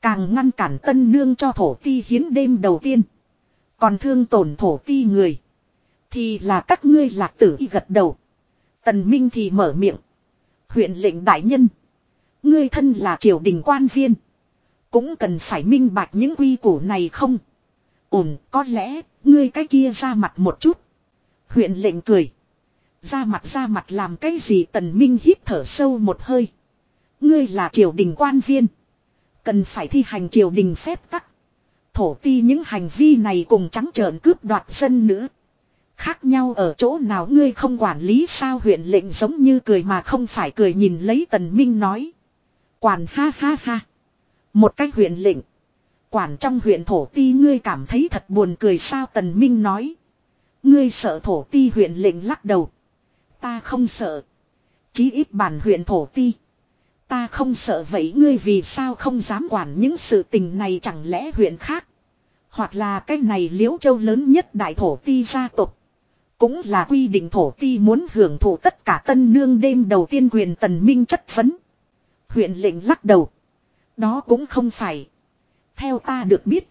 A: Càng ngăn cản tân nương cho thổ ti hiến đêm đầu tiên. Còn thương tổn thổ ti người. Thì là các ngươi lạc tử y gật đầu. Tần Minh thì mở miệng. Huyện lệnh đại nhân. Ngươi thân là triều đình quan viên. Cũng cần phải minh bạch những quy củ này không? Ổn, có lẽ, ngươi cái kia ra mặt một chút. Huyện lệnh cười. Ra mặt ra mặt làm cái gì tần minh hít thở sâu một hơi. Ngươi là triều đình quan viên. Cần phải thi hành triều đình phép tắc. Thổ ti những hành vi này cùng trắng trợn cướp đoạt dân nữa. Khác nhau ở chỗ nào ngươi không quản lý sao huyện lệnh giống như cười mà không phải cười, nhìn lấy tần minh nói. Quản ha ha ha. Một cách huyện lệnh. Quản trong huyện thổ ti, ngươi cảm thấy thật buồn cười sao tần minh nói. Ngươi sợ thổ ti, huyện lệnh lắc đầu. Ta không sợ. Chí ít bản huyện thổ ti. ta không sợ, vậy ngươi vì sao không dám quản những sự tình này chẳng lẽ huyện khác. Hoặc là cái này liễu châu lớn nhất đại thổ ti gia tộc. Cũng là quy định thổ ti muốn hưởng thụ tất cả tân nương đêm đầu tiên quyền tần minh chất phấn Huyện lệnh lắc đầu. Đó cũng không phải. Theo ta được biết.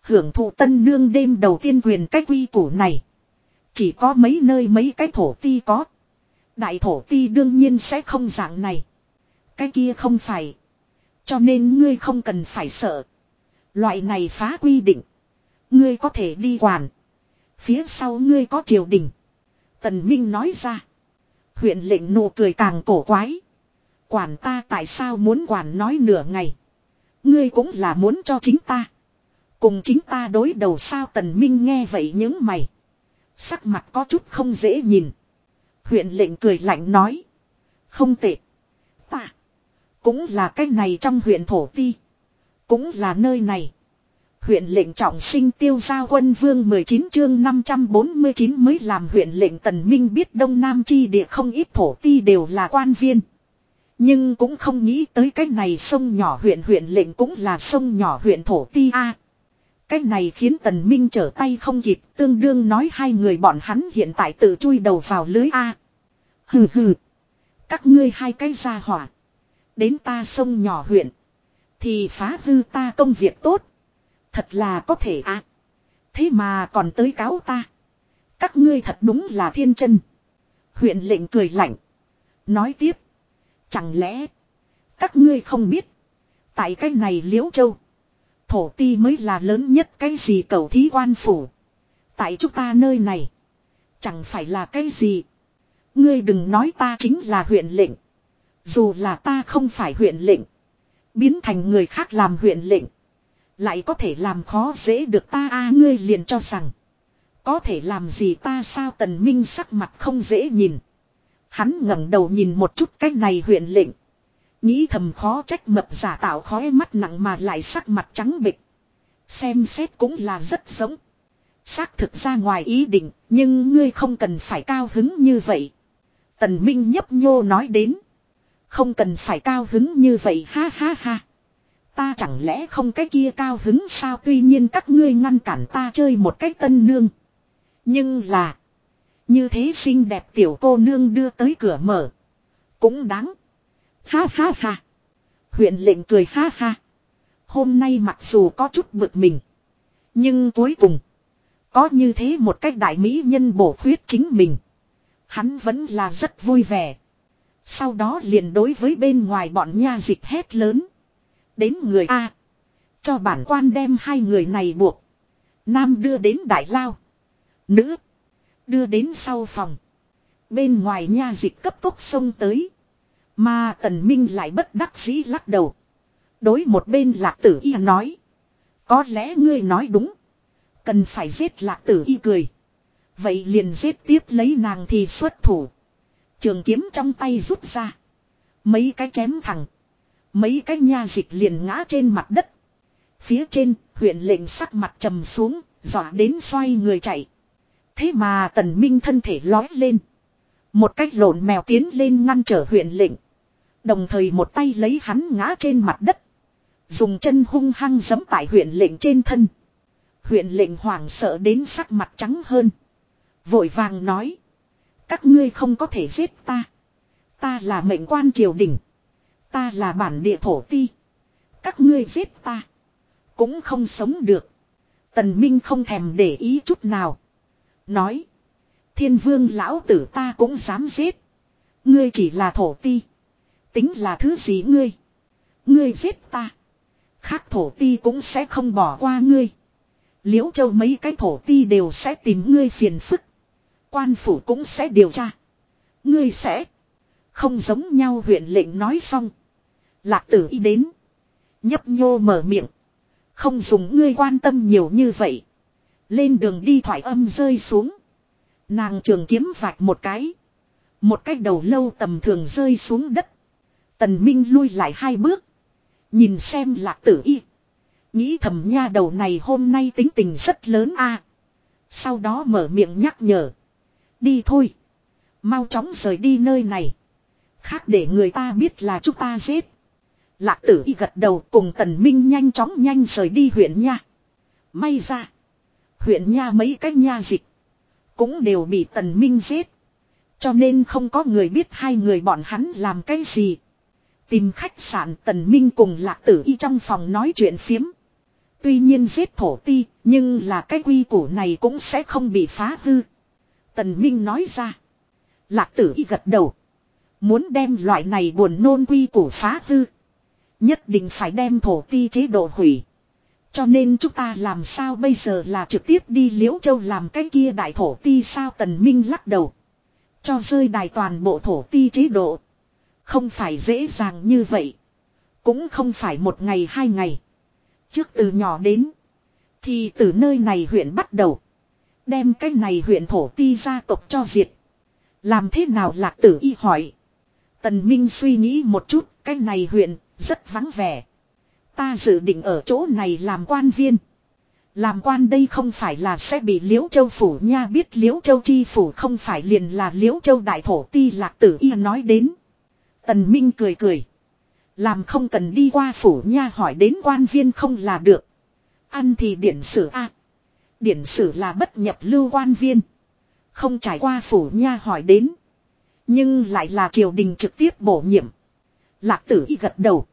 A: Hưởng thụ tân nương đêm đầu tiên quyền cách quy củ này. Chỉ có mấy nơi mấy cái thổ ti có. Đại thổ ti đương nhiên sẽ không dạng này. Cái kia không phải. Cho nên ngươi không cần phải sợ. Loại này phá quy định. Ngươi có thể đi quản. Phía sau ngươi có triều đình. Tần Minh nói ra. Huyện lệnh nụ cười càng cổ quái. Quản ta tại sao muốn quản nói nửa ngày. Ngươi cũng là muốn cho chính ta. Cùng chính ta đối đầu sao tần minh nghe vậy những mày. Sắc mặt có chút không dễ nhìn. Huyện lệnh cười lạnh nói. Không tệ. Ta. Cũng là cái này trong huyện thổ ti. Cũng là nơi này. Huyện lệnh trọng sinh tiêu gia quân vương 19 chương 549 mới làm huyện lệnh tần minh biết đông nam chi địa không ít thổ ti đều là quan viên. Nhưng cũng không nghĩ tới cái này sông nhỏ huyện huyện lệnh cũng là sông nhỏ huyện thổ ti A. Cái này khiến tần minh trở tay không kịp, tương đương nói hai người bọn hắn hiện tại tự chui đầu vào lưới A. Hừ hừ. Các ngươi hai cái gia hỏa. Đến ta sông nhỏ huyện. Thì phá hư ta công việc tốt. Thật là có thể à. Thế mà còn tới cáo ta. Các ngươi thật đúng là thiên chân. Huyện lệnh cười lạnh. Nói tiếp. Chẳng lẽ. Các ngươi không biết. Tại cái này liễu châu. Thổ ti mới là lớn nhất cái gì cầu thí quan phủ. Tại chúng ta nơi này. Chẳng phải là cái gì. Ngươi đừng nói ta chính là huyện lệnh. Dù là ta không phải huyện lệnh. Biến thành người khác làm huyện lệnh. Lại có thể làm khó dễ được ta a ngươi liền cho rằng. Có thể làm gì ta sao tần minh sắc mặt không dễ nhìn. Hắn ngẩng đầu nhìn một chút cái này huyện lệnh. Nghĩ thầm khó trách mập giả tạo khói mắt nặng mà lại sắc mặt trắng bịch. Xem xét cũng là rất giống. Xác thực ra ngoài ý định, nhưng ngươi không cần phải cao hứng như vậy. Tần Minh nhấp nhô nói đến. Không cần phải cao hứng như vậy ha ha ha. Ta chẳng lẽ không cái kia cao hứng sao tuy nhiên các ngươi ngăn cản ta chơi một cách tân nương. Nhưng là. Như thế xinh đẹp tiểu cô nương đưa tới cửa mở. Cũng đáng. Ha ha ha. Huyện lệnh cười ha ha. Hôm nay mặc dù có chút bực mình. Nhưng cuối cùng. Có như thế một cách đại mỹ nhân bổ khuyết chính mình. Hắn vẫn là rất vui vẻ. Sau đó liền đối với bên ngoài bọn nha dịch hét lớn. Đến người A. Cho bản quan đem hai người này buộc. Nam đưa đến đại lao. Nữ. Đưa đến sau phòng. Bên ngoài nha dịch cấp tốc xông tới. Mà tần minh lại bất đắc dĩ lắc đầu. Đối một bên lạc tử y nói. Có lẽ ngươi nói đúng. Cần phải giết lạc tử y cười. Vậy liền giết tiếp lấy nàng thì xuất thủ. Trường kiếm trong tay rút ra. Mấy cái chém thẳng. Mấy cái nha dịch liền ngã trên mặt đất. Phía trên, huyện lệnh sắc mặt trầm xuống, dọa đến xoay người chạy. Thế mà tần minh thân thể lói lên. Một cách lộn mèo tiến lên ngăn trở huyện lệnh. Đồng thời một tay lấy hắn ngã trên mặt đất. Dùng chân hung hăng giấm tại huyện lệnh trên thân. Huyện lệnh hoảng sợ đến sắc mặt trắng hơn. Vội vàng nói. Các ngươi không có thể giết ta. Ta là mệnh quan triều đình. Ta là bản địa thổ ti. Các ngươi giết ta. Cũng không sống được. Tần Minh không thèm để ý chút nào. Nói. Thiên vương lão tử ta cũng dám giết. Ngươi chỉ là thổ ti. Tính là thứ gì ngươi. Ngươi giết ta. Khác thổ ti cũng sẽ không bỏ qua ngươi. Liễu châu mấy cái thổ ti đều sẽ tìm ngươi phiền phức. Quan phủ cũng sẽ điều tra. Ngươi sẽ. Không giống nhau huyện lệnh nói xong. Lạc tử y đến. Nhấp nhô mở miệng. Không dùng ngươi quan tâm nhiều như vậy. Lên đường đi thoải âm rơi xuống. Nàng trường kiếm vạch một cái. Một cái đầu lâu tầm thường rơi xuống đất. Tần Minh lui lại hai bước. Nhìn xem lạc tử y. Nghĩ thầm nha đầu này hôm nay tính tình rất lớn a. Sau đó mở miệng nhắc nhở. Đi thôi. Mau chóng rời đi nơi này. Khác để người ta biết là chúng ta giết. Lạc tử y gật đầu cùng tần minh nhanh chóng nhanh rời đi huyện nha. May ra. Huyện nha mấy cái nha dịch. Cũng đều bị tần minh giết. Cho nên không có người biết hai người bọn hắn làm cái gì. Tìm khách sạn tần minh cùng lạc tử y trong phòng nói chuyện phiếm. Tuy nhiên giết thổ ti, nhưng là cái quy củ này cũng sẽ không bị phá hư. Tần minh nói ra. Lạc tử y gật đầu. Muốn đem loại này buồn nôn quy củ phá hư. Nhất định phải đem thổ ti chế độ hủy. Cho nên chúng ta làm sao bây giờ là trực tiếp đi liễu châu làm cái kia đại thổ ti sao tần minh lắc đầu. Cho rơi đài toàn bộ thổ ti chế độ. Không phải dễ dàng như vậy. Cũng không phải một ngày hai ngày. Trước từ nhỏ đến. Thì từ nơi này huyện bắt đầu. Đem cái này huyện thổ ti gia tộc cho diệt. Làm thế nào lạc tử y hỏi. Tần Minh suy nghĩ một chút. Cái này huyện rất vắng vẻ. Ta dự định ở chỗ này làm quan viên. Làm quan đây không phải là sẽ bị liễu châu phủ nha biết liễu châu chi phủ không phải liền là liễu châu đại thổ ti lạc tử y nói đến. Tần Minh cười cười. Làm không cần đi qua phủ nha hỏi đến quan viên không là được. Ăn thì điển sử a Điển sử là bất nhập lưu quan viên. Không trải qua phủ nha hỏi đến. Nhưng lại là triều đình trực tiếp bổ nhiệm. Lạc tử y gật đầu.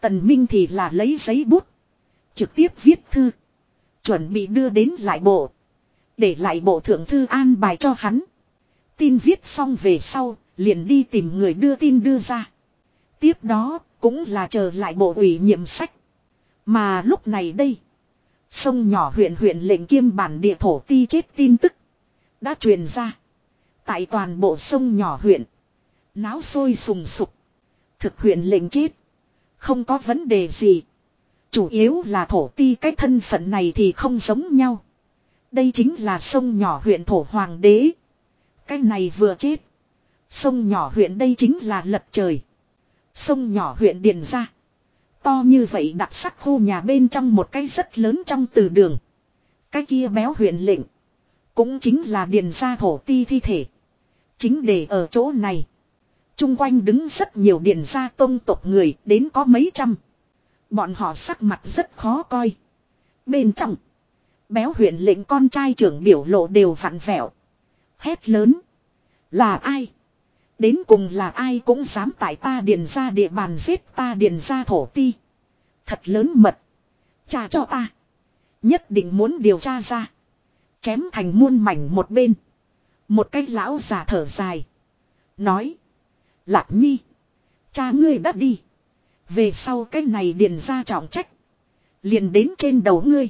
A: Tần Minh thì là lấy giấy bút. Trực tiếp viết thư. Chuẩn bị đưa đến lại bộ. Để lại bộ thượng thư an bài cho hắn. Tin viết xong về sau, liền đi tìm người đưa tin đưa ra. Tiếp đó, cũng là chờ lại bộ ủy nhiệm sách. Mà lúc này đây, sông nhỏ huyện huyện lệnh kiêm bản địa thổ ti chết tin tức. Đã truyền ra. Tại toàn bộ sông nhỏ huyện. Náo sôi sùng sục. Thực huyện lệnh chết. Không có vấn đề gì. Chủ yếu là thổ ti cái thân phận này thì không giống nhau. Đây chính là sông nhỏ huyện thổ hoàng đế. Cái này vừa chết. Sông nhỏ huyện đây chính là lật trời. Sông nhỏ huyện Điền ra. To như vậy đặc sắc khu nhà bên trong một cái rất lớn trong từ đường. Cái kia béo huyện lệnh. Cũng chính là Điền ra thổ ti thi thể. Chính để ở chỗ này. Trung quanh đứng rất nhiều điền gia tôn tộc người, đến có mấy trăm. Bọn họ sắc mặt rất khó coi. Bên trong. Béo huyện lệnh con trai trưởng biểu lộ đều vặn vẹo. Hét lớn. Là ai? Đến cùng là ai cũng dám tại ta điền ra địa bàn giết ta điền ra thổ ti. Thật lớn mật. Trả cho ta. Nhất định muốn điều tra ra. Chém thành muôn mảnh một bên. Một cái lão già thở dài. Nói. Lạc nhi. Cha ngươi đã đi. Về sau cái này điền ra trọng trách. Liền đến trên đầu ngươi.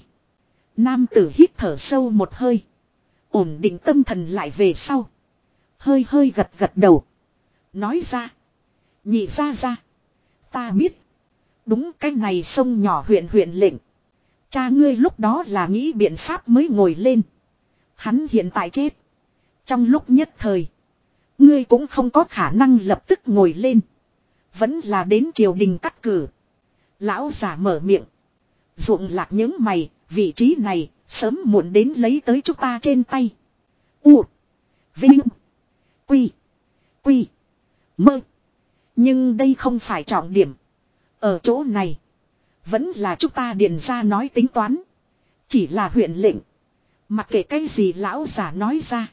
A: Nam tử hít thở sâu một hơi. Ổn định tâm thần lại về sau. Hơi hơi gật gật đầu. Nói ra. Nhị ra ra. Ta biết. Đúng cái này sông nhỏ huyện huyện lệnh. Cha ngươi lúc đó là nghĩ biện pháp mới ngồi lên. Hắn hiện tại chết. Trong lúc nhất thời. Ngươi cũng không có khả năng lập tức ngồi lên. Vẫn là đến triều đình cắt cử. Lão giả mở miệng. Ruộng lạc những mày, vị trí này, sớm muộn đến lấy tới chúng ta trên tay. U. Vinh. Quy. Quy. Mơ. Nhưng đây không phải trọng điểm. Ở chỗ này. Vẫn là chúng ta điền ra nói tính toán. Chỉ là huyện lệnh. Mặc kệ cái gì lão giả nói ra.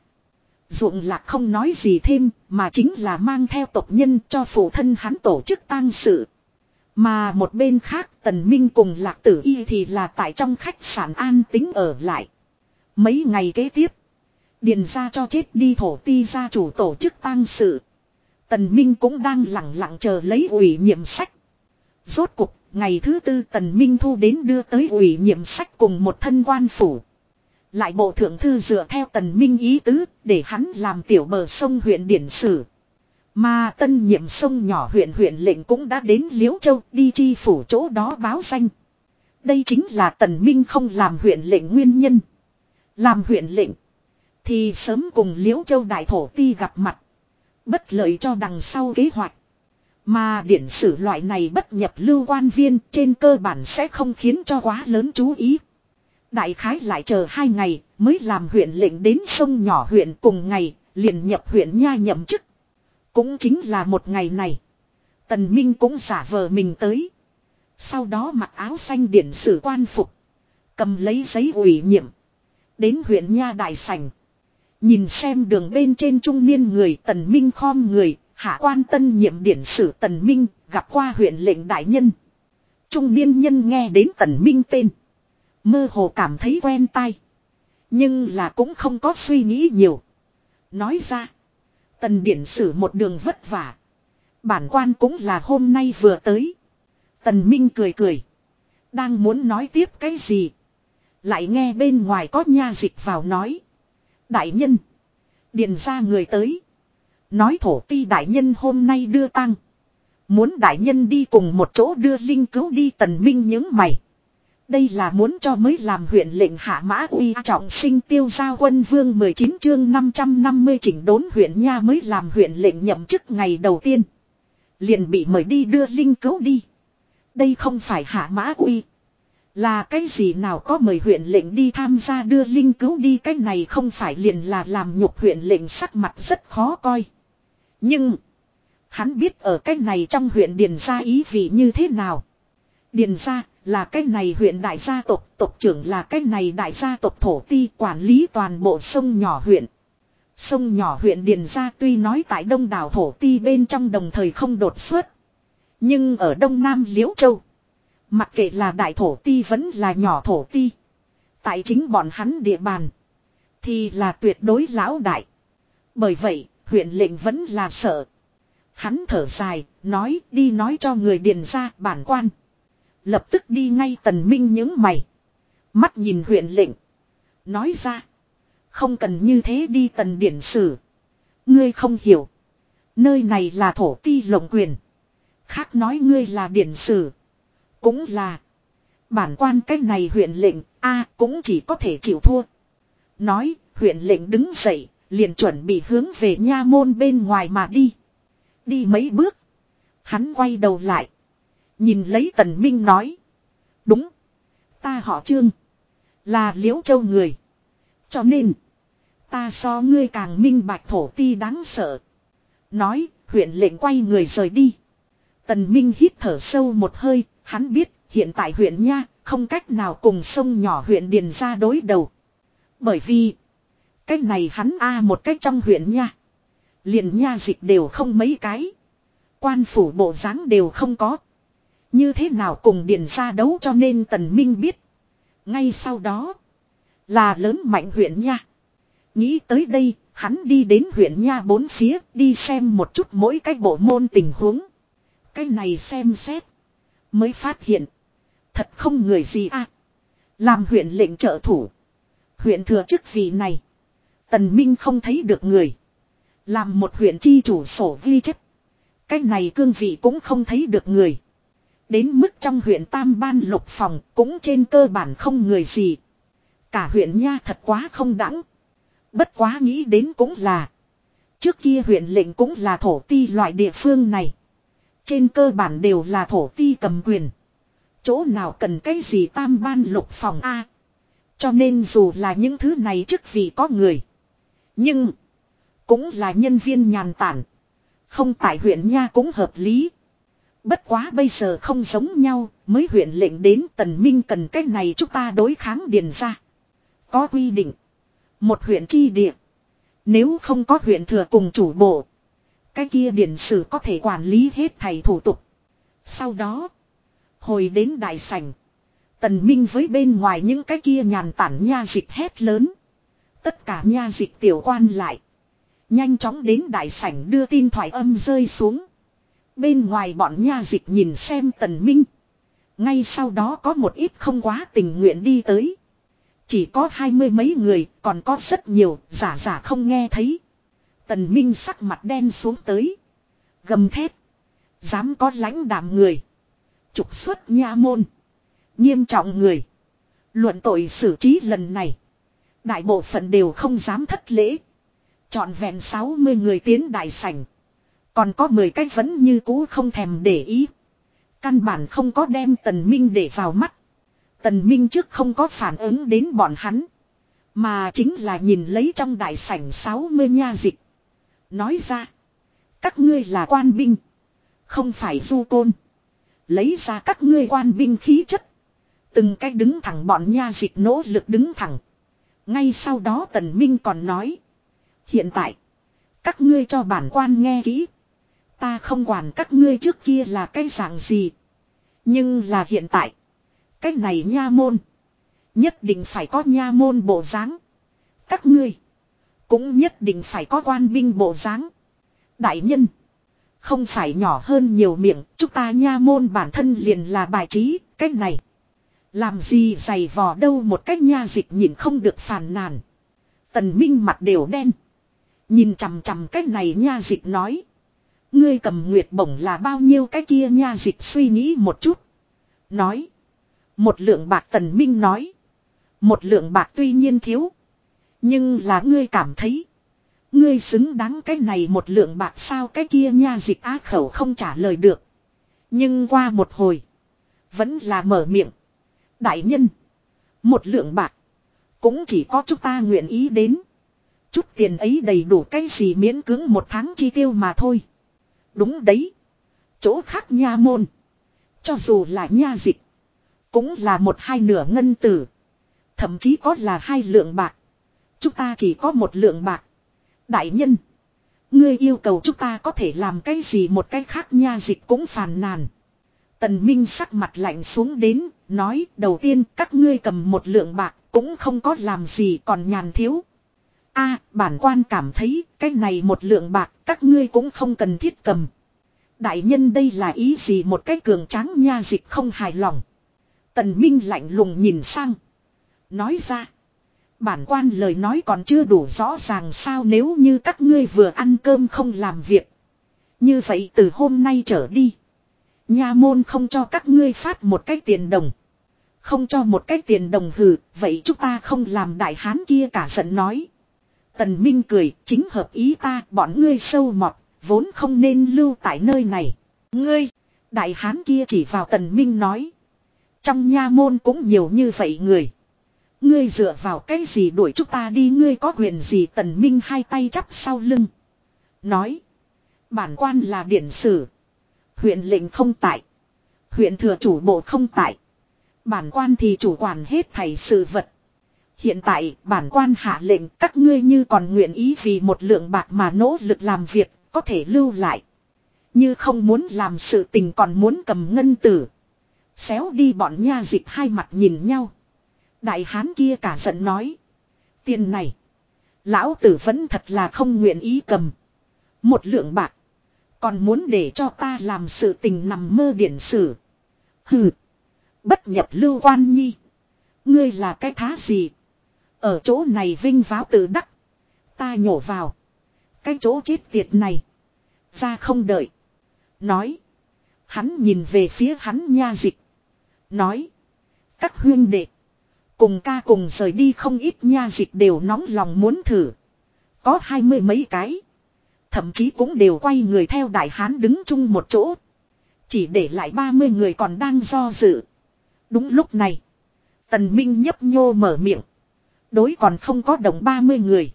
A: Ruộng lạc không nói gì thêm mà chính là mang theo tộc nhân cho phụ thân hắn tổ chức tang sự. Mà một bên khác tần minh cùng lạc tử y thì là tại trong khách sạn an tính ở lại. Mấy ngày kế tiếp. Điền ra cho chết đi thổ ti gia chủ tổ chức tang sự. Tần Minh cũng đang lặng lặng chờ lấy ủy nhiệm sách. Rốt cục, ngày thứ tư Tần Minh thu đến đưa tới ủy nhiệm sách cùng một thân quan phủ. Lại bộ thượng thư dựa theo tần minh ý tứ để hắn làm tiểu bờ sông huyện điển sử. Mà tân nhiệm sông nhỏ huyện huyện lệnh cũng đã đến Liễu Châu đi chi phủ chỗ đó báo danh. Đây chính là tần minh không làm huyện lệnh nguyên nhân. Làm huyện lệnh, thì sớm cùng Liễu Châu đại thổ ti gặp mặt. Bất lợi cho đằng sau kế hoạch. Mà điển sử loại này bất nhập lưu quan viên trên cơ bản sẽ không khiến cho quá lớn chú ý. Đại khái lại chờ hai ngày mới làm huyện lệnh đến sông nhỏ huyện cùng ngày liền nhập huyện nha nhậm chức. Cũng chính là một ngày này. Tần Minh cũng giả vờ mình tới. Sau đó mặc áo xanh điện sử quan phục. Cầm lấy giấy ủy nhiệm. Đến huyện Nha Đại Sảnh. Nhìn xem đường bên trên trung niên người tần minh khom người, hạ quan tân nhiệm điển sử tần minh, gặp qua huyện lệnh đại nhân. Trung niên nhân nghe đến tần minh tên. Mơ hồ cảm thấy quen tai. Nhưng là cũng không có suy nghĩ nhiều. Nói ra. Tần điển sử một đường vất vả. Bản quan cũng là hôm nay vừa tới. Tần Minh cười cười. Đang muốn nói tiếp cái gì. Lại nghe bên ngoài có nha dịch vào nói. Đại nhân. Điền ra người tới. Nói thổ ti đại nhân hôm nay đưa tăng. Muốn đại nhân đi cùng một chỗ đưa linh cứu đi tần minh những mày. Đây là muốn cho mới làm huyện lệnh hạ mã uy trọng sinh tiêu giao quân vương 19 chương 550 chỉnh đốn huyện nha mới làm huyện lệnh nhậm chức ngày đầu tiên. Liền bị mời đi đưa linh cứu đi. Đây không phải hạ mã uy. Là cái gì nào có mời huyện lệnh đi tham gia đưa linh cứu đi cái này không phải liền là làm nhục huyện lệnh sắc mặt rất khó coi. Nhưng. Hắn biết ở cái này trong huyện Điền gia ý vị như thế nào. Điền gia là cái này huyện đại gia tộc, tộc trưởng là cái này đại gia tộc thổ ti quản lý toàn bộ sông nhỏ huyện. Sông nhỏ huyện Điền gia tuy nói tại đông đảo thổ ti bên trong đồng thời không đột xuất. Nhưng ở đông nam Liễu Châu. Mặc kệ là đại thổ ti vẫn là nhỏ thổ ti. Tại chính bọn hắn địa bàn. Thì là tuyệt đối lão đại. Bởi vậy, huyện lệnh vẫn là sợ. Hắn thở dài, nói đi nói cho người điền gia bản quan. Lập tức đi ngay tần minh những mày. Mắt nhìn huyện lệnh. Nói ra. Không cần như thế đi tần điển sử. Ngươi không hiểu. Nơi này là thổ ti lộng quyền. Khác nói ngươi là điển sử. Cũng là. Bản quan cách này huyện lệnh, a cũng chỉ có thể chịu thua. Nói, huyện lệnh đứng dậy, liền chuẩn bị hướng về nha môn bên ngoài mà đi. Đi mấy bước. Hắn quay đầu lại. Nhìn lấy tần minh nói. Đúng. Ta họ trương. Là liễu châu người. Cho nên. Ta so ngươi càng minh bạch thổ ti đáng sợ. Nói, huyện lệnh quay người rời đi. Tần Minh hít thở sâu một hơi, hắn biết, hiện tại huyện Nha, không cách nào cùng sông nhỏ huyện Điền ra đối đầu. Bởi vì, cách này hắn a một cách trong huyện Nha. Liền Nha dịch đều không mấy cái. Quan phủ bộ dáng đều không có. Như thế nào cùng Điền ra đấu cho nên Tần Minh biết. Ngay sau đó, là lớn mạnh huyện Nha. Nghĩ tới đây, hắn đi đến huyện Nha bốn phía, đi xem một chút mỗi cái bộ môn tình huống. Cái này xem xét. Mới phát hiện. Thật không người gì à. Làm huyện lệnh trợ thủ. Huyện thừa chức vị này. Tần Minh không thấy được người. Làm một huyện chi chủ sổ ghi chép. Cái này cương vị cũng không thấy được người. Đến mức trong huyện Tam Ban lục phòng cũng trên cơ bản không người gì. Cả huyện nha thật quá không đẳng. Bất quá nghĩ đến cũng là. Trước kia huyện lệnh cũng là thổ ti loại địa phương này. Trên cơ bản đều là thổ ti cầm quyền. Chỗ nào cần cái gì tam ban lục phòng A. Cho nên dù là những thứ này chức vị có người. Nhưng. Cũng là nhân viên nhàn tản. Không tại huyện nha cũng hợp lý. Bất quá bây giờ không giống nhau. Mới huyện lệnh đến tần minh cần cái này chúng ta đối kháng điền ra. Có quy định. Một huyện chi địa. Nếu không có huyện thừa cùng chủ bộ. Cái kia điển sử có thể quản lý hết thầy thủ tục. Sau đó. Hồi đến đại sảnh. Tần Minh với bên ngoài những cái kia nhàn tản nha dịch hét lớn. Tất cả nha dịch tiểu quan lại. Nhanh chóng đến đại sảnh đưa tin thoại âm rơi xuống. Bên ngoài bọn nha dịch nhìn xem tần minh. Ngay sau đó có một ít không quá tình nguyện đi tới. Chỉ có hai mươi mấy người, còn có rất nhiều, giả giả không nghe thấy. Tần Minh sắc mặt đen xuống tới. Gầm thét. Dám có lãnh đảm người. Trục xuất nha môn. Nghiêm trọng người. Luận tội xử trí lần này. Đại bộ phận đều không dám thất lễ. Chọn vẹn 60 người tiến đại sảnh. Còn có 10 cái vẫn như cũ không thèm để ý. Căn bản không có đem tần minh để vào mắt. Tần minh trước không có phản ứng đến bọn hắn. Mà chính là nhìn lấy trong đại sảnh 60 nha dịch. Nói ra. Các ngươi là quan binh. Không phải du côn. Lấy ra các ngươi quan binh khí chất. Từng cách đứng thẳng bọn nha dịch nỗ lực đứng thẳng. Ngay sau đó tần minh còn nói. Hiện tại. Các ngươi cho bản quan nghe kỹ. Ta không quản các ngươi trước kia là cái dạng gì. Nhưng là hiện tại. Cái này nha môn. Nhất định phải có nha môn bộ dáng. Các ngươi. Cũng nhất định phải có quan binh bộ dáng. Đại nhân. Không phải nhỏ hơn nhiều miệng. Chúng ta nha môn bản thân liền là bài trí. Cách này. Làm gì dày vò đâu một cách nha dịch nhìn không được phàn nàn. Tần Minh mặt đều đen. Nhìn chằm chằm cái này nha dịch nói. Ngươi cầm nguyệt bổng là bao nhiêu cái kia nha dịch suy nghĩ một chút. Nói. Một lượng bạc tần minh nói. Một lượng bạc tuy nhiên thiếu. Nhưng là ngươi cảm thấy. Ngươi xứng đáng cái này một lượng bạc sao cái kia nha dịch á khẩu không trả lời được. Nhưng qua một hồi. Vẫn là mở miệng. Đại nhân. Một lượng bạc. Cũng chỉ có chúng ta nguyện ý đến. Chút tiền ấy đầy đủ cái gì miễn cưỡng một tháng chi tiêu mà thôi. Đúng đấy. Chỗ khác nha môn. Cho dù là nha dịch. Cũng là một hai nửa ngân tử. Thậm chí có là hai lượng bạc. Chúng ta chỉ có một lượng bạc. Đại nhân. Ngươi yêu cầu chúng ta có thể làm cái gì một cái khác nha dịch cũng phàn nàn. Tần Minh sắc mặt lạnh xuống đến, nói đầu tiên các ngươi cầm một lượng bạc cũng không có làm gì còn nhàn thiếu. a bản quan cảm thấy cái này một lượng bạc các ngươi cũng không cần thiết cầm. Đại nhân đây là ý gì một cái cường tráng nha dịch không hài lòng. Tần Minh lạnh lùng nhìn sang. Nói ra. Bản quan lời nói còn chưa đủ rõ ràng sao nếu như các ngươi vừa ăn cơm không làm việc. Như vậy từ hôm nay trở đi. Nha môn không cho các ngươi phát một cái tiền đồng. Không cho một cái tiền đồng hừ, vậy chúng ta không làm đại hán kia cả giận nói. Tần Minh cười, chính hợp ý ta, bọn ngươi sâu mọt, vốn không nên lưu tại nơi này. Ngươi, đại hán kia chỉ vào tần Minh nói. Trong nha môn cũng nhiều như vậy người. Ngươi dựa vào cái gì đuổi chúng ta đi ngươi có quyền gì tần Minh hai tay chắp sau lưng. Nói. Bản quan là điển sử. Huyện lệnh không tại. Huyện thừa chủ bộ không tại. Bản quan thì chủ quản hết thầy sự vật. Hiện tại, bản quan hạ lệnh, các ngươi như còn nguyện ý vì một lượng bạc mà nỗ lực làm việc, có thể lưu lại. Như không muốn làm sự tình còn muốn cầm ngân tử. Xéo đi bọn nha dịch hai mặt nhìn nhau. Đại hán kia cả giận nói. Tiền này. Lão tử vẫn thật là không nguyện ý cầm. Một lượng bạc. Còn muốn để cho ta làm sự tình nằm mơ điển sử. Hừ. Bất nhập lưu quan nhi. Ngươi là cái thá gì? Ở chỗ này vinh váo tự đắc. Ta nhổ vào. Cái chỗ chết tiệt này. Ra không đợi. Nói. Hắn nhìn về phía hắn nha dịch. Nói. Các huyên đệ. Cùng ca cùng rời đi không ít nha dịch đều nóng lòng muốn thử. Có hai mươi mấy cái. Thậm chí cũng đều quay người theo đại hán đứng chung một chỗ. Chỉ để lại ba mươi người còn đang do dự. Đúng lúc này. Tần Minh nhấp nhô mở miệng. Đối còn không có đồng ba mươi người.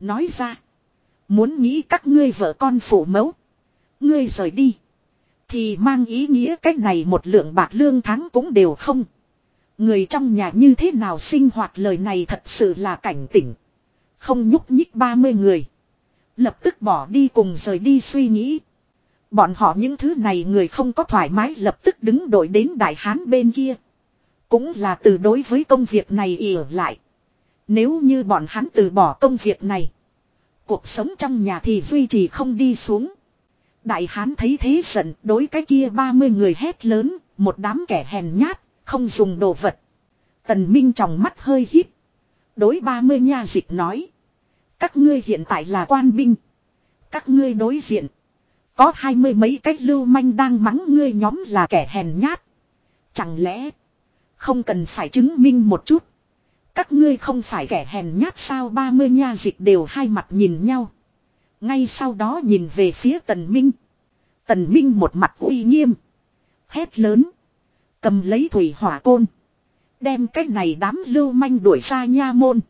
A: Nói ra. Muốn nghĩ các ngươi vợ con phụ mẫu. Ngươi rời đi. Thì mang ý nghĩa cách này một lượng bạc lương tháng cũng đều không. Người trong nhà như thế nào sinh hoạt lời này thật sự là cảnh tỉnh. Không nhúc nhích 30 người. Lập tức bỏ đi cùng rời đi suy nghĩ. Bọn họ những thứ này người không có thoải mái lập tức đứng đội đến đại hán bên kia. Cũng là từ đối với công việc này ỉa lại. Nếu như bọn hắn từ bỏ công việc này. Cuộc sống trong nhà thì duy trì không đi xuống. Đại hán thấy thế giận đối cái kia 30 người hét lớn, một đám kẻ hèn nhát, không dùng đồ vật. Tần Minh trong mắt hơi hít. Đối 30 nha dịch nói. Các ngươi hiện tại là quan binh. Các ngươi đối diện. Có hai mươi mấy cách lưu manh đang mắng ngươi nhóm là kẻ hèn nhát. Chẳng lẽ. Không cần phải chứng minh một chút. Các ngươi không phải kẻ hèn nhát sao ba mươi nha dịch đều hai mặt nhìn nhau. Ngay sau đó nhìn về phía tần minh. Tần minh một mặt uy nghiêm. Hét lớn. Cầm lấy thủy hỏa côn. Đem cách này đám lưu manh đuổi ra nha môn.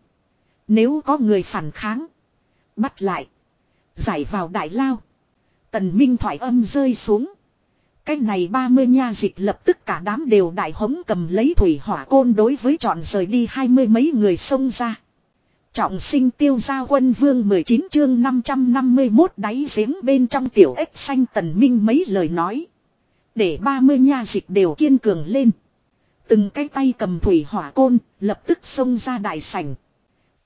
A: Nếu có người phản kháng. Bắt lại. Giải vào đại lao. Tần Minh thoại âm rơi xuống. Cái này 30 nha dịch lập tức cả đám đều đại hống cầm lấy thủy hỏa côn đối với trọn rời đi hai mươi mấy người xông ra. Trọng sinh tiêu gia quân vương 19 chương 551 đáy giếng bên trong tiểu ếch xanh tần minh mấy lời nói. Để 30 nha dịch đều kiên cường lên. Từng cái tay cầm thủy hỏa côn, lập tức xông ra đại sảnh.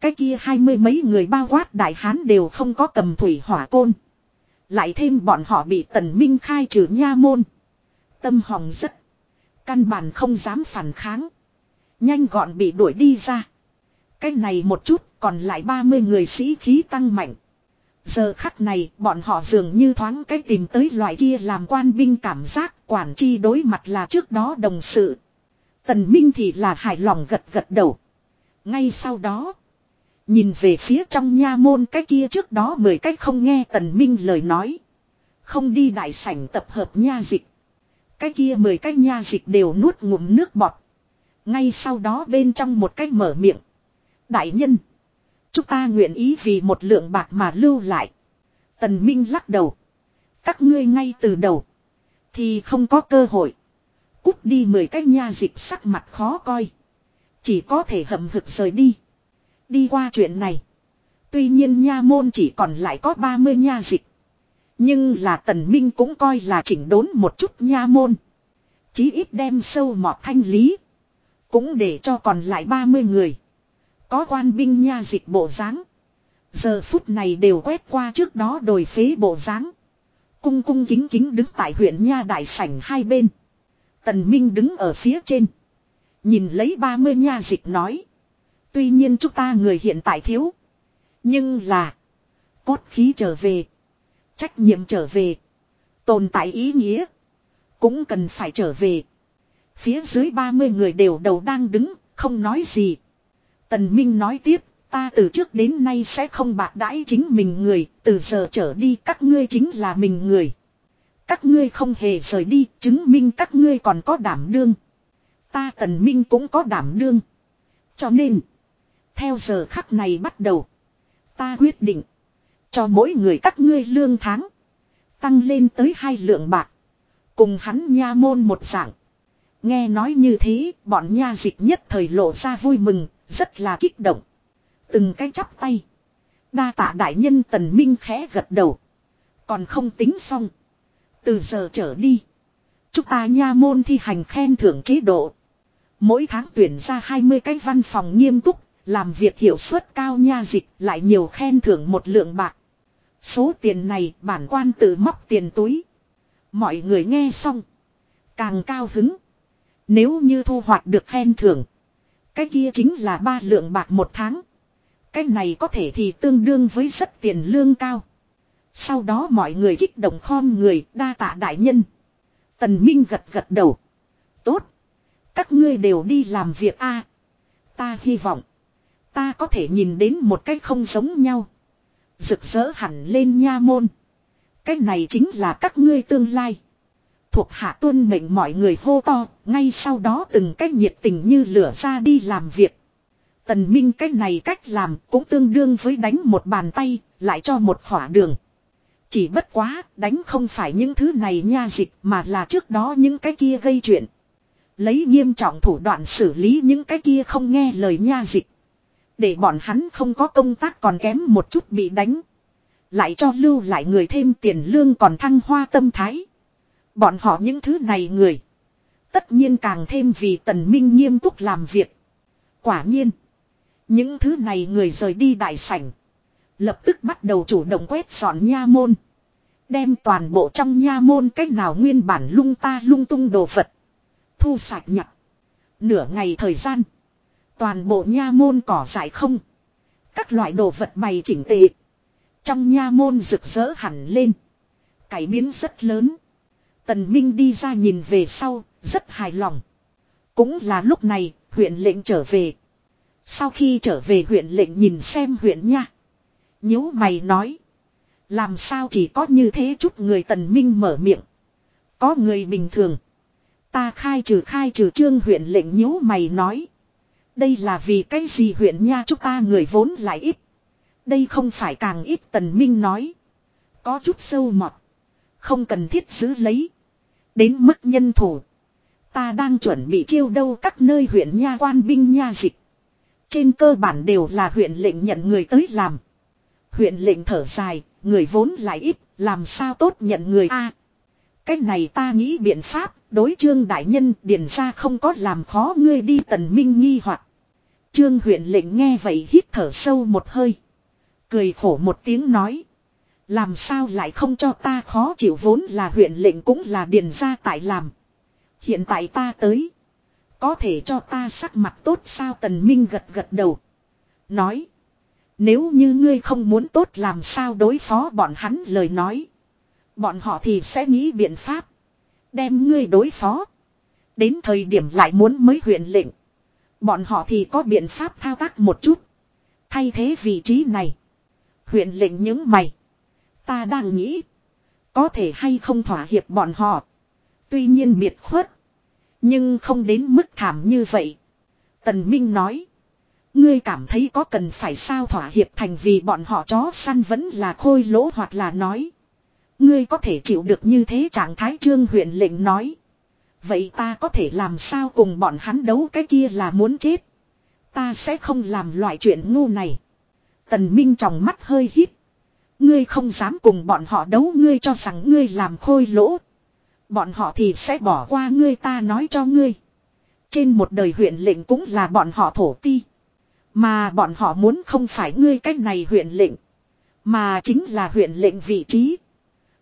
A: Cái kia hai mươi mấy người bao quát đại hán đều không có cầm thủy hỏa côn. Lại thêm bọn họ bị tần minh khai trừ nha môn. Tâm hòng rất. Căn bản không dám phản kháng. Nhanh gọn bị đuổi đi ra. Cái này một chút, còn lại 30 người sĩ khí tăng mạnh. Giờ khắc này, bọn họ dường như thoáng cách tìm tới loại kia làm quan binh cảm giác, quản chi đối mặt là trước đó đồng sự. Tần Minh thì là hài lòng gật gật đầu. Ngay sau đó. Nhìn về phía trong nha môn cái kia trước đó mười cách không nghe Tần Minh lời nói. Không đi đại sảnh tập hợp nha dịch. Cái kia mười cái nha dịch đều nuốt ngụm nước bọt. Ngay sau đó bên trong một cách mở miệng. Đại nhân. Chúng ta nguyện ý vì một lượng bạc mà lưu lại. Tần Minh lắc đầu. Các ngươi ngay từ đầu. Thì không có cơ hội. Cút đi mười cái nha dịch sắc mặt khó coi. Chỉ có thể hậm hực rời đi. Đi qua chuyện này. Tuy nhiên nha môn chỉ còn lại có 30 nha dịch. Nhưng là tần minh cũng coi là chỉnh đốn một chút nha môn. Chí ít đem sâu mọt thanh lý. Cũng để cho còn lại 30 người. Có quan binh nha dịch bộ dáng Giờ phút này đều quét qua trước đó đồi phế bộ dáng Cung cung kính kính đứng tại huyện nha đại sảnh hai bên. Tần Minh đứng ở phía trên. Nhìn lấy 30 nha dịch nói. Tuy nhiên chúng ta người hiện tại thiếu. Nhưng là. Cốt khí trở về. Trách nhiệm trở về. Tồn tại ý nghĩa. Cũng cần phải trở về. Phía dưới 30 người đều đầu đang đứng. Không nói gì. Tần Minh nói tiếp. Ta từ trước đến nay sẽ không bạc đãi chính mình người. Từ giờ trở đi các ngươi chính là mình người. Các ngươi không hề rời đi. Chứng minh các ngươi còn có đảm đương. Ta tần minh cũng có đảm đương. Cho nên. Theo giờ khắc này bắt đầu. Ta quyết định. Cho mỗi người các ngươi lương tháng. Tăng lên tới hai lượng bạc. Cùng hắn nha môn một dạng. Nghe nói như thế, bọn nha dịch nhất thời lộ ra vui mừng, rất là kích động. Từng cái chắp tay. Đa tạ đại nhân tần minh khẽ gật đầu. Còn không tính xong. Từ giờ trở đi. Chúng ta nha môn thi hành khen thưởng chế độ. Mỗi tháng tuyển ra 20 cái văn phòng nghiêm túc, làm việc hiệu suất cao nha dịch lại nhiều khen thưởng một lượng bạc. Số tiền này bản quan tự móc tiền túi. Mọi người nghe xong. Càng cao hứng. Nếu như thu hoạch được khen thưởng. Cái kia chính là ba lượng bạc một tháng. Cái này có thể thì tương đương với rất tiền lương cao. Sau đó mọi người kích động khom người, đa tạ đại nhân. Tần Minh gật gật đầu. Tốt. Các ngươi đều đi làm việc a. ta hy vọng. Ta có thể nhìn đến một cách không giống nhau. Rực rỡ hẳn lên nha môn. Cái này chính là các ngươi tương lai. Thuộc hạ tuân mệnh mọi người hô to, ngay sau đó từng cách nhiệt tình như lửa ra đi làm việc. Tần Minh cách này cách làm cũng tương đương với đánh một bàn tay, lại cho một khỏa đường. Chỉ bất quá, đánh không phải những thứ này nha dịch mà là trước đó những cái kia gây chuyện. Lấy nghiêm trọng thủ đoạn xử lý những cái kia không nghe lời nha dịch. Để bọn hắn không có công tác còn kém một chút bị đánh. Lại cho lưu lại người thêm tiền lương còn thăng hoa tâm thái. Bọn họ những thứ này người. Tất nhiên càng thêm vì tần minh nghiêm túc làm việc. Quả nhiên. Những thứ này người rời đi đại sảnh. Lập tức bắt đầu chủ động quét dọn nha môn. Đem toàn bộ trong nha môn cách nào nguyên bản lung ta lung tung đồ vật. Thu sạch nhặt. Nửa ngày thời gian. Toàn bộ nha môn cỏ dại không. Các loại đồ vật bày chỉnh tề. Trong nha môn rực rỡ hẳn lên. Cải biến rất lớn. Tần Minh đi ra nhìn về sau, rất hài lòng. Cũng là lúc này, huyện lệnh trở về. Sau khi trở về huyện lệnh nhìn xem huyện nha. nhíu mày nói. Làm sao chỉ có như thế chút người tần minh mở miệng. Có người bình thường. Ta khai trừ khai trừ trương huyện lệnh nhíu mày nói. Đây là vì cái gì huyện nha chúng ta người vốn lại ít. Đây không phải càng ít tần minh nói. Có chút sâu mọt. Không cần thiết giữ lấy. Đến mức nhân thủ. Ta đang chuẩn bị chiêu đâu các nơi huyện nha quan binh nha dịch. Trên cơ bản đều là huyện lệnh nhận người tới làm. Huyện lệnh thở dài, người vốn lại ít, làm sao tốt nhận người a Cách này ta nghĩ biện pháp, đối trương đại nhân điền ra không có làm khó ngươi đi tần minh nghi hoặc Trương huyện lệnh nghe vậy hít thở sâu một hơi. Cười khổ một tiếng nói. Làm sao lại không cho ta khó chịu vốn là huyện lệnh cũng là điền ra tại làm. Hiện tại ta tới. Có thể cho ta sắc mặt tốt sao tần minh gật gật đầu. Nói. Nếu như ngươi không muốn tốt làm sao đối phó bọn hắn lời nói. Bọn họ thì sẽ nghĩ biện pháp. Đem ngươi đối phó. Đến thời điểm lại muốn mới huyện lệnh. Bọn họ thì có biện pháp thao tác một chút. Thay thế vị trí này. Huyện lệnh những mày. Ta đang nghĩ. Có thể hay không thỏa hiệp bọn họ. Tuy nhiên biệt khuất. Nhưng không đến mức thảm như vậy. Tần Minh nói. Ngươi cảm thấy có cần phải sao thỏa hiệp thành vì bọn họ chó săn vẫn là khôi lỗ hoặc là nói. Ngươi có thể chịu được như thế trạng thái trương huyện lệnh nói. Vậy ta có thể làm sao cùng bọn hắn đấu cái kia là muốn chết. Ta sẽ không làm loại chuyện ngu này. Tần Minh trong mắt hơi hít. Ngươi không dám cùng bọn họ đấu, ngươi cho rằng ngươi làm khôi lỗ. Bọn họ thì sẽ bỏ qua ngươi, ta nói cho ngươi. Trên một đời huyện lệnh cũng là bọn họ thổ ti. Mà bọn họ muốn không phải ngươi cách này huyện lệnh. Mà chính là huyện lệnh vị trí.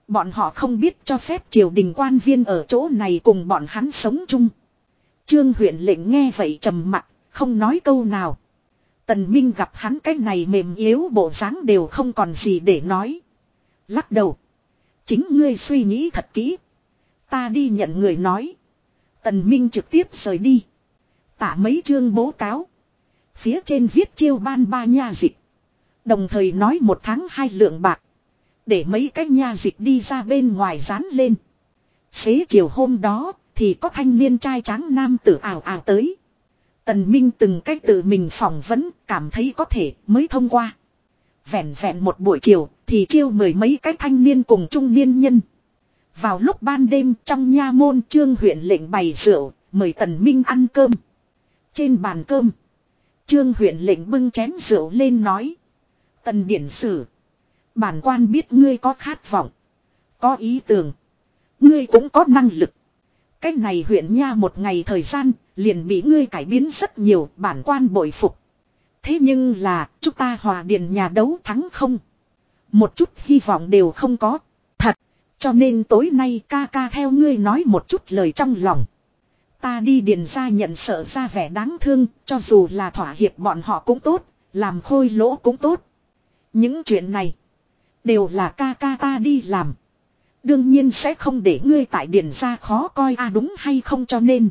A: Bọn họ không biết cho phép triều đình quan viên ở chỗ này cùng bọn hắn sống chung. Trương huyện lệnh nghe vậy trầm mặt, không nói câu nào. Tần Minh gặp hắn cái này mềm yếu bộ dáng đều không còn gì để nói. Lắc đầu. Chính ngươi suy nghĩ thật kỹ. Ta đi nhận người nói. Tần Minh trực tiếp rời đi. Tả mấy chương bố cáo. Phía trên viết chiêu ban ba nha dịch. Đồng thời nói một tháng hai lượng bạc. Để mấy cái nha dịch đi ra bên ngoài dán lên. Xế chiều hôm đó, thì có thanh niên trai trắng nam tử ảo ảo tới. Tần Minh từng cách tự mình phỏng vấn, cảm thấy có thể, mới thông qua. Vẹn vẹn một buổi chiều, thì chiêu mười mấy cái thanh niên cùng trung niên nhân. Vào lúc ban đêm, trong nha môn trương huyện lệnh bày rượu, mời Tần Minh ăn cơm. Trên bàn cơm. Trương huyện lệnh bưng chén rượu lên nói. Tần điển sử. Bản quan biết ngươi có khát vọng. Có ý tưởng. Ngươi cũng có năng lực. Cách này huyện nha một ngày thời gian liền bị ngươi cải biến rất nhiều bản quan bội phục. Thế nhưng là chúng ta hòa điền nhà đấu thắng không? Một chút hy vọng đều không có. Thật. Cho nên tối nay ca ca theo ngươi nói một chút lời trong lòng. Ta đi điền ra nhận sợ ra vẻ đáng thương, cho dù là thỏa hiệp bọn họ cũng tốt, làm khôi lỗ cũng tốt. Những chuyện này, đều là ca ca ta đi làm. Đương nhiên sẽ không để ngươi tại điền ra khó coi a à đúng hay không cho nên.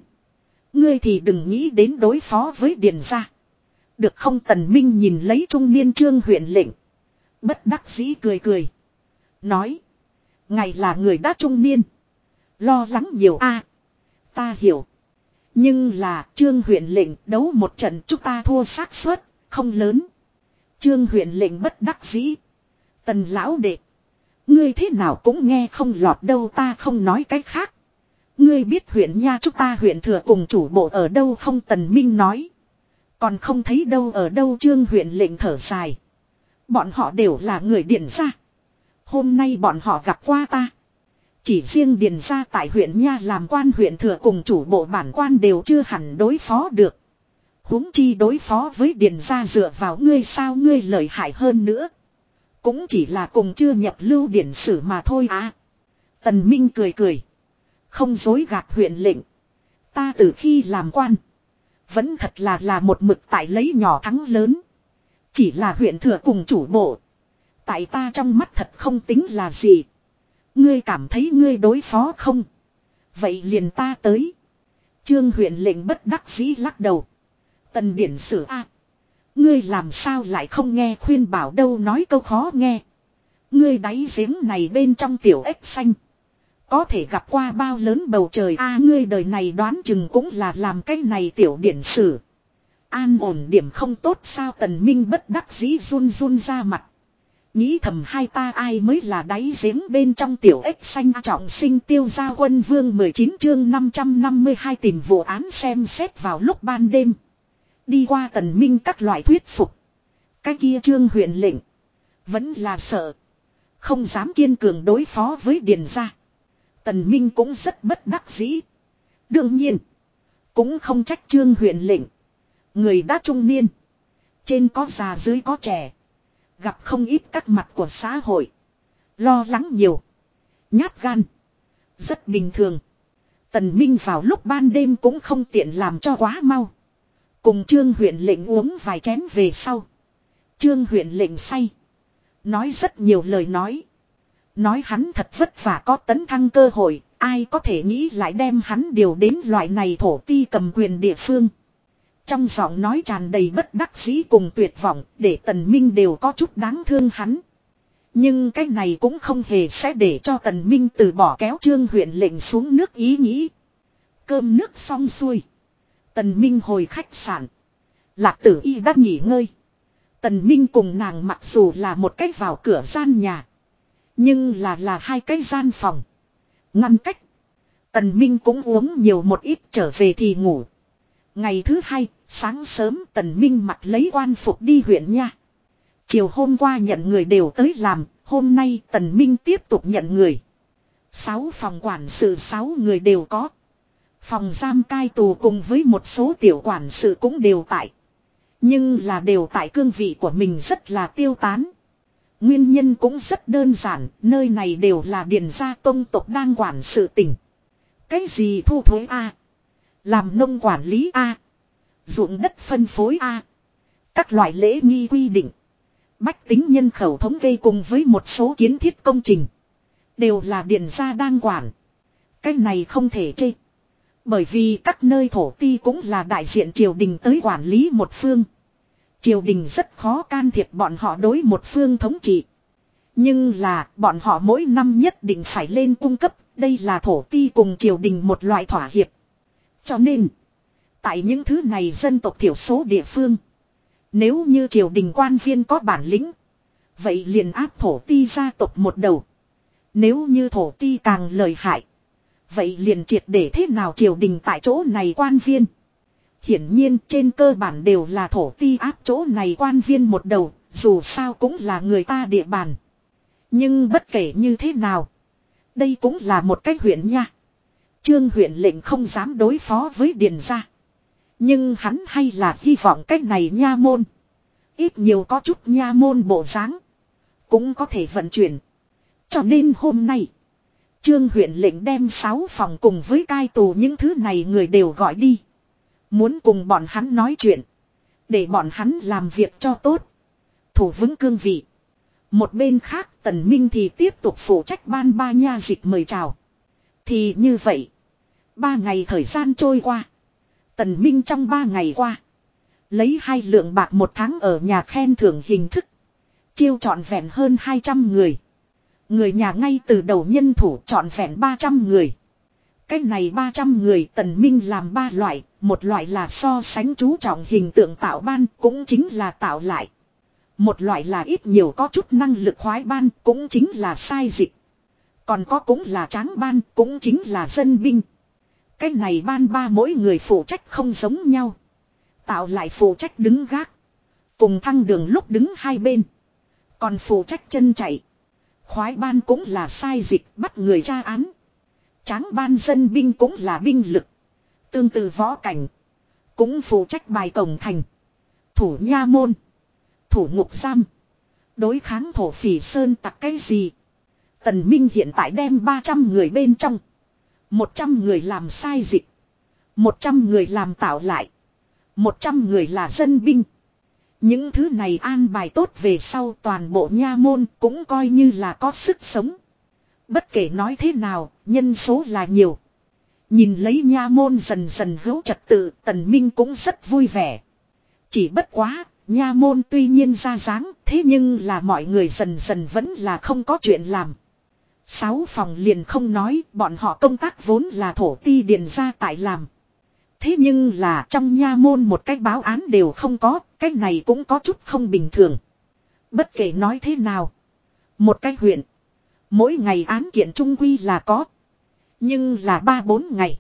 A: Ngươi thì đừng nghĩ đến đối phó với điền ra. Được không tần minh nhìn lấy trung niên trương huyện lệnh. Bất đắc dĩ cười cười. Nói. Ngày là người đã trung niên. Lo lắng nhiều a à, Ta hiểu. Nhưng là trương huyện lệnh đấu một trận chúng ta thua xác suất, không lớn. Trương huyện lệnh bất đắc dĩ. Tần lão đệ. Ngươi thế nào cũng nghe không lọt đâu ta không nói cái khác. Ngươi biết huyện nha chúng ta huyện thừa cùng chủ bộ ở đâu không tần minh nói. Còn không thấy đâu ở đâu trương huyện lệnh thở dài. Bọn họ đều là người điện ra. Hôm nay bọn họ gặp qua ta. Chỉ riêng điền ra tại huyện Nha làm quan huyện thừa cùng chủ bộ bản quan đều chưa hẳn đối phó được. huống chi đối phó với điền ra dựa vào ngươi sao ngươi lợi hại hơn nữa. Cũng chỉ là cùng chưa nhập lưu điển sử mà thôi à. Tần Minh cười cười. Không dối gạt huyện lệnh. Ta từ khi làm quan. Vẫn thật là là một mực tại lấy nhỏ thắng lớn. Chỉ là huyện thừa cùng chủ bộ. Tại ta trong mắt thật không tính là gì. Ngươi cảm thấy ngươi đối phó không? Vậy liền ta tới. Trương huyện lệnh bất đắc dĩ lắc đầu. Tần điển sử A. Ngươi làm sao lại không nghe khuyên bảo đâu nói câu khó nghe. Ngươi đáy giếng này bên trong tiểu ếch xanh. Có thể gặp qua bao lớn bầu trời a, ngươi đời này đoán chừng cũng là làm cái này tiểu điển sử. An ổn điểm không tốt sao tần minh bất đắc dĩ run run ra mặt. Nghĩ thầm hai ta ai mới là đáy giếng bên trong tiểu ếch xanh trọng sinh tiêu gia quân vương 19 chương 552 tìm vụ án xem xét vào lúc ban đêm. Đi qua tần minh các loại thuyết phục. Cái kia trương huyện lệnh. Vẫn là sợ. Không dám kiên cường đối phó với điền gia. Tần minh cũng rất bất đắc dĩ. Đương nhiên. Cũng không trách trương huyện lệnh. Người đã trung niên. Trên có già dưới có trẻ. Gặp không ít các mặt của xã hội. Lo lắng nhiều. Nhát gan. Rất bình thường. Tần Minh vào lúc ban đêm cũng không tiện làm cho quá mau. Cùng trương huyện lệnh uống vài chén về sau. Trương huyện lệnh say. Nói rất nhiều lời nói. Nói hắn thật vất vả có tấn thăng cơ hội. Ai có thể nghĩ lại đem hắn điều đến loại này thổ ti cầm quyền địa phương. Trong giọng nói tràn đầy bất đắc dĩ cùng tuyệt vọng, để tần minh đều có chút đáng thương hắn. Nhưng cái này cũng không hề sẽ để cho tần minh từ bỏ kéo trương huyện lệnh xuống nước ý nghĩ. Cơm nước xong xuôi. Tần minh hồi khách sạn. Lạc tử y đã nghỉ ngơi. Tần minh cùng nàng mặc dù là một cách vào cửa gian nhà. Nhưng là là hai cái gian phòng. Ngăn cách. Tần minh cũng uống nhiều một ít trở về thì ngủ. Ngày thứ hai, sáng sớm tần minh mặc lấy quan phục đi huyện nha. Chiều hôm qua nhận người đều tới làm, hôm nay tần minh tiếp tục nhận người. Sáu phòng quản sự sáu người đều có. Phòng giam cai tù cùng với một số tiểu quản sự cũng đều tại. Nhưng là đều tại cương vị của mình rất là tiêu tán. Nguyên nhân cũng rất đơn giản, nơi này đều là điền gia tông tộc đang quản sự tỉnh. Cái gì thu thuế A? Làm nông quản lý A. ruộng đất phân phối A. Các loại lễ nghi quy định. Bách tính nhân khẩu thống kê cùng với một số kiến thiết công trình. Đều là điện gia đang quản. Cái này không thể chê. Bởi vì các nơi thổ ti cũng là đại diện triều đình tới quản lý một phương. Triều đình rất khó can thiệp bọn họ đối một phương thống trị. Nhưng là bọn họ mỗi năm nhất định phải lên cung cấp, đây là thổ ti cùng triều đình một loại thỏa hiệp. Cho nên, tại những thứ này dân tộc thiểu số địa phương, nếu như triều đình quan viên có bản lĩnh, vậy liền áp thổ ti gia tộc một đầu. Nếu như thổ ti càng lời hại, vậy liền triệt để thế nào triều đình tại chỗ này quan viên. Hiển nhiên trên cơ bản đều là thổ ti áp chỗ này quan viên một đầu, dù sao cũng là người ta địa bàn. Nhưng bất kể như thế nào, đây cũng là một cách huyện nha. Trương huyện lệnh không dám đối phó với Điền gia. Nhưng hắn hay là hy vọng cách này nha môn. Ít nhiều có chút nha môn bộ dáng Cũng có thể vận chuyển. Cho nên hôm nay. Trương huyện lệnh đem 6 phòng cùng với cai tù những thứ này người đều gọi đi. Muốn cùng bọn hắn nói chuyện. Để bọn hắn làm việc cho tốt. Thủ vững cương vị. Một bên khác tần minh thì tiếp tục phụ trách ban ba nha dịch mời chào. Thì như vậy. Ba ngày thời gian trôi qua. Tần minh trong ba ngày qua. Lấy hai lượng bạc một tháng ở nhà khen thưởng hình thức. Chiêu trọn vẹn hơn 200 người. Người nhà ngay từ đầu nhân thủ chọn vẹn 300 người. Cái này 300 người tần minh làm ba loại, một loại là so sánh chú trọng hình tượng tạo ban cũng chính là tạo lại. Một loại là ít nhiều có chút năng lực khoái ban cũng chính là sai dịch. Còn có cũng là tráng ban cũng chính là dân binh. Cái này ban ba mỗi người phụ trách không giống nhau. Tạo lại phụ trách đứng gác. Cùng thăng đường lúc đứng hai bên. Còn phụ trách chân chạy. Khoái ban cũng là sai dịch, bắt người tra án. Tráng ban dân binh cũng là binh lực. Tương tự võ cảnh. Cũng phụ trách bài cổng thành. Thủ nha môn. Thủ ngục giam. Đối kháng thổ phỉ sơn tặc cái gì. Tần Minh hiện tại đem 300 người bên trong. 100 người làm sai dịch. 100 người làm tạo lại. 100 người là dân binh. Những thứ này an bài tốt về sau toàn bộ nha môn cũng coi như là có sức sống. Bất kể nói thế nào, nhân số là nhiều. Nhìn lấy nha môn dần dần hữu trật tự, tần minh cũng rất vui vẻ. Chỉ bất quá, nha môn tuy nhiên ra dáng, thế nhưng là mọi người dần dần vẫn là không có chuyện làm. Sáu phòng liền không nói, bọn họ công tác vốn là thổ ti điền ra tại làm. Thế nhưng là trong nha môn một cái báo án đều không có, cái này cũng có chút không bình thường. Bất kể nói thế nào, Một cái huyện. Mỗi ngày án kiện trung quy là có. Nhưng là ba bốn ngày.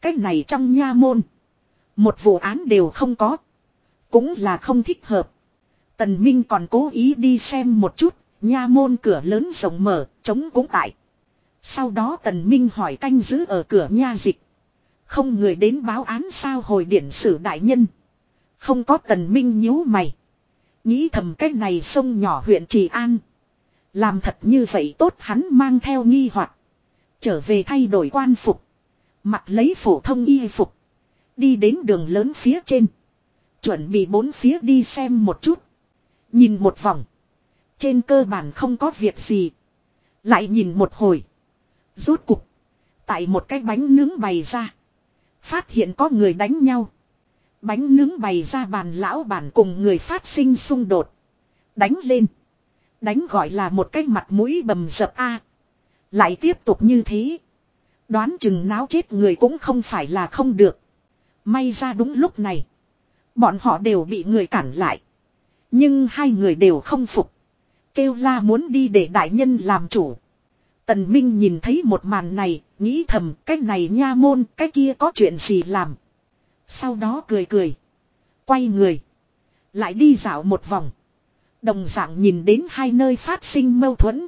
A: Cái này trong nha môn. Một vụ án đều không có. Cũng là không thích hợp. Tần Minh còn cố ý đi xem một chút. Nha môn cửa lớn rộng mở, trống cũng tại. Sau đó Tần Minh hỏi canh giữ ở cửa nha dịch. Không người đến báo án sao hồi điển sử đại nhân. Không có Tần Minh nhíu mày. Nghĩ thầm cái này sông nhỏ huyện Trì An. Làm thật như vậy tốt hắn mang theo nghi hoặc Trở về thay đổi quan phục. Mặc lấy phổ thông y phục. Đi đến đường lớn phía trên. Chuẩn bị bốn phía đi xem một chút. Nhìn một vòng. Trên cơ bản không có việc gì. Lại nhìn một hồi. Rốt cục. Tại một cái bánh nướng bày ra. Phát hiện có người đánh nhau. Bánh nướng bày ra bàn lão bản cùng người phát sinh xung đột. Đánh lên. Đánh gọi là một cái mặt mũi bầm dập A. Lại tiếp tục như thế. Đoán chừng náo chết người cũng không phải là không được. May ra đúng lúc này. Bọn họ đều bị người cản lại. Nhưng hai người đều không phục. Kêu la muốn đi để đại nhân làm chủ. Tần Minh nhìn thấy một màn này, nghĩ thầm cái này nha môn, cái kia có chuyện gì làm. Sau đó cười cười. Quay người. Lại đi dạo một vòng. Đồng dạng nhìn đến hai nơi phát sinh mâu thuẫn.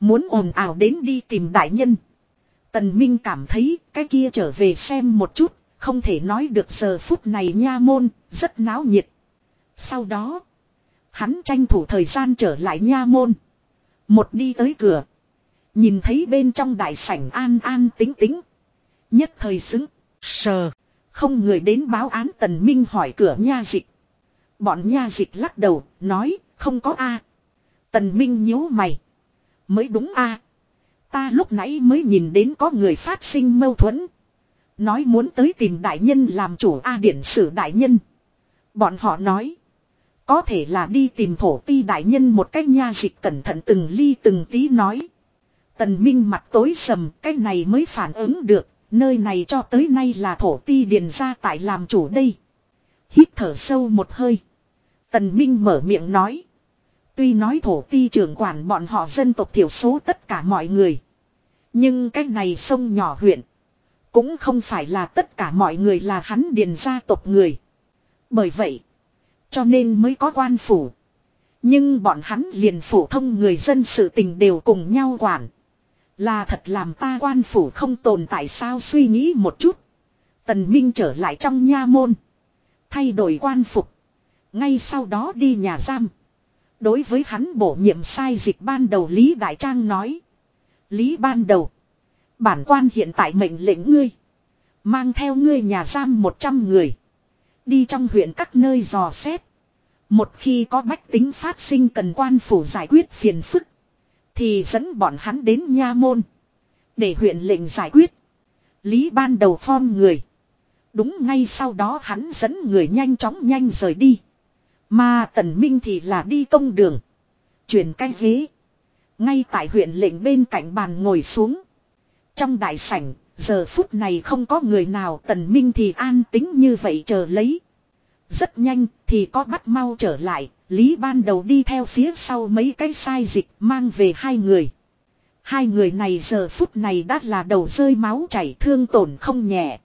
A: Muốn ồn ào đến đi tìm đại nhân. Tần Minh cảm thấy cái kia trở về xem một chút, không thể nói được giờ phút này nha môn, rất náo nhiệt. Sau đó, hắn tranh thủ thời gian trở lại nha môn. Một đi tới cửa. Nhìn thấy bên trong đại sảnh an an tính tính. Nhất thời xứng, sờ. Không người đến báo án tần minh hỏi cửa nha dịch. Bọn nha dịch lắc đầu, nói, không có A. Tần minh nhíu mày. Mới đúng A. Ta lúc nãy mới nhìn đến có người phát sinh mâu thuẫn. Nói muốn tới tìm đại nhân làm chủ A điển sử đại nhân. Bọn họ nói. Có thể là đi tìm thổ ti đại nhân một cách nha dịch cẩn thận từng ly từng tí nói. Tần Minh mặt tối sầm, cái này mới phản ứng được, nơi này cho tới nay là thổ ti điền ra tại làm chủ đây. Hít thở sâu một hơi. Tần Minh mở miệng nói. Tuy nói thổ ti trưởng quản bọn họ dân tộc thiểu số tất cả mọi người. Nhưng cái này sông nhỏ huyện. Cũng không phải là tất cả mọi người là hắn điền gia tộc người. Bởi vậy. Cho nên mới có quan phủ. Nhưng bọn hắn liền phổ thông người dân sự tình đều cùng nhau quản. Là thật làm ta quan phủ không tồn tại sao suy nghĩ một chút. Tần Minh trở lại trong nha môn. Thay đổi quan phục. Ngay sau đó đi nhà giam. Đối với hắn bổ nhiệm sai dịch ban đầu Lý Đại Trang nói. Lý ban đầu. Bản quan hiện tại mệnh lệnh ngươi. Mang theo ngươi nhà giam 100 người. Đi trong huyện các nơi dò xét. Một khi có bách tính phát sinh cần quan phủ giải quyết phiền phức. Thì dẫn bọn hắn đến nha môn. Để huyện lệnh giải quyết. Lý ban đầu form người. Đúng ngay sau đó hắn dẫn người nhanh chóng nhanh rời đi. Mà tần minh thì là đi công đường. Chuyển cái ghế. Ngay tại huyện lệnh bên cạnh bàn ngồi xuống. Trong đại sảnh, giờ phút này không có người nào tần minh thì an tính như vậy chờ lấy. Rất nhanh thì có bắt mau trở lại, Lý ban đầu đi theo phía sau mấy cái sai dịch mang về hai người. Hai người này giờ phút này đã là đầu rơi máu chảy thương tổn không nhẹ.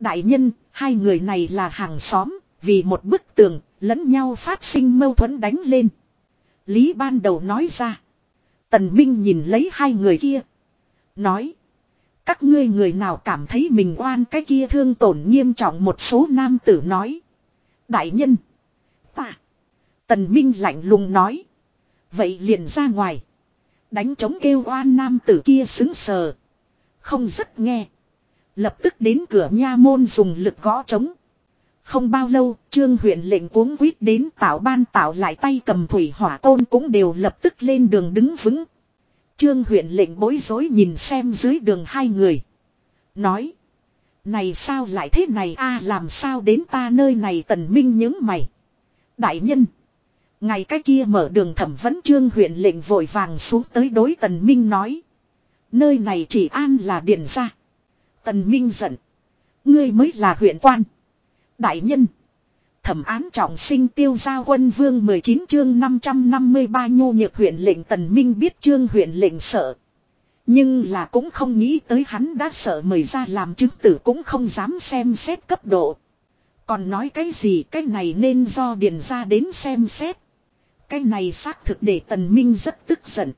A: Đại nhân, hai người này là hàng xóm, vì một bức tường, lẫn nhau phát sinh mâu thuẫn đánh lên. Lý ban đầu nói ra. Tần Minh nhìn lấy hai người kia. Nói. Các ngươi người nào cảm thấy mình oan cái kia thương tổn nghiêm trọng một số nam tử nói. Đại nhân. Tần Minh lạnh lùng nói. Vậy liền ra ngoài. Đánh chống kêu oan nam tử kia xứng sờ. Không rất nghe. Lập tức đến cửa nha môn dùng lực gõ trống. Không bao lâu, trương huyện lệnh cuống quýt đến tạo ban tạo lại tay cầm thủy hỏa tôn cũng đều lập tức lên đường đứng vững. Trương huyện lệnh bối rối nhìn xem dưới đường hai người. Nói. Này sao lại thế này a làm sao đến ta nơi này tần minh những mày. Đại nhân. Ngày cái kia mở đường thẩm vấn trương huyện lệnh vội vàng xuống tới đối tần minh nói. Nơi này chỉ an là điển ra. Tần minh giận. Ngươi mới là huyện quan. Đại nhân. Thẩm án trọng sinh tiêu gia quân vương 19 chương 553 nhu nhược huyện lệnh tần minh biết trương huyện lệnh sợ. Nhưng là cũng không nghĩ tới hắn đã sợ mời ra làm chứng tử cũng không dám xem xét cấp độ. Còn nói cái gì, cái này nên do điền ra đến xem xét. Cái này xác thực để tần minh rất tức giận.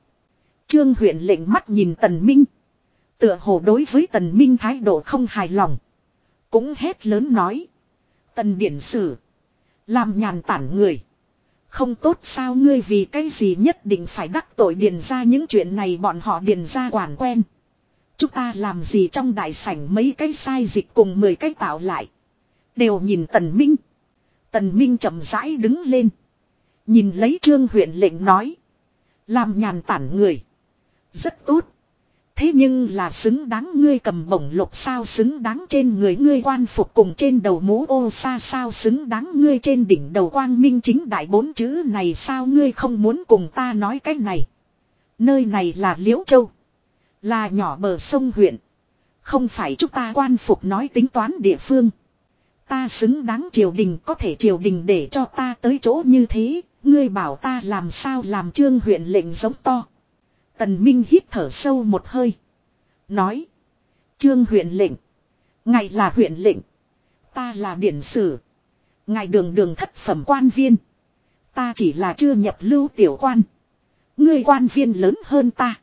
A: Trương huyện lệnh mắt nhìn tần minh. Tựa hồ đối với tần minh thái độ không hài lòng. Cũng hét lớn nói. Tần điển sử. Làm nhàn tản người. Không tốt sao ngươi vì cái gì nhất định phải đắc tội điền ra những chuyện này bọn họ điền ra quản quen. Chúng ta làm gì trong đại sảnh mấy cái sai dịch cùng 10 cái tạo lại. Đều nhìn tần minh. Tần minh chậm rãi đứng lên. Nhìn lấy trương huyện lệnh nói. Làm nhàn tản người. Rất tốt. Thế nhưng là xứng đáng ngươi cầm bổng lục sao xứng đáng trên người ngươi quan phục cùng trên đầu mũ ô xa sao xứng đáng ngươi trên đỉnh đầu quang minh chính đại bốn chữ này sao ngươi không muốn cùng ta nói cái này. Nơi này là Liễu Châu. Là nhỏ bờ sông huyện. Không phải chúng ta quan phục nói tính toán địa phương. Ta xứng đáng triều đình có thể triều đình để cho ta tới chỗ như thế. Ngươi bảo ta làm sao làm trương huyện lệnh giống to. Tần Minh hít thở sâu một hơi. Nói. Trương huyện lệnh. Ngài là huyện lệnh. Ta là điển sử. Ngài đường đường thất phẩm quan viên. Ta chỉ là chưa nhập lưu tiểu quan. Ngươi quan viên lớn hơn ta.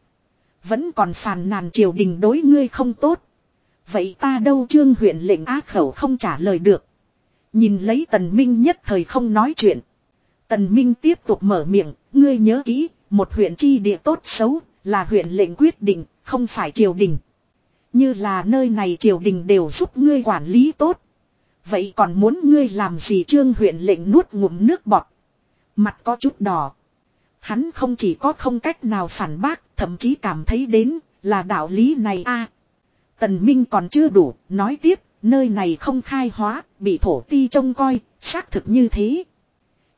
A: Vẫn còn phàn nàn triều đình đối ngươi không tốt. Vậy ta đâu trương huyện lệnh á khẩu không trả lời được. Nhìn lấy tần minh nhất thời không nói chuyện. Tần minh tiếp tục mở miệng, ngươi nhớ kỹ, một huyện chi địa tốt xấu, là huyện lệnh quyết định, không phải triều đình. Như là nơi này triều đình đều giúp ngươi quản lý tốt. Vậy còn muốn ngươi làm gì trương huyện lệnh nuốt ngụm nước bọt. Mặt có chút đỏ. Hắn không chỉ có không cách nào phản bác, thậm chí cảm thấy đến là đạo lý này a. Tần Minh còn chưa đủ, nói tiếp, nơi này không khai hóa, bị thổ ti trông coi, xác thực như thế.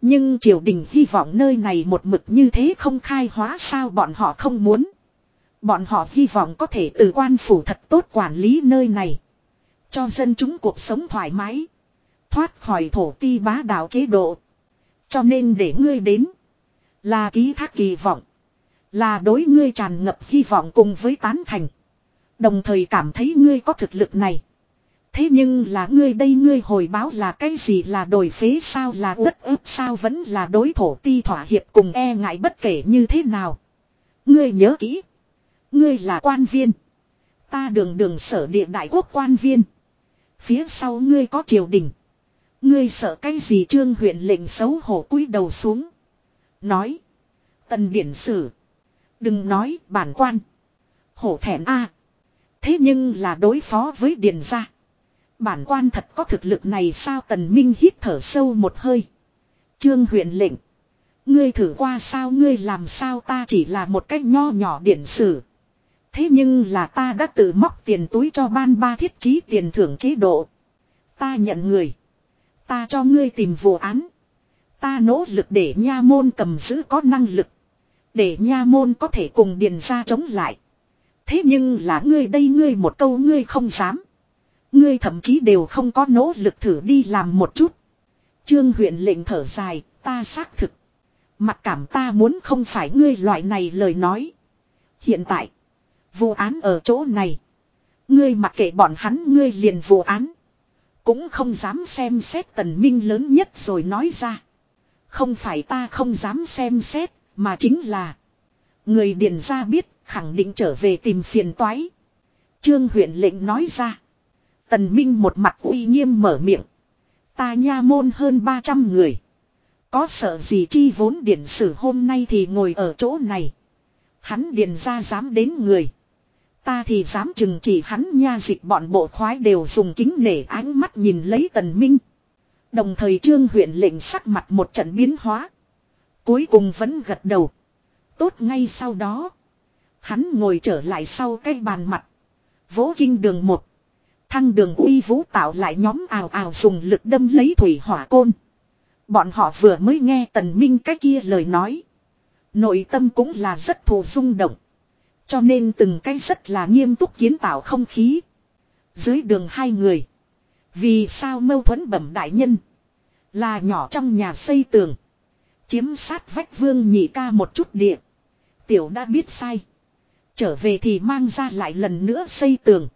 A: Nhưng triều đình hy vọng nơi này một mực như thế không khai hóa sao bọn họ không muốn. Bọn họ hy vọng có thể từ quan phủ thật tốt quản lý nơi này. Cho dân chúng cuộc sống thoải mái. Thoát khỏi thổ ti bá đạo chế độ. Cho nên để ngươi đến. Là ký thác kỳ vọng. Là đối ngươi tràn ngập hy vọng cùng với tán thành. Đồng thời cảm thấy ngươi có thực lực này. Thế nhưng là ngươi đây ngươi hồi báo là cái gì là đổi phế sao là đất ướp sao vẫn là đối thổ ti thỏa hiệp cùng e ngại bất kể như thế nào. Ngươi nhớ kỹ. Ngươi là quan viên. Ta đường đường sở địa đại quốc quan viên. Phía sau ngươi có triều đình. Ngươi sợ cái gì trương huyện lệnh xấu hổ cúi đầu xuống. Nói. Tần điển sử. Đừng nói bản quan. Hổ thẹn a Thế nhưng là đối phó với điền gia. Bản quan thật có thực lực này sao tần minh hít thở sâu một hơi. Trương huyện lệnh. Ngươi thử qua sao ngươi làm sao ta chỉ là một cách nho nhỏ điển sử. Thế nhưng là ta đã tự móc tiền túi cho ban ba thiết chí tiền thưởng chế độ. Ta nhận người. Ta cho ngươi tìm vụ án. Ta nỗ lực để nha môn cầm giữ có năng lực. Để nha môn có thể cùng điền ra chống lại. Thế nhưng là ngươi đây ngươi một câu ngươi không dám. Ngươi thậm chí đều không có nỗ lực thử đi làm một chút. Trương huyện lệnh thở dài, ta xác thực. Mặt cảm ta muốn không phải ngươi loại này lời nói. Hiện tại, vụ án ở chỗ này. Ngươi mặc kệ bọn hắn ngươi liền vụ án. Cũng không dám xem xét tần minh lớn nhất rồi nói ra. Không phải ta không dám xem xét, mà chính là. Người điền ra biết, khẳng định trở về tìm phiền toái. Trương huyện lệnh nói ra. Tần Minh một mặt uy nghiêm mở miệng. Ta nha môn hơn 300 người. Có sợ gì chi vốn điển sử hôm nay thì ngồi ở chỗ này. Hắn điền ra dám đến người. Ta thì dám chừng chỉ hắn nha dịch bọn bộ khoái đều dùng kính nể ánh mắt nhìn lấy tần minh. Đồng thời trương huyện lệnh sắc mặt một trận biến hóa. Cuối cùng vẫn gật đầu. Tốt ngay sau đó. Hắn ngồi trở lại sau cái bàn mặt. Vỗ kinh đường một. Thăng đường uy vũ tạo lại nhóm ào ào dùng lực đâm lấy thủy hỏa côn. Bọn họ vừa mới nghe tần minh cái kia lời nói. Nội tâm cũng là rất thù rung động. Cho nên từng cái rất là nghiêm túc kiến tạo không khí. Dưới đường hai người. Vì sao mâu thuẫn bẩm đại nhân. Là nhỏ trong nhà xây tường. Chiếm sát vách vương nhị ca một chút địa. Tiểu đã biết sai. Trở về thì mang ra lại lần nữa xây tường.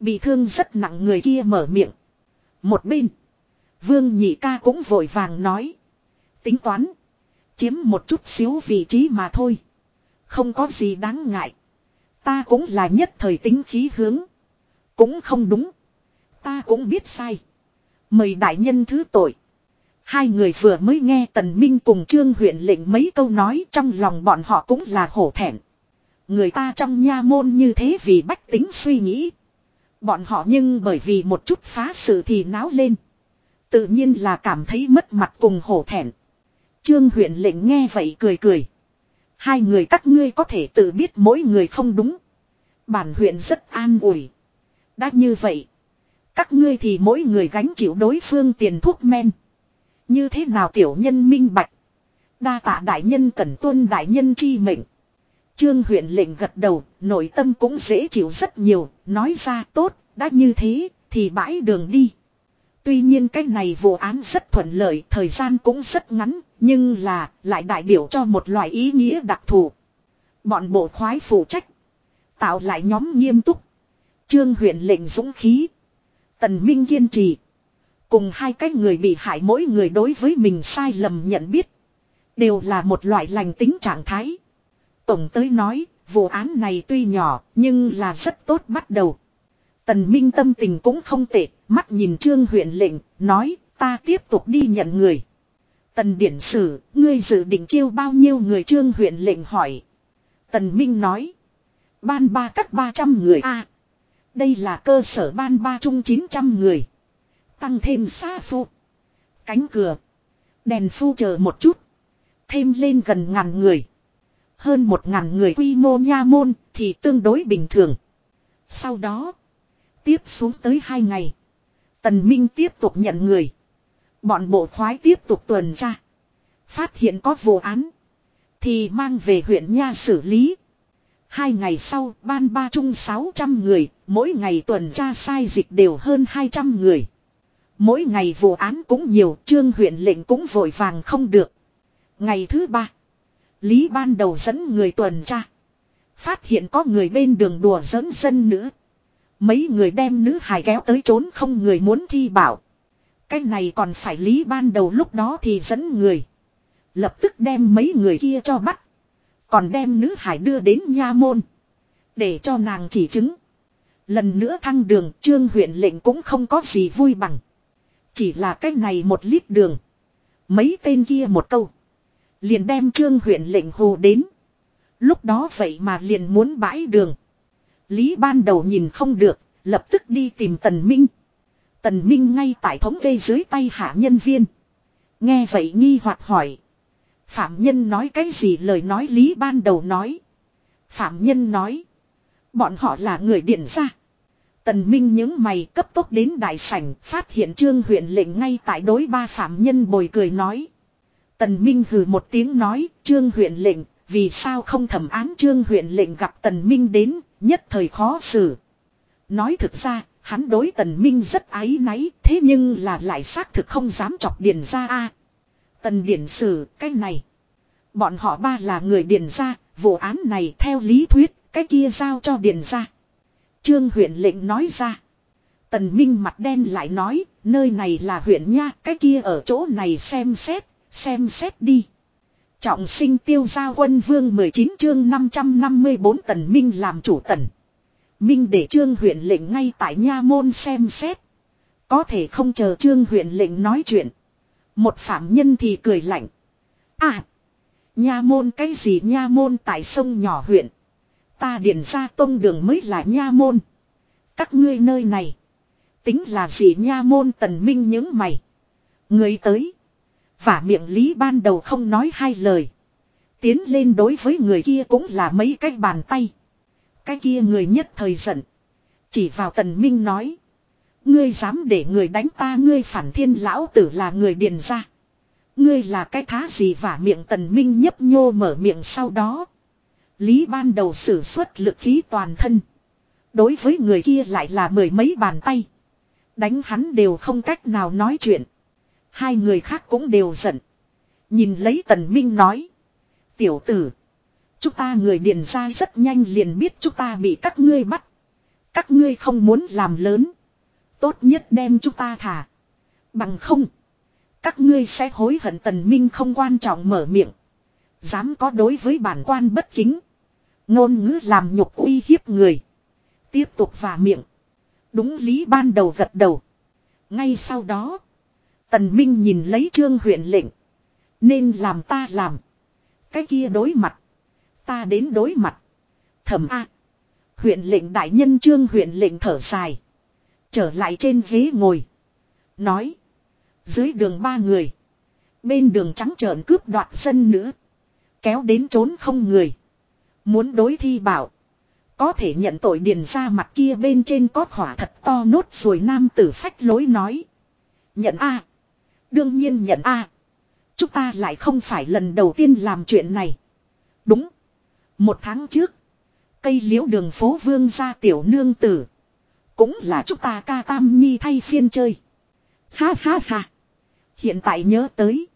A: Bị thương rất nặng người kia mở miệng. Một bên. Vương nhị ca cũng vội vàng nói. Tính toán. Chiếm một chút xíu vị trí mà thôi. Không có gì đáng ngại. Ta cũng là nhất thời tính khí hướng. Cũng không đúng. Ta cũng biết sai. Mời đại nhân thứ tội. Hai người vừa mới nghe Tần Minh cùng Trương huyện lệnh mấy câu nói trong lòng bọn họ cũng là hổ thẹn. Người ta trong nha môn như thế vì bách tính suy nghĩ. Bọn họ nhưng bởi vì một chút phá sự thì náo lên. Tự nhiên là cảm thấy mất mặt cùng hổ thẹn. Trương huyện lệnh nghe vậy cười cười. Hai người các ngươi có thể tự biết mỗi người không đúng. Bản huyện rất an ủi. Đã như vậy. Các ngươi thì mỗi người gánh chịu đối phương tiền thuốc men. Như thế nào tiểu nhân minh bạch. Đa tạ đại nhân cần tuân đại nhân chi mệnh. Trương huyện lệnh gật đầu, nội tâm cũng dễ chịu rất nhiều, nói ra tốt, đã như thế, thì bãi đường đi. Tuy nhiên cái này vụ án rất thuận lợi, thời gian cũng rất ngắn, nhưng là, lại đại biểu cho một loại ý nghĩa đặc thù. Bọn bộ khoái phụ trách, tạo lại nhóm nghiêm túc. Trương huyện lệnh dũng khí. Tần Minh kiên trì. Cùng hai cái người bị hại mỗi người đối với mình sai lầm nhận biết. Đều là một loại lành tính trạng thái. Tổng tới nói, vụ án này tuy nhỏ, nhưng là rất tốt bắt đầu. Tần Minh tâm tình cũng không tệ, mắt nhìn Trương huyện lệnh, nói, ta tiếp tục đi nhận người. Tần Điển Sử, ngươi dự định chiêu bao nhiêu người Trương huyện lệnh hỏi. Tần Minh nói, ban ba các 300 người a Đây là cơ sở ban ba trung 900 người. Tăng thêm xa phu. Cánh cửa. Đèn phu chờ một chút. Thêm lên gần ngàn người. Hơn một ngàn người quy mô nha môn thì tương đối bình thường. Sau đó. Tiếp xuống tới hai ngày. Tần Minh tiếp tục nhận người. Bọn bộ khoái tiếp tục tuần tra. Phát hiện có vụ án. Thì mang về huyện Nha xử lý. Hai ngày sau, ban ba trung 600 người, mỗi ngày tuần tra sai dịch đều hơn 200 người. Mỗi ngày vụ án cũng nhiều, trương huyện lệnh cũng vội vàng không được. Ngày thứ ba, Lý ban đầu dẫn người tuần tra. Phát hiện có người bên đường đùa giỡn dân nữ. Mấy người đem nữ hài kéo tới trốn không người muốn thi bảo. Cái này còn phải Lý ban đầu lúc đó thì dẫn người. Lập tức đem mấy người kia cho bắt. Còn đem nữ hải đưa đến nha môn. Để cho nàng chỉ chứng. Lần nữa thăng đường, trương huyện lệnh cũng không có gì vui bằng. Chỉ là cái này một lít đường. Mấy tên kia một câu. Liền đem trương huyện lệnh hù đến. Lúc đó vậy mà liền muốn bãi đường. Lý ban đầu nhìn không được, lập tức đi tìm Tần Minh. Tần Minh ngay tại thống kê dưới tay hạ nhân viên. Nghe vậy nghi hoặc hỏi. Phạm nhân nói cái gì lời nói Lý ban đầu nói. Phạm nhân nói. Bọn họ là người điện ra. Tần Minh những mày cấp tốc đến đại sảnh phát hiện trương huyện lệnh ngay tại đối ba phạm nhân bồi cười nói. Tần Minh hừ một tiếng nói trương huyện lệnh vì sao không thẩm án trương huyện lệnh gặp Tần Minh đến nhất thời khó xử. Nói thực ra hắn đối Tần Minh rất ái náy thế nhưng là lại xác thực không dám chọc điền ra a Tần điển sử cái này. Bọn họ ba là người điền ra vụ án này theo lý thuyết cái kia giao cho điền ra. Trương huyện lệnh nói ra. Tần Minh mặt đen lại nói, nơi này là huyện nha, cái kia ở chỗ này xem xét, xem xét đi. Trọng sinh tiêu gia quân vương 19 chương 554 tần Minh làm chủ tần. Minh để trương huyện lệnh ngay tại nha môn xem xét. Có thể không chờ trương huyện lệnh nói chuyện. Một phạm nhân thì cười lạnh. À! Nha môn cái gì nha môn tại sông nhỏ huyện. Ta điền ra tông đường mới là nha môn. Các ngươi nơi này. Tính là gì nha môn tần minh những mày. Người tới. Và miệng lý ban đầu không nói hai lời. Tiến lên đối với người kia cũng là mấy cái bàn tay. Cái kia người nhất thời giận. Chỉ vào tần minh nói. Ngươi dám để người đánh ta, ngươi phản thiên lão tử là người điền ra. Ngươi là cái thá gì vả miệng tần minh nhấp nhô mở miệng sau đó. Lý ban đầu sử xuất lực khí toàn thân. Đối với người kia lại là mười mấy bàn tay. Đánh hắn đều không cách nào nói chuyện. Hai người khác cũng đều giận. Nhìn lấy tần minh nói. Tiểu tử. Chúng ta người điền ra rất nhanh liền biết chúng ta bị các ngươi bắt. Các ngươi không muốn làm lớn. Tốt nhất đem chúng ta thả. Bằng không. Các ngươi sẽ hối hận tần minh không quan trọng mở miệng. Dám có đối với bản quan bất kính. Ngôn ngữ làm nhục uy hiếp người. Tiếp tục vào miệng. Đúng lý ban đầu gật đầu. Ngay sau đó. Tần Minh nhìn lấy trương huyện lệnh. Nên làm ta làm. Cái kia đối mặt. Ta đến đối mặt. Thẩm A. Huyện lệnh đại nhân trương huyện lệnh thở dài. Trở lại trên ghế ngồi. Nói. Dưới đường ba người. Bên đường trắng trợn cướp đoạt dân nữ. Kéo đến trốn không người. Muốn đối thi bảo. Có thể nhận tội điền ra mặt kia bên trên có khỏa thật to nốt rồi nam tử phách lối nói. Nhận A. Đương nhiên nhận A. Chúng ta lại không phải lần đầu tiên làm chuyện này. Đúng. Một tháng trước. Cây liễu đường phố vương ra tiểu nương tử. Cũng là chúng ta ca tam nhi thay phiên chơi. Ha ha ha. Hiện tại nhớ tới.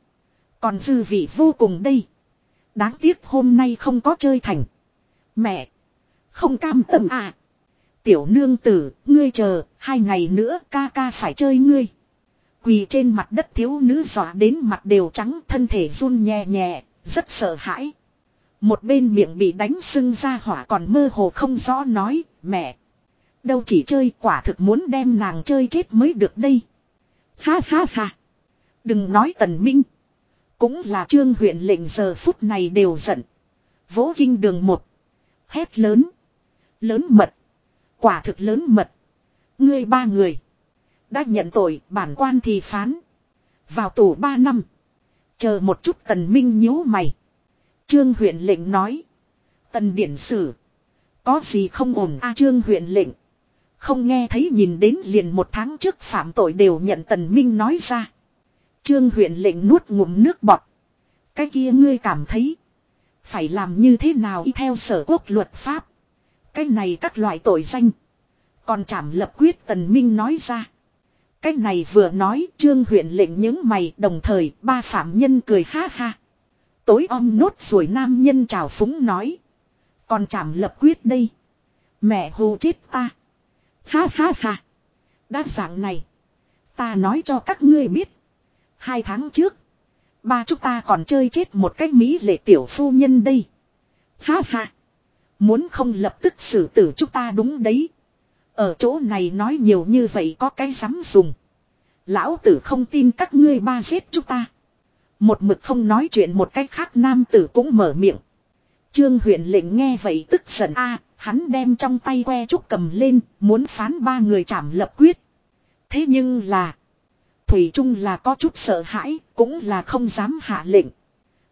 A: Còn dư vị vô cùng đây. Đáng tiếc hôm nay không có chơi thành. Mẹ. Không cam tâm à. Tiểu nương tử, ngươi chờ, hai ngày nữa ca ca phải chơi ngươi. Quỳ trên mặt đất thiếu nữ dọa đến mặt đều trắng thân thể run nhẹ nhẹ, rất sợ hãi. Một bên miệng bị đánh sưng ra hỏa còn mơ hồ không rõ nói, mẹ. Đâu chỉ chơi quả thực muốn đem nàng chơi chết mới được đây. Ha ha ha. Đừng nói tần minh. Cũng là trương huyện lệnh giờ phút này đều giận. Vỗ kinh đường một. Hét lớn. Lớn mật. Quả thực lớn mật. Ngươi ba người. Đã nhận tội, bản quan thì phán. Vào tù ba năm. Chờ một chút tần minh nhíu mày. Trương huyện lệnh nói. Tần điển sử. Có gì không ổn a trương huyện lệnh. Không nghe thấy nhìn đến liền một tháng trước phạm tội đều nhận tần minh nói ra. Trương huyện lệnh nuốt ngụm nước bọt. Cái kia ngươi cảm thấy. Phải làm như thế nào y theo sở quốc luật pháp. Cái này các loại tội danh. Còn trảm lập quyết tần minh nói ra. Cái này vừa nói trương huyện lệnh những mày, đồng thời ba phạm nhân cười ha ha. Tối om nốt rồi nam nhân trào phúng nói. Còn chảm lập quyết đây. Mẹ hù chết ta. Ha ha ha. Đã dạng này. Ta nói cho các ngươi biết. Hai tháng trước. Ba chúng ta còn chơi chết một cách mỹ lệ tiểu phu nhân đây. Ha ha. Muốn không lập tức xử tử chúng ta đúng đấy. Ở chỗ này nói nhiều như vậy có cái dám dùng. Lão tử không tin các ngươi ba giết chúng ta. Một mực không nói chuyện một cách khác nam tử cũng mở miệng. Trương huyện lệnh nghe vậy tức giận a hắn đem trong tay que trúc cầm lên, muốn phán ba người chạm lập quyết. Thế nhưng là, Thủy Trung là có chút sợ hãi, cũng là không dám hạ lệnh.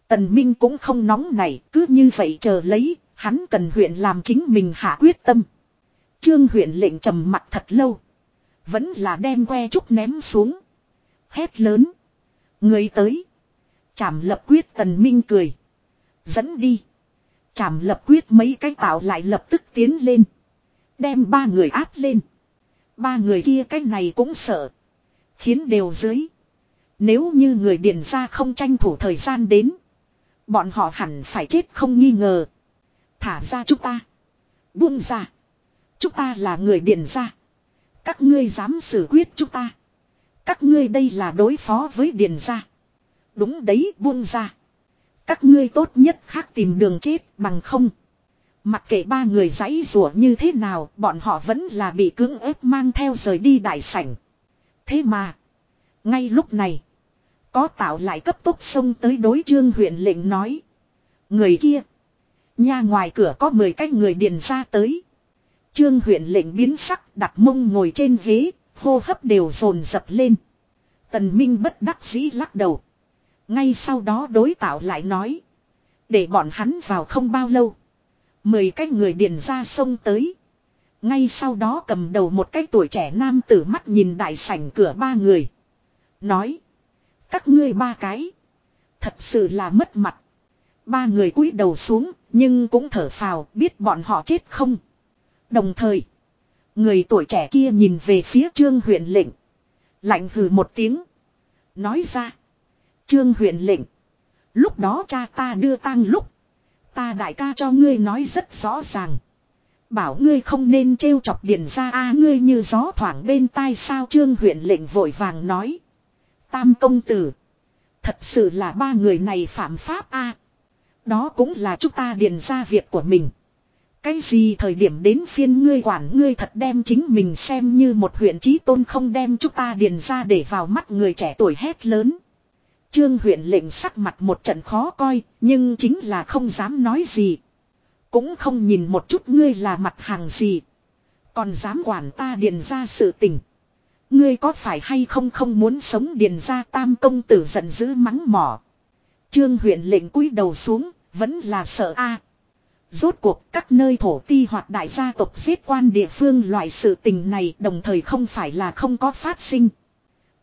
A: Tần Minh cũng không nóng này, cứ như vậy chờ lấy, hắn cần huyện làm chính mình hạ quyết tâm. Trương huyện lệnh trầm mặt thật lâu. Vẫn là đem que trúc ném xuống. Hét lớn. Người tới. Chảm lập quyết tần minh cười. Dẫn đi. Chảm lập quyết mấy cái tạo lại lập tức tiến lên. Đem ba người áp lên. Ba người kia cái này cũng sợ. Khiến đều dưới. Nếu như người điền ra không tranh thủ thời gian đến. Bọn họ hẳn phải chết không nghi ngờ. Thả ra chúng ta. Buông ra. Chúng ta là người điền ra. Các ngươi dám xử quyết chúng ta. Các ngươi đây là đối phó với điền ra. Đúng đấy buông ra. Các ngươi tốt nhất khác tìm đường chết bằng không. Mặc kệ ba người giấy rủa như thế nào, bọn họ vẫn là bị cưỡng ép mang theo rời đi đại sảnh. Thế mà, ngay lúc này, có tạo lại cấp tốc xông tới đối trương huyện lệnh nói. Người kia, nha ngoài cửa có 10 cái người điền ra tới. Trương huyện lệnh biến sắc đặt mông ngồi trên ghế, hô hấp đều dồn dập lên. Tần Minh bất đắc dĩ lắc đầu. Ngay sau đó đối tạo lại nói. Để bọn hắn vào không bao lâu. Mười cái người điền ra sông tới. Ngay sau đó cầm đầu một cái tuổi trẻ nam tử mắt nhìn đại sảnh cửa ba người. Nói. Các ngươi ba cái. Thật sự là mất mặt. Ba người cúi đầu xuống nhưng cũng thở phào biết bọn họ chết không. Đồng thời. Người tuổi trẻ kia nhìn về phía trương huyện lệnh. Lạnh hừ một tiếng. Nói ra. Trương huyện lệnh. Lúc đó cha ta đưa tang lúc. Ta đại ca cho ngươi nói rất rõ ràng. Bảo ngươi không nên trêu chọc điền ra a, ngươi như gió thoảng bên tai sao trương huyện lệnh vội vàng nói. Tam công tử. Thật sự là ba người này phạm pháp a Đó cũng là chúng ta điền ra việc của mình. Cái gì thời điểm đến phiên ngươi quản ngươi thật đem chính mình xem như một huyện trí tôn không đem chúng ta điền ra để vào mắt người trẻ tuổi hét lớn. Trương huyện lệnh sắc mặt một trận khó coi, nhưng chính là không dám nói gì. Cũng không nhìn một chút ngươi là mặt hàng gì. Còn dám quản ta điền ra sự tình. Ngươi có phải hay không không muốn sống điền ra tam công tử giận dữ mắng mỏ. Trương huyện lệnh cúi đầu xuống, vẫn là sợ a. Rốt cuộc các nơi thổ ti hoặc đại gia tộc giết quan địa phương loại sự tình này đồng thời không phải là không có phát sinh.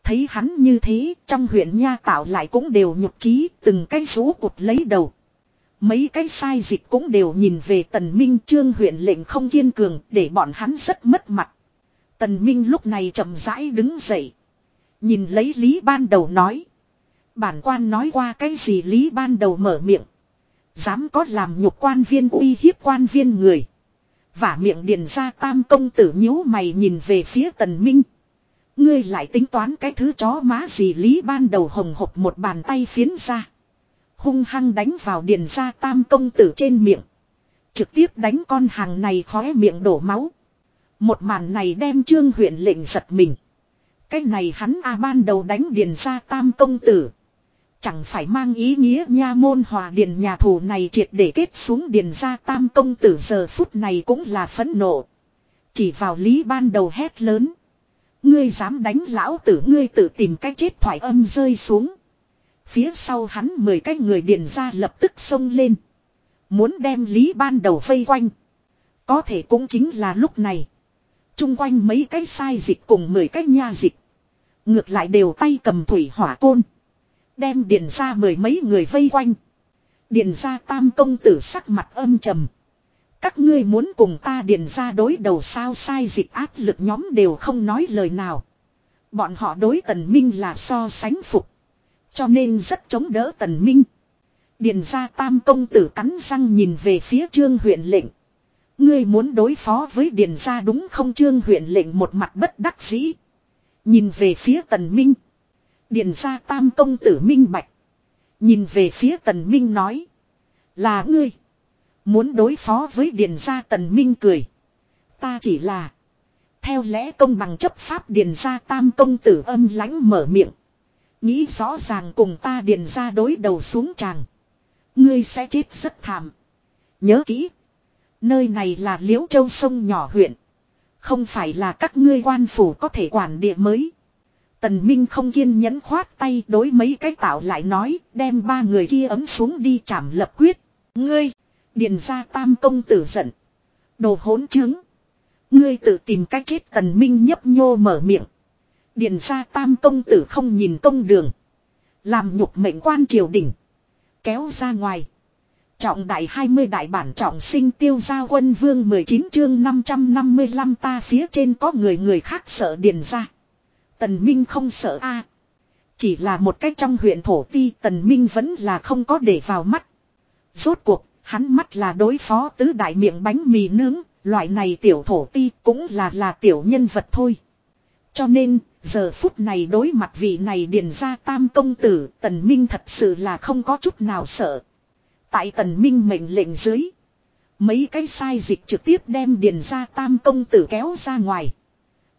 A: Thấy hắn như thế, trong huyện nha tạo lại cũng đều nhục trí, từng cái rú cụt lấy đầu. Mấy cái sai dịch cũng đều nhìn về tần minh trương huyện lệnh không kiên cường để bọn hắn rất mất mặt. Tần minh lúc này chậm rãi đứng dậy. Nhìn lấy lý ban đầu nói. Bản quan nói qua cái gì lý ban đầu mở miệng. Dám có làm nhục quan viên uy hiếp quan viên người. Vả miệng điền ra tam công tử nhíu mày nhìn về phía tần minh. Ngươi lại tính toán cái thứ chó má gì lý ban đầu hồng hộp một bàn tay phiến ra. Hung hăng đánh vào điền ra tam công tử trên miệng. Trực tiếp đánh con hàng này khóe miệng đổ máu. Một màn này đem trương huyện lệnh giật mình. Cái này hắn a ban đầu đánh điền ra tam công tử. Chẳng phải mang ý nghĩa nha môn hòa điền nhà thù này triệt để kết xuống điền ra tam công tử giờ phút này cũng là phẫn nộ. Chỉ vào lý ban đầu hét lớn. Ngươi dám đánh lão tử, ngươi tự tìm cách chết thoải âm rơi xuống. Phía sau hắn mười cái người điền ra lập tức xông lên. Muốn đem lý ban đầu vây quanh. Có thể cũng chính là lúc này. Trung quanh mấy cái sai dịch cùng mười cái nha dịch. Ngược lại đều tay cầm thủy hỏa côn. Đem điền ra mười mấy người vây quanh. Điền ra tam công tử sắc mặt âm trầm. Các ngươi muốn cùng ta điền ra đối đầu sao sai dịch áp lực nhóm đều không nói lời nào. Bọn họ đối tần minh là so sánh phục. Cho nên rất chống đỡ tần minh. Điền ra tam công tử cắn răng nhìn về phía trương huyện lệnh. Ngươi muốn đối phó với điền ra đúng không trương huyện lệnh một mặt bất đắc dĩ. Nhìn về phía tần minh. Điền ra tam công tử minh bạch. Nhìn về phía tần minh nói. Là ngươi. Muốn đối phó với điền gia tần minh cười. Ta chỉ là. Theo lẽ công bằng chấp pháp điền gia tam công tử âm lãnh mở miệng. Nghĩ rõ ràng cùng ta điền gia đối đầu xuống tràng. Ngươi sẽ chết rất thảm. Nhớ kỹ. Nơi này là liễu châu sông nhỏ huyện. Không phải là các ngươi quan phủ có thể quản địa mới. Tần Minh không kiên nhẫn khoát tay đối mấy cái tạo lại nói, đem ba người kia ấm xuống đi chảm lập quyết. Ngươi! Điền ra tam công tử giận. Đồ hỗn chứng. Ngươi tự tìm cách chết tần minh nhấp nhô mở miệng. Điền ra tam công tử không nhìn công đường. Làm nhục mệnh quan triều đình. Kéo ra ngoài. Trọng đại 20 đại bản trọng sinh tiêu gia quân vương 19 chương 555 ta phía trên có người người khác sợ điền ra. Tần Minh không sợ a Chỉ là một cách trong huyện thổ ti Tần Minh vẫn là không có để vào mắt. Rốt cuộc Hắn mắt là đối phó tứ đại miệng bánh mì nướng, loại này tiểu thổ ti cũng là là tiểu nhân vật thôi. Cho nên, giờ phút này đối mặt vị này điền ra tam công tử, tần minh thật sự là không có chút nào sợ. Tại tần minh mệnh lệnh dưới. Mấy cái sai dịch trực tiếp đem điền ra tam công tử kéo ra ngoài.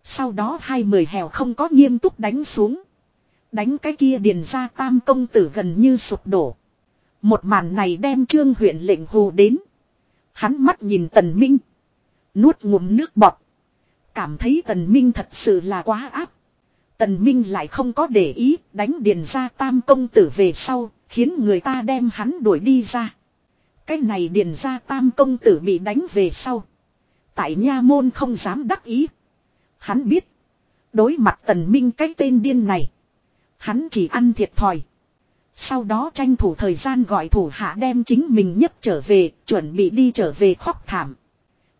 A: Sau đó hai mười hèo không có nghiêm túc đánh xuống. Đánh cái kia điền ra tam công tử gần như sụp đổ. Một màn này đem trương huyện lệnh hù đến. Hắn mắt nhìn tần minh. Nuốt ngụm nước bọt. Cảm thấy tần minh thật sự là quá áp. Tần minh lại không có để ý đánh điền ra tam công tử về sau. Khiến người ta đem hắn đuổi đi ra. Cái này điền ra tam công tử bị đánh về sau. Tại nha môn không dám đắc ý. Hắn biết. Đối mặt tần minh cái tên điên này. Hắn chỉ ăn thiệt thòi. Sau đó tranh thủ thời gian gọi thủ hạ đem chính mình nhất trở về, chuẩn bị đi trở về khóc thảm.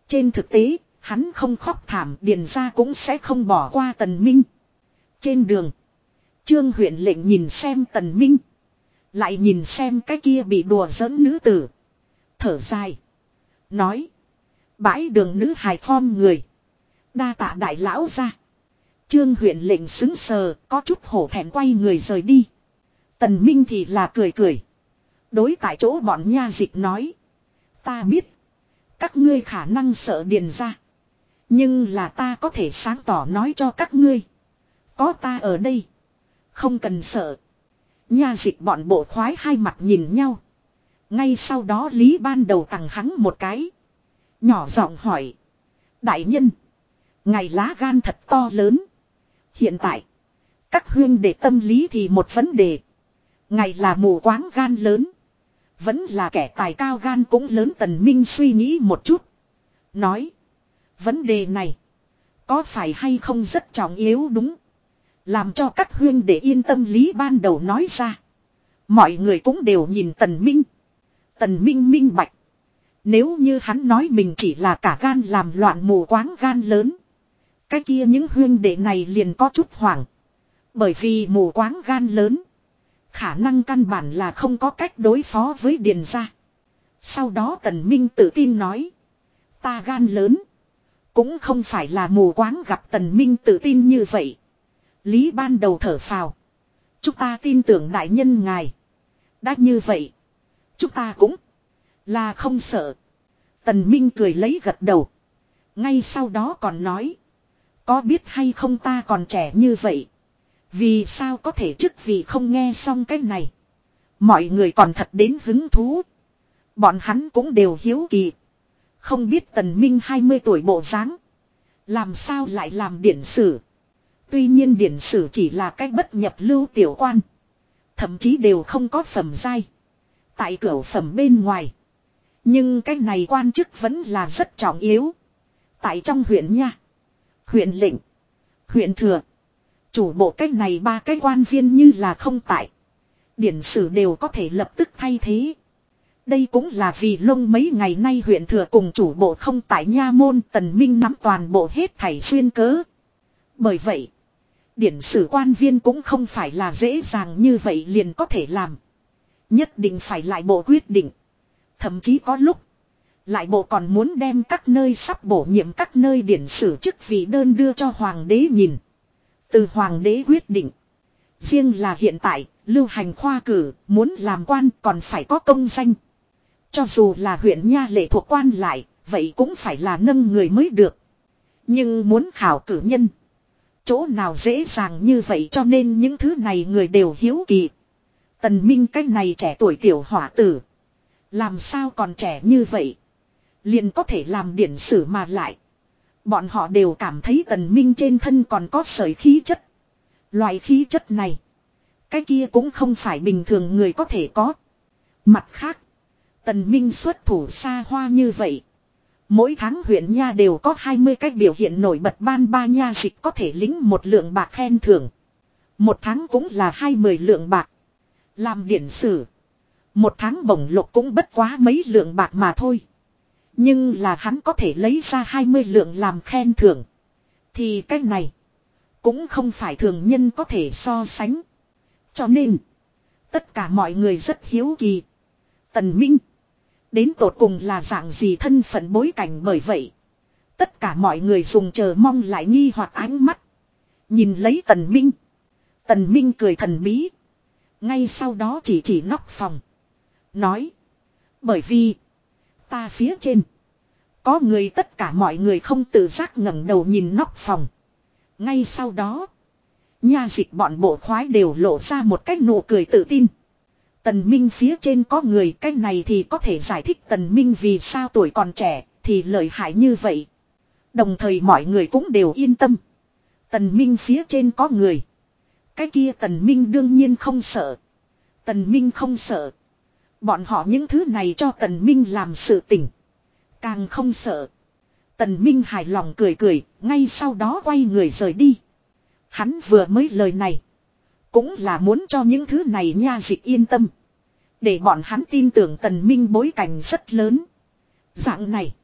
A: Trên thực tế, hắn không khóc thảm điền ra cũng sẽ không bỏ qua tần minh. Trên đường, Trương huyện lệnh nhìn xem tần minh. Lại nhìn xem cái kia bị đùa giỡn nữ tử. Thở dài. Nói. Bãi đường nữ hài phong người. Đa tạ đại lão ra. Trương huyện lệnh xứng sờ, có chút hổ thẹn quay người rời đi. Tần Minh thì là cười cười. Đối tại chỗ bọn nha dịch nói. Ta biết. Các ngươi khả năng sợ điền ra. Nhưng là ta có thể sáng tỏ nói cho các ngươi. Có ta ở đây. Không cần sợ. Nha dịch bọn bộ khoái hai mặt nhìn nhau. Ngay sau đó Lý ban đầu tặng hắn một cái. Nhỏ giọng hỏi. Đại nhân. Ngày lá gan thật to lớn. Hiện tại. Các huyên để tâm lý thì một vấn đề. Ngày là mù quáng gan lớn. Vẫn là kẻ tài cao gan cũng lớn tần minh suy nghĩ một chút. Nói. Vấn đề này. Có phải hay không rất trọng yếu đúng. Làm cho các huyên để yên tâm lý ban đầu nói ra. Mọi người cũng đều nhìn tần minh. Tần minh minh bạch. Nếu như hắn nói mình chỉ là cả gan làm loạn mù quáng gan lớn. Cái kia những huyên đệ này liền có chút hoảng. Bởi vì mù quáng gan lớn. Khả năng căn bản là không có cách đối phó với điền gia. Sau đó tần minh tự tin nói. Ta gan lớn. Cũng không phải là mù quáng gặp tần minh tự tin như vậy. Lý ban đầu thở phào. Chúng ta tin tưởng đại nhân ngài. Đã như vậy. Chúng ta cũng là không sợ. Tần Minh cười lấy gật đầu. Ngay sau đó còn nói. Có biết hay không ta còn trẻ như vậy. Vì sao có thể chức vì không nghe xong cái này. Mọi người còn thật đến hứng thú. Bọn hắn cũng đều hiếu kỳ. Không biết tần minh 20 tuổi bộ dáng Làm sao lại làm điển sử. Tuy nhiên điển sử chỉ là cách bất nhập lưu tiểu quan. Thậm chí đều không có phẩm giai. Tại cửa phẩm bên ngoài. Nhưng cái này quan chức vẫn là rất trọng yếu. Tại trong huyện nha. Huyện lệnh. Huyện thừa. Chủ bộ cách này ba cái quan viên như là không tại. Điển sử đều có thể lập tức thay thế. Đây cũng là vì lông mấy ngày nay huyện thừa cùng chủ bộ không tại nha môn tần minh nắm toàn bộ hết thảy xuyên cớ. Bởi vậy, điển sử quan viên cũng không phải là dễ dàng như vậy liền có thể làm. Nhất định phải lại bộ quyết định. Thậm chí có lúc, lại bộ còn muốn đem các nơi sắp bổ nhiệm các nơi điển sử chức vị đơn đưa cho hoàng đế nhìn. Từ hoàng đế quyết định. Riêng là hiện tại, lưu hành khoa cử, muốn làm quan còn phải có công danh. Cho dù là huyện nha lệ thuộc quan lại, vậy cũng phải là nâng người mới được. Nhưng muốn khảo cử nhân. Chỗ nào dễ dàng như vậy cho nên những thứ này người đều hiếu kỳ. Tần Minh cách này trẻ tuổi tiểu hỏa tử. Làm sao còn trẻ như vậy. Liền có thể làm điển sử mà lại. Bọn họ đều cảm thấy tần minh trên thân còn có sợi khí chất. Loại khí chất này. Cái kia cũng không phải bình thường người có thể có. Mặt khác. Tần minh xuất thủ xa hoa như vậy. Mỗi tháng huyện nha đều có 20 cách biểu hiện nổi bật ban ba nha dịch có thể lính một lượng bạc khen thưởng. Một tháng cũng là hai mươi lượng bạc. Làm điển sử. Một tháng bổng lộc cũng bất quá mấy lượng bạc mà thôi. Nhưng là hắn có thể lấy ra 20 lượng làm khen thưởng. Thì cái này. Cũng không phải thường nhân có thể so sánh. Cho nên. Tất cả mọi người rất hiếu kỳ. Tần Minh. Đến tột cùng là dạng gì thân phận bối cảnh bởi vậy. Tất cả mọi người dùng chờ mong lại nghi hoặc ánh mắt. Nhìn lấy Tần Minh. Tần Minh cười thần bí. Ngay sau đó chỉ chỉ nóc phòng. Nói. Bởi vì. Ta phía trên. Có người tất cả mọi người không tự giác ngẩng đầu nhìn nóc phòng. Ngay sau đó. Nha dịch bọn bộ khoái đều lộ ra một cách nụ cười tự tin. Tần Minh phía trên có người, cái này thì có thể giải thích Tần Minh vì sao tuổi còn trẻ thì lợi hại như vậy. Đồng thời mọi người cũng đều yên tâm. Tần Minh phía trên có người. Cái kia Tần Minh đương nhiên không sợ. Tần Minh không sợ. Bọn họ những thứ này cho Tần Minh làm sự tình. Càng không sợ. Tần Minh hài lòng cười cười, ngay sau đó quay người rời đi. Hắn vừa mới lời này. Cũng là muốn cho những thứ này nha dịch yên tâm. Để bọn hắn tin tưởng tần minh bối cảnh rất lớn. Dạng này.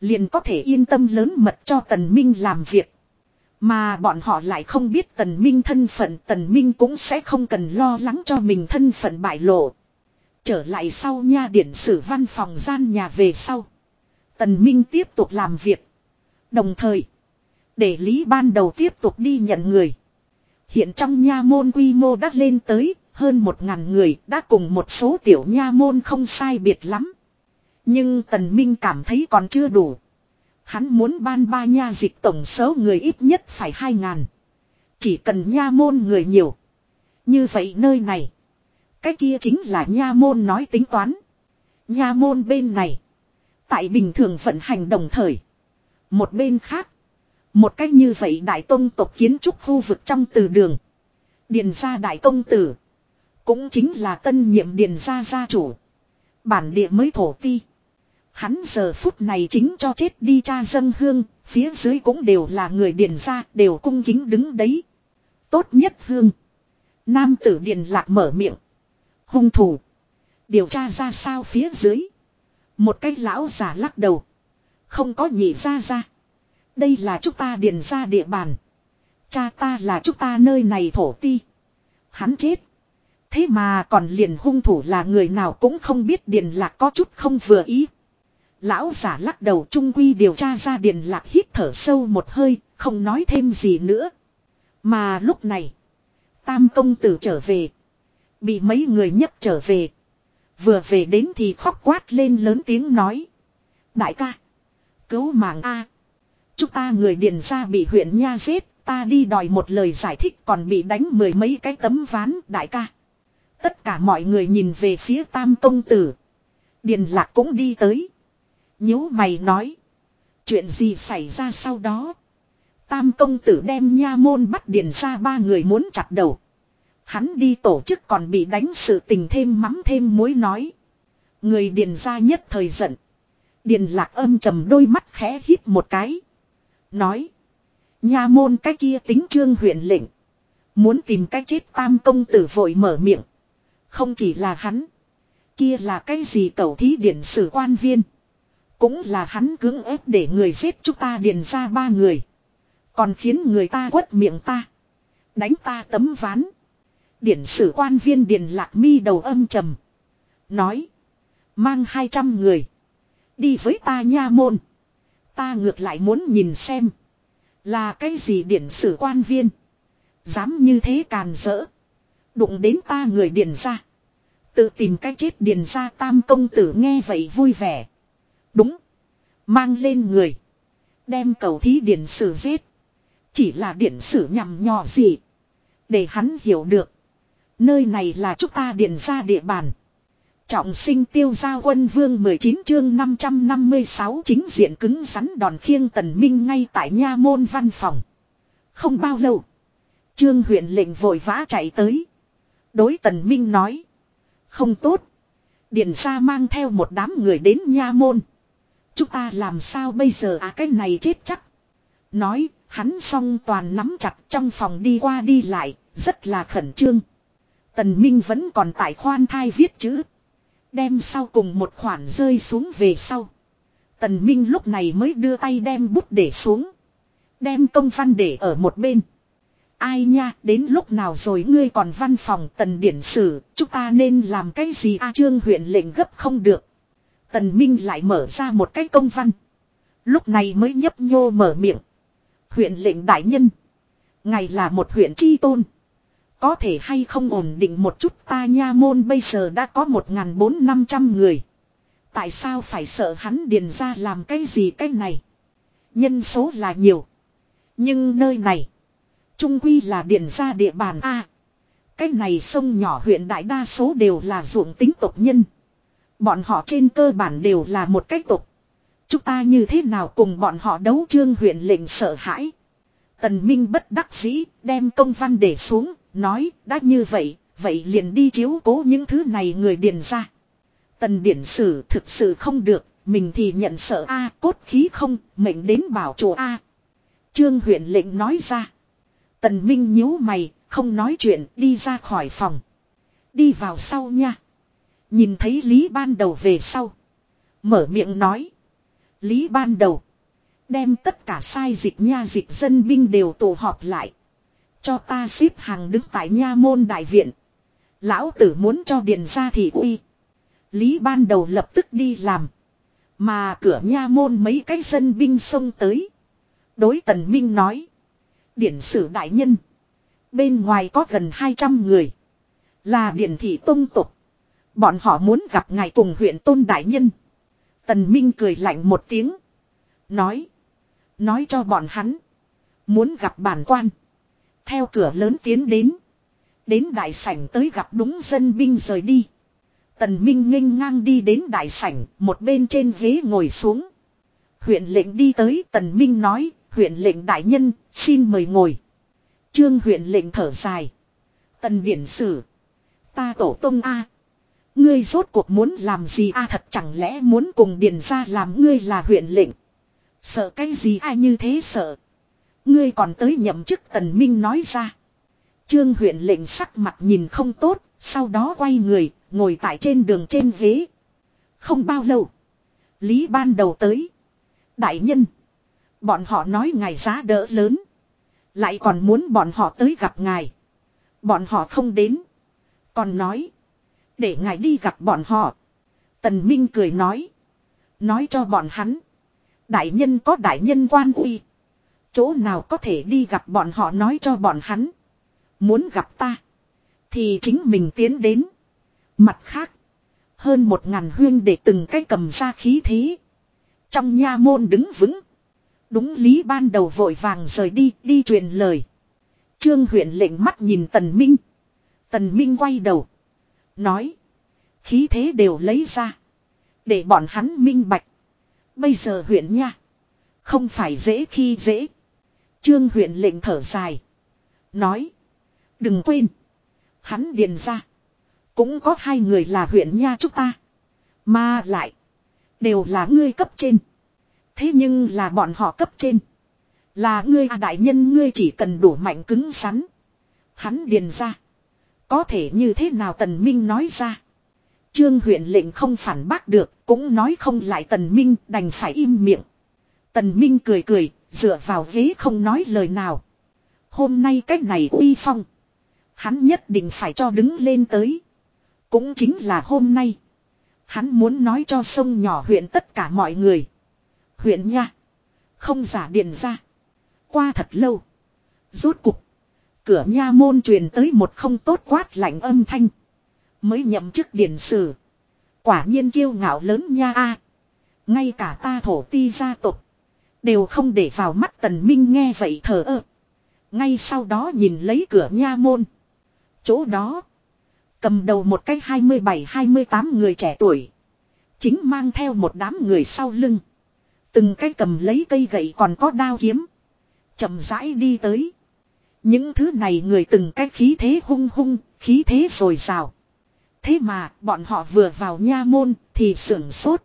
A: Liền có thể yên tâm lớn mật cho tần minh làm việc. Mà bọn họ lại không biết tần minh thân phận tần minh cũng sẽ không cần lo lắng cho mình thân phận bại lộ. Trở lại sau nha điển sử văn phòng gian nhà về sau. Tần minh tiếp tục làm việc. Đồng thời, để lý ban đầu tiếp tục đi nhận người. Hiện trong nha môn quy mô đã lên tới hơn một ngàn người đã cùng một số tiểu nha môn không sai biệt lắm. Nhưng Tần Minh cảm thấy còn chưa đủ. Hắn muốn ban ba nha dịch tổng số người ít nhất phải hai ngàn. Chỉ cần nha môn người nhiều. Như vậy nơi này. Cái kia chính là nha môn nói tính toán. Nha môn bên này. Tại bình thường vận hành đồng thời. Một bên khác. Một cách như vậy đại tông tộc kiến trúc khu vực trong từ đường. Điền gia đại công tử. Cũng chính là tân nhiệm điền gia gia chủ. Bản địa mới thổ ti. Hắn giờ phút này chính cho chết đi cha dân hương, phía dưới cũng đều là người điền gia, đều cung kính đứng đấy. Tốt nhất hương. Nam tử điền lạc mở miệng. Hung thủ. Điều tra ra sao phía dưới. Một cái lão giả lắc đầu. Không có nhị ra ra. Đây là chúng ta điền ra địa bàn. Cha ta là chúng ta nơi này thổ ti. Hắn chết. Thế mà còn liền hung thủ là người nào cũng không biết điền lạc có chút không vừa ý. Lão giả lắc đầu trung quy điều tra ra điền lạc hít thở sâu một hơi, không nói thêm gì nữa. Mà lúc này, tam công tử trở về. Bị mấy người nhấc trở về. Vừa về đến thì khóc quát lên lớn tiếng nói. Đại ca, cứu mạng A. Chúng ta người điền ra bị huyện nha giết, ta đi đòi một lời giải thích còn bị đánh mười mấy cái tấm ván đại ca. Tất cả mọi người nhìn về phía tam công tử. Điền lạc cũng đi tới. nhíu mày nói. Chuyện gì xảy ra sau đó? Tam công tử đem nha môn bắt điền ra ba người muốn chặt đầu. Hắn đi tổ chức còn bị đánh sự tình thêm mắm thêm muối nói. Người điền ra nhất thời giận. Điền lạc âm trầm đôi mắt khẽ hít một cái. Nói. Nha môn cái kia tính trương huyện lệnh. Muốn tìm cái chết tam công tử vội mở miệng. Không chỉ là hắn. Kia là cái gì cầu thí điển sử quan viên. Cũng là hắn cưỡng ép để người giết chúng ta điền ra ba người. Còn khiến người ta quất miệng ta. Đánh ta tấm ván. Điển sử quan viên điền lạc mi đầu âm trầm. Nói. Mang hai trăm người. Đi với ta nha môn. Ta ngược lại muốn nhìn xem. Là cái gì điển sử quan viên. Dám như thế càn rỡ. Đụng đến ta người điền ra. Tự tìm cách chết điền ra tam công tử nghe vậy vui vẻ. Đúng. Mang lên người. Đem cầu thí điển sử giết. Chỉ là điển sử nhằm nhò gì. Để hắn hiểu được. Nơi này là chúng ta điện ra địa bàn. Trọng sinh tiêu gia quân vương 19 chương 556 chính diện cứng rắn đòn khiêng tần minh ngay tại nha môn văn phòng. Không bao lâu. Trương huyện lệnh vội vã chạy tới. Đối tần minh nói. Không tốt. điện gia mang theo một đám người đến nha môn. Chúng ta làm sao bây giờ à cái này chết chắc. Nói, hắn song toàn nắm chặt trong phòng đi qua đi lại, rất là khẩn trương. Tần Minh vẫn còn tại khoan thai viết chữ. Đem sau cùng một khoản rơi xuống về sau. Tần Minh lúc này mới đưa tay đem bút để xuống. Đem công văn để ở một bên. Ai nha, đến lúc nào rồi ngươi còn văn phòng tần điển sử, chúng ta nên làm cái gì a trương huyện lệnh gấp không được. Tần Minh lại mở ra một cái công văn. Lúc này mới nhấp nhô mở miệng. Huyện lệnh đại nhân. Ngày là một huyện chi tôn. Có thể hay không ổn định một chút ta nha môn bây giờ đã có một ngàn bốn năm trăm người. Tại sao phải sợ hắn điền ra làm cái gì cái này? Nhân số là nhiều. Nhưng nơi này. Trung quy là điền ra địa bàn A. Cái này sông nhỏ huyện đại đa số đều là ruộng tính tộc nhân. Bọn họ trên cơ bản đều là một cách tộc. Chúng ta như thế nào cùng bọn họ đấu trương huyện lệnh sợ hãi. Tần Minh bất đắc dĩ, đem công văn để xuống Nói, đã như vậy, vậy liền đi chiếu cố những thứ này người điền ra. Tần điển sử thực sự không được, mình thì nhận sợ A cốt khí không, mệnh đến bảo chủ A. Trương huyện lệnh nói ra. Tần Minh nhíu mày, không nói chuyện, đi ra khỏi phòng. Đi vào sau nha. Nhìn thấy Lý ban đầu về sau. Mở miệng nói. Lý ban đầu. Đem tất cả sai dịch nha dịch dân binh đều tụ họp lại. Cho ta xếp hàng đứng tại nha môn đại viện. Lão tử muốn cho điền ra thì uy. Lý ban đầu lập tức đi làm. Mà cửa nha môn mấy cái dân binh xông tới. Đối tần minh nói. Điển sử đại nhân. Bên ngoài có gần 200 người. Là điển thị tông tục. Bọn họ muốn gặp ngài cùng huyện tôn đại nhân. Tần Minh cười lạnh một tiếng. Nói. Nói cho bọn hắn. Muốn gặp bản quan. Theo cửa lớn tiến đến. Đến đại sảnh tới gặp đúng dân binh rời đi. Tần Minh nghênh ngang đi đến đại sảnh, một bên trên ghế ngồi xuống. Huyện lệnh đi tới, Tần Minh nói, huyện lệnh đại nhân, xin mời ngồi. Trương huyện lệnh thở dài. Tần điển sử. Ta tổ tông A. Ngươi rốt cuộc muốn làm gì A thật chẳng lẽ muốn cùng điền ra làm ngươi là huyện lệnh. Sợ cái gì ai như thế sợ. Ngươi còn tới nhậm chức tần minh nói ra. Trương huyện lệnh sắc mặt nhìn không tốt, sau đó quay người, ngồi tại trên đường trên ghế. Không bao lâu. Lý ban đầu tới. Đại nhân. Bọn họ nói ngài giá đỡ lớn. Lại còn muốn bọn họ tới gặp ngài. Bọn họ không đến. Còn nói. Để ngài đi gặp bọn họ. Tần Minh cười nói. Nói cho bọn hắn. Đại nhân có đại nhân quan uy. Chỗ nào có thể đi gặp bọn họ nói cho bọn hắn. Muốn gặp ta. Thì chính mình tiến đến. Mặt khác. Hơn một ngàn huyên để từng cái cầm ra khí thế. Trong nha môn đứng vững. Đúng lý ban đầu vội vàng rời đi, đi truyền lời. Trương huyện lệnh mắt nhìn Tần Minh. Tần Minh quay đầu. Nói. Khí thế đều lấy ra. Để bọn hắn minh bạch. Bây giờ huyện nha. Không phải dễ khi dễ. Trương huyện lệnh thở dài. Nói. Đừng quên. Hắn điền ra. Cũng có hai người là huyện nha chúng ta. Mà lại. Đều là ngươi cấp trên. Thế nhưng là bọn họ cấp trên. Là ngươi à đại nhân ngươi chỉ cần đủ mạnh cứng rắn. Hắn điền ra. Có thể như thế nào tần minh nói ra. Trương huyện lệnh không phản bác được, cũng nói không lại tần minh đành phải im miệng. Tần minh cười cười, dựa vào ghế không nói lời nào. Hôm nay cách này uy phong. Hắn nhất định phải cho đứng lên tới. Cũng chính là hôm nay. Hắn muốn nói cho sông nhỏ huyện tất cả mọi người. Huyện nha. Không giả điện ra. Qua thật lâu. Rốt cục. Cửa nha môn truyền tới một không tốt quát lạnh âm thanh. Mới nhậm chức điển sử. Quả nhiên kiêu ngạo lớn nha a. Ngay cả ta thổ ti gia tộc Đều không để vào mắt tần minh nghe vậy thở ơ. Ngay sau đó nhìn lấy cửa nha môn. Chỗ đó. Cầm đầu một cái 27-28 người trẻ tuổi. Chính mang theo một đám người sau lưng. Từng cái cầm lấy cây gậy còn có đao kiếm. chậm rãi đi tới. Những thứ này người từng cái khí thế hung hung, khí thế rồi rào. Thế mà bọn họ vừa vào nha môn thì sưởng sốt.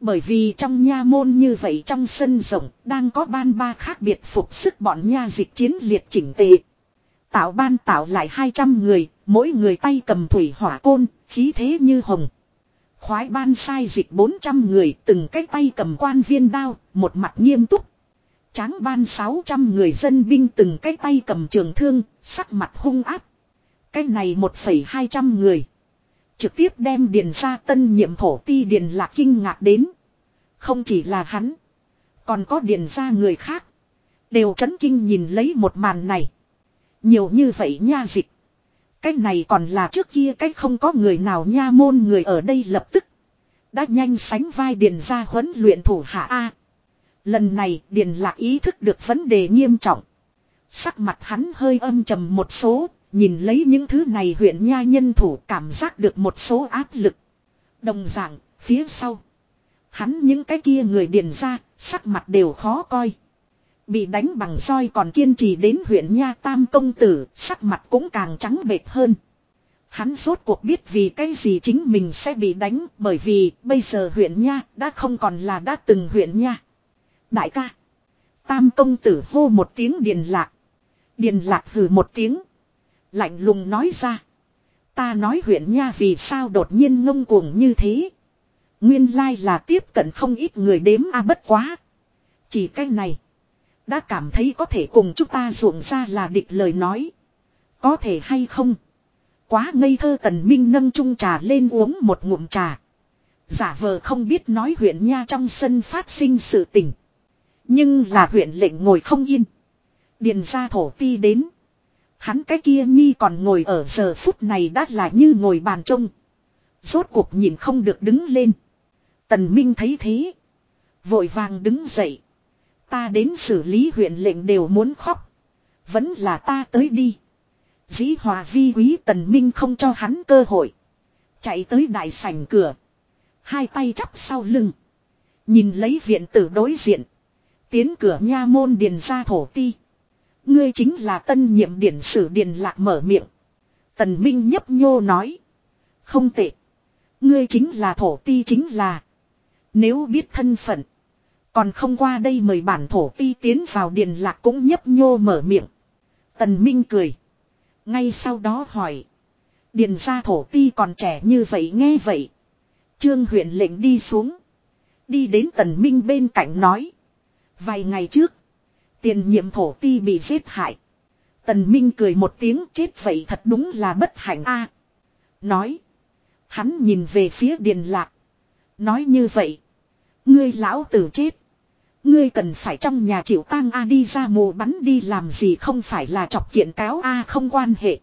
A: Bởi vì trong nha môn như vậy trong sân rộng đang có ban ba khác biệt phục sức bọn nha dịch chiến liệt chỉnh tề. Tạo ban tạo lại 200 người, mỗi người tay cầm thủy hỏa côn, khí thế như hồng. Khoái ban sai dịch 400 người từng cái tay cầm quan viên đao, một mặt nghiêm túc. Tráng ban 600 người dân binh từng cái tay cầm trường thương, sắc mặt hung áp. Cái này 1,200 người. Trực tiếp đem điền ra tân nhiệm thổ ti điền lạc kinh ngạc đến. Không chỉ là hắn. Còn có điền ra người khác. Đều chấn kinh nhìn lấy một màn này. Nhiều như vậy nha dịch. Cái này còn là trước kia cái không có người nào nha môn người ở đây lập tức. Đã nhanh sánh vai điền ra huấn luyện thủ hạ A. Lần này điền lạc ý thức được vấn đề nghiêm trọng. Sắc mặt hắn hơi âm trầm một số, nhìn lấy những thứ này huyện nha nhân thủ cảm giác được một số áp lực. Đồng dạng, phía sau. Hắn những cái kia người điền ra, sắc mặt đều khó coi. Bị đánh bằng roi còn kiên trì đến huyện Nha Tam Công Tử, sắc mặt cũng càng trắng bệt hơn. Hắn rốt cuộc biết vì cái gì chính mình sẽ bị đánh bởi vì bây giờ huyện Nha đã không còn là đã từng huyện Nha. Đại ca. Tam Công Tử hô một tiếng điền lạc. Điền lạc hừ một tiếng. Lạnh lùng nói ra. Ta nói huyện Nha vì sao đột nhiên ngông cuồng như thế. Nguyên lai là tiếp cận không ít người đếm a bất quá. Chỉ cái này. Đã cảm thấy có thể cùng chúng ta ruộng ra là địch lời nói. Có thể hay không? Quá ngây thơ tần minh nâng chung trà lên uống một ngụm trà. Giả vờ không biết nói huyện nha trong sân phát sinh sự tình. Nhưng là huyện lệnh ngồi không yên. Điền ra thổ ti đến. Hắn cái kia nhi còn ngồi ở giờ phút này đã là như ngồi bàn trông. Rốt cuộc nhìn không được đứng lên. Tần Minh thấy thế. Vội vàng đứng dậy. Ta đến xử lý huyện lệnh đều muốn khóc. Vẫn là ta tới đi. Dĩ hòa vi quý tần minh không cho hắn cơ hội. Chạy tới đại sảnh cửa. Hai tay chắp sau lưng. Nhìn lấy viện tử đối diện. Tiến cửa nha môn điền ra thổ ti. Ngươi chính là tân nhiệm điển sử điền lạc mở miệng. Tần Minh nhấp nhô nói. Không tệ. Ngươi chính là thổ ti chính là. Nếu biết thân phận. Còn không qua đây mời bản thổ ti tiến vào điền lạc cũng nhấp nhô mở miệng. Tần Minh cười. Ngay sau đó hỏi. Điền gia thổ ti còn trẻ như vậy nghe vậy. Trương huyện lệnh đi xuống. Đi đến tần minh bên cạnh nói. Vài ngày trước. Tiền nhiệm thổ ti bị giết hại. Tần minh cười một tiếng, chết vậy thật đúng là bất hạnh a. nói. Hắn nhìn về phía điền lạc. Nói như vậy. Ngươi lão tử chết. Ngươi cần phải trong nhà chịu tang A đi ra mù bắn đi, làm gì không phải là chọc kiện cáo A, không quan hệ.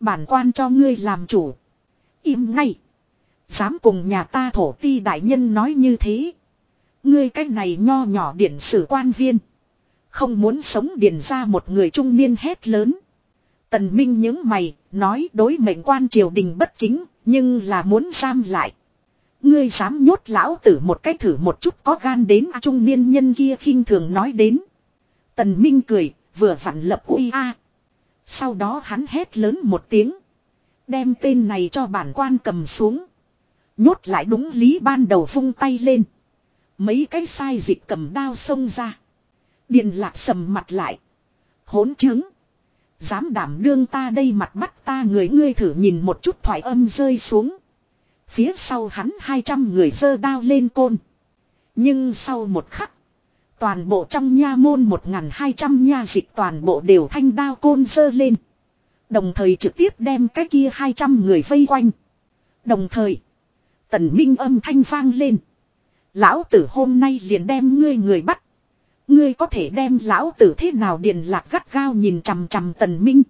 A: Bản quan cho ngươi làm chủ. Im ngay. Dám cùng nhà ta thổ ti đại nhân nói như thế. Ngươi cái này nho nhỏ điển sử quan viên. Không muốn sống điền ra một người trung niên hét lớn. Tần Minh những mày, nói đối mệnh quan triều đình bất kính, nhưng là muốn giam lại. Ngươi dám nhốt lão tử một cách thử một chút có gan đến à, trung niên nhân kia khinh thường nói đến. Tần Minh cười, vừa vặn lập uy a. Sau đó hắn hét lớn một tiếng. Đem tên này cho bản quan cầm xuống. Nhốt lại đúng lý ban đầu vung tay lên. Mấy cái sai dịch cầm đao xông ra. Điền lạc sầm mặt lại. Hỗn chứng. Dám đảm đương ta đây mặt bắt ta người ngươi thử nhìn một chút thoại âm rơi xuống. Phía sau hắn 200 người dơ đao lên côn. Nhưng sau một khắc. Toàn bộ trong nha môn 1.200 nha dịch toàn bộ đều thanh đao côn dơ lên. Đồng thời trực tiếp đem cái kia 200 người vây quanh. Đồng thời. Tần Minh âm thanh vang lên. Lão tử hôm nay liền đem ngươi người bắt. Ngươi có thể đem lão tử thế nào điền lạc gắt gao nhìn chằm chằm tần Minh.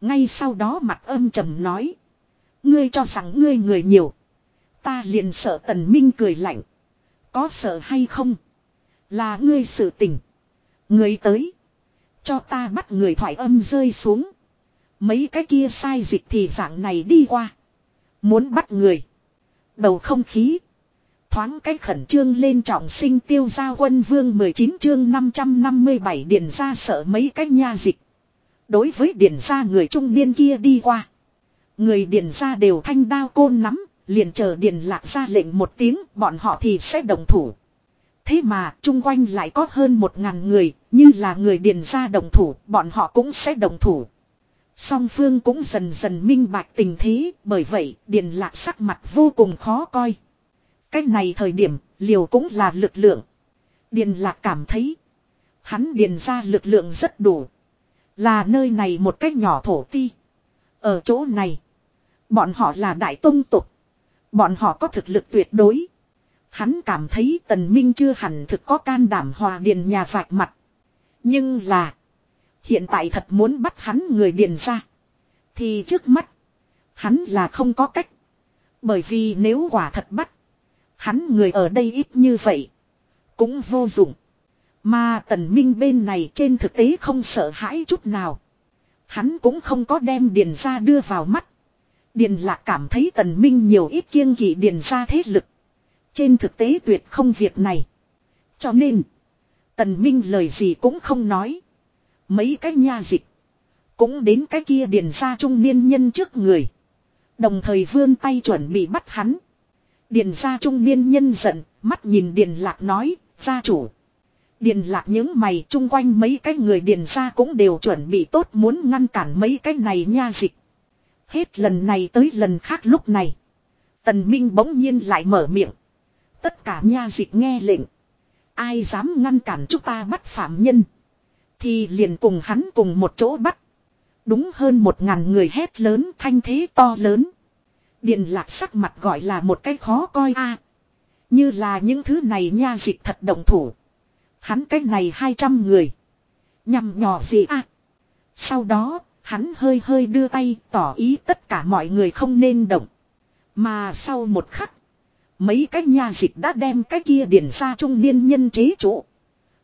A: Ngay sau đó mặt âm trầm nói. Ngươi cho rằng ngươi người nhiều. Ta liền sợ tần minh cười lạnh. Có sợ hay không? Là ngươi sự tình. Người tới. Cho ta bắt người thoại âm rơi xuống. Mấy cái kia sai dịch thì dạng này đi qua. Muốn bắt người. Bầu không khí. Thoáng cách khẩn trương lên trọng sinh tiêu gia quân vương 19 chương 557 điền ra sợ mấy cái nha dịch. Đối với điền ra người trung niên kia đi qua. Người điền ra đều thanh đao côn nắm, liền chờ điền lạc ra lệnh một tiếng, bọn họ thì sẽ đồng thủ. Thế mà, chung quanh lại có hơn một ngàn người, như là người điền ra đồng thủ, bọn họ cũng sẽ đồng thủ. Song phương cũng dần dần minh bạch tình thế, bởi vậy, điền lạc sắc mặt vô cùng khó coi. Cách này thời điểm, liều cũng là lực lượng. Điền lạc cảm thấy, hắn điền ra lực lượng rất đủ. Là nơi này một cách nhỏ thổ ti. Ở chỗ này, bọn họ là đại tông tục. Bọn họ có thực lực tuyệt đối. Hắn cảm thấy tần minh chưa hẳn thực có can đảm hòa điền nhà vạch mặt. Nhưng là. Hiện tại thật muốn bắt hắn người điền ra. Thì trước mắt. Hắn là không có cách. Bởi vì nếu quả thật bắt. Hắn người ở đây ít như vậy. Cũng vô dụng. Mà tần minh bên này trên thực tế không sợ hãi chút nào. Hắn cũng không có đem điền ra đưa vào mắt. Điền lạc cảm thấy tần minh nhiều ít kiêng kỵ điền ra thế lực. Trên thực tế tuyệt không việc này. Cho nên. Tần minh lời gì cũng không nói. Mấy cái nha dịch. Cũng đến cái kia điền ra trung niên nhân trước người. Đồng thời vươn tay chuẩn bị bắt hắn. Điền gia trung niên nhân giận. Mắt nhìn điền lạc nói. Gia chủ. Điền lạc những mày, chung quanh mấy cái người điền gia cũng đều chuẩn bị tốt muốn ngăn cản mấy cái này nha dịch. Hết lần này tới lần khác lúc này. Tần Minh bỗng nhiên lại mở miệng. Tất cả nha dịch nghe lệnh. Ai dám ngăn cản chúng ta bắt phạm nhân. Thì liền cùng hắn cùng một chỗ bắt. Đúng hơn một ngàn người hét lớn, thanh thế to lớn. Điền lạc sắc mặt gọi là một cái khó coi a Như là những thứ này nha dịch thật động thủ. Hắn cái này hai trăm người. Nhằm nhỏ gì a Sau đó, hắn hơi hơi đưa tay tỏ ý tất cả mọi người không nên động. Mà sau một khắc. Mấy cái nha dịch đã đem cái kia điển ra trung niên nhân chế trụ.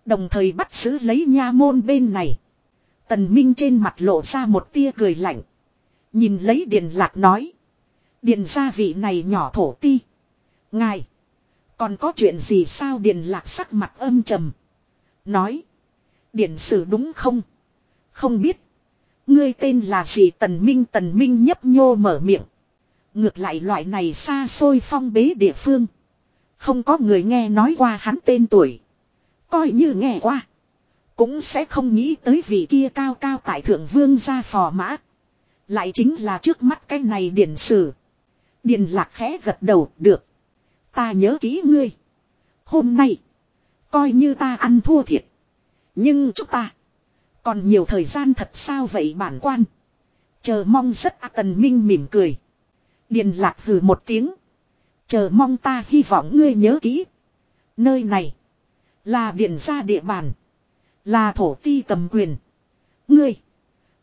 A: Đồng thời bắt giữ lấy nha môn bên này. Tần Minh trên mặt lộ ra một tia cười lạnh. Nhìn lấy Điền Lạc nói. Điền gia vị này nhỏ thổ ti. Ngài. Còn có chuyện gì sao Điền Lạc sắc mặt âm trầm. Nói. Điền sử đúng không? Không biết. Ngươi tên là gì Tần Minh Tần Minh nhấp nhô mở miệng. Ngược lại loại này xa xôi phong bế địa phương. Không có người nghe nói qua hắn tên tuổi. Coi như nghe qua. Cũng sẽ không nghĩ tới vị kia cao cao tại thượng vương gia phò mã. Lại chính là trước mắt cái này điển sử. Điền lạc khẽ gật đầu, được. Ta nhớ kỹ ngươi. Hôm nay. Coi như ta ăn thua thiệt. Nhưng chúng ta. Còn nhiều thời gian thật sao vậy bản quan. Chờ mong rất a tần minh mỉm cười. Điền lạc hừ một tiếng. Chờ mong ta hy vọng ngươi nhớ kỹ. Nơi này. Là điện ra địa bàn. Là thổ ti cầm quyền. Ngươi.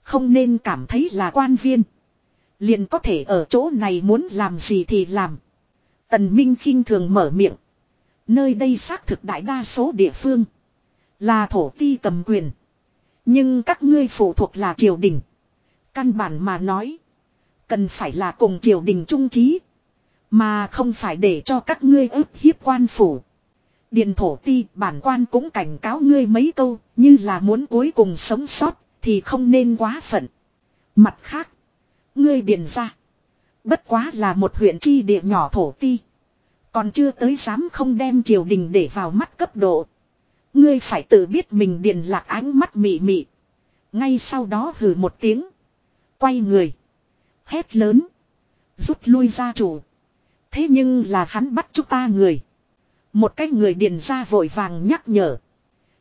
A: Không nên cảm thấy là quan viên. Liền có thể ở chỗ này muốn làm gì thì làm. Tần Minh khinh thường mở miệng. Nơi đây xác thực đại đa số địa phương. Là thổ ti cầm quyền. Nhưng các ngươi phụ thuộc là triều đình. Căn bản mà nói. Cần phải là cùng triều đình trung trí. Mà không phải để cho các ngươi ức hiếp quan phủ. Điền thổ ti, bản quan cũng cảnh cáo ngươi mấy câu. Như là muốn cuối cùng sống sót. Thì không nên quá phận. Mặt khác. Ngươi điền ra. Bất quá là một huyện chi địa nhỏ thổ ti. Còn chưa tới dám không đem triều đình để vào mắt cấp độ. Ngươi phải tự biết mình điền lạc ánh mắt mị mị. Ngay sau đó hừ một tiếng. Quay người. Hét lớn. Rút lui ra chủ. Thế nhưng là hắn bắt chúng ta người. Một cái người điền ra vội vàng nhắc nhở.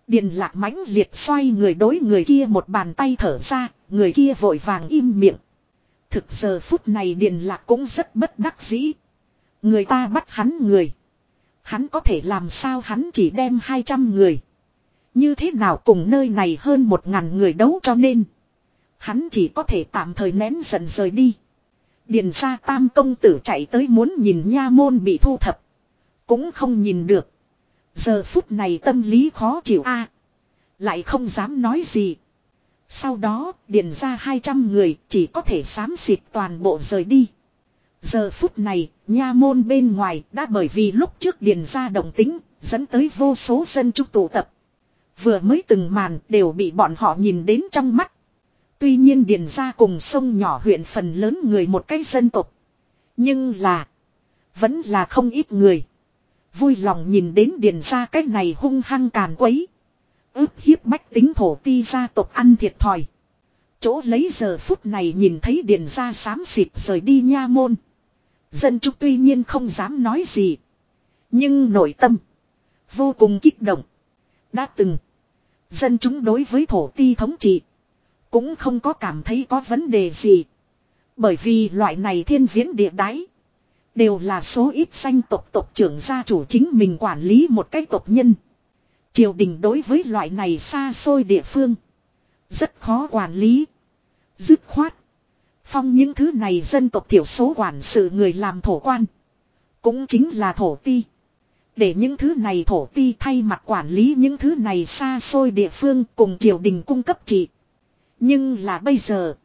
A: Điền lạc mãnh liệt xoay người đối người kia một bàn tay thở ra. Người kia vội vàng im miệng. Thực giờ phút này điền lạc cũng rất bất đắc dĩ. Người ta bắt hắn người. Hắn có thể làm sao hắn chỉ đem 200 người. Như thế nào cùng nơi này hơn một ngàn người đấu cho nên. Hắn chỉ có thể tạm thời nén giận rời đi. Điền ra tam công tử chạy tới muốn nhìn nha môn bị thu thập. Cũng không nhìn được. Giờ phút này tâm lý khó chịu a Lại không dám nói gì. Sau đó, điền ra 200 người chỉ có thể xám xịt toàn bộ rời đi. Giờ phút này, nha môn bên ngoài đã bởi vì lúc trước điền ra đồng tính, dẫn tới vô số dân trúc tụ tập. Vừa mới từng màn đều bị bọn họ nhìn đến trong mắt. Tuy nhiên điền ra cùng sông nhỏ huyện phần lớn người một cái dân tộc. Nhưng là, vẫn là không ít người. Vui lòng nhìn đến điền ra cái này hung hăng càn quấy ức hiếp bách tính thổ ti gia tộc ăn thiệt thòi. Chỗ lấy giờ phút này nhìn thấy điền ra xám xịt rời đi nha môn. Dân chúng tuy nhiên không dám nói gì. Nhưng nội tâm. Vô cùng kích động. Đã từng. Dân chúng đối với thổ ti thống trị. Cũng không có cảm thấy có vấn đề gì. Bởi vì loại này thiên viễn địa đáy. Đều là số ít danh tộc tộc trưởng gia chủ chính mình quản lý một cái tộc nhân. Triều đình đối với loại này xa xôi địa phương. Rất khó quản lý. Dứt khoát. Phong những thứ này dân tộc thiểu số quản sự người làm thổ quan. Cũng chính là thổ ti. Để những thứ này thổ ti thay mặt quản lý những thứ này xa xôi địa phương cùng triều đình cung cấp trị. Nhưng là bây giờ.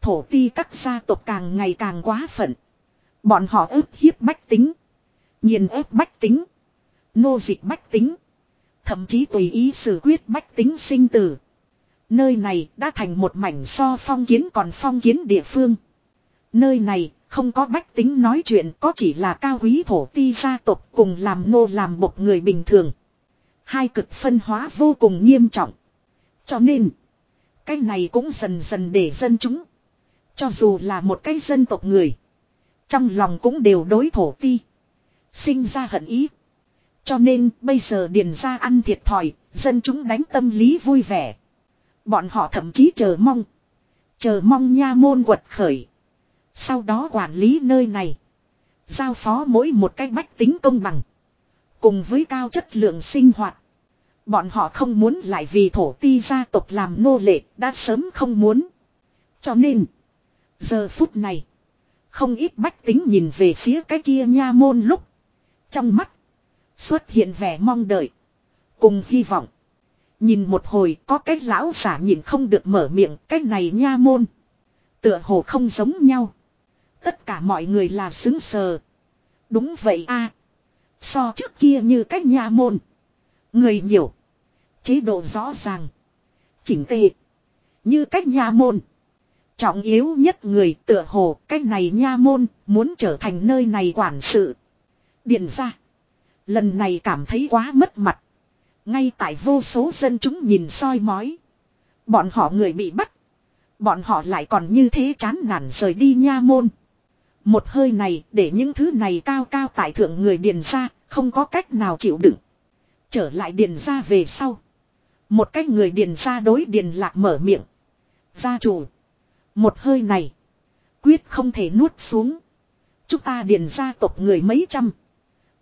A: Thổ ti các gia tộc càng ngày càng quá phận. Bọn họ ức hiếp bách tính. Nhìn ép bách tính. Nô dịch bách tính. Thậm chí tùy ý xử quyết bách tính sinh tử. Nơi này đã thành một mảnh so phong kiến còn phong kiến địa phương. Nơi này không có bách tính nói chuyện có chỉ là cao quý thổ ti gia tộc cùng làm nô làm bộc người bình thường. Hai cực phân hóa vô cùng nghiêm trọng. Cho nên, cái này cũng dần dần để dân chúng. Cho dù là một cái dân tộc người. Trong lòng cũng đều đối thổ ti. Sinh ra hận ý. Cho nên bây giờ điền ra ăn thiệt thòi, dân chúng đánh tâm lý vui vẻ. Bọn họ thậm chí chờ mong. Chờ mong nha môn quật khởi. Sau đó quản lý nơi này. Giao phó mỗi một cách bách tính công bằng. Cùng với cao chất lượng sinh hoạt. Bọn họ không muốn lại vì thổ ti gia tộc làm nô lệ đã sớm không muốn. Cho nên. Giờ phút này. Không ít bách tính nhìn về phía cái kia nha môn lúc. Trong mắt. Xuất hiện vẻ mong đợi. Cùng hy vọng. Nhìn một hồi, có cái lão giả nhìn không được mở miệng, cái này nha môn. Tựa hồ không giống nhau. Tất cả mọi người là xứng sờ. Đúng vậy a So trước kia như cách nha môn. Người nhiều. Chế độ rõ ràng. Chỉnh tề. Như cách nha môn. Trọng yếu nhất người tựa hồ cách này nha môn, muốn trở thành nơi này quản sự. Điện ra. Lần này cảm thấy quá mất mặt. Ngay tại vô số dân chúng nhìn soi mói. Bọn họ người bị bắt. Bọn họ lại còn như thế chán nản rời đi nha môn. Một hơi này để những thứ này cao cao tại thượng người điền ra, không có cách nào chịu đựng. Trở lại điền ra về sau. Một cách người điền ra đối điền lạc mở miệng. Gia chủ. Một hơi này. Quyết không thể nuốt xuống. Chúng ta điền gia tộc người mấy trăm.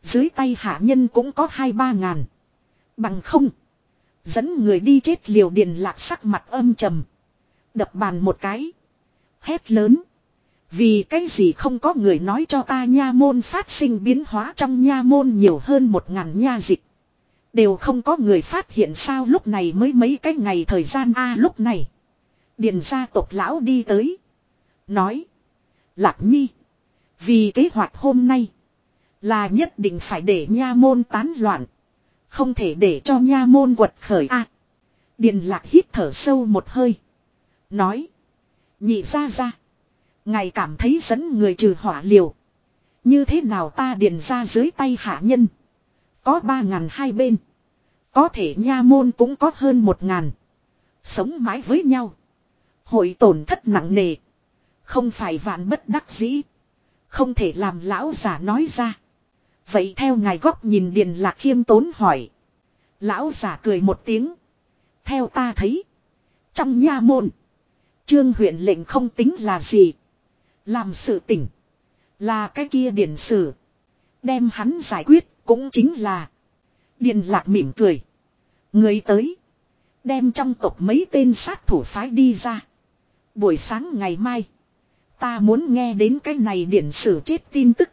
A: Dưới tay hạ nhân cũng có hai ba ngàn. Bằng không. Dẫn người đi chết liều điền lạc sắc mặt âm trầm. Đập bàn một cái. Hét lớn. Vì cái gì không có người nói cho ta nha môn phát sinh biến hóa trong nha môn nhiều hơn một ngàn nha dịch. Đều không có người phát hiện sao lúc này mới mấy cái ngày thời gian a à, lúc này. Điền gia tộc lão đi tới. Nói. Lạc nhi. Vì kế hoạch hôm nay. Là nhất định phải để nha môn tán loạn. Không thể để cho nha môn quật khởi a. Điền lạc hít thở sâu một hơi. Nói. Nhị ra ra. Ngài cảm thấy dẫn người trừ hỏa liều. Như thế nào ta điền ra dưới tay hạ nhân. Có ba ngàn hai bên. Có thể nha môn cũng có hơn một ngàn. Sống mãi với nhau. Hội tổn thất nặng nề. Không phải vạn bất đắc dĩ. Không thể làm lão giả nói ra. Vậy theo ngài góc nhìn Điền Lạc khiêm tốn hỏi. Lão giả cười một tiếng. Theo ta thấy. Trong nha môn. Trương huyện lệnh không tính là gì. Làm sự tỉnh. Là cái kia điển sử. Đem hắn giải quyết cũng chính là. Điền lạc mỉm cười. Người tới. Đem trong tộc mấy tên sát thủ phái đi ra. Buổi sáng ngày mai. Ta muốn nghe đến cái này điển sử chết tin tức.